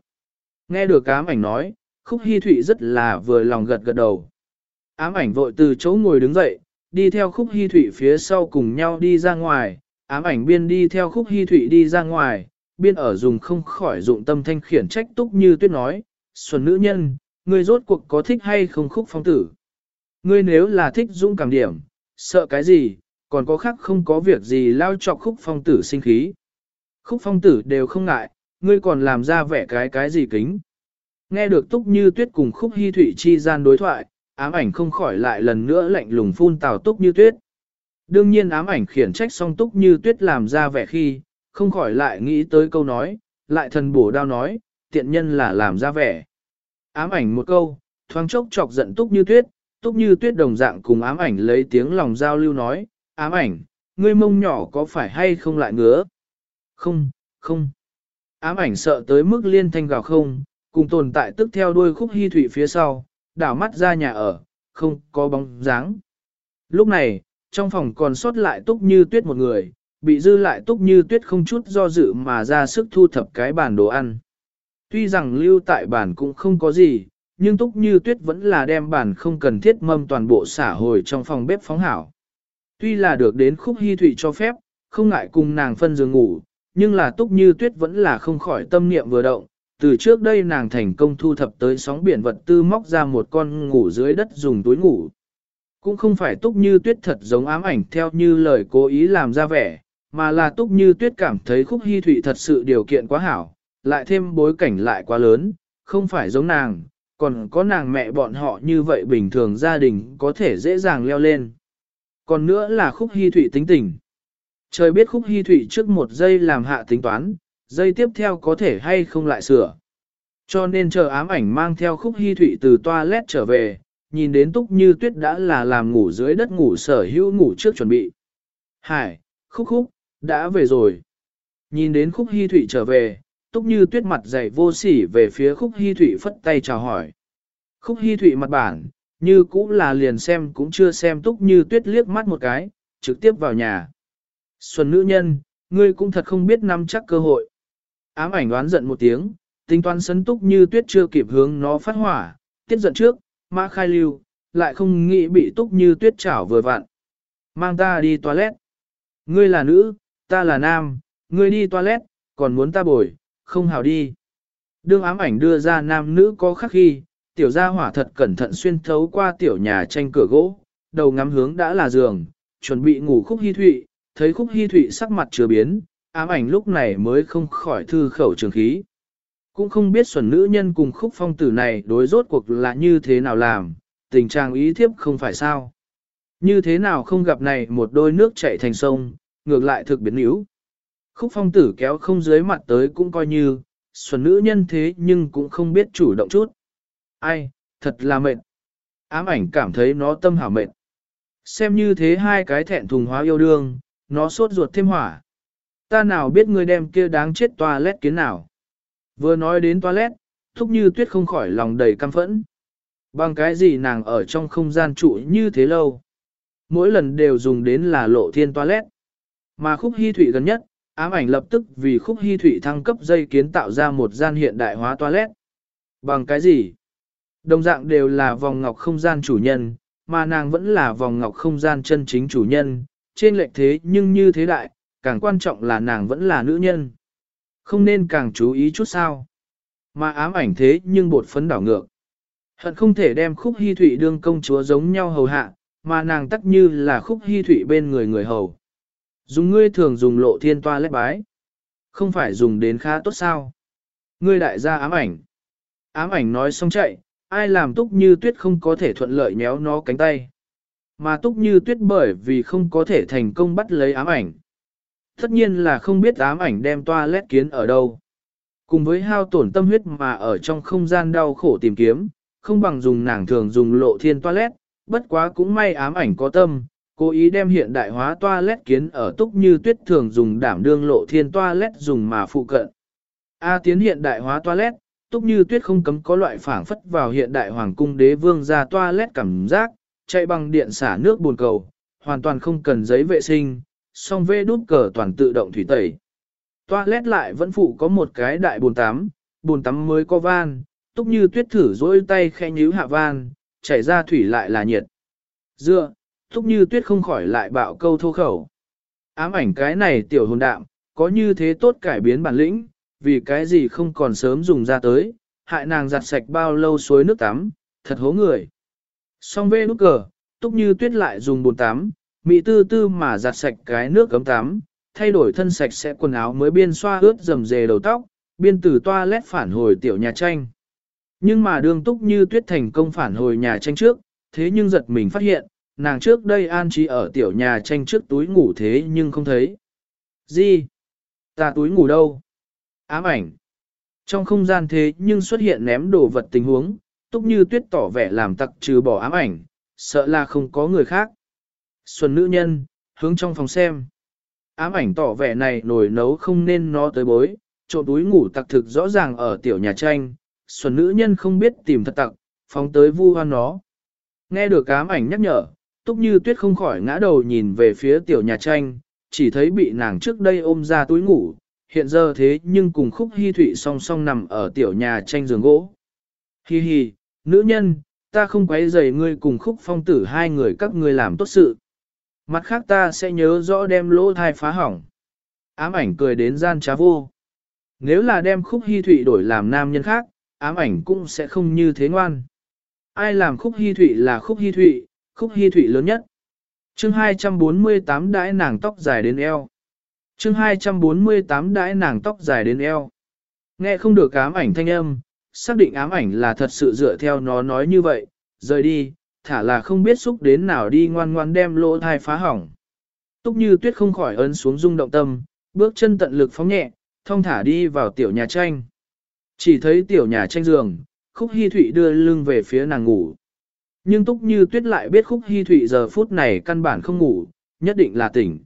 Nghe được ám ảnh nói, khúc Hi Thụy rất là vừa lòng gật gật đầu. Ám ảnh vội từ chỗ ngồi đứng dậy, đi theo khúc Hi Thụy phía sau cùng nhau đi ra ngoài, ám ảnh biên đi theo khúc Hi Thụy đi ra ngoài, biên ở dùng không khỏi dụng tâm thanh khiển trách túc như tuyết nói, xuân nữ nhân, ngươi rốt cuộc có thích hay không khúc phong tử. Ngươi nếu là thích dũng cảm điểm, sợ cái gì, còn có khác không có việc gì lao chọc khúc phong tử sinh khí. Khúc phong tử đều không ngại, ngươi còn làm ra vẻ cái cái gì kính. Nghe được túc như tuyết cùng khúc hy thủy chi gian đối thoại, ám ảnh không khỏi lại lần nữa lạnh lùng phun tào túc như tuyết. Đương nhiên ám ảnh khiển trách song túc như tuyết làm ra vẻ khi, không khỏi lại nghĩ tới câu nói, lại thần bổ đao nói, tiện nhân là làm ra vẻ. Ám ảnh một câu, thoáng chốc chọc giận túc như tuyết, túc như tuyết đồng dạng cùng ám ảnh lấy tiếng lòng giao lưu nói, ám ảnh, ngươi mông nhỏ có phải hay không lại ngứa? Không, không. Ám ảnh sợ tới mức liên thanh gào không, cùng tồn tại tức theo đuôi khúc hy thủy phía sau, đảo mắt ra nhà ở, không có bóng dáng. Lúc này, trong phòng còn sót lại túc như tuyết một người, bị dư lại túc như tuyết không chút do dự mà ra sức thu thập cái bàn đồ ăn. Tuy rằng lưu tại bàn cũng không có gì, nhưng túc như tuyết vẫn là đem bàn không cần thiết mâm toàn bộ xả hồi trong phòng bếp phóng hảo. Tuy là được đến khúc hy thụy cho phép, không ngại cùng nàng phân giường ngủ, nhưng là túc như tuyết vẫn là không khỏi tâm niệm vừa động. Từ trước đây nàng thành công thu thập tới sóng biển vật tư móc ra một con ngủ dưới đất dùng túi ngủ. Cũng không phải túc như tuyết thật giống ám ảnh theo như lời cố ý làm ra vẻ, mà là túc như tuyết cảm thấy khúc hy thụy thật sự điều kiện quá hảo, lại thêm bối cảnh lại quá lớn, không phải giống nàng, còn có nàng mẹ bọn họ như vậy bình thường gia đình có thể dễ dàng leo lên. Còn nữa là khúc hy thụy tính tình. Trời biết khúc hy thụy trước một giây làm hạ tính toán, dây tiếp theo có thể hay không lại sửa. Cho nên chờ ám ảnh mang theo khúc hy thụy từ toilet trở về, nhìn đến túc như tuyết đã là làm ngủ dưới đất ngủ sở hữu ngủ trước chuẩn bị. Hải, khúc khúc, đã về rồi. Nhìn đến khúc hy thụy trở về, túc như tuyết mặt dày vô sỉ về phía khúc hy thụy phất tay chào hỏi. Khúc hy thụy mặt bản, như cũ là liền xem cũng chưa xem túc như tuyết liếc mắt một cái, trực tiếp vào nhà. Xuân nữ nhân, ngươi cũng thật không biết nắm chắc cơ hội. Ám ảnh đoán giận một tiếng, tính toán sấn túc như tuyết chưa kịp hướng nó phát hỏa, tiết giận trước, mã khai lưu, lại không nghĩ bị túc như tuyết chảo vừa vặn. Mang ta đi toilet. Ngươi là nữ, ta là nam, ngươi đi toilet, còn muốn ta bồi, không hào đi. Đương ám ảnh đưa ra nam nữ có khắc khi, tiểu gia hỏa thật cẩn thận xuyên thấu qua tiểu nhà tranh cửa gỗ, đầu ngắm hướng đã là giường, chuẩn bị ngủ khúc hy thụy, thấy khúc hy thụy sắc mặt chưa biến, ám ảnh lúc này mới không khỏi thư khẩu trường khí. Cũng không biết xuẩn nữ nhân cùng khúc phong tử này đối rốt cuộc là như thế nào làm, tình trạng ý thiếp không phải sao. Như thế nào không gặp này một đôi nước chảy thành sông, ngược lại thực biến yếu. Khúc phong tử kéo không dưới mặt tới cũng coi như, xuân nữ nhân thế nhưng cũng không biết chủ động chút. Ai, thật là mệt. Ám ảnh cảm thấy nó tâm hảo mệt. Xem như thế hai cái thẹn thùng hóa yêu đương, nó sốt ruột thêm hỏa. Ta nào biết người đem kia đáng chết toilet kiến nào. Vừa nói đến toilet, thúc như tuyết không khỏi lòng đầy căm phẫn. Bằng cái gì nàng ở trong không gian trụ như thế lâu. Mỗi lần đều dùng đến là lộ thiên toilet. Mà khúc hy thủy gần nhất, ám ảnh lập tức vì khúc hy thủy thăng cấp dây kiến tạo ra một gian hiện đại hóa toilet. Bằng cái gì? Đồng dạng đều là vòng ngọc không gian chủ nhân, mà nàng vẫn là vòng ngọc không gian chân chính chủ nhân, trên lệch thế nhưng như thế đại, càng quan trọng là nàng vẫn là nữ nhân. Không nên càng chú ý chút sao. Mà ám ảnh thế nhưng bột phấn đảo ngược. Hận không thể đem khúc hy thủy đương công chúa giống nhau hầu hạ, mà nàng tắc như là khúc hy thủy bên người người hầu. Dùng ngươi thường dùng lộ thiên toa lét bái. Không phải dùng đến khá tốt sao. Ngươi đại gia ám ảnh. Ám ảnh nói xong chạy, ai làm túc như tuyết không có thể thuận lợi nhéo nó cánh tay. Mà túc như tuyết bởi vì không có thể thành công bắt lấy ám ảnh. Tất nhiên là không biết ám ảnh đem toa lét kiến ở đâu. Cùng với hao tổn tâm huyết mà ở trong không gian đau khổ tìm kiếm, không bằng dùng nàng thường dùng lộ thiên toilet, bất quá cũng may ám ảnh có tâm, cố ý đem hiện đại hóa toilet kiến ở túc như tuyết thường dùng đảm đương lộ thiên toilet dùng mà phụ cận. A tiến hiện đại hóa toilet, túc như tuyết không cấm có loại phảng phất vào hiện đại hoàng cung đế vương ra toilet cảm giác, chạy bằng điện xả nước bồn cầu, hoàn toàn không cần giấy vệ sinh, song vê đút cờ toàn tự động thủy tẩy. Toilet lại vẫn phụ có một cái đại bồn tắm, bồn tắm mới có van, túc như tuyết thử dỗi tay khe nhíu hạ van, chảy ra thủy lại là nhiệt. Dựa, túc như tuyết không khỏi lại bạo câu thô khẩu. Ám ảnh cái này tiểu hồn đạm, có như thế tốt cải biến bản lĩnh, vì cái gì không còn sớm dùng ra tới, hại nàng giặt sạch bao lâu suối nước tắm, thật hố người. Xong vê nút cờ, túc như tuyết lại dùng bồn tắm, mị tư tư mà giặt sạch cái nước cấm tắm, thay đổi thân sạch sẽ quần áo mới biên xoa ướt dầm dề đầu tóc, biên từ toilet phản hồi tiểu nhà tranh. Nhưng mà đường túc như tuyết thành công phản hồi nhà tranh trước, thế nhưng giật mình phát hiện, nàng trước đây an trí ở tiểu nhà tranh trước túi ngủ thế nhưng không thấy. Gì? Ta túi ngủ đâu? Ám ảnh. Trong không gian thế nhưng xuất hiện ném đồ vật tình huống, túc như tuyết tỏ vẻ làm tặc trừ bỏ ám ảnh, sợ là không có người khác. Xuân nữ nhân, hướng trong phòng xem. Ám ảnh tỏ vẻ này nổi nấu không nên nó tới bối, trộm túi ngủ tặc thực rõ ràng ở tiểu nhà tranh, xuân nữ nhân không biết tìm thật tặc, phóng tới vu hoan nó. Nghe được ám ảnh nhắc nhở, túc như tuyết không khỏi ngã đầu nhìn về phía tiểu nhà tranh, chỉ thấy bị nàng trước đây ôm ra túi ngủ, hiện giờ thế nhưng cùng khúc hy thụy song song nằm ở tiểu nhà tranh giường gỗ. Hi hi, nữ nhân, ta không quấy rầy ngươi cùng khúc phong tử hai người các ngươi làm tốt sự. Mặt khác ta sẽ nhớ rõ đem lỗ thai phá hỏng. Ám ảnh cười đến gian trá vô. Nếu là đem khúc hy thụy đổi làm nam nhân khác, ám ảnh cũng sẽ không như thế ngoan. Ai làm khúc hy thụy là khúc hy thụy, khúc hy thụy lớn nhất. chương 248 đãi nàng tóc dài đến eo. chương 248 đãi nàng tóc dài đến eo. Nghe không được ám ảnh thanh âm, xác định ám ảnh là thật sự dựa theo nó nói như vậy, rời đi, thả là không biết xúc đến nào đi ngoan ngoan đem lỗ thai phá hỏng. Túc như tuyết không khỏi ấn xuống rung động tâm, bước chân tận lực phóng nhẹ, thông thả đi vào tiểu nhà tranh. Chỉ thấy tiểu nhà tranh giường, khúc hy thụy đưa lưng về phía nàng ngủ. Nhưng túc như tuyết lại biết khúc hy thụy giờ phút này căn bản không ngủ, nhất định là tỉnh.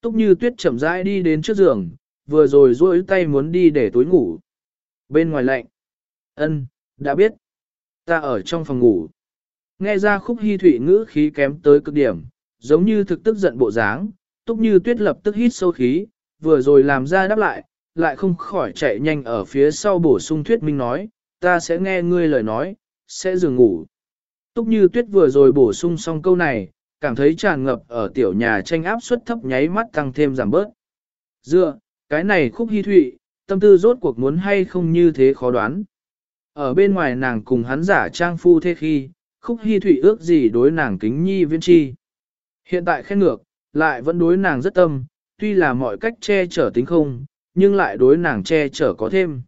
Túc như tuyết chậm rãi đi đến trước giường, vừa rồi duỗi tay muốn đi để tối ngủ. Bên ngoài lạnh. ân đã biết. Ta ở trong phòng ngủ. Nghe ra khúc hy thủy ngữ khí kém tới cực điểm, giống như thực tức giận bộ dáng, túc như tuyết lập tức hít sâu khí, vừa rồi làm ra đáp lại, lại không khỏi chạy nhanh ở phía sau bổ sung thuyết minh nói, ta sẽ nghe ngươi lời nói, sẽ dừng ngủ. Túc như tuyết vừa rồi bổ sung xong câu này, cảm thấy tràn ngập ở tiểu nhà tranh áp suất thấp nháy mắt tăng thêm giảm bớt. Dựa, cái này khúc hy thụy, tâm tư rốt cuộc muốn hay không như thế khó đoán. Ở bên ngoài nàng cùng hắn giả trang phu thế khi, khúc hy thụy ước gì đối nàng kính nhi viên chi. Hiện tại khen ngược, lại vẫn đối nàng rất tâm, tuy là mọi cách che chở tính không, nhưng lại đối nàng che chở có thêm.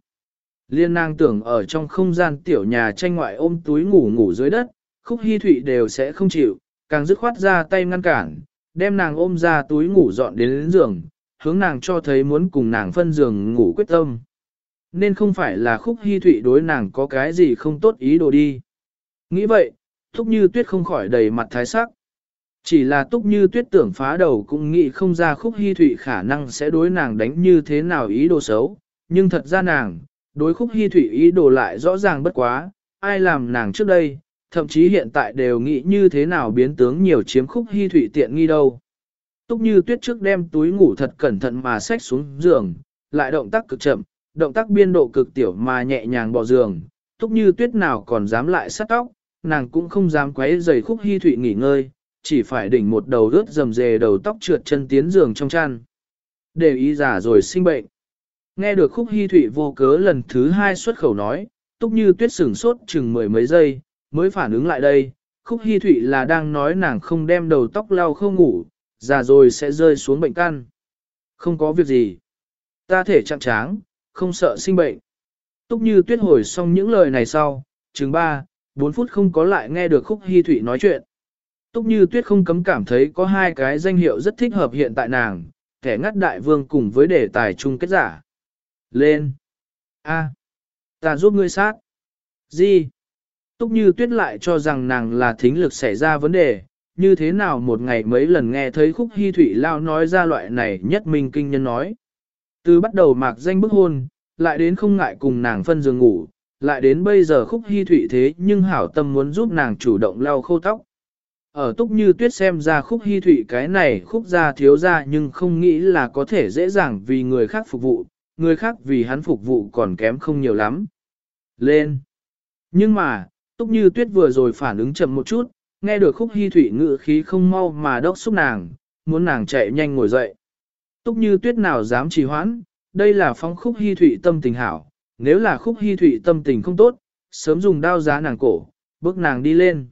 Liên nàng tưởng ở trong không gian tiểu nhà tranh ngoại ôm túi ngủ ngủ dưới đất, khúc hy thụy đều sẽ không chịu, càng dứt khoát ra tay ngăn cản, đem nàng ôm ra túi ngủ dọn đến, đến giường, hướng nàng cho thấy muốn cùng nàng phân giường ngủ quyết tâm. Nên không phải là khúc hy thụy đối nàng có cái gì không tốt ý đồ đi. Nghĩ vậy, Túc Như Tuyết không khỏi đầy mặt thái sắc. Chỉ là Túc Như Tuyết tưởng phá đầu cũng nghĩ không ra khúc hy thụy khả năng sẽ đối nàng đánh như thế nào ý đồ xấu, nhưng thật ra nàng, đối khúc hy thụy ý đồ lại rõ ràng bất quá, ai làm nàng trước đây, thậm chí hiện tại đều nghĩ như thế nào biến tướng nhiều chiếm khúc hy thụy tiện nghi đâu. Túc Như Tuyết trước đem túi ngủ thật cẩn thận mà xách xuống giường, lại động tác cực chậm, động tác biên độ cực tiểu mà nhẹ nhàng bỏ giường, Túc Như Tuyết nào còn dám lại sát tóc, nàng cũng không dám quấy giày khúc hy thụy nghỉ ngơi, chỉ phải đỉnh một đầu rớt rầm rề đầu tóc trượt chân tiến giường trong chăn. Để ý giả rồi sinh bệnh. Nghe được khúc hy thụy vô cớ lần thứ hai xuất khẩu nói, túc như tuyết sửng sốt chừng mười mấy giây, mới phản ứng lại đây. Khúc hy thụy là đang nói nàng không đem đầu tóc lau không ngủ, già rồi sẽ rơi xuống bệnh căn. Không có việc gì. Ta thể trạng tráng, không sợ sinh bệnh. Túc như tuyết hồi xong những lời này sau, chừng ba. 4 phút không có lại nghe được khúc hy thủy nói chuyện. Túc như tuyết không cấm cảm thấy có hai cái danh hiệu rất thích hợp hiện tại nàng, kẻ ngắt đại vương cùng với đề tài chung kết giả. Lên! A! Ta giúp ngươi sát! Gì? Túc như tuyết lại cho rằng nàng là thính lực xảy ra vấn đề, như thế nào một ngày mấy lần nghe thấy khúc hy thủy lao nói ra loại này nhất minh kinh nhân nói. Từ bắt đầu mạc danh bức hôn, lại đến không ngại cùng nàng phân giường ngủ, lại đến bây giờ khúc hy thụy thế nhưng hảo tâm muốn giúp nàng chủ động lau khô tóc. Ở túc như tuyết xem ra khúc hy thụy cái này khúc ra thiếu ra nhưng không nghĩ là có thể dễ dàng vì người khác phục vụ, người khác vì hắn phục vụ còn kém không nhiều lắm. Lên! Nhưng mà, túc như tuyết vừa rồi phản ứng chậm một chút, nghe được khúc hy thụy ngự khí không mau mà đốc xúc nàng, muốn nàng chạy nhanh ngồi dậy. Túc như tuyết nào dám trì hoãn, đây là phong khúc hy thụy tâm tình hảo, nếu là khúc hy Thụy tâm tình không tốt, sớm dùng đao giá nàng cổ, bước nàng đi lên.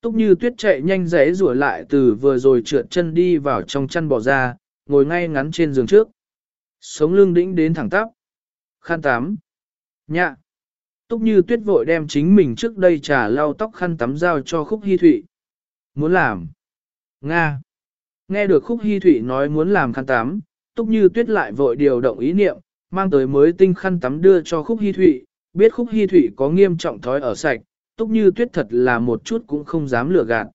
Túc như tuyết chạy nhanh rẽ rủa lại từ vừa rồi trượt chân đi vào trong chăn bỏ ra, ngồi ngay ngắn trên giường trước. Sống lưng đĩnh đến thẳng tắp. Khăn tắm. Nhạ. Túc như tuyết vội đem chính mình trước đây trả lau tóc khăn tắm giao cho khúc hy thụy. Muốn làm. Nga. Nghe được khúc hy thụy nói muốn làm khăn tắm, túc như tuyết lại vội điều động ý niệm, mang tới mới tinh khăn tắm đưa cho khúc hy thụy, biết khúc hy thụy có nghiêm trọng thói ở sạch, túc như tuyết thật là một chút cũng không dám lừa gạt.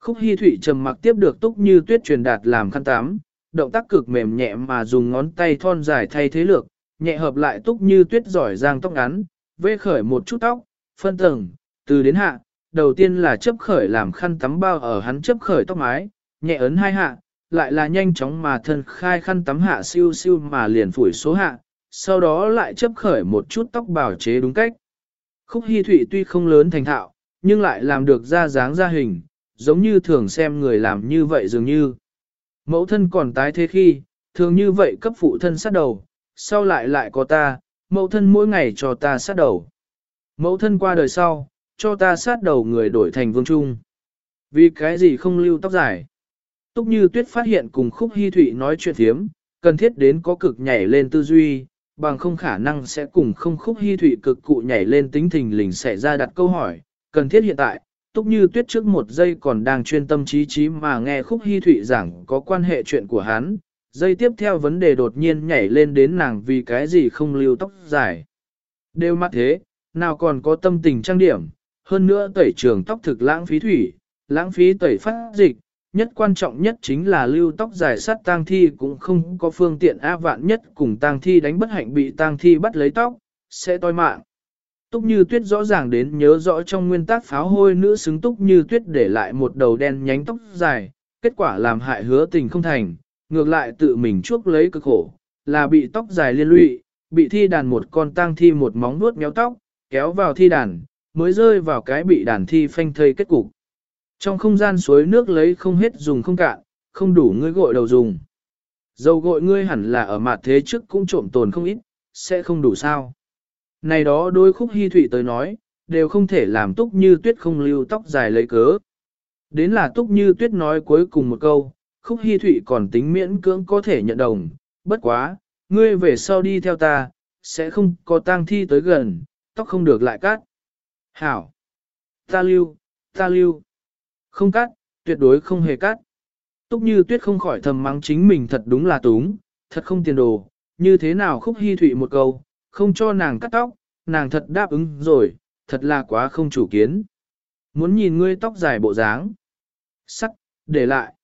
Khúc hy thụy trầm mặc tiếp được túc như tuyết truyền đạt làm khăn tắm, động tác cực mềm nhẹ mà dùng ngón tay thon dài thay thế lược, nhẹ hợp lại túc như tuyết giỏi giang tóc ngắn, vê khởi một chút tóc, phân tầng, từ đến hạ, đầu tiên là chấp khởi làm khăn tắm bao ở hắn chấp khởi tóc mái, nhẹ ấn hai hạ, lại là nhanh chóng mà thân khai khăn tắm hạ siêu siêu mà liền phủi số hạ, sau đó lại chấp khởi một chút tóc bảo chế đúng cách. Khúc Hi Thụy tuy không lớn thành thạo, nhưng lại làm được ra dáng ra hình, giống như thường xem người làm như vậy dường như. Mẫu thân còn tái thế khi, thường như vậy cấp phụ thân sát đầu, sau lại lại có ta, mẫu thân mỗi ngày cho ta sát đầu. Mẫu thân qua đời sau, cho ta sát đầu người đổi thành vương trung. Vì cái gì không lưu tóc dài? Túc như tuyết phát hiện cùng khúc hy thụy nói chuyện thiếm, cần thiết đến có cực nhảy lên tư duy, bằng không khả năng sẽ cùng không khúc hy thụy cực cụ nhảy lên tính thình lình sẽ ra đặt câu hỏi. Cần thiết hiện tại, túc như tuyết trước một giây còn đang chuyên tâm trí trí mà nghe khúc hy thụy giảng có quan hệ chuyện của hắn, Giây tiếp theo vấn đề đột nhiên nhảy lên đến nàng vì cái gì không lưu tóc dài. Đều mắt thế, nào còn có tâm tình trang điểm, hơn nữa tẩy trường tóc thực lãng phí thủy, lãng phí tẩy phát dịch, nhất quan trọng nhất chính là lưu tóc dài sát tang thi cũng không có phương tiện A vạn nhất cùng tang thi đánh bất hạnh bị tang thi bắt lấy tóc, sẽ toi mạng. Túc như tuyết rõ ràng đến nhớ rõ trong nguyên tắc pháo hôi nữ xứng túc như tuyết để lại một đầu đen nhánh tóc dài, kết quả làm hại hứa tình không thành, ngược lại tự mình chuốc lấy cực khổ, là bị tóc dài liên lụy, bị thi đàn một con tang thi một móng nuốt méo tóc, kéo vào thi đàn, mới rơi vào cái bị đàn thi phanh thây kết cục. Trong không gian suối nước lấy không hết dùng không cạn, không đủ ngươi gội đầu dùng. Dầu gội ngươi hẳn là ở mặt thế trước cũng trộm tồn không ít, sẽ không đủ sao. Này đó đôi khúc hy thủy tới nói, đều không thể làm túc như tuyết không lưu tóc dài lấy cớ. Đến là túc như tuyết nói cuối cùng một câu, khúc hy thụy còn tính miễn cưỡng có thể nhận đồng, bất quá, ngươi về sau đi theo ta, sẽ không có tang thi tới gần, tóc không được lại cắt. Hảo! Ta lưu, ta lưu. Không cắt, tuyệt đối không hề cắt. Túc như tuyết không khỏi thầm mắng chính mình thật đúng là túng, thật không tiền đồ, như thế nào khúc hy thụy một câu, không cho nàng cắt tóc, nàng thật đáp ứng rồi, thật là quá không chủ kiến. Muốn nhìn ngươi tóc dài bộ dáng. Sắc, để lại.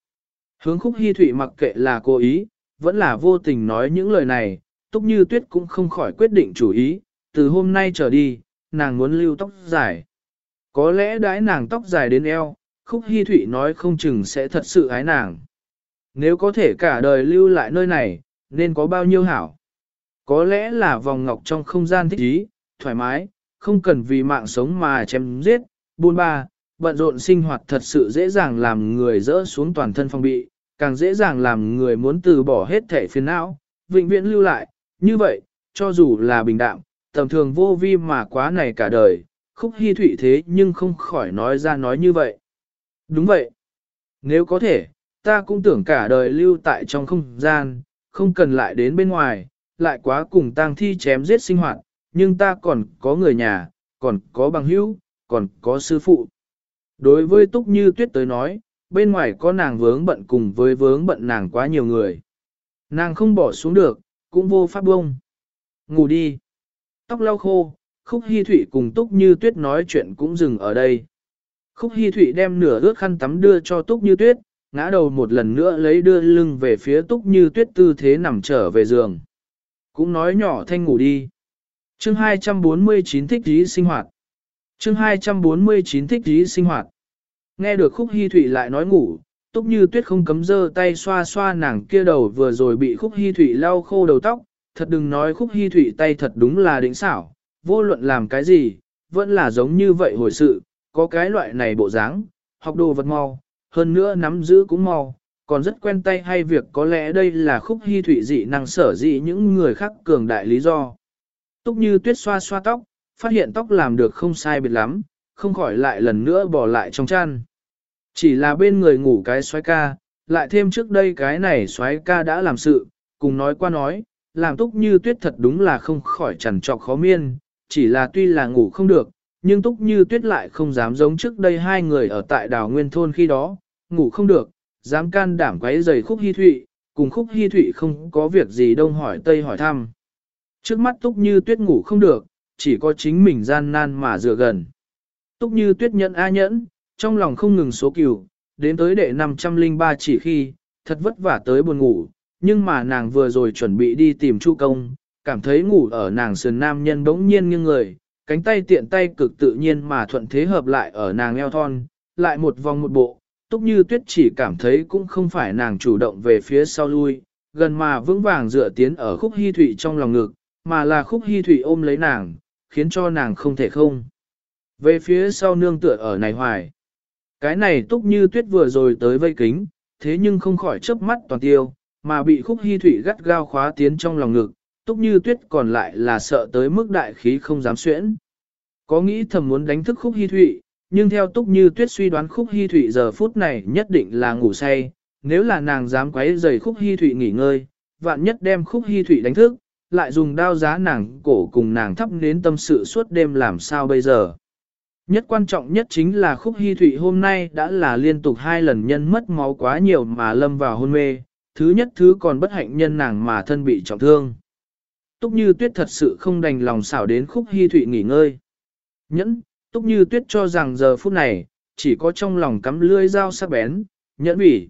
Hướng khúc hy thụy mặc kệ là cố ý, vẫn là vô tình nói những lời này, túc như tuyết cũng không khỏi quyết định chủ ý, từ hôm nay trở đi, nàng muốn lưu tóc dài. Có lẽ đãi nàng tóc dài đến eo, khúc hy thụy nói không chừng sẽ thật sự ái nàng. Nếu có thể cả đời lưu lại nơi này, nên có bao nhiêu hảo. Có lẽ là vòng ngọc trong không gian thích ý, thoải mái, không cần vì mạng sống mà chém giết, buôn ba, bận rộn sinh hoạt thật sự dễ dàng làm người dỡ xuống toàn thân phong bị, càng dễ dàng làm người muốn từ bỏ hết thể phiền não, vĩnh viễn lưu lại, như vậy, cho dù là bình đạm, tầm thường vô vi mà quá này cả đời, khúc hy thụy thế nhưng không khỏi nói ra nói như vậy. Đúng vậy. Nếu có thể, ta cũng tưởng cả đời lưu tại trong không gian, không cần lại đến bên ngoài, lại quá cùng tang thi chém giết sinh hoạt, nhưng ta còn có người nhà, còn có bằng hữu, còn có sư phụ. Đối với Túc Như Tuyết tới nói, bên ngoài có nàng vướng bận cùng với vướng bận nàng quá nhiều người. Nàng không bỏ xuống được, cũng vô pháp bông. Ngủ đi. Tóc lau khô, Khúc hy thủy cùng Túc Như Tuyết nói chuyện cũng dừng ở đây. Khúc Hi Thụy đem nửa ướt khăn tắm đưa cho Túc Như Tuyết, ngã đầu một lần nữa lấy đưa lưng về phía Túc Như Tuyết tư thế nằm trở về giường. Cũng nói nhỏ thanh ngủ đi. Chương 249 thích ý sinh hoạt. Chương 249 thích ý sinh hoạt. Nghe được Khúc Hi Thụy lại nói ngủ, Túc Như Tuyết không cấm dơ tay xoa xoa nàng kia đầu vừa rồi bị Khúc Hi Thụy lau khô đầu tóc, thật đừng nói Khúc Hi Thụy tay thật đúng là đỉnh xảo, vô luận làm cái gì, vẫn là giống như vậy hồi sự, có cái loại này bộ dáng, học đồ vật mau, hơn nữa nắm giữ cũng mau, còn rất quen tay hay việc có lẽ đây là Khúc hy thủy dị năng sở dị những người khác cường đại lý do. Túc Như Tuyết xoa xoa tóc, phát hiện tóc làm được không sai biệt lắm, không khỏi lại lần nữa bỏ lại trong chăn. Chỉ là bên người ngủ cái xoái ca, lại thêm trước đây cái này xoái ca đã làm sự, cùng nói qua nói, làm túc như tuyết thật đúng là không khỏi chẳng trọc khó miên, chỉ là tuy là ngủ không được, nhưng túc như tuyết lại không dám giống trước đây hai người ở tại đảo Nguyên Thôn khi đó, ngủ không được, dám can đảm quấy giày khúc hy thụy, cùng khúc hy thụy không có việc gì đông hỏi tây hỏi thăm. Trước mắt túc như tuyết ngủ không được, chỉ có chính mình gian nan mà dựa gần. Túc như tuyết nhẫn A nhẫn, trong lòng không ngừng số cửu, đến tới đệ 503 chỉ khi, thật vất vả tới buồn ngủ, nhưng mà nàng vừa rồi chuẩn bị đi tìm Chu công, cảm thấy ngủ ở nàng sườn nam nhân bỗng nhiên nghiêng người, cánh tay tiện tay cực tự nhiên mà thuận thế hợp lại ở nàng eo thon, lại một vòng một bộ, túc như tuyết chỉ cảm thấy cũng không phải nàng chủ động về phía sau lui, gần mà vững vàng dựa tiến ở khúc hy thủy trong lòng ngực, mà là khúc hy thủy ôm lấy nàng, khiến cho nàng không thể không. Về phía sau nương tựa ở này hoài. Cái này túc như tuyết vừa rồi tới vây kính, thế nhưng không khỏi chớp mắt toàn tiêu, mà bị khúc hy thủy gắt gao khóa tiến trong lòng ngực, túc như tuyết còn lại là sợ tới mức đại khí không dám xuyễn. Có nghĩ thầm muốn đánh thức khúc hy Thụy, nhưng theo túc như tuyết suy đoán khúc hy Thụy giờ phút này nhất định là ngủ say, nếu là nàng dám quấy rầy khúc hy Thụy nghỉ ngơi, vạn nhất đem khúc hy Thụy đánh thức, lại dùng đao giá nàng cổ cùng nàng thắp đến tâm sự suốt đêm làm sao bây giờ. Nhất quan trọng nhất chính là khúc hy thụy hôm nay đã là liên tục hai lần nhân mất máu quá nhiều mà lâm vào hôn mê, thứ nhất thứ còn bất hạnh nhân nàng mà thân bị trọng thương. Túc như tuyết thật sự không đành lòng xảo đến khúc hy thụy nghỉ ngơi. Nhẫn, túc như tuyết cho rằng giờ phút này, chỉ có trong lòng cắm lưỡi dao sắc bén, nhẫn bỉ.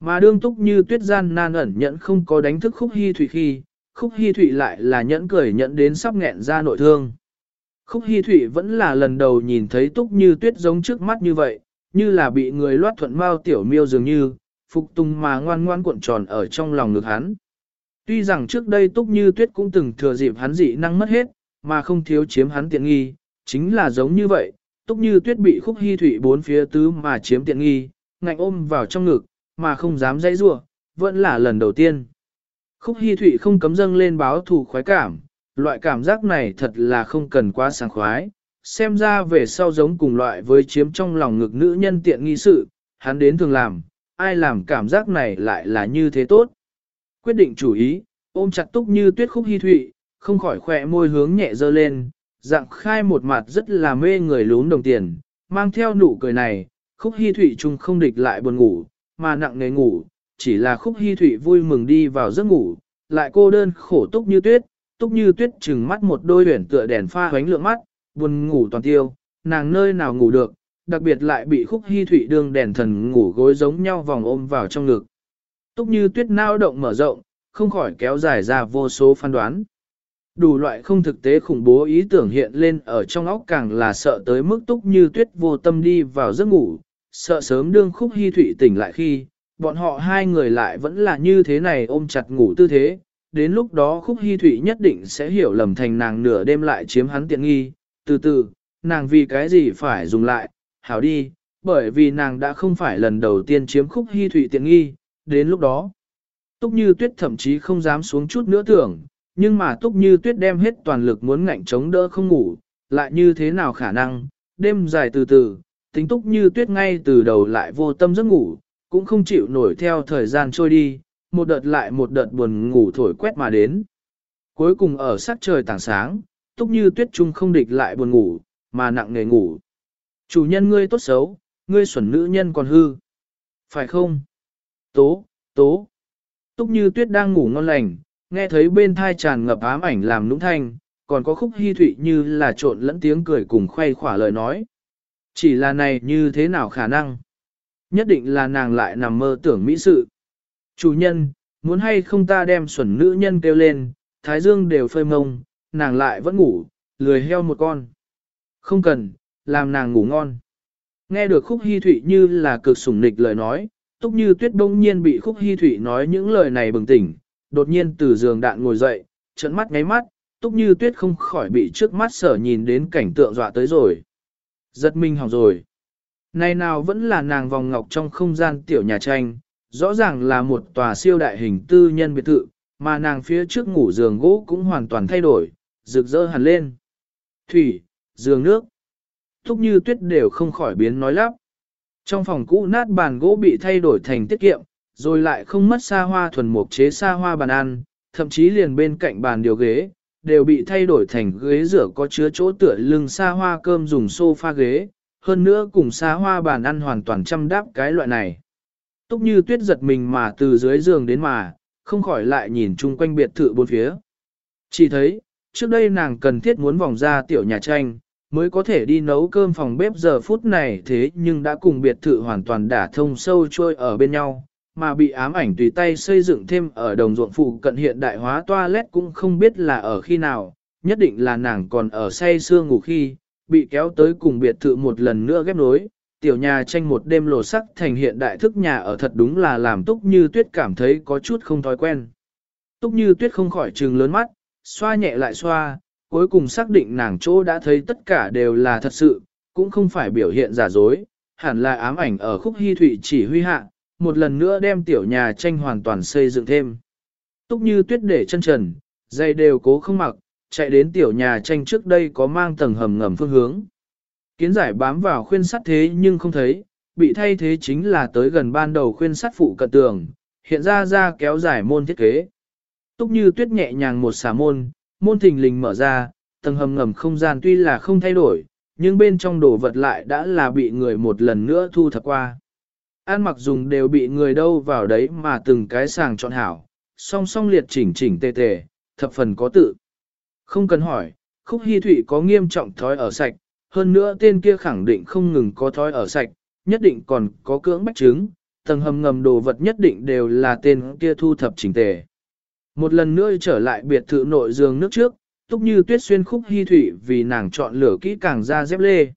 Mà đương túc như tuyết gian nan ẩn nhẫn không có đánh thức khúc hy thụy khi, khúc hy thụy lại là nhẫn cười nhẫn đến sắp nghẹn ra nội thương. Khúc Hi Thụy vẫn là lần đầu nhìn thấy túc như tuyết giống trước mắt như vậy, như là bị người loát thuận mau tiểu miêu dường như, phục tùng mà ngoan ngoan cuộn tròn ở trong lòng ngực hắn. Tuy rằng trước đây túc như tuyết cũng từng thừa dịp hắn dị năng mất hết, mà không thiếu chiếm hắn tiện nghi, chính là giống như vậy, túc như tuyết bị khúc Hy Thụy bốn phía tứ mà chiếm tiện nghi, ngạnh ôm vào trong ngực, mà không dám dãy rua, vẫn là lần đầu tiên. Khúc Hy Thụy không cấm dâng lên báo thù khoái cảm, loại cảm giác này thật là không cần quá sảng khoái, xem ra về sau giống cùng loại với chiếm trong lòng ngực nữ nhân tiện nghi sự, hắn đến thường làm, ai làm cảm giác này lại là như thế tốt. Quyết định chủ ý, ôm chặt túc như tuyết khúc hy thụy, không khỏi khỏe môi hướng nhẹ dơ lên, dạng khai một mặt rất là mê người lún đồng tiền, mang theo nụ cười này, khúc hy thụy chung không địch lại buồn ngủ, mà nặng nề ngủ, chỉ là khúc hy thụy vui mừng đi vào giấc ngủ, lại cô đơn khổ túc như tuyết, túc như tuyết chừng mắt một đôi huyển tựa đèn pha hoánh lượng mắt, buồn ngủ toàn tiêu, nàng nơi nào ngủ được, đặc biệt lại bị khúc hy thủy đương đèn thần ngủ gối giống nhau vòng ôm vào trong ngực. Túc như tuyết nao động mở rộng, không khỏi kéo dài ra vô số phán đoán. Đủ loại không thực tế khủng bố ý tưởng hiện lên ở trong óc càng là sợ tới mức túc như tuyết vô tâm đi vào giấc ngủ, sợ sớm đương khúc hy thủy tỉnh lại khi, bọn họ hai người lại vẫn là như thế này ôm chặt ngủ tư thế, đến lúc đó khúc hy thủy nhất định sẽ hiểu lầm thành nàng nửa đêm lại chiếm hắn tiện nghi, từ từ, nàng vì cái gì phải dùng lại, hảo đi, bởi vì nàng đã không phải lần đầu tiên chiếm khúc hy thủy tiện nghi, đến lúc đó. Túc như tuyết thậm chí không dám xuống chút nữa tưởng, nhưng mà túc như tuyết đem hết toàn lực muốn ngạnh chống đỡ không ngủ, lại như thế nào khả năng, đêm dài từ từ, tính túc như tuyết ngay từ đầu lại vô tâm giấc ngủ, cũng không chịu nổi theo thời gian trôi đi, một đợt lại một đợt buồn ngủ thổi quét mà đến. Cuối cùng ở sát trời tảng sáng, túc như tuyết trung không địch lại buồn ngủ, mà nặng nề ngủ. Chủ nhân ngươi tốt xấu, ngươi xuẩn nữ nhân còn hư. Phải không? Tố, tố. Túc như tuyết đang ngủ ngon lành, nghe thấy bên thai tràn ngập ám ảnh làm nũng thanh, còn có khúc hy thụy như là trộn lẫn tiếng cười cùng khoe khỏa lời nói. Chỉ là này như thế nào khả năng? Nhất định là nàng lại nằm mơ tưởng mỹ sự. Chủ nhân, muốn hay không ta đem xuẩn nữ nhân kêu lên, thái dương đều phơi mông, nàng lại vẫn ngủ, lười heo một con. Không cần, làm nàng ngủ ngon. Nghe được khúc hy thụy như là cực sủng nịch lời nói, túc như tuyết đông nhiên bị khúc hy Thủy nói những lời này bừng tỉnh, đột nhiên từ giường đạn ngồi dậy, trận mắt ngáy mắt, túc như tuyết không khỏi bị trước mắt sở nhìn đến cảnh tượng dọa tới rồi. Giật minh hỏng rồi. Này nào vẫn là nàng vòng ngọc trong không gian tiểu nhà tranh, rõ ràng là một tòa siêu đại hình tư nhân biệt thự, mà nàng phía trước ngủ giường gỗ cũng hoàn toàn thay đổi, rực rỡ hẳn lên. Thủy, giường nước, Túc như tuyết đều không khỏi biến nói lắp. Trong phòng cũ nát bàn gỗ bị thay đổi thành tiết kiệm, rồi lại không mất xa hoa thuần mục chế xa hoa bàn ăn, thậm chí liền bên cạnh bàn điều ghế, đều bị thay đổi thành ghế rửa có chứa chỗ tựa lưng xa hoa cơm dùng sofa ghế, hơn nữa cùng xa hoa bàn ăn hoàn toàn chăm đáp cái loại này. Túc như tuyết giật mình mà từ dưới giường đến mà, không khỏi lại nhìn chung quanh biệt thự bốn phía. Chỉ thấy, trước đây nàng cần thiết muốn vòng ra tiểu nhà tranh, mới có thể đi nấu cơm phòng bếp giờ phút này thế nhưng đã cùng biệt thự hoàn toàn đả thông sâu trôi ở bên nhau, mà bị ám ảnh tùy tay xây dựng thêm ở đồng ruộng phụ cận hiện đại hóa toilet cũng không biết là ở khi nào, nhất định là nàng còn ở say sưa ngủ khi, bị kéo tới cùng biệt thự một lần nữa ghép nối. Tiểu nhà tranh một đêm lột sắc thành hiện đại thức nhà ở thật đúng là làm túc như tuyết cảm thấy có chút không thói quen. Túc như tuyết không khỏi trừng lớn mắt, xoa nhẹ lại xoa, cuối cùng xác định nàng chỗ đã thấy tất cả đều là thật sự, cũng không phải biểu hiện giả dối, hẳn là ám ảnh ở khúc hy thụy chỉ huy hạ, một lần nữa đem tiểu nhà tranh hoàn toàn xây dựng thêm. Túc như tuyết để chân trần, dây đều cố không mặc, chạy đến tiểu nhà tranh trước đây có mang tầng hầm ngầm phương hướng. Kiến giải bám vào khuyên sắt thế nhưng không thấy, bị thay thế chính là tới gần ban đầu khuyên sắt phụ cận tường, hiện ra ra kéo dài môn thiết kế. Túc như tuyết nhẹ nhàng một xà môn, môn thình lình mở ra, tầng hầm ngầm không gian tuy là không thay đổi, nhưng bên trong đồ vật lại đã là bị người một lần nữa thu thập qua. An mặc dùng đều bị người đâu vào đấy mà từng cái sàng chọn hảo, song song liệt chỉnh chỉnh tề tề, thập phần có tự. Không cần hỏi, khúc hy thụy có nghiêm trọng thói ở sạch, hơn nữa tên kia khẳng định không ngừng có thói ở sạch, nhất định còn có cưỡng bách chứng, tầng hầm ngầm đồ vật nhất định đều là tên kia thu thập chỉnh tề. Một lần nữa trở lại biệt thự nội giường nước trước, túc như tuyết xuyên khúc hy thủy vì nàng chọn lửa kỹ càng ra dép lê.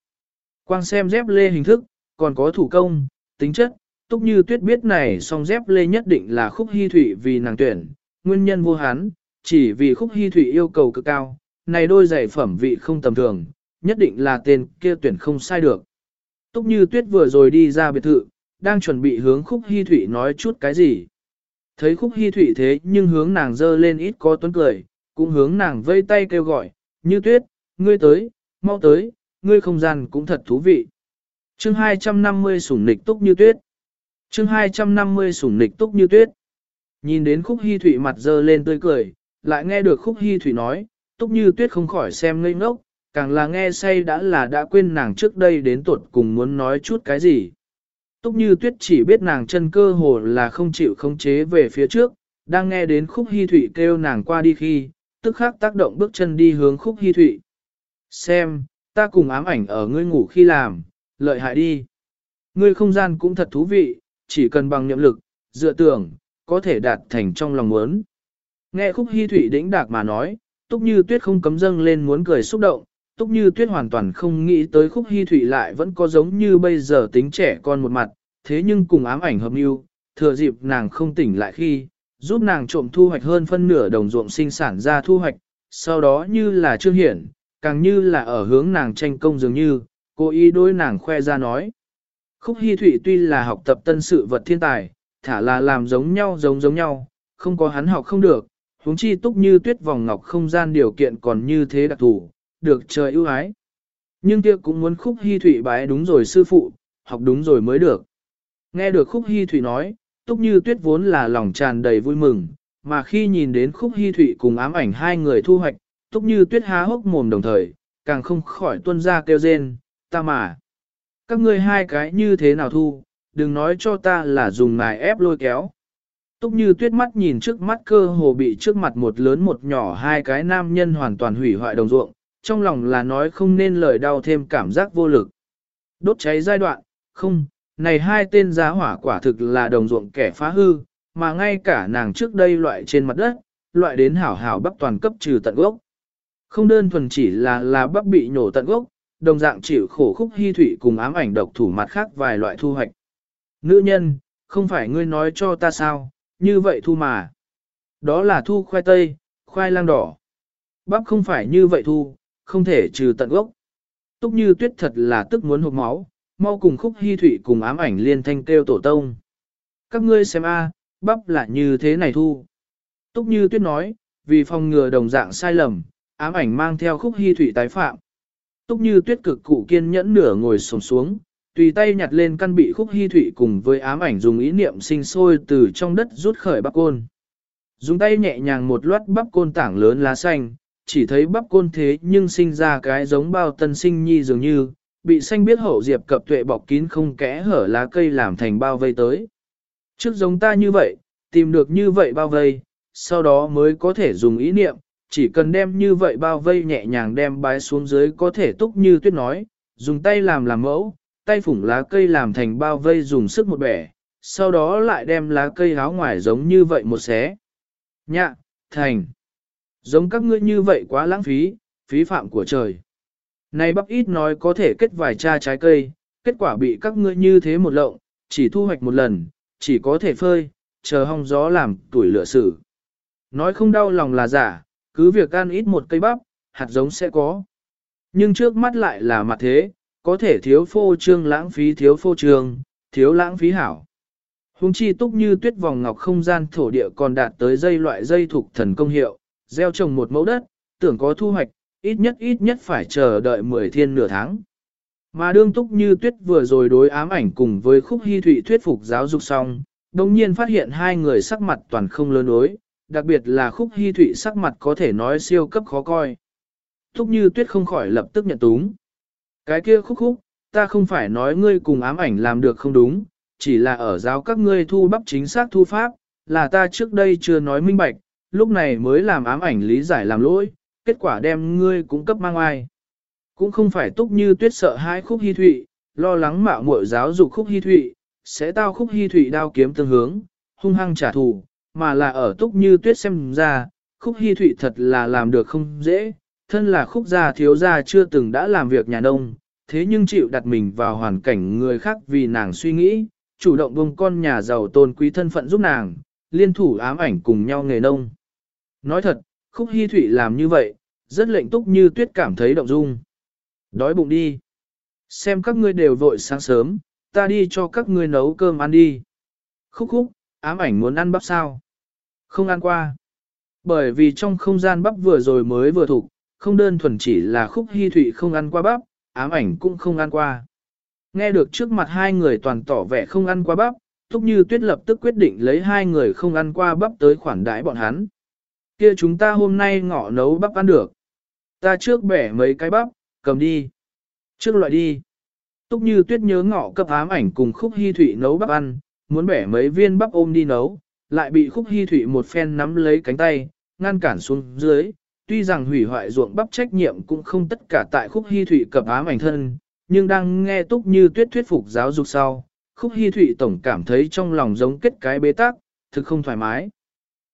Quang xem dép lê hình thức, còn có thủ công, tính chất, túc như tuyết biết này song dép lê nhất định là khúc hy thủy vì nàng tuyển, nguyên nhân vô hán, chỉ vì khúc hy thủy yêu cầu cực cao, này đôi giày phẩm vị không tầm thường, nhất định là tên kia tuyển không sai được. Túc như tuyết vừa rồi đi ra biệt thự, đang chuẩn bị hướng khúc hy thủy nói chút cái gì. Thấy khúc hy thủy thế nhưng hướng nàng dơ lên ít có tuấn cười, cũng hướng nàng vây tay kêu gọi, như tuyết, ngươi tới, mau tới, ngươi không gian cũng thật thú vị. chương 250 sủng nịch túc như tuyết. chương 250 sủng nịch túc như tuyết. Nhìn đến khúc hy thủy mặt dơ lên tươi cười, lại nghe được khúc hy thủy nói, túc như tuyết không khỏi xem ngây ngốc, càng là nghe say đã là đã quên nàng trước đây đến tuột cùng muốn nói chút cái gì. Túc như tuyết chỉ biết nàng chân cơ hồ là không chịu khống chế về phía trước, đang nghe đến khúc hy thụy kêu nàng qua đi khi, tức khắc tác động bước chân đi hướng khúc hy thụy. Xem, ta cùng ám ảnh ở ngươi ngủ khi làm, lợi hại đi. Ngươi không gian cũng thật thú vị, chỉ cần bằng niệm lực, dựa tưởng, có thể đạt thành trong lòng muốn. Nghe khúc hy thụy đĩnh đạc mà nói, túc như tuyết không cấm dâng lên muốn cười xúc động, Túc Như Tuyết hoàn toàn không nghĩ tới khúc hy thụy lại vẫn có giống như bây giờ tính trẻ con một mặt, thế nhưng cùng ám ảnh hợp mưu, thừa dịp nàng không tỉnh lại khi, giúp nàng trộm thu hoạch hơn phân nửa đồng ruộng sinh sản ra thu hoạch, sau đó như là trương hiển, càng như là ở hướng nàng tranh công dường như, cô ý đối nàng khoe ra nói. Khúc hy thụy tuy là học tập tân sự vật thiên tài, thả là làm giống nhau giống giống nhau, không có hắn học không được, huống chi túc như tuyết vòng ngọc không gian điều kiện còn như thế đặc thù được trời ưu ái. Nhưng kia cũng muốn khúc hy thủy bái đúng rồi sư phụ, học đúng rồi mới được. Nghe được khúc hy thủy nói, túc như tuyết vốn là lòng tràn đầy vui mừng, mà khi nhìn đến khúc hy thủy cùng ám ảnh hai người thu hoạch, túc như tuyết há hốc mồm đồng thời, càng không khỏi tuân ra kêu rên, ta mà. Các ngươi hai cái như thế nào thu, đừng nói cho ta là dùng ngài ép lôi kéo. Túc như tuyết mắt nhìn trước mắt cơ hồ bị trước mặt một lớn một nhỏ hai cái nam nhân hoàn toàn hủy hoại đồng ruộng, trong lòng là nói không nên lời đau thêm cảm giác vô lực. Đốt cháy giai đoạn, không, này hai tên giá hỏa quả thực là đồng ruộng kẻ phá hư, mà ngay cả nàng trước đây loại trên mặt đất, loại đến hảo hảo bắp toàn cấp trừ tận gốc. Không đơn thuần chỉ là là bắp bị nhổ tận gốc, đồng dạng chịu khổ khúc hy thủy cùng ám ảnh độc thủ mặt khác vài loại thu hoạch. Nữ nhân, không phải ngươi nói cho ta sao, như vậy thu mà. Đó là thu khoai tây, khoai lang đỏ. Bắp không phải như vậy thu, không thể trừ tận gốc. Túc như tuyết thật là tức muốn hộp máu, mau cùng khúc hy thủy cùng ám ảnh liên thanh kêu tổ tông. Các ngươi xem a, bắp là như thế này thu. Túc như tuyết nói, vì phòng ngừa đồng dạng sai lầm, ám ảnh mang theo khúc hy thủy tái phạm. Túc như tuyết cực cụ kiên nhẫn nửa ngồi sổng xuống, tùy tay nhặt lên căn bị khúc hy thủy cùng với ám ảnh dùng ý niệm sinh sôi từ trong đất rút khởi bắp côn. Dùng tay nhẹ nhàng một loát bắp côn tảng lớn lá xanh, chỉ thấy bắp côn thế nhưng sinh ra cái giống bao tân sinh nhi dường như, bị xanh biết hậu diệp cập tuệ bọc kín không kẽ hở lá cây làm thành bao vây tới. Trước giống ta như vậy, tìm được như vậy bao vây, sau đó mới có thể dùng ý niệm, chỉ cần đem như vậy bao vây nhẹ nhàng đem bái xuống dưới có thể túc như tuyết nói, dùng tay làm làm mẫu, tay phủng lá cây làm thành bao vây dùng sức một bẻ, sau đó lại đem lá cây áo ngoài giống như vậy một xé. Nhạ, thành. Giống các ngươi như vậy quá lãng phí, phí phạm của trời. Này bắp ít nói có thể kết vài cha trái cây, kết quả bị các ngươi như thế một lộng, chỉ thu hoạch một lần, chỉ có thể phơi, chờ hong gió làm tuổi lửa sử. Nói không đau lòng là giả, cứ việc ăn ít một cây bắp, hạt giống sẽ có. Nhưng trước mắt lại là mặt thế, có thể thiếu phô trương lãng phí thiếu phô trương, thiếu lãng phí hảo. Hùng chi túc như tuyết vòng ngọc không gian thổ địa còn đạt tới dây loại dây thuộc thần công hiệu, gieo trồng một mẫu đất, tưởng có thu hoạch, ít nhất ít nhất phải chờ đợi 10 thiên nửa tháng. Mà đương túc như tuyết vừa rồi đối ám ảnh cùng với khúc hy thụy thuyết phục giáo dục xong, đồng nhiên phát hiện hai người sắc mặt toàn không lớn đối, đặc biệt là khúc hy thụy sắc mặt có thể nói siêu cấp khó coi. Túc như tuyết không khỏi lập tức nhận túng. Cái kia khúc khúc, ta không phải nói ngươi cùng ám ảnh làm được không đúng, chỉ là ở giáo các ngươi thu bắp chính xác thu pháp, là ta trước đây chưa nói minh bạch, lúc này mới làm ám ảnh lý giải làm lỗi, kết quả đem ngươi cũng cấp mang ai. Cũng không phải túc như tuyết sợ hai khúc hy thụy, lo lắng mạo muội giáo dục khúc hy thụy, sẽ tao khúc hy thụy đao kiếm tương hướng, hung hăng trả thù, mà là ở túc như tuyết xem ra, khúc hy thụy thật là làm được không dễ, thân là khúc gia thiếu gia chưa từng đã làm việc nhà nông, thế nhưng chịu đặt mình vào hoàn cảnh người khác vì nàng suy nghĩ, chủ động buông con nhà giàu tôn quý thân phận giúp nàng, liên thủ ám ảnh cùng nhau nghề nông. Nói thật, khúc hy thụy làm như vậy, rất lệnh túc như tuyết cảm thấy động dung. Đói bụng đi. Xem các ngươi đều vội sáng sớm, ta đi cho các ngươi nấu cơm ăn đi. Khúc khúc, ám ảnh muốn ăn bắp sao? Không ăn qua. Bởi vì trong không gian bắp vừa rồi mới vừa thục, không đơn thuần chỉ là khúc hy thụy không ăn qua bắp, ám ảnh cũng không ăn qua. Nghe được trước mặt hai người toàn tỏ vẻ không ăn qua bắp, Thúc Như Tuyết lập tức quyết định lấy hai người không ăn qua bắp tới khoản đãi bọn hắn. Kia chúng ta hôm nay ngọ nấu bắp ăn được. Ta trước bẻ mấy cái bắp, cầm đi. Trước loại đi. Túc Như Tuyết nhớ ngọ cấp ám ảnh cùng Khúc Hy Thụy nấu bắp ăn, muốn bẻ mấy viên bắp ôm đi nấu, lại bị Khúc Hy Thụy một phen nắm lấy cánh tay, ngăn cản xuống dưới, tuy rằng hủy hoại ruộng bắp trách nhiệm cũng không tất cả tại khúc hy thụy cập ám ảnh thân, nhưng đang nghe túc như tuyết thuyết phục giáo dục sau, khúc hy thụy tổng cảm thấy trong lòng giống kết cái bế tắc, thực không thoải mái.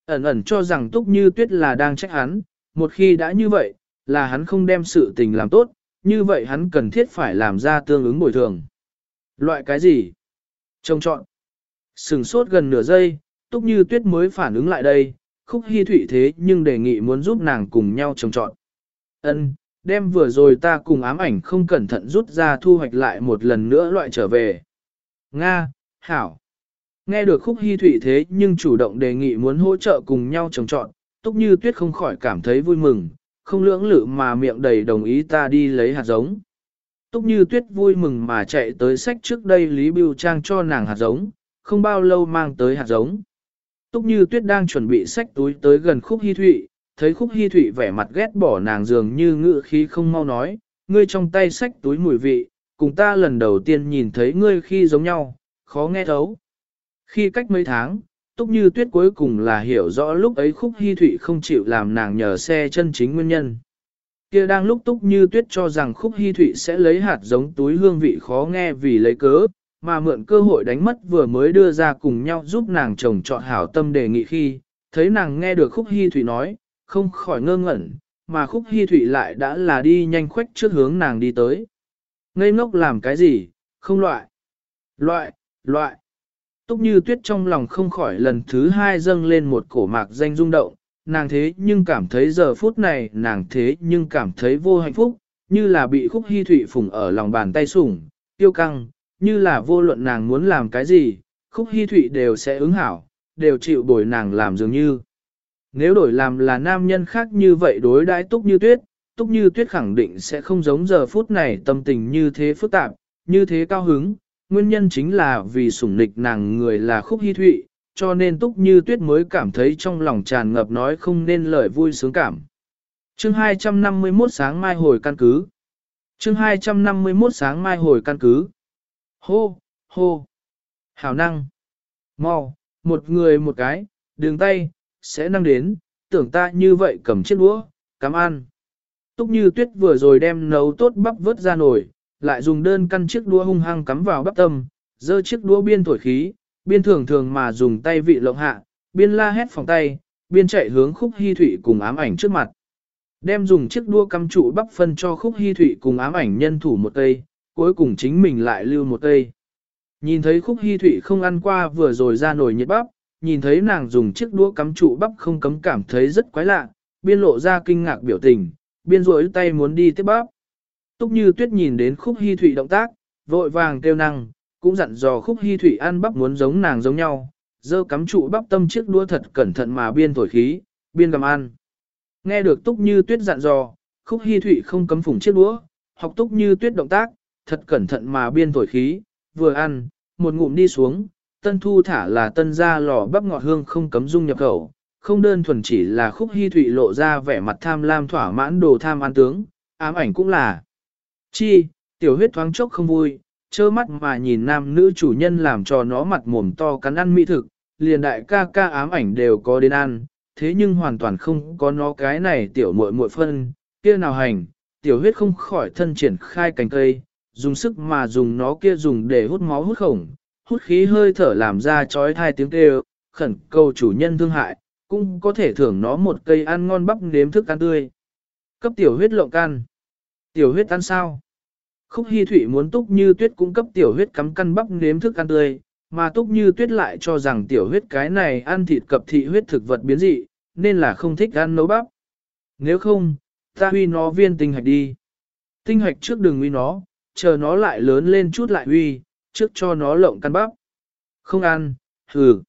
Ẩn ẩn cho rằng túc như tuyết là đang trách hắn, một khi đã như vậy, là hắn không đem sự tình làm tốt, như vậy hắn cần thiết phải làm ra tương ứng bồi thường. Loại cái gì? Trông trọn. Sừng sốt gần nửa giây, túc như tuyết mới phản ứng lại đây, khúc hy thủy thế nhưng đề nghị muốn giúp nàng cùng nhau trồng trọn. Ân, đem vừa rồi ta cùng ám ảnh không cẩn thận rút ra thu hoạch lại một lần nữa loại trở về. Nga, Hảo. Nghe được khúc hy thụy thế nhưng chủ động đề nghị muốn hỗ trợ cùng nhau trồng trọn, túc như tuyết không khỏi cảm thấy vui mừng, không lưỡng lự mà miệng đầy đồng ý ta đi lấy hạt giống. Túc như tuyết vui mừng mà chạy tới sách trước đây Lý Biêu Trang cho nàng hạt giống, không bao lâu mang tới hạt giống. Túc như tuyết đang chuẩn bị sách túi tới gần khúc hy thụy, thấy khúc hy thụy vẻ mặt ghét bỏ nàng dường như ngự khí không mau nói, ngươi trong tay xách túi mùi vị, cùng ta lần đầu tiên nhìn thấy ngươi khi giống nhau, khó nghe thấu. Khi cách mấy tháng, Túc Như Tuyết cuối cùng là hiểu rõ lúc ấy Khúc Hi Thụy không chịu làm nàng nhờ xe chân chính nguyên nhân. Kia đang lúc Túc Như Tuyết cho rằng Khúc Hi Thụy sẽ lấy hạt giống túi hương vị khó nghe vì lấy cớ, mà mượn cơ hội đánh mất vừa mới đưa ra cùng nhau giúp nàng chồng chọn hảo tâm đề nghị khi, thấy nàng nghe được Khúc Hi Thụy nói, không khỏi ngơ ngẩn, mà Khúc Hi Thụy lại đã là đi nhanh khoách trước hướng nàng đi tới. Ngây ngốc làm cái gì, không loại. Loại, loại. Túc như tuyết trong lòng không khỏi lần thứ hai dâng lên một cổ mạc danh rung động, nàng thế nhưng cảm thấy giờ phút này nàng thế nhưng cảm thấy vô hạnh phúc, như là bị khúc hy thụy phùng ở lòng bàn tay sủng, tiêu căng, như là vô luận nàng muốn làm cái gì, khúc hy thụy đều sẽ ứng hảo, đều chịu bồi nàng làm dường như. Nếu đổi làm là nam nhân khác như vậy đối đãi túc như tuyết, túc như tuyết khẳng định sẽ không giống giờ phút này tâm tình như thế phức tạp, như thế cao hứng, nguyên nhân chính là vì sủng nịch nàng người là khúc hy thụy, cho nên túc như tuyết mới cảm thấy trong lòng tràn ngập nói không nên lời vui sướng cảm. Chương 251 sáng mai hồi căn cứ. Chương 251 sáng mai hồi căn cứ. Hô, hô. Hảo năng. mau, một người một cái, đường tay, sẽ năng đến, tưởng ta như vậy cầm chiếc đũa, cảm ơn. Túc như tuyết vừa rồi đem nấu tốt bắp vớt ra nổi, lại dùng đơn căn chiếc đũa hung hăng cắm vào bắp tâm, giơ chiếc đũa biên thổi khí, biên thường thường mà dùng tay vị lộng hạ, biên la hét phòng tay, biên chạy hướng khúc hy thủy cùng ám ảnh trước mặt. Đem dùng chiếc đua cắm trụ bắp phân cho khúc hy thủy cùng ám ảnh nhân thủ một cây, cuối cùng chính mình lại lưu một cây. Nhìn thấy khúc hy thủy không ăn qua vừa rồi ra nổi nhiệt bắp, nhìn thấy nàng dùng chiếc đũa cắm trụ bắp không cấm cảm thấy rất quái lạ, biên lộ ra kinh ngạc biểu tình, biên rối tay muốn đi tiếp bắp. Túc như tuyết nhìn đến khúc Hi thủy động tác, vội vàng kêu năng, cũng dặn dò khúc Hi thủy ăn bắp muốn giống nàng giống nhau, dơ cắm trụ bắp tâm chiếc đua thật cẩn thận mà biên thổi khí, biên cầm ăn. Nghe được túc như tuyết dặn dò, khúc Hi thủy không cấm phủng chiếc đũa, học túc như tuyết động tác, thật cẩn thận mà biên thổi khí, vừa ăn, một ngụm đi xuống, tân thu thả là tân ra lò bắp ngọt hương không cấm dung nhập khẩu, không đơn thuần chỉ là khúc hy thủy lộ ra vẻ mặt tham lam thỏa mãn đồ tham ăn tướng, ám ảnh cũng là. Chi, tiểu huyết thoáng chốc không vui, trơ mắt mà nhìn nam nữ chủ nhân làm cho nó mặt mồm to cắn ăn mỹ thực, liền đại ca ca ám ảnh đều có đến ăn, thế nhưng hoàn toàn không có nó cái này tiểu muội muội phân, kia nào hành, tiểu huyết không khỏi thân triển khai cành cây, dùng sức mà dùng nó kia dùng để hút máu hút khổng, hút khí hơi thở làm ra chói hai tiếng kêu, khẩn cầu chủ nhân thương hại, cũng có thể thưởng nó một cây ăn ngon bắp nếm thức ăn tươi. Cấp tiểu huyết lộng can. Tiểu huyết ăn sao? Khúc Hi Thụy muốn Túc Như Tuyết cung cấp tiểu huyết cắm căn bắp nếm thức ăn tươi, mà Túc Như Tuyết lại cho rằng tiểu huyết cái này ăn thịt cập thị huyết thực vật biến dị, nên là không thích ăn nấu bắp. Nếu không, ta huy nó viên tinh hạch đi. Tinh hạch trước đừng huy nó, chờ nó lại lớn lên chút lại huy, trước cho nó lộng căn bắp. Không ăn, hừ.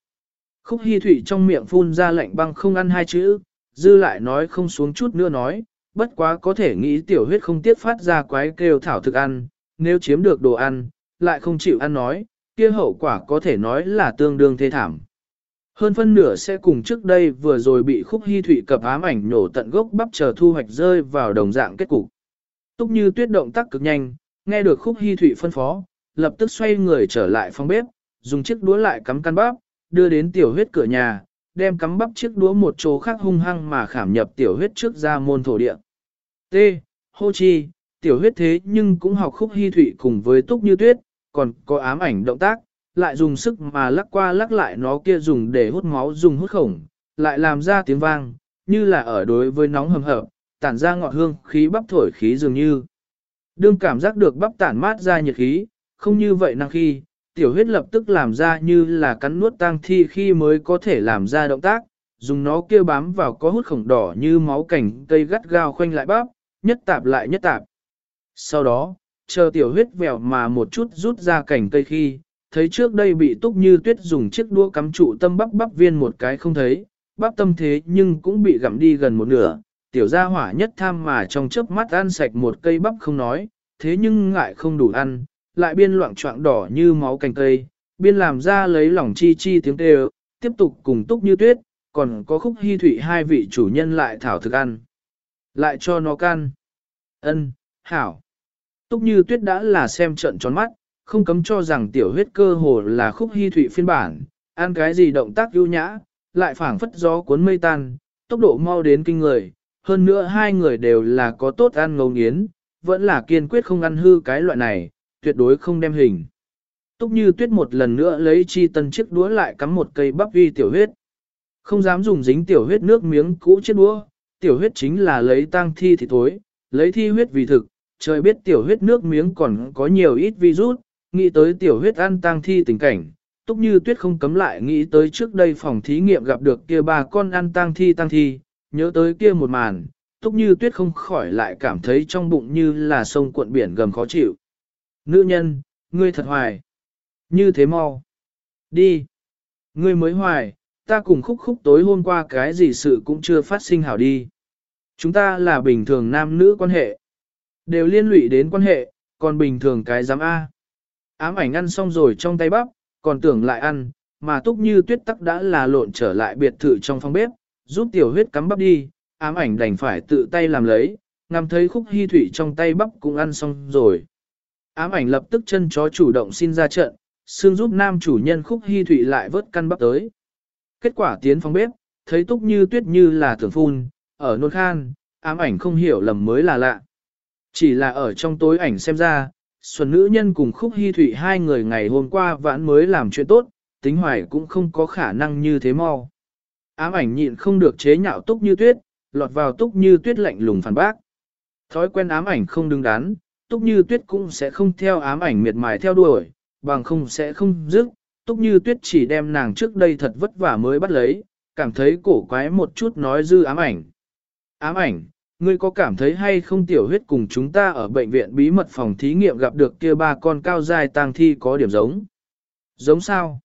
Khúc Hi Thụy trong miệng phun ra lạnh băng không ăn hai chữ, dư lại nói không xuống chút nữa nói, bất quá có thể nghĩ tiểu huyết không tiết phát ra quái kêu thảo thực ăn, nếu chiếm được đồ ăn, lại không chịu ăn nói, kia hậu quả có thể nói là tương đương thế thảm. Hơn phân nửa sẽ cùng trước đây vừa rồi bị khúc hy thủy cập ám ảnh nổ tận gốc bắp chờ thu hoạch rơi vào đồng dạng kết cục. Túc như tuyết động tác cực nhanh, nghe được khúc hy thủy phân phó, lập tức xoay người trở lại phòng bếp, dùng chiếc đũa lại cắm căn bắp, đưa đến tiểu huyết cửa nhà, đem cắm bắp chiếc đũa một chỗ khác hung hăng mà khảm nhập tiểu huyết trước ra môn thổ địa. T. Hô chi, tiểu huyết thế nhưng cũng học khúc hy thụy cùng với túc như tuyết, còn có ám ảnh động tác, lại dùng sức mà lắc qua lắc lại nó kia dùng để hút máu dùng hút khổng, lại làm ra tiếng vang, như là ở đối với nóng hầm hập, tản ra ngọt hương khí bắp thổi khí dường như. Đương cảm giác được bắp tản mát ra nhiệt khí, không như vậy năng khi, tiểu huyết lập tức làm ra như là cắn nuốt tang thi khi mới có thể làm ra động tác, dùng nó kia bám vào có hút khổng đỏ như máu cảnh cây gắt gao khoanh lại bắp, nhất tạp lại nhất tạp. Sau đó, chờ tiểu huyết vèo mà một chút rút ra cảnh cây khi, thấy trước đây bị túc như tuyết dùng chiếc đũa cắm trụ tâm bắp bắp viên một cái không thấy, bắp tâm thế nhưng cũng bị gặm đi gần một nửa, tiểu gia hỏa nhất tham mà trong chớp mắt ăn sạch một cây bắp không nói, thế nhưng ngại không đủ ăn, lại biên loạn trọng đỏ như máu cành cây, biên làm ra lấy lòng chi chi tiếng kêu, tiếp tục cùng túc như tuyết, còn có khúc hy thụy hai vị chủ nhân lại thảo thực ăn. Lại cho nó can. ân hảo. Túc như tuyết đã là xem trận tròn mắt, không cấm cho rằng tiểu huyết cơ hồ là khúc hy thụy phiên bản, ăn cái gì động tác ưu nhã, lại phảng phất gió cuốn mây tan, tốc độ mau đến kinh người, hơn nữa hai người đều là có tốt ăn ngấu nghiến, vẫn là kiên quyết không ăn hư cái loại này, tuyệt đối không đem hình. Túc như tuyết một lần nữa lấy chi tân chiếc đũa lại cắm một cây bắp vi tiểu huyết. Không dám dùng dính tiểu huyết nước miếng cũ chiếc đũa, tiểu huyết chính là lấy tang thi thì thối, lấy thi huyết vì thực, trời biết tiểu huyết nước miếng còn có nhiều ít virus, nghĩ tới tiểu huyết ăn tang thi tình cảnh. Túc như tuyết không cấm lại nghĩ tới trước đây phòng thí nghiệm gặp được kia ba con ăn tang thi tang thi, nhớ tới kia một màn, túc như tuyết không khỏi lại cảm thấy trong bụng như là sông cuộn biển gầm khó chịu. Nữ nhân, ngươi thật hoài. Như thế mau. Đi. Ngươi mới hoài, ta cùng khúc khúc tối hôm qua cái gì sự cũng chưa phát sinh hảo đi. Chúng ta là bình thường nam nữ quan hệ. Đều liên lụy đến quan hệ, còn bình thường cái giám A. Ám ảnh ăn xong rồi trong tay bắp, còn tưởng lại ăn, mà túc như tuyết tắc đã là lộn trở lại biệt thự trong phòng bếp, giúp tiểu huyết cắm bắp đi, ám ảnh đành phải tự tay làm lấy, ngắm thấy khúc hy thủy trong tay bắp cũng ăn xong rồi. Ám ảnh lập tức chân chó chủ động xin ra trận, xương giúp nam chủ nhân khúc hy thủy lại vớt căn bắp tới. Kết quả tiến phòng bếp, thấy túc như tuyết như là tưởng phun, ở nôn khan, ám ảnh không hiểu lầm mới là lạ. Chỉ là ở trong tối ảnh xem ra, Xuân nữ nhân cùng khúc hy thủy hai người ngày hôm qua vãn mới làm chuyện tốt, tính hoài cũng không có khả năng như thế mau. Ám ảnh nhịn không được chế nhạo túc như tuyết, lọt vào túc như tuyết lạnh lùng phản bác. Thói quen ám ảnh không đứng đắn, túc như tuyết cũng sẽ không theo ám ảnh miệt mài theo đuổi, bằng không sẽ không dứt. Túc như tuyết chỉ đem nàng trước đây thật vất vả mới bắt lấy, cảm thấy cổ quái một chút nói dư ám ảnh. Ám ảnh, ngươi có cảm thấy hay không tiểu huyết cùng chúng ta ở bệnh viện bí mật phòng thí nghiệm gặp được kia ba con cao dài tang thi có điểm giống? Giống sao?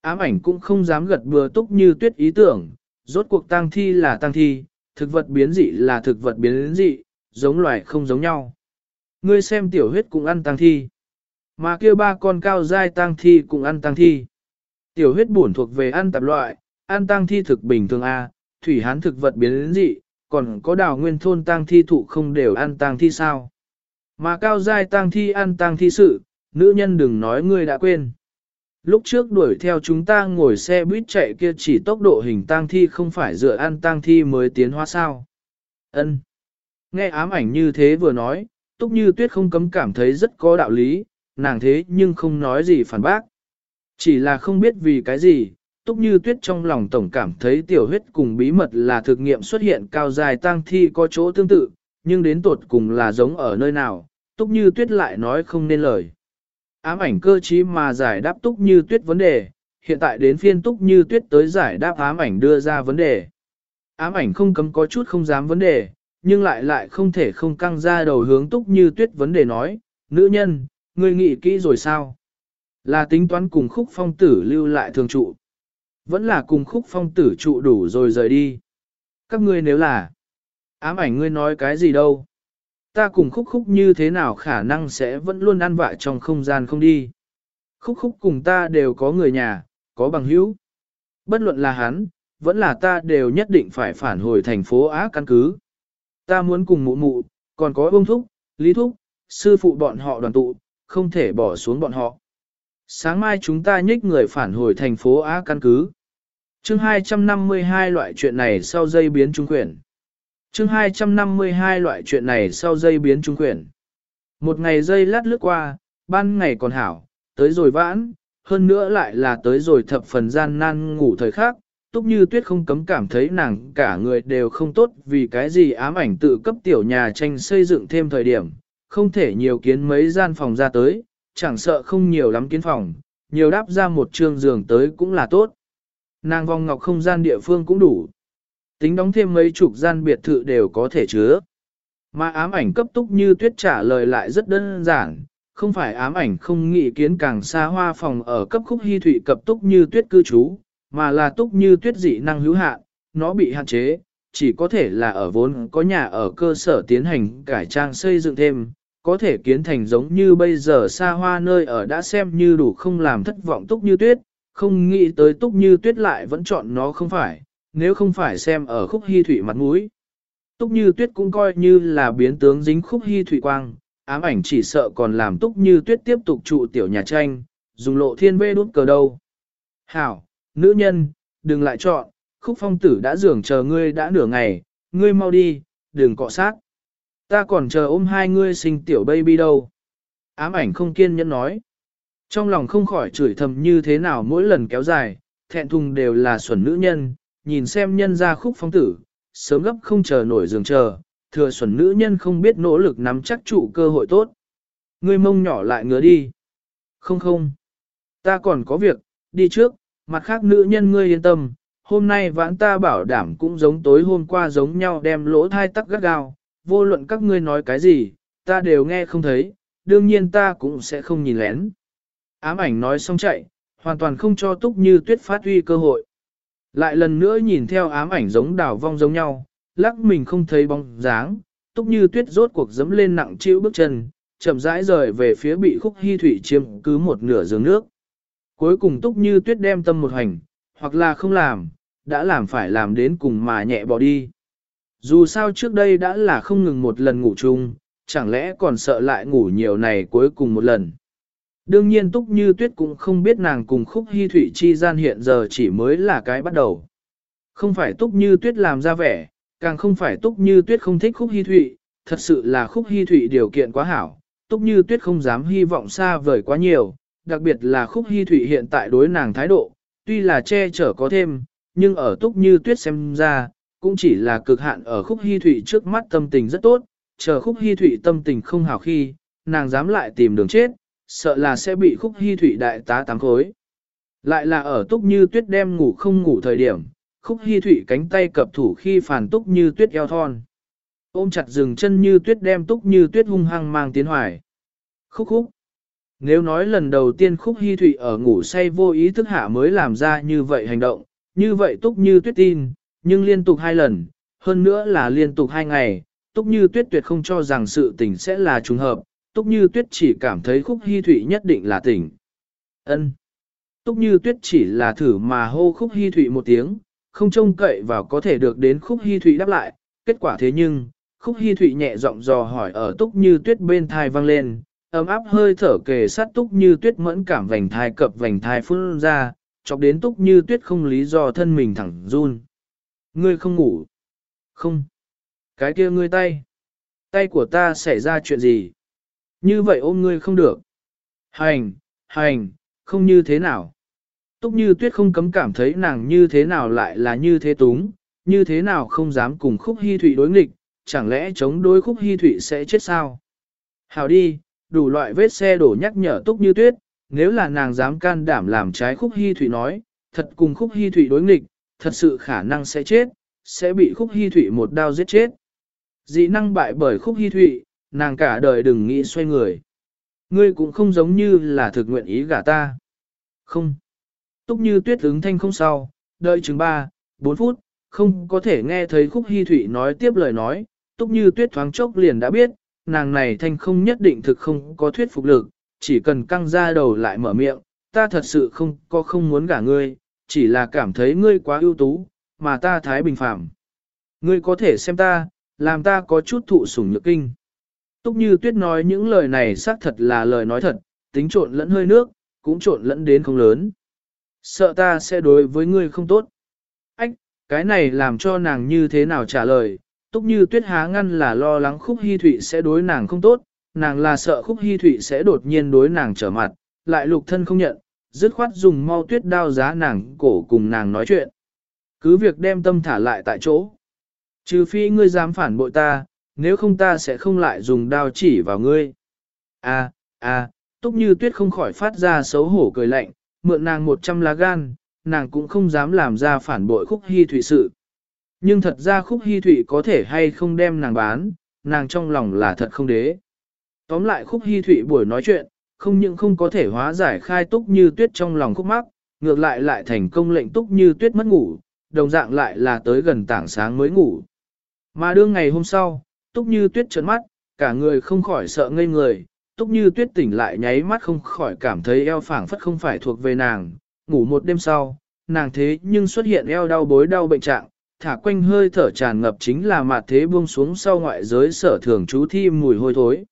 Ám ảnh cũng không dám gật bừa túc như tuyết ý tưởng, rốt cuộc tang thi là tang thi, thực vật biến dị là thực vật biến dị, giống loài không giống nhau. Ngươi xem tiểu huyết cũng ăn tang thi. Mà kia ba con cao dai tang thi cũng ăn tang thi. Tiểu huyết bổn thuộc về ăn tạp loại, ăn tang thi thực bình thường A, thủy hán thực vật biến dị, còn có đào nguyên thôn tang thi thụ không đều ăn tang thi sao. Mà cao dai tang thi ăn tang thi sự, nữ nhân đừng nói ngươi đã quên. Lúc trước đuổi theo chúng ta ngồi xe buýt chạy kia chỉ tốc độ hình tang thi không phải dựa ăn tang thi mới tiến hóa sao. Ân. Nghe ám ảnh như thế vừa nói, túc như tuyết không cấm cảm thấy rất có đạo lý, nàng thế nhưng không nói gì phản bác. Chỉ là không biết vì cái gì, túc như tuyết trong lòng tổng cảm thấy tiểu huyết cùng bí mật là thực nghiệm xuất hiện cao dài tang thi có chỗ tương tự, nhưng đến tột cùng là giống ở nơi nào, túc như tuyết lại nói không nên lời. Ám ảnh cơ trí mà giải đáp túc như tuyết vấn đề, hiện tại đến phiên túc như tuyết tới giải đáp ám ảnh đưa ra vấn đề. Ám ảnh không cấm có chút không dám vấn đề, nhưng lại lại không thể không căng ra đầu hướng túc như tuyết vấn đề nói, nữ nhân, ngươi nghĩ kỹ rồi sao? Là tính toán cùng khúc phong tử lưu lại thường trụ. Vẫn là cùng khúc phong tử trụ đủ rồi rời đi. Các ngươi nếu là, ám ảnh ngươi nói cái gì đâu? ta cùng khúc khúc như thế nào khả năng sẽ vẫn luôn ăn vạ trong không gian không đi. Khúc khúc cùng ta đều có người nhà, có bằng hữu. Bất luận là hắn, vẫn là ta đều nhất định phải phản hồi thành phố Á căn cứ. Ta muốn cùng mụ mụ, còn có ông thúc, lý thúc, sư phụ bọn họ đoàn tụ, không thể bỏ xuống bọn họ. Sáng mai chúng ta nhích người phản hồi thành phố Á căn cứ. chương 252 loại chuyện này sau dây biến trung quyển chương 252 loại chuyện này sau dây biến trung quyển. Một ngày dây lát lướt qua, ban ngày còn hảo, tới rồi vãn, hơn nữa lại là tới rồi thập phần gian nan ngủ thời khác, túc như tuyết không cấm cảm thấy nàng cả người đều không tốt vì cái gì ám ảnh tự cấp tiểu nhà tranh xây dựng thêm thời điểm, không thể nhiều kiến mấy gian phòng ra tới, chẳng sợ không nhiều lắm kiến phòng, nhiều đáp ra một trường giường tới cũng là tốt. Nàng vòng ngọc không gian địa phương cũng đủ, Tính đóng thêm mấy chục gian biệt thự đều có thể chứa. Mà ám ảnh cấp túc như tuyết trả lời lại rất đơn giản, không phải ám ảnh không nghĩ kiến càng xa hoa phòng ở cấp khúc hy thủy cập túc như tuyết cư trú, mà là túc như tuyết dị năng hữu hạn, nó bị hạn chế, chỉ có thể là ở vốn có nhà ở cơ sở tiến hành cải trang xây dựng thêm, có thể kiến thành giống như bây giờ xa hoa nơi ở đã xem như đủ không làm thất vọng túc như tuyết, không nghĩ tới túc như tuyết lại vẫn chọn nó không phải, nếu không phải xem ở khúc hy thủy mặt mũi. Túc như tuyết cũng coi như là biến tướng dính khúc hy thủy quang, ám ảnh chỉ sợ còn làm túc như tuyết tiếp tục trụ tiểu nhà tranh, dùng lộ thiên bê đút cờ đâu. Hảo, nữ nhân, đừng lại chọn, khúc phong tử đã dường chờ ngươi đã nửa ngày, ngươi mau đi, đừng cọ sát. Ta còn chờ ôm hai ngươi sinh tiểu baby đâu. Ám ảnh không kiên nhẫn nói. Trong lòng không khỏi chửi thầm như thế nào mỗi lần kéo dài, thẹn thùng đều là xuẩn nữ nhân, nhìn xem nhân ra khúc phong tử, sớm gấp không chờ nổi giường chờ, thừa xuẩn nữ nhân không biết nỗ lực nắm chắc trụ cơ hội tốt. Ngươi mông nhỏ lại ngứa đi. Không không. Ta còn có việc, đi trước, mặt khác nữ nhân ngươi yên tâm, hôm nay vãn ta bảo đảm cũng giống tối hôm qua giống nhau đem lỗ thai tắc gắt gao, vô luận các ngươi nói cái gì, ta đều nghe không thấy, đương nhiên ta cũng sẽ không nhìn lén. Ám ảnh nói xong chạy, hoàn toàn không cho túc như tuyết phát huy cơ hội. Lại lần nữa nhìn theo ám ảnh giống đảo vong giống nhau, lắc mình không thấy bóng dáng, túc như tuyết rốt cuộc dẫm lên nặng chịu bước chân, chậm rãi rời về phía bị khúc hy thủy chiếm cứ một nửa giường nước. Cuối cùng túc như tuyết đem tâm một hành, hoặc là không làm, đã làm phải làm đến cùng mà nhẹ bỏ đi. Dù sao trước đây đã là không ngừng một lần ngủ chung, chẳng lẽ còn sợ lại ngủ nhiều này cuối cùng một lần. Đương nhiên Túc Như Tuyết cũng không biết nàng cùng Khúc Hy Thụy chi gian hiện giờ chỉ mới là cái bắt đầu. Không phải Túc Như Tuyết làm ra vẻ, càng không phải Túc Như Tuyết không thích Khúc Hy Thụy, thật sự là Khúc Hy Thụy điều kiện quá hảo, Túc Như Tuyết không dám hy vọng xa vời quá nhiều, đặc biệt là Khúc Hy Thụy hiện tại đối nàng thái độ, tuy là che chở có thêm, nhưng ở Túc Như Tuyết xem ra, cũng chỉ là cực hạn ở Khúc Hy Thụy trước mắt tâm tình rất tốt, chờ Khúc Hy Thụy tâm tình không hảo khi, nàng dám lại tìm đường chết, sợ là sẽ bị khúc hy Thụy đại tá tám khối. Lại là ở túc như tuyết đem ngủ không ngủ thời điểm, khúc hy Thụy cánh tay cập thủ khi phản túc như tuyết eo thon. Ôm chặt dừng chân như tuyết đem túc như tuyết hung hăng mang tiến hoài. Khúc khúc. Nếu nói lần đầu tiên khúc hy Thụy ở ngủ say vô ý thức hạ mới làm ra như vậy hành động, như vậy túc như tuyết tin, nhưng liên tục hai lần, hơn nữa là liên tục hai ngày, túc như tuyết tuyệt không cho rằng sự tình sẽ là trùng hợp, Túc Như Tuyết chỉ cảm thấy khúc hy thụy nhất định là tỉnh. ân Túc Như Tuyết chỉ là thử mà hô khúc hy thụy một tiếng, không trông cậy vào có thể được đến khúc hy thụy đáp lại, kết quả thế nhưng, khúc hy thụy nhẹ giọng dò hỏi ở Túc Như Tuyết bên thai vang lên, ấm áp hơi thở kề sát Túc Như Tuyết mẫn cảm vành thai cập vành thai phun ra, chọc đến Túc Như Tuyết không lý do thân mình thẳng run. Ngươi không ngủ. Không. Cái kia ngươi tay. Tay của ta xảy ra chuyện gì? Như vậy ôm ngươi không được. Hành, hành, không như thế nào. Túc như tuyết không cấm cảm thấy nàng như thế nào lại là như thế túng, như thế nào không dám cùng khúc hy thụy đối nghịch, chẳng lẽ chống đối khúc hy thụy sẽ chết sao? Hào đi, đủ loại vết xe đổ nhắc nhở túc như tuyết, nếu là nàng dám can đảm làm trái khúc hy thụy nói, thật cùng khúc hy thụy đối nghịch, thật sự khả năng sẽ chết, sẽ bị khúc hy thụy một đao giết chết. Dị năng bại bởi khúc hy thụy, nàng cả đời đừng nghĩ xoay người. Ngươi cũng không giống như là thực nguyện ý gả ta. Không. Túc như tuyết ứng thanh không sao, đợi chừng 3, 4 phút, không có thể nghe thấy khúc hy thủy nói tiếp lời nói, túc như tuyết thoáng chốc liền đã biết, nàng này thanh không nhất định thực không có thuyết phục lực, chỉ cần căng ra đầu lại mở miệng, ta thật sự không có không muốn gả ngươi, chỉ là cảm thấy ngươi quá ưu tú, mà ta thái bình phạm. Ngươi có thể xem ta, làm ta có chút thụ sủng nhược kinh. Túc như tuyết nói những lời này xác thật là lời nói thật, tính trộn lẫn hơi nước, cũng trộn lẫn đến không lớn. Sợ ta sẽ đối với ngươi không tốt. Ách, cái này làm cho nàng như thế nào trả lời, túc như tuyết há ngăn là lo lắng khúc hy thụy sẽ đối nàng không tốt, nàng là sợ khúc hy thụy sẽ đột nhiên đối nàng trở mặt, lại lục thân không nhận, dứt khoát dùng mau tuyết đao giá nàng cổ cùng nàng nói chuyện. Cứ việc đem tâm thả lại tại chỗ. Trừ phi ngươi dám phản bội ta, nếu không ta sẽ không lại dùng đao chỉ vào ngươi. À, à, túc như tuyết không khỏi phát ra xấu hổ cười lạnh, mượn nàng một trăm lá gan, nàng cũng không dám làm ra phản bội khúc hy thủy sự. Nhưng thật ra khúc hy thủy có thể hay không đem nàng bán, nàng trong lòng là thật không đế. Tóm lại khúc hy thủy buổi nói chuyện, không những không có thể hóa giải khai túc như tuyết trong lòng khúc mắc, ngược lại lại thành công lệnh túc như tuyết mất ngủ, đồng dạng lại là tới gần tảng sáng mới ngủ. Mà đương ngày hôm sau, túc như tuyết trợn mắt, cả người không khỏi sợ ngây người, túc như tuyết tỉnh lại nháy mắt không khỏi cảm thấy eo phảng phất không phải thuộc về nàng, ngủ một đêm sau, nàng thế nhưng xuất hiện eo đau bối đau bệnh trạng, thả quanh hơi thở tràn ngập chính là mặt thế buông xuống sau ngoại giới sở thường chú thi mùi hôi thối.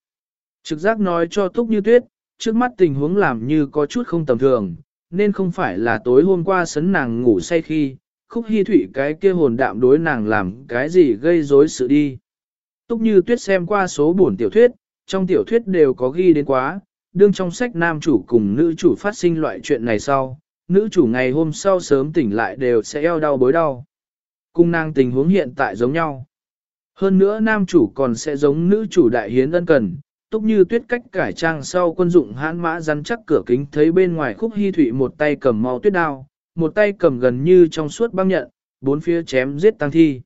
Trực giác nói cho túc như tuyết, trước mắt tình huống làm như có chút không tầm thường, nên không phải là tối hôm qua sấn nàng ngủ say khi, khúc hy thủy cái kia hồn đạm đối nàng làm cái gì gây rối sự đi. Túc như tuyết xem qua số buồn tiểu thuyết, trong tiểu thuyết đều có ghi đến quá, đương trong sách nam chủ cùng nữ chủ phát sinh loại chuyện này sau, nữ chủ ngày hôm sau sớm tỉnh lại đều sẽ eo đau bối đau. Cung nàng tình huống hiện tại giống nhau. Hơn nữa nam chủ còn sẽ giống nữ chủ đại hiến ân cần, túc như tuyết cách cải trang sau quân dụng hãn mã rắn chắc cửa kính thấy bên ngoài khúc hy thụy một tay cầm mau tuyết đao, một tay cầm gần như trong suốt băng nhận, bốn phía chém giết tăng thi.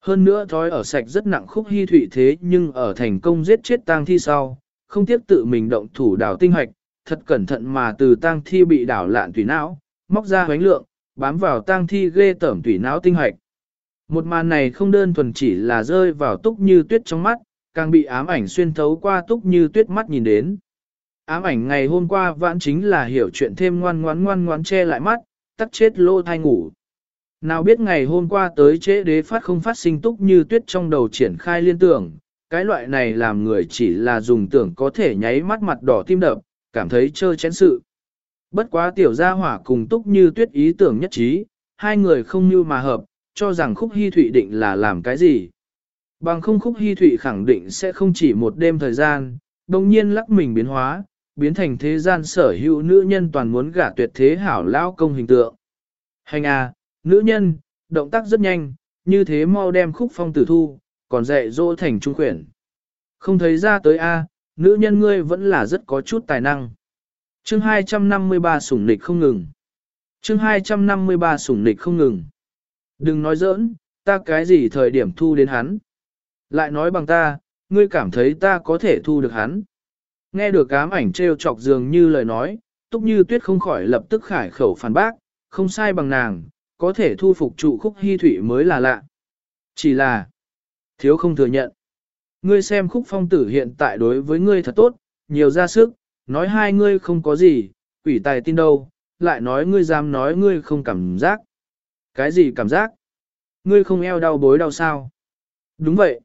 Hơn nữa thói ở sạch rất nặng khúc hy thụy thế nhưng ở thành công giết chết tang thi sau, không tiếc tự mình động thủ đảo tinh hoạch, thật cẩn thận mà từ tang thi bị đảo lạn tùy não, móc ra hoánh lượng, bám vào tang thi ghê tởm tùy não tinh hoạch. Một màn này không đơn thuần chỉ là rơi vào túc như tuyết trong mắt, càng bị ám ảnh xuyên thấu qua túc như tuyết mắt nhìn đến. Ám ảnh ngày hôm qua vãn chính là hiểu chuyện thêm ngoan ngoan ngoan ngoan che lại mắt, tắt chết lô thai ngủ. Nào biết ngày hôm qua tới chế đế phát không phát sinh túc như tuyết trong đầu triển khai liên tưởng, cái loại này làm người chỉ là dùng tưởng có thể nháy mắt mặt đỏ tim đập, cảm thấy chơ chén sự. Bất quá tiểu gia hỏa cùng túc như tuyết ý tưởng nhất trí, hai người không như mà hợp, cho rằng khúc hy thụy định là làm cái gì. Bằng không khúc hy thụy khẳng định sẽ không chỉ một đêm thời gian, đồng nhiên lắc mình biến hóa, biến thành thế gian sở hữu nữ nhân toàn muốn gả tuyệt thế hảo lao công hình tượng. Hành à, nữ nhân, động tác rất nhanh, như thế mau đem khúc phong tử thu, còn dạy dỗ thành trung quyển. Không thấy ra tới a, nữ nhân ngươi vẫn là rất có chút tài năng. Chương 253 sủng nịch không ngừng. Chương 253 sủng nịch không ngừng. Đừng nói giỡn, ta cái gì thời điểm thu đến hắn. Lại nói bằng ta, ngươi cảm thấy ta có thể thu được hắn. Nghe được ám ảnh treo chọc dường như lời nói, túc như tuyết không khỏi lập tức khải khẩu phản bác, không sai bằng nàng, có thể thu phục trụ khúc hy thủy mới là lạ. Chỉ là, thiếu không thừa nhận. Ngươi xem khúc phong tử hiện tại đối với ngươi thật tốt, nhiều ra sức, nói hai ngươi không có gì, quỷ tài tin đâu, lại nói ngươi dám nói ngươi không cảm giác. Cái gì cảm giác? Ngươi không eo đau bối đau sao? Đúng vậy.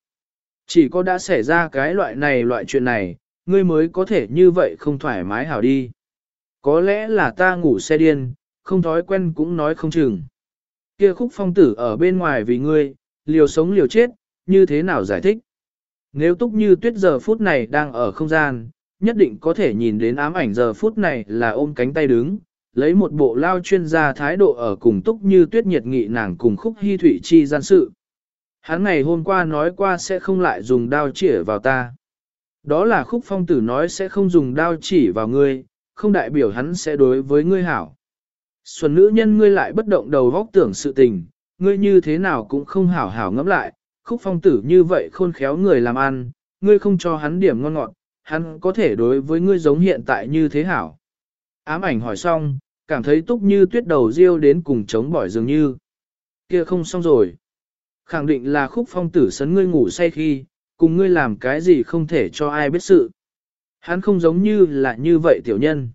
Chỉ có đã xảy ra cái loại này loại chuyện này, ngươi mới có thể như vậy không thoải mái hảo đi. Có lẽ là ta ngủ xe điên, không thói quen cũng nói không chừng. Kia khúc phong tử ở bên ngoài vì ngươi, liều sống liều chết, như thế nào giải thích? Nếu túc như tuyết giờ phút này đang ở không gian, nhất định có thể nhìn đến ám ảnh giờ phút này là ôm cánh tay đứng, lấy một bộ lao chuyên gia thái độ ở cùng túc như tuyết nhiệt nghị nàng cùng khúc hy thủy chi gian sự. Hắn ngày hôm qua nói qua sẽ không lại dùng đao chỉ vào ta. Đó là khúc phong tử nói sẽ không dùng đao chỉ vào ngươi, không đại biểu hắn sẽ đối với ngươi hảo. Xuân nữ nhân ngươi lại bất động đầu vóc tưởng sự tình, ngươi như thế nào cũng không hảo hảo ngẫm lại, khúc phong tử như vậy khôn khéo người làm ăn, ngươi không cho hắn điểm ngon ngọt, hắn có thể đối với ngươi giống hiện tại như thế hảo. Ám ảnh hỏi xong, cảm thấy túc như tuyết đầu riêu đến cùng chống bỏi dường như. Kia không xong rồi. Khẳng định là khúc phong tử sấn ngươi ngủ say khi, cùng ngươi làm cái gì không thể cho ai biết sự. Hắn không giống như là như vậy tiểu nhân.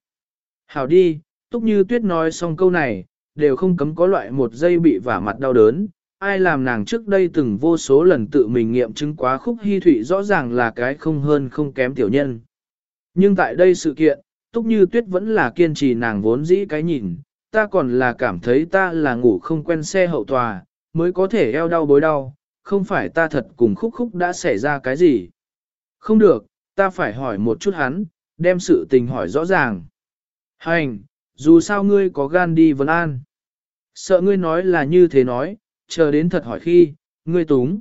Hảo đi, túc như tuyết nói xong câu này, đều không cấm có loại một giây bị vả mặt đau đớn. Ai làm nàng trước đây từng vô số lần tự mình nghiệm chứng quá khúc hy thụy rõ ràng là cái không hơn không kém tiểu nhân. Nhưng tại đây sự kiện, túc như tuyết vẫn là kiên trì nàng vốn dĩ cái nhìn, ta còn là cảm thấy ta là ngủ không quen xe hậu tòa, mới có thể eo đau bối đau, không phải ta thật cùng khúc khúc đã xảy ra cái gì. Không được, ta phải hỏi một chút hắn, đem sự tình hỏi rõ ràng. Hành, dù sao ngươi có gan đi vấn an. Sợ ngươi nói là như thế nói, chờ đến thật hỏi khi, ngươi túng.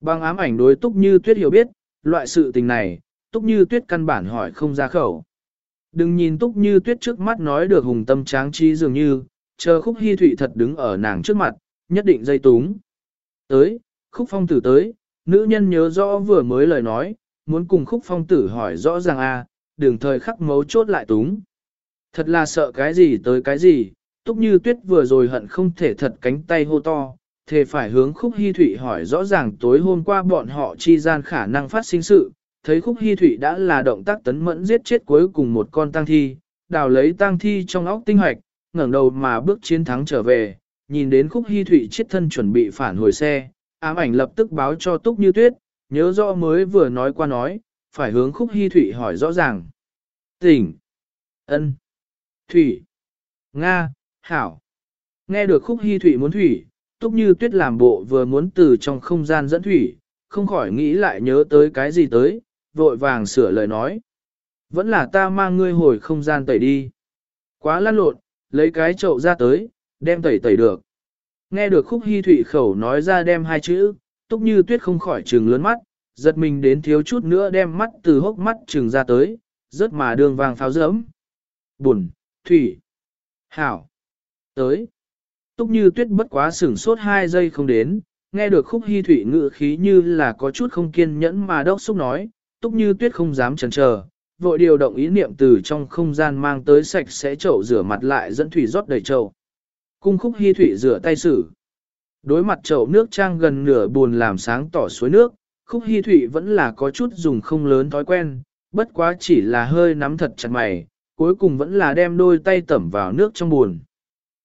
Bằng ám ảnh đối túc như tuyết hiểu biết, loại sự tình này, túc như tuyết căn bản hỏi không ra khẩu. Đừng nhìn túc như tuyết trước mắt nói được hùng tâm tráng trí dường như, chờ khúc hy thụy thật đứng ở nàng trước mặt, nhất định dây túng. Tới, khúc phong tử tới, nữ nhân nhớ rõ vừa mới lời nói, muốn cùng khúc phong tử hỏi rõ ràng a, à, đường thời khắc mấu chốt lại túng. Thật là sợ cái gì tới cái gì, túc như tuyết vừa rồi hận không thể thật cánh tay hô to, thề phải hướng khúc hy thủy hỏi rõ ràng tối hôm qua bọn họ chi gian khả năng phát sinh sự, thấy khúc hy thủy đã là động tác tấn mẫn giết chết cuối cùng một con tang thi, đào lấy tang thi trong óc tinh hoạch, ngẩng đầu mà bước chiến thắng trở về, nhìn đến khúc hy thụy chết thân chuẩn bị phản hồi xe, ám ảnh lập tức báo cho túc như tuyết, nhớ rõ mới vừa nói qua nói, phải hướng khúc hy thụy hỏi rõ ràng. Tỉnh! ân Thủy! Nga! Hảo! Nghe được khúc hy thụy muốn thủy, túc như tuyết làm bộ vừa muốn từ trong không gian dẫn thủy, không khỏi nghĩ lại nhớ tới cái gì tới, vội vàng sửa lời nói. Vẫn là ta mang ngươi hồi không gian tẩy đi. Quá lăn lộn, lấy cái chậu ra tới, đem tẩy tẩy được. Nghe được khúc hy thụy khẩu nói ra đem hai chữ, túc như tuyết không khỏi trừng lớn mắt, giật mình đến thiếu chút nữa đem mắt từ hốc mắt trừng ra tới, rớt mà đường vàng pháo rớm. Bùn, thủy, hảo, tới. Túc như tuyết bất quá sửng sốt hai giây không đến, nghe được khúc hy thủy ngự khí như là có chút không kiên nhẫn mà đốc xúc nói, túc như tuyết không dám chần chờ, vội điều động ý niệm từ trong không gian mang tới sạch sẽ chậu rửa mặt lại dẫn thủy rót đầy chậu. Cung khúc hy thủy rửa tay xử. Đối mặt chậu nước trang gần nửa buồn làm sáng tỏ suối nước, khúc hy thủy vẫn là có chút dùng không lớn thói quen, bất quá chỉ là hơi nắm thật chặt mày, cuối cùng vẫn là đem đôi tay tẩm vào nước trong buồn.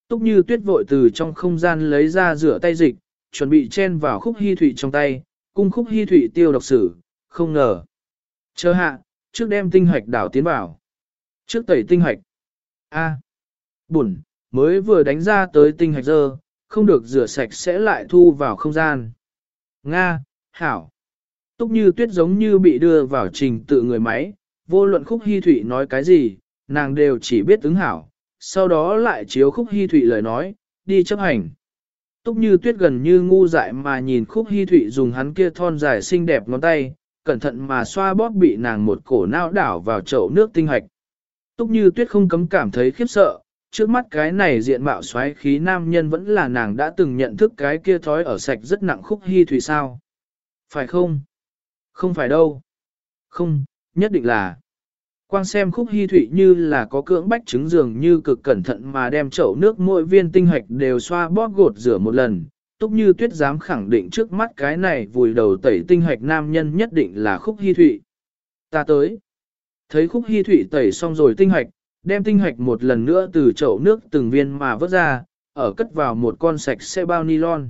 Túc như tuyết vội từ trong không gian lấy ra rửa tay dịch, chuẩn bị chen vào khúc hy thủy trong tay, cung khúc hy thủy tiêu độc sử, không ngờ. Chờ hạ, trước đem tinh hoạch đảo tiến vào. Trước tẩy tinh hoạch. A. Bùn, mới vừa đánh ra tới tinh hạch dơ, không được rửa sạch sẽ lại thu vào không gian. Nga, Hảo. Túc như tuyết giống như bị đưa vào trình tự người máy, vô luận khúc hy thụy nói cái gì, nàng đều chỉ biết ứng hảo, sau đó lại chiếu khúc hy thụy lời nói, đi chấp hành. Túc như tuyết gần như ngu dại mà nhìn khúc hy thụy dùng hắn kia thon dài xinh đẹp ngón tay, cẩn thận mà xoa bóp bị nàng một cổ não đảo vào chậu nước tinh hạch. Túc như tuyết không cấm cảm thấy khiếp sợ, trước mắt cái này diện mạo xoáy khí nam nhân vẫn là nàng đã từng nhận thức cái kia thói ở sạch rất nặng khúc hy thủy sao. Phải không? Không phải đâu. Không, nhất định là. Quang xem khúc hy thủy như là có cưỡng bách trứng dường như cực cẩn thận mà đem chậu nước mỗi viên tinh hoạch đều xoa bóp gột rửa một lần. Túc như tuyết dám khẳng định trước mắt cái này vùi đầu tẩy tinh hoạch nam nhân nhất định là khúc hy thủy. Ta tới. Thấy khúc hy thủy tẩy xong rồi tinh hoạch, đem tinh hoạch một lần nữa từ chậu nước từng viên mà vớt ra, ở cất vào một con sạch xe bao nylon.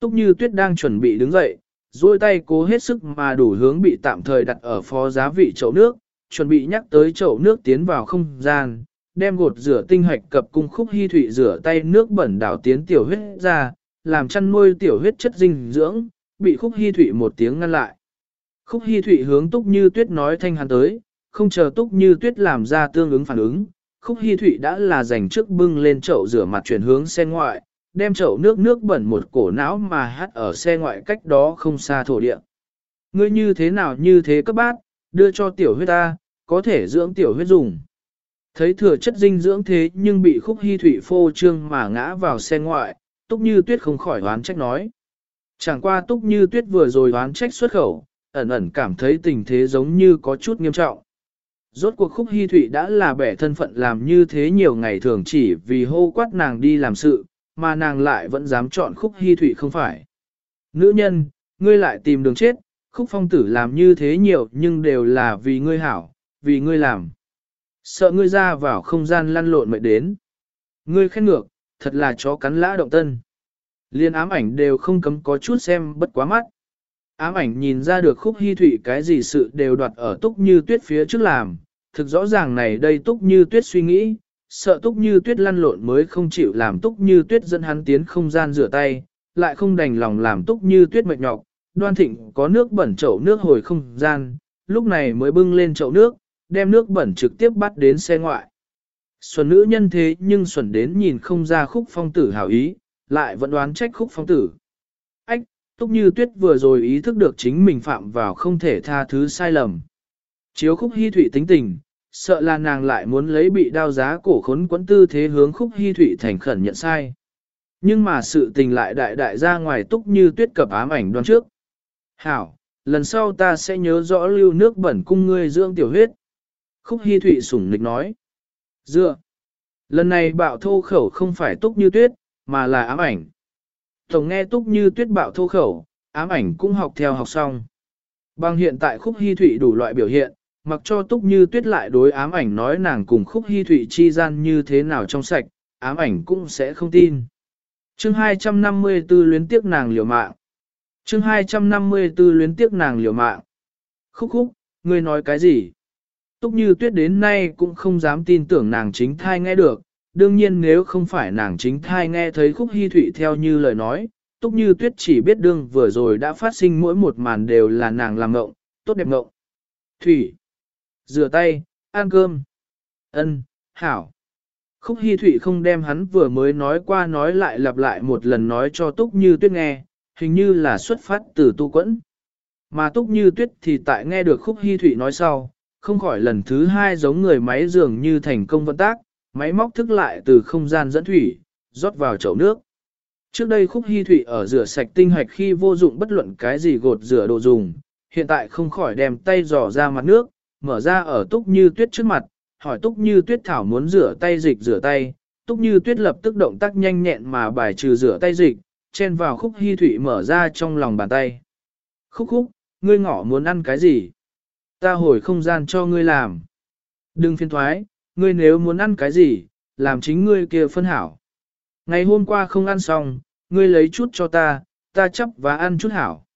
Túc như tuyết đang chuẩn bị đứng dậy, duỗi tay cố hết sức mà đủ hướng bị tạm thời đặt ở phó giá vị chậu nước, chuẩn bị nhắc tới chậu nước tiến vào không gian, đem gột rửa tinh hạch cập cung khúc hy thủy rửa tay nước bẩn đảo tiến tiểu huyết ra, làm chăn nuôi tiểu huyết chất dinh dưỡng, bị khúc hy thủy một tiếng ngăn lại. Khúc hy thủy hướng túc như tuyết nói thanh hắn tới, không chờ túc như tuyết làm ra tương ứng phản ứng, khúc hy thụy đã là dành trước bưng lên chậu rửa mặt chuyển hướng xe ngoại, đem chậu nước nước bẩn một cổ não mà hát ở xe ngoại cách đó không xa thổ địa. Ngươi như thế nào như thế các bát, đưa cho tiểu huyết ta, có thể dưỡng tiểu huyết dùng. Thấy thừa chất dinh dưỡng thế nhưng bị khúc hy thủy phô trương mà ngã vào xe ngoại, túc như tuyết không khỏi oán trách nói. Chẳng qua túc như tuyết vừa rồi oán trách xuất khẩu, ẩn ẩn cảm thấy tình thế giống như có chút nghiêm trọng. Rốt cuộc khúc hy Thụy đã là bẻ thân phận làm như thế nhiều ngày thường chỉ vì hô quát nàng đi làm sự, mà nàng lại vẫn dám chọn khúc hy Thụy không phải. Nữ nhân, ngươi lại tìm đường chết, khúc phong tử làm như thế nhiều nhưng đều là vì ngươi hảo, vì ngươi làm. Sợ ngươi ra vào không gian lăn lộn mệt đến. Ngươi khen ngược, thật là chó cắn lã động tân. Liên ám ảnh đều không cấm có chút xem bất quá mắt. Ám ảnh nhìn ra được khúc hy thủy cái gì sự đều đoạt ở túc như tuyết phía trước làm. Thực rõ ràng này đây túc như tuyết suy nghĩ, sợ túc như tuyết lăn lộn mới không chịu làm túc như tuyết dẫn hắn tiến không gian rửa tay, lại không đành lòng làm túc như tuyết mệt nhọc. Đoan thịnh có nước bẩn chậu nước hồi không gian, lúc này mới bưng lên chậu nước, đem nước bẩn trực tiếp bắt đến xe ngoại. Xuân nữ nhân thế nhưng xuẩn đến nhìn không ra khúc phong tử hảo ý, lại vẫn đoán trách khúc phong tử. Túc như tuyết vừa rồi ý thức được chính mình phạm vào không thể tha thứ sai lầm. Chiếu khúc hy thủy tính tình, sợ là nàng lại muốn lấy bị đao giá cổ khốn quẫn tư thế hướng khúc hy thủy thành khẩn nhận sai. Nhưng mà sự tình lại đại đại ra ngoài túc như tuyết cập ám ảnh đoan trước. Hảo, lần sau ta sẽ nhớ rõ lưu nước bẩn cung ngươi dưỡng tiểu huyết. Khúc Hi Thụy sủng nịch nói. Dựa. Lần này bạo thô khẩu không phải túc như tuyết, mà là ám ảnh. Tổng nghe túc như tuyết bạo thô khẩu, ám ảnh cũng học theo học xong. Bằng hiện tại khúc hy Thụy đủ loại biểu hiện, mặc cho túc như tuyết lại đối ám ảnh nói nàng cùng khúc hy Thụy chi gian như thế nào trong sạch, ám ảnh cũng sẽ không tin. Chương 254 luyến tiếc nàng liều mạng. Chương 254 luyến tiếc nàng liều mạng. Khúc khúc, ngươi nói cái gì? Túc như tuyết đến nay cũng không dám tin tưởng nàng chính thai nghe được, đương nhiên nếu không phải nàng chính thai nghe thấy khúc hy thụy theo như lời nói, túc như tuyết chỉ biết đương vừa rồi đã phát sinh mỗi một màn đều là nàng làm ngộng, tốt đẹp ngộng. Thủy, rửa tay, ăn cơm, ân, hảo. Khúc hy thụy không đem hắn vừa mới nói qua nói lại lặp lại một lần nói cho túc như tuyết nghe, hình như là xuất phát từ tu quẫn. Mà túc như tuyết thì tại nghe được khúc hy thụy nói sau, không khỏi lần thứ hai giống người máy dường như thành công vận tác, máy móc thức lại từ không gian dẫn thủy, rót vào chậu nước. Trước đây khúc hy thủy ở rửa sạch tinh hạch khi vô dụng bất luận cái gì gột rửa đồ dùng, hiện tại không khỏi đem tay dò ra mặt nước, mở ra ở túc như tuyết trước mặt, hỏi túc như tuyết thảo muốn rửa tay dịch rửa tay, túc như tuyết lập tức động tác nhanh nhẹn mà bài trừ rửa tay dịch, chen vào khúc hy thủy mở ra trong lòng bàn tay. Khúc khúc, ngươi ngỏ muốn ăn cái gì? Ta hồi không gian cho ngươi làm. Đừng phiền thoái, ngươi nếu muốn ăn cái gì, làm chính ngươi kia phân hảo. Ngày hôm qua không ăn xong, ngươi lấy chút cho ta, ta chấp và ăn chút hảo.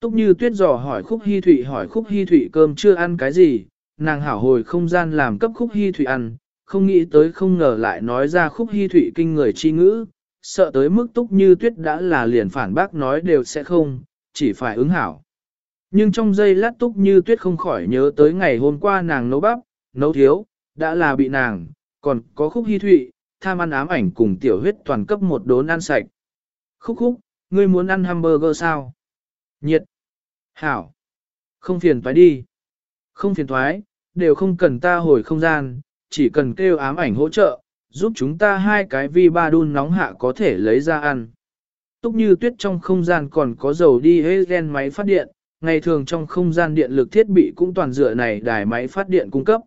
Túc như tuyết dò hỏi khúc hy thụy hỏi khúc hy thụy cơm chưa ăn cái gì, nàng hảo hồi không gian làm cấp khúc hy thụy ăn, không nghĩ tới không ngờ lại nói ra khúc hy thụy kinh người chi ngữ, sợ tới mức túc như tuyết đã là liền phản bác nói đều sẽ không, chỉ phải ứng hảo. Nhưng trong giây lát túc như tuyết không khỏi nhớ tới ngày hôm qua nàng nấu bắp, nấu thiếu, đã là bị nàng, còn có khúc hy thụy, tham ăn ám ảnh cùng tiểu huyết toàn cấp một đốn ăn sạch. Khúc khúc, ngươi muốn ăn hamburger sao? Nhiệt. Hảo. Không phiền toái đi. Không phiền toái, đều không cần ta hồi không gian, chỉ cần kêu ám ảnh hỗ trợ, giúp chúng ta hai cái vi ba đun nóng hạ có thể lấy ra ăn. Túc như tuyết trong không gian còn có dầu đi hết gen máy phát điện, ngày thường trong không gian điện lực thiết bị cũng toàn dựa này đài máy phát điện cung cấp.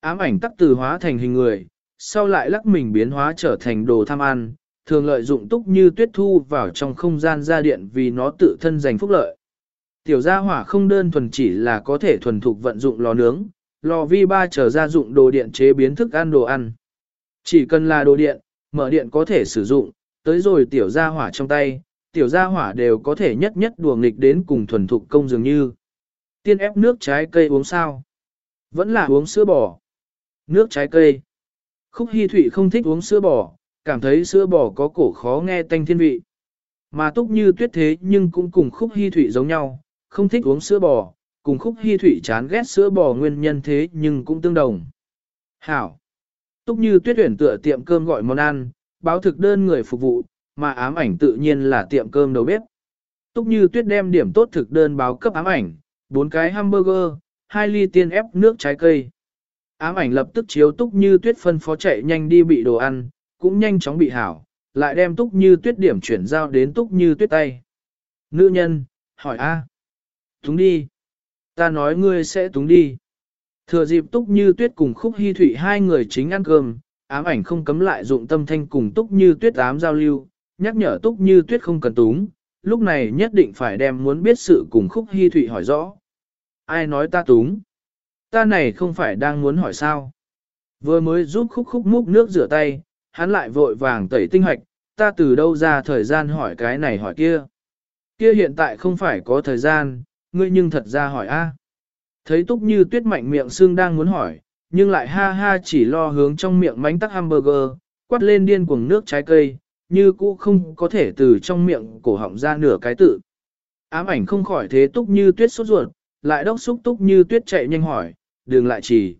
Ám ảnh tắc từ hóa thành hình người, sau lại lắc mình biến hóa trở thành đồ tham ăn, thường lợi dụng túc như tuyết thu vào trong không gian ra điện vì nó tự thân giành phúc lợi. Tiểu gia hỏa không đơn thuần chỉ là có thể thuần thục vận dụng lò nướng, lò vi ba trở ra dụng đồ điện chế biến thức ăn đồ ăn. Chỉ cần là đồ điện, mở điện có thể sử dụng, tới rồi tiểu gia hỏa trong tay, tiểu gia hỏa đều có thể nhất nhất đùa nghịch đến cùng thuần thục công dường như. Tiên ép nước trái cây uống sao? Vẫn là uống sữa bò. Nước trái cây. Khúc Hi Thụy không thích uống sữa bò, cảm thấy sữa bò có cổ khó nghe tanh thiên vị. Mà túc như tuyết thế nhưng cũng cùng Khúc Hi Thụy giống nhau, không thích uống sữa bò, cùng Khúc Hi Thụy chán ghét sữa bò nguyên nhân thế nhưng cũng tương đồng. Hảo. Túc như tuyết tuyển tựa tiệm cơm gọi món ăn, báo thực đơn người phục vụ, mà ám ảnh tự nhiên là tiệm cơm đầu bếp. Túc như tuyết đem điểm tốt thực đơn báo cấp ám ảnh, bốn cái hamburger, hai ly tiên ép nước trái cây. Ám ảnh lập tức chiếu túc như tuyết phân phó chạy nhanh đi bị đồ ăn, cũng nhanh chóng bị hảo, lại đem túc như tuyết điểm chuyển giao đến túc như tuyết tay. Nữ nhân, hỏi a, Túng đi. Ta nói ngươi sẽ túng đi. Thừa dịp túc như tuyết cùng khúc hy thủy hai người chính ăn cơm, ám ảnh không cấm lại dụng tâm thanh cùng túc như tuyết ám giao lưu, nhắc nhở túc như tuyết không cần túng, lúc này nhất định phải đem muốn biết sự cùng khúc hy thủy hỏi rõ. Ai nói ta túng? Ta này không phải đang muốn hỏi sao. Vừa mới giúp khúc khúc múc nước rửa tay, hắn lại vội vàng tẩy tinh hoạch, ta từ đâu ra thời gian hỏi cái này hỏi kia. Kia hiện tại không phải có thời gian, ngươi nhưng thật ra hỏi a. Thấy túc như tuyết mạnh miệng xương đang muốn hỏi, nhưng lại ha ha chỉ lo hướng trong miệng bánh tắc hamburger, quát lên điên cuồng nước trái cây, như cũ không có thể từ trong miệng cổ họng ra nửa cái tự. Ám ảnh không khỏi thế túc như tuyết sốt ruột, lại đốc xúc túc như tuyết chạy nhanh hỏi, đừng lại chỉ.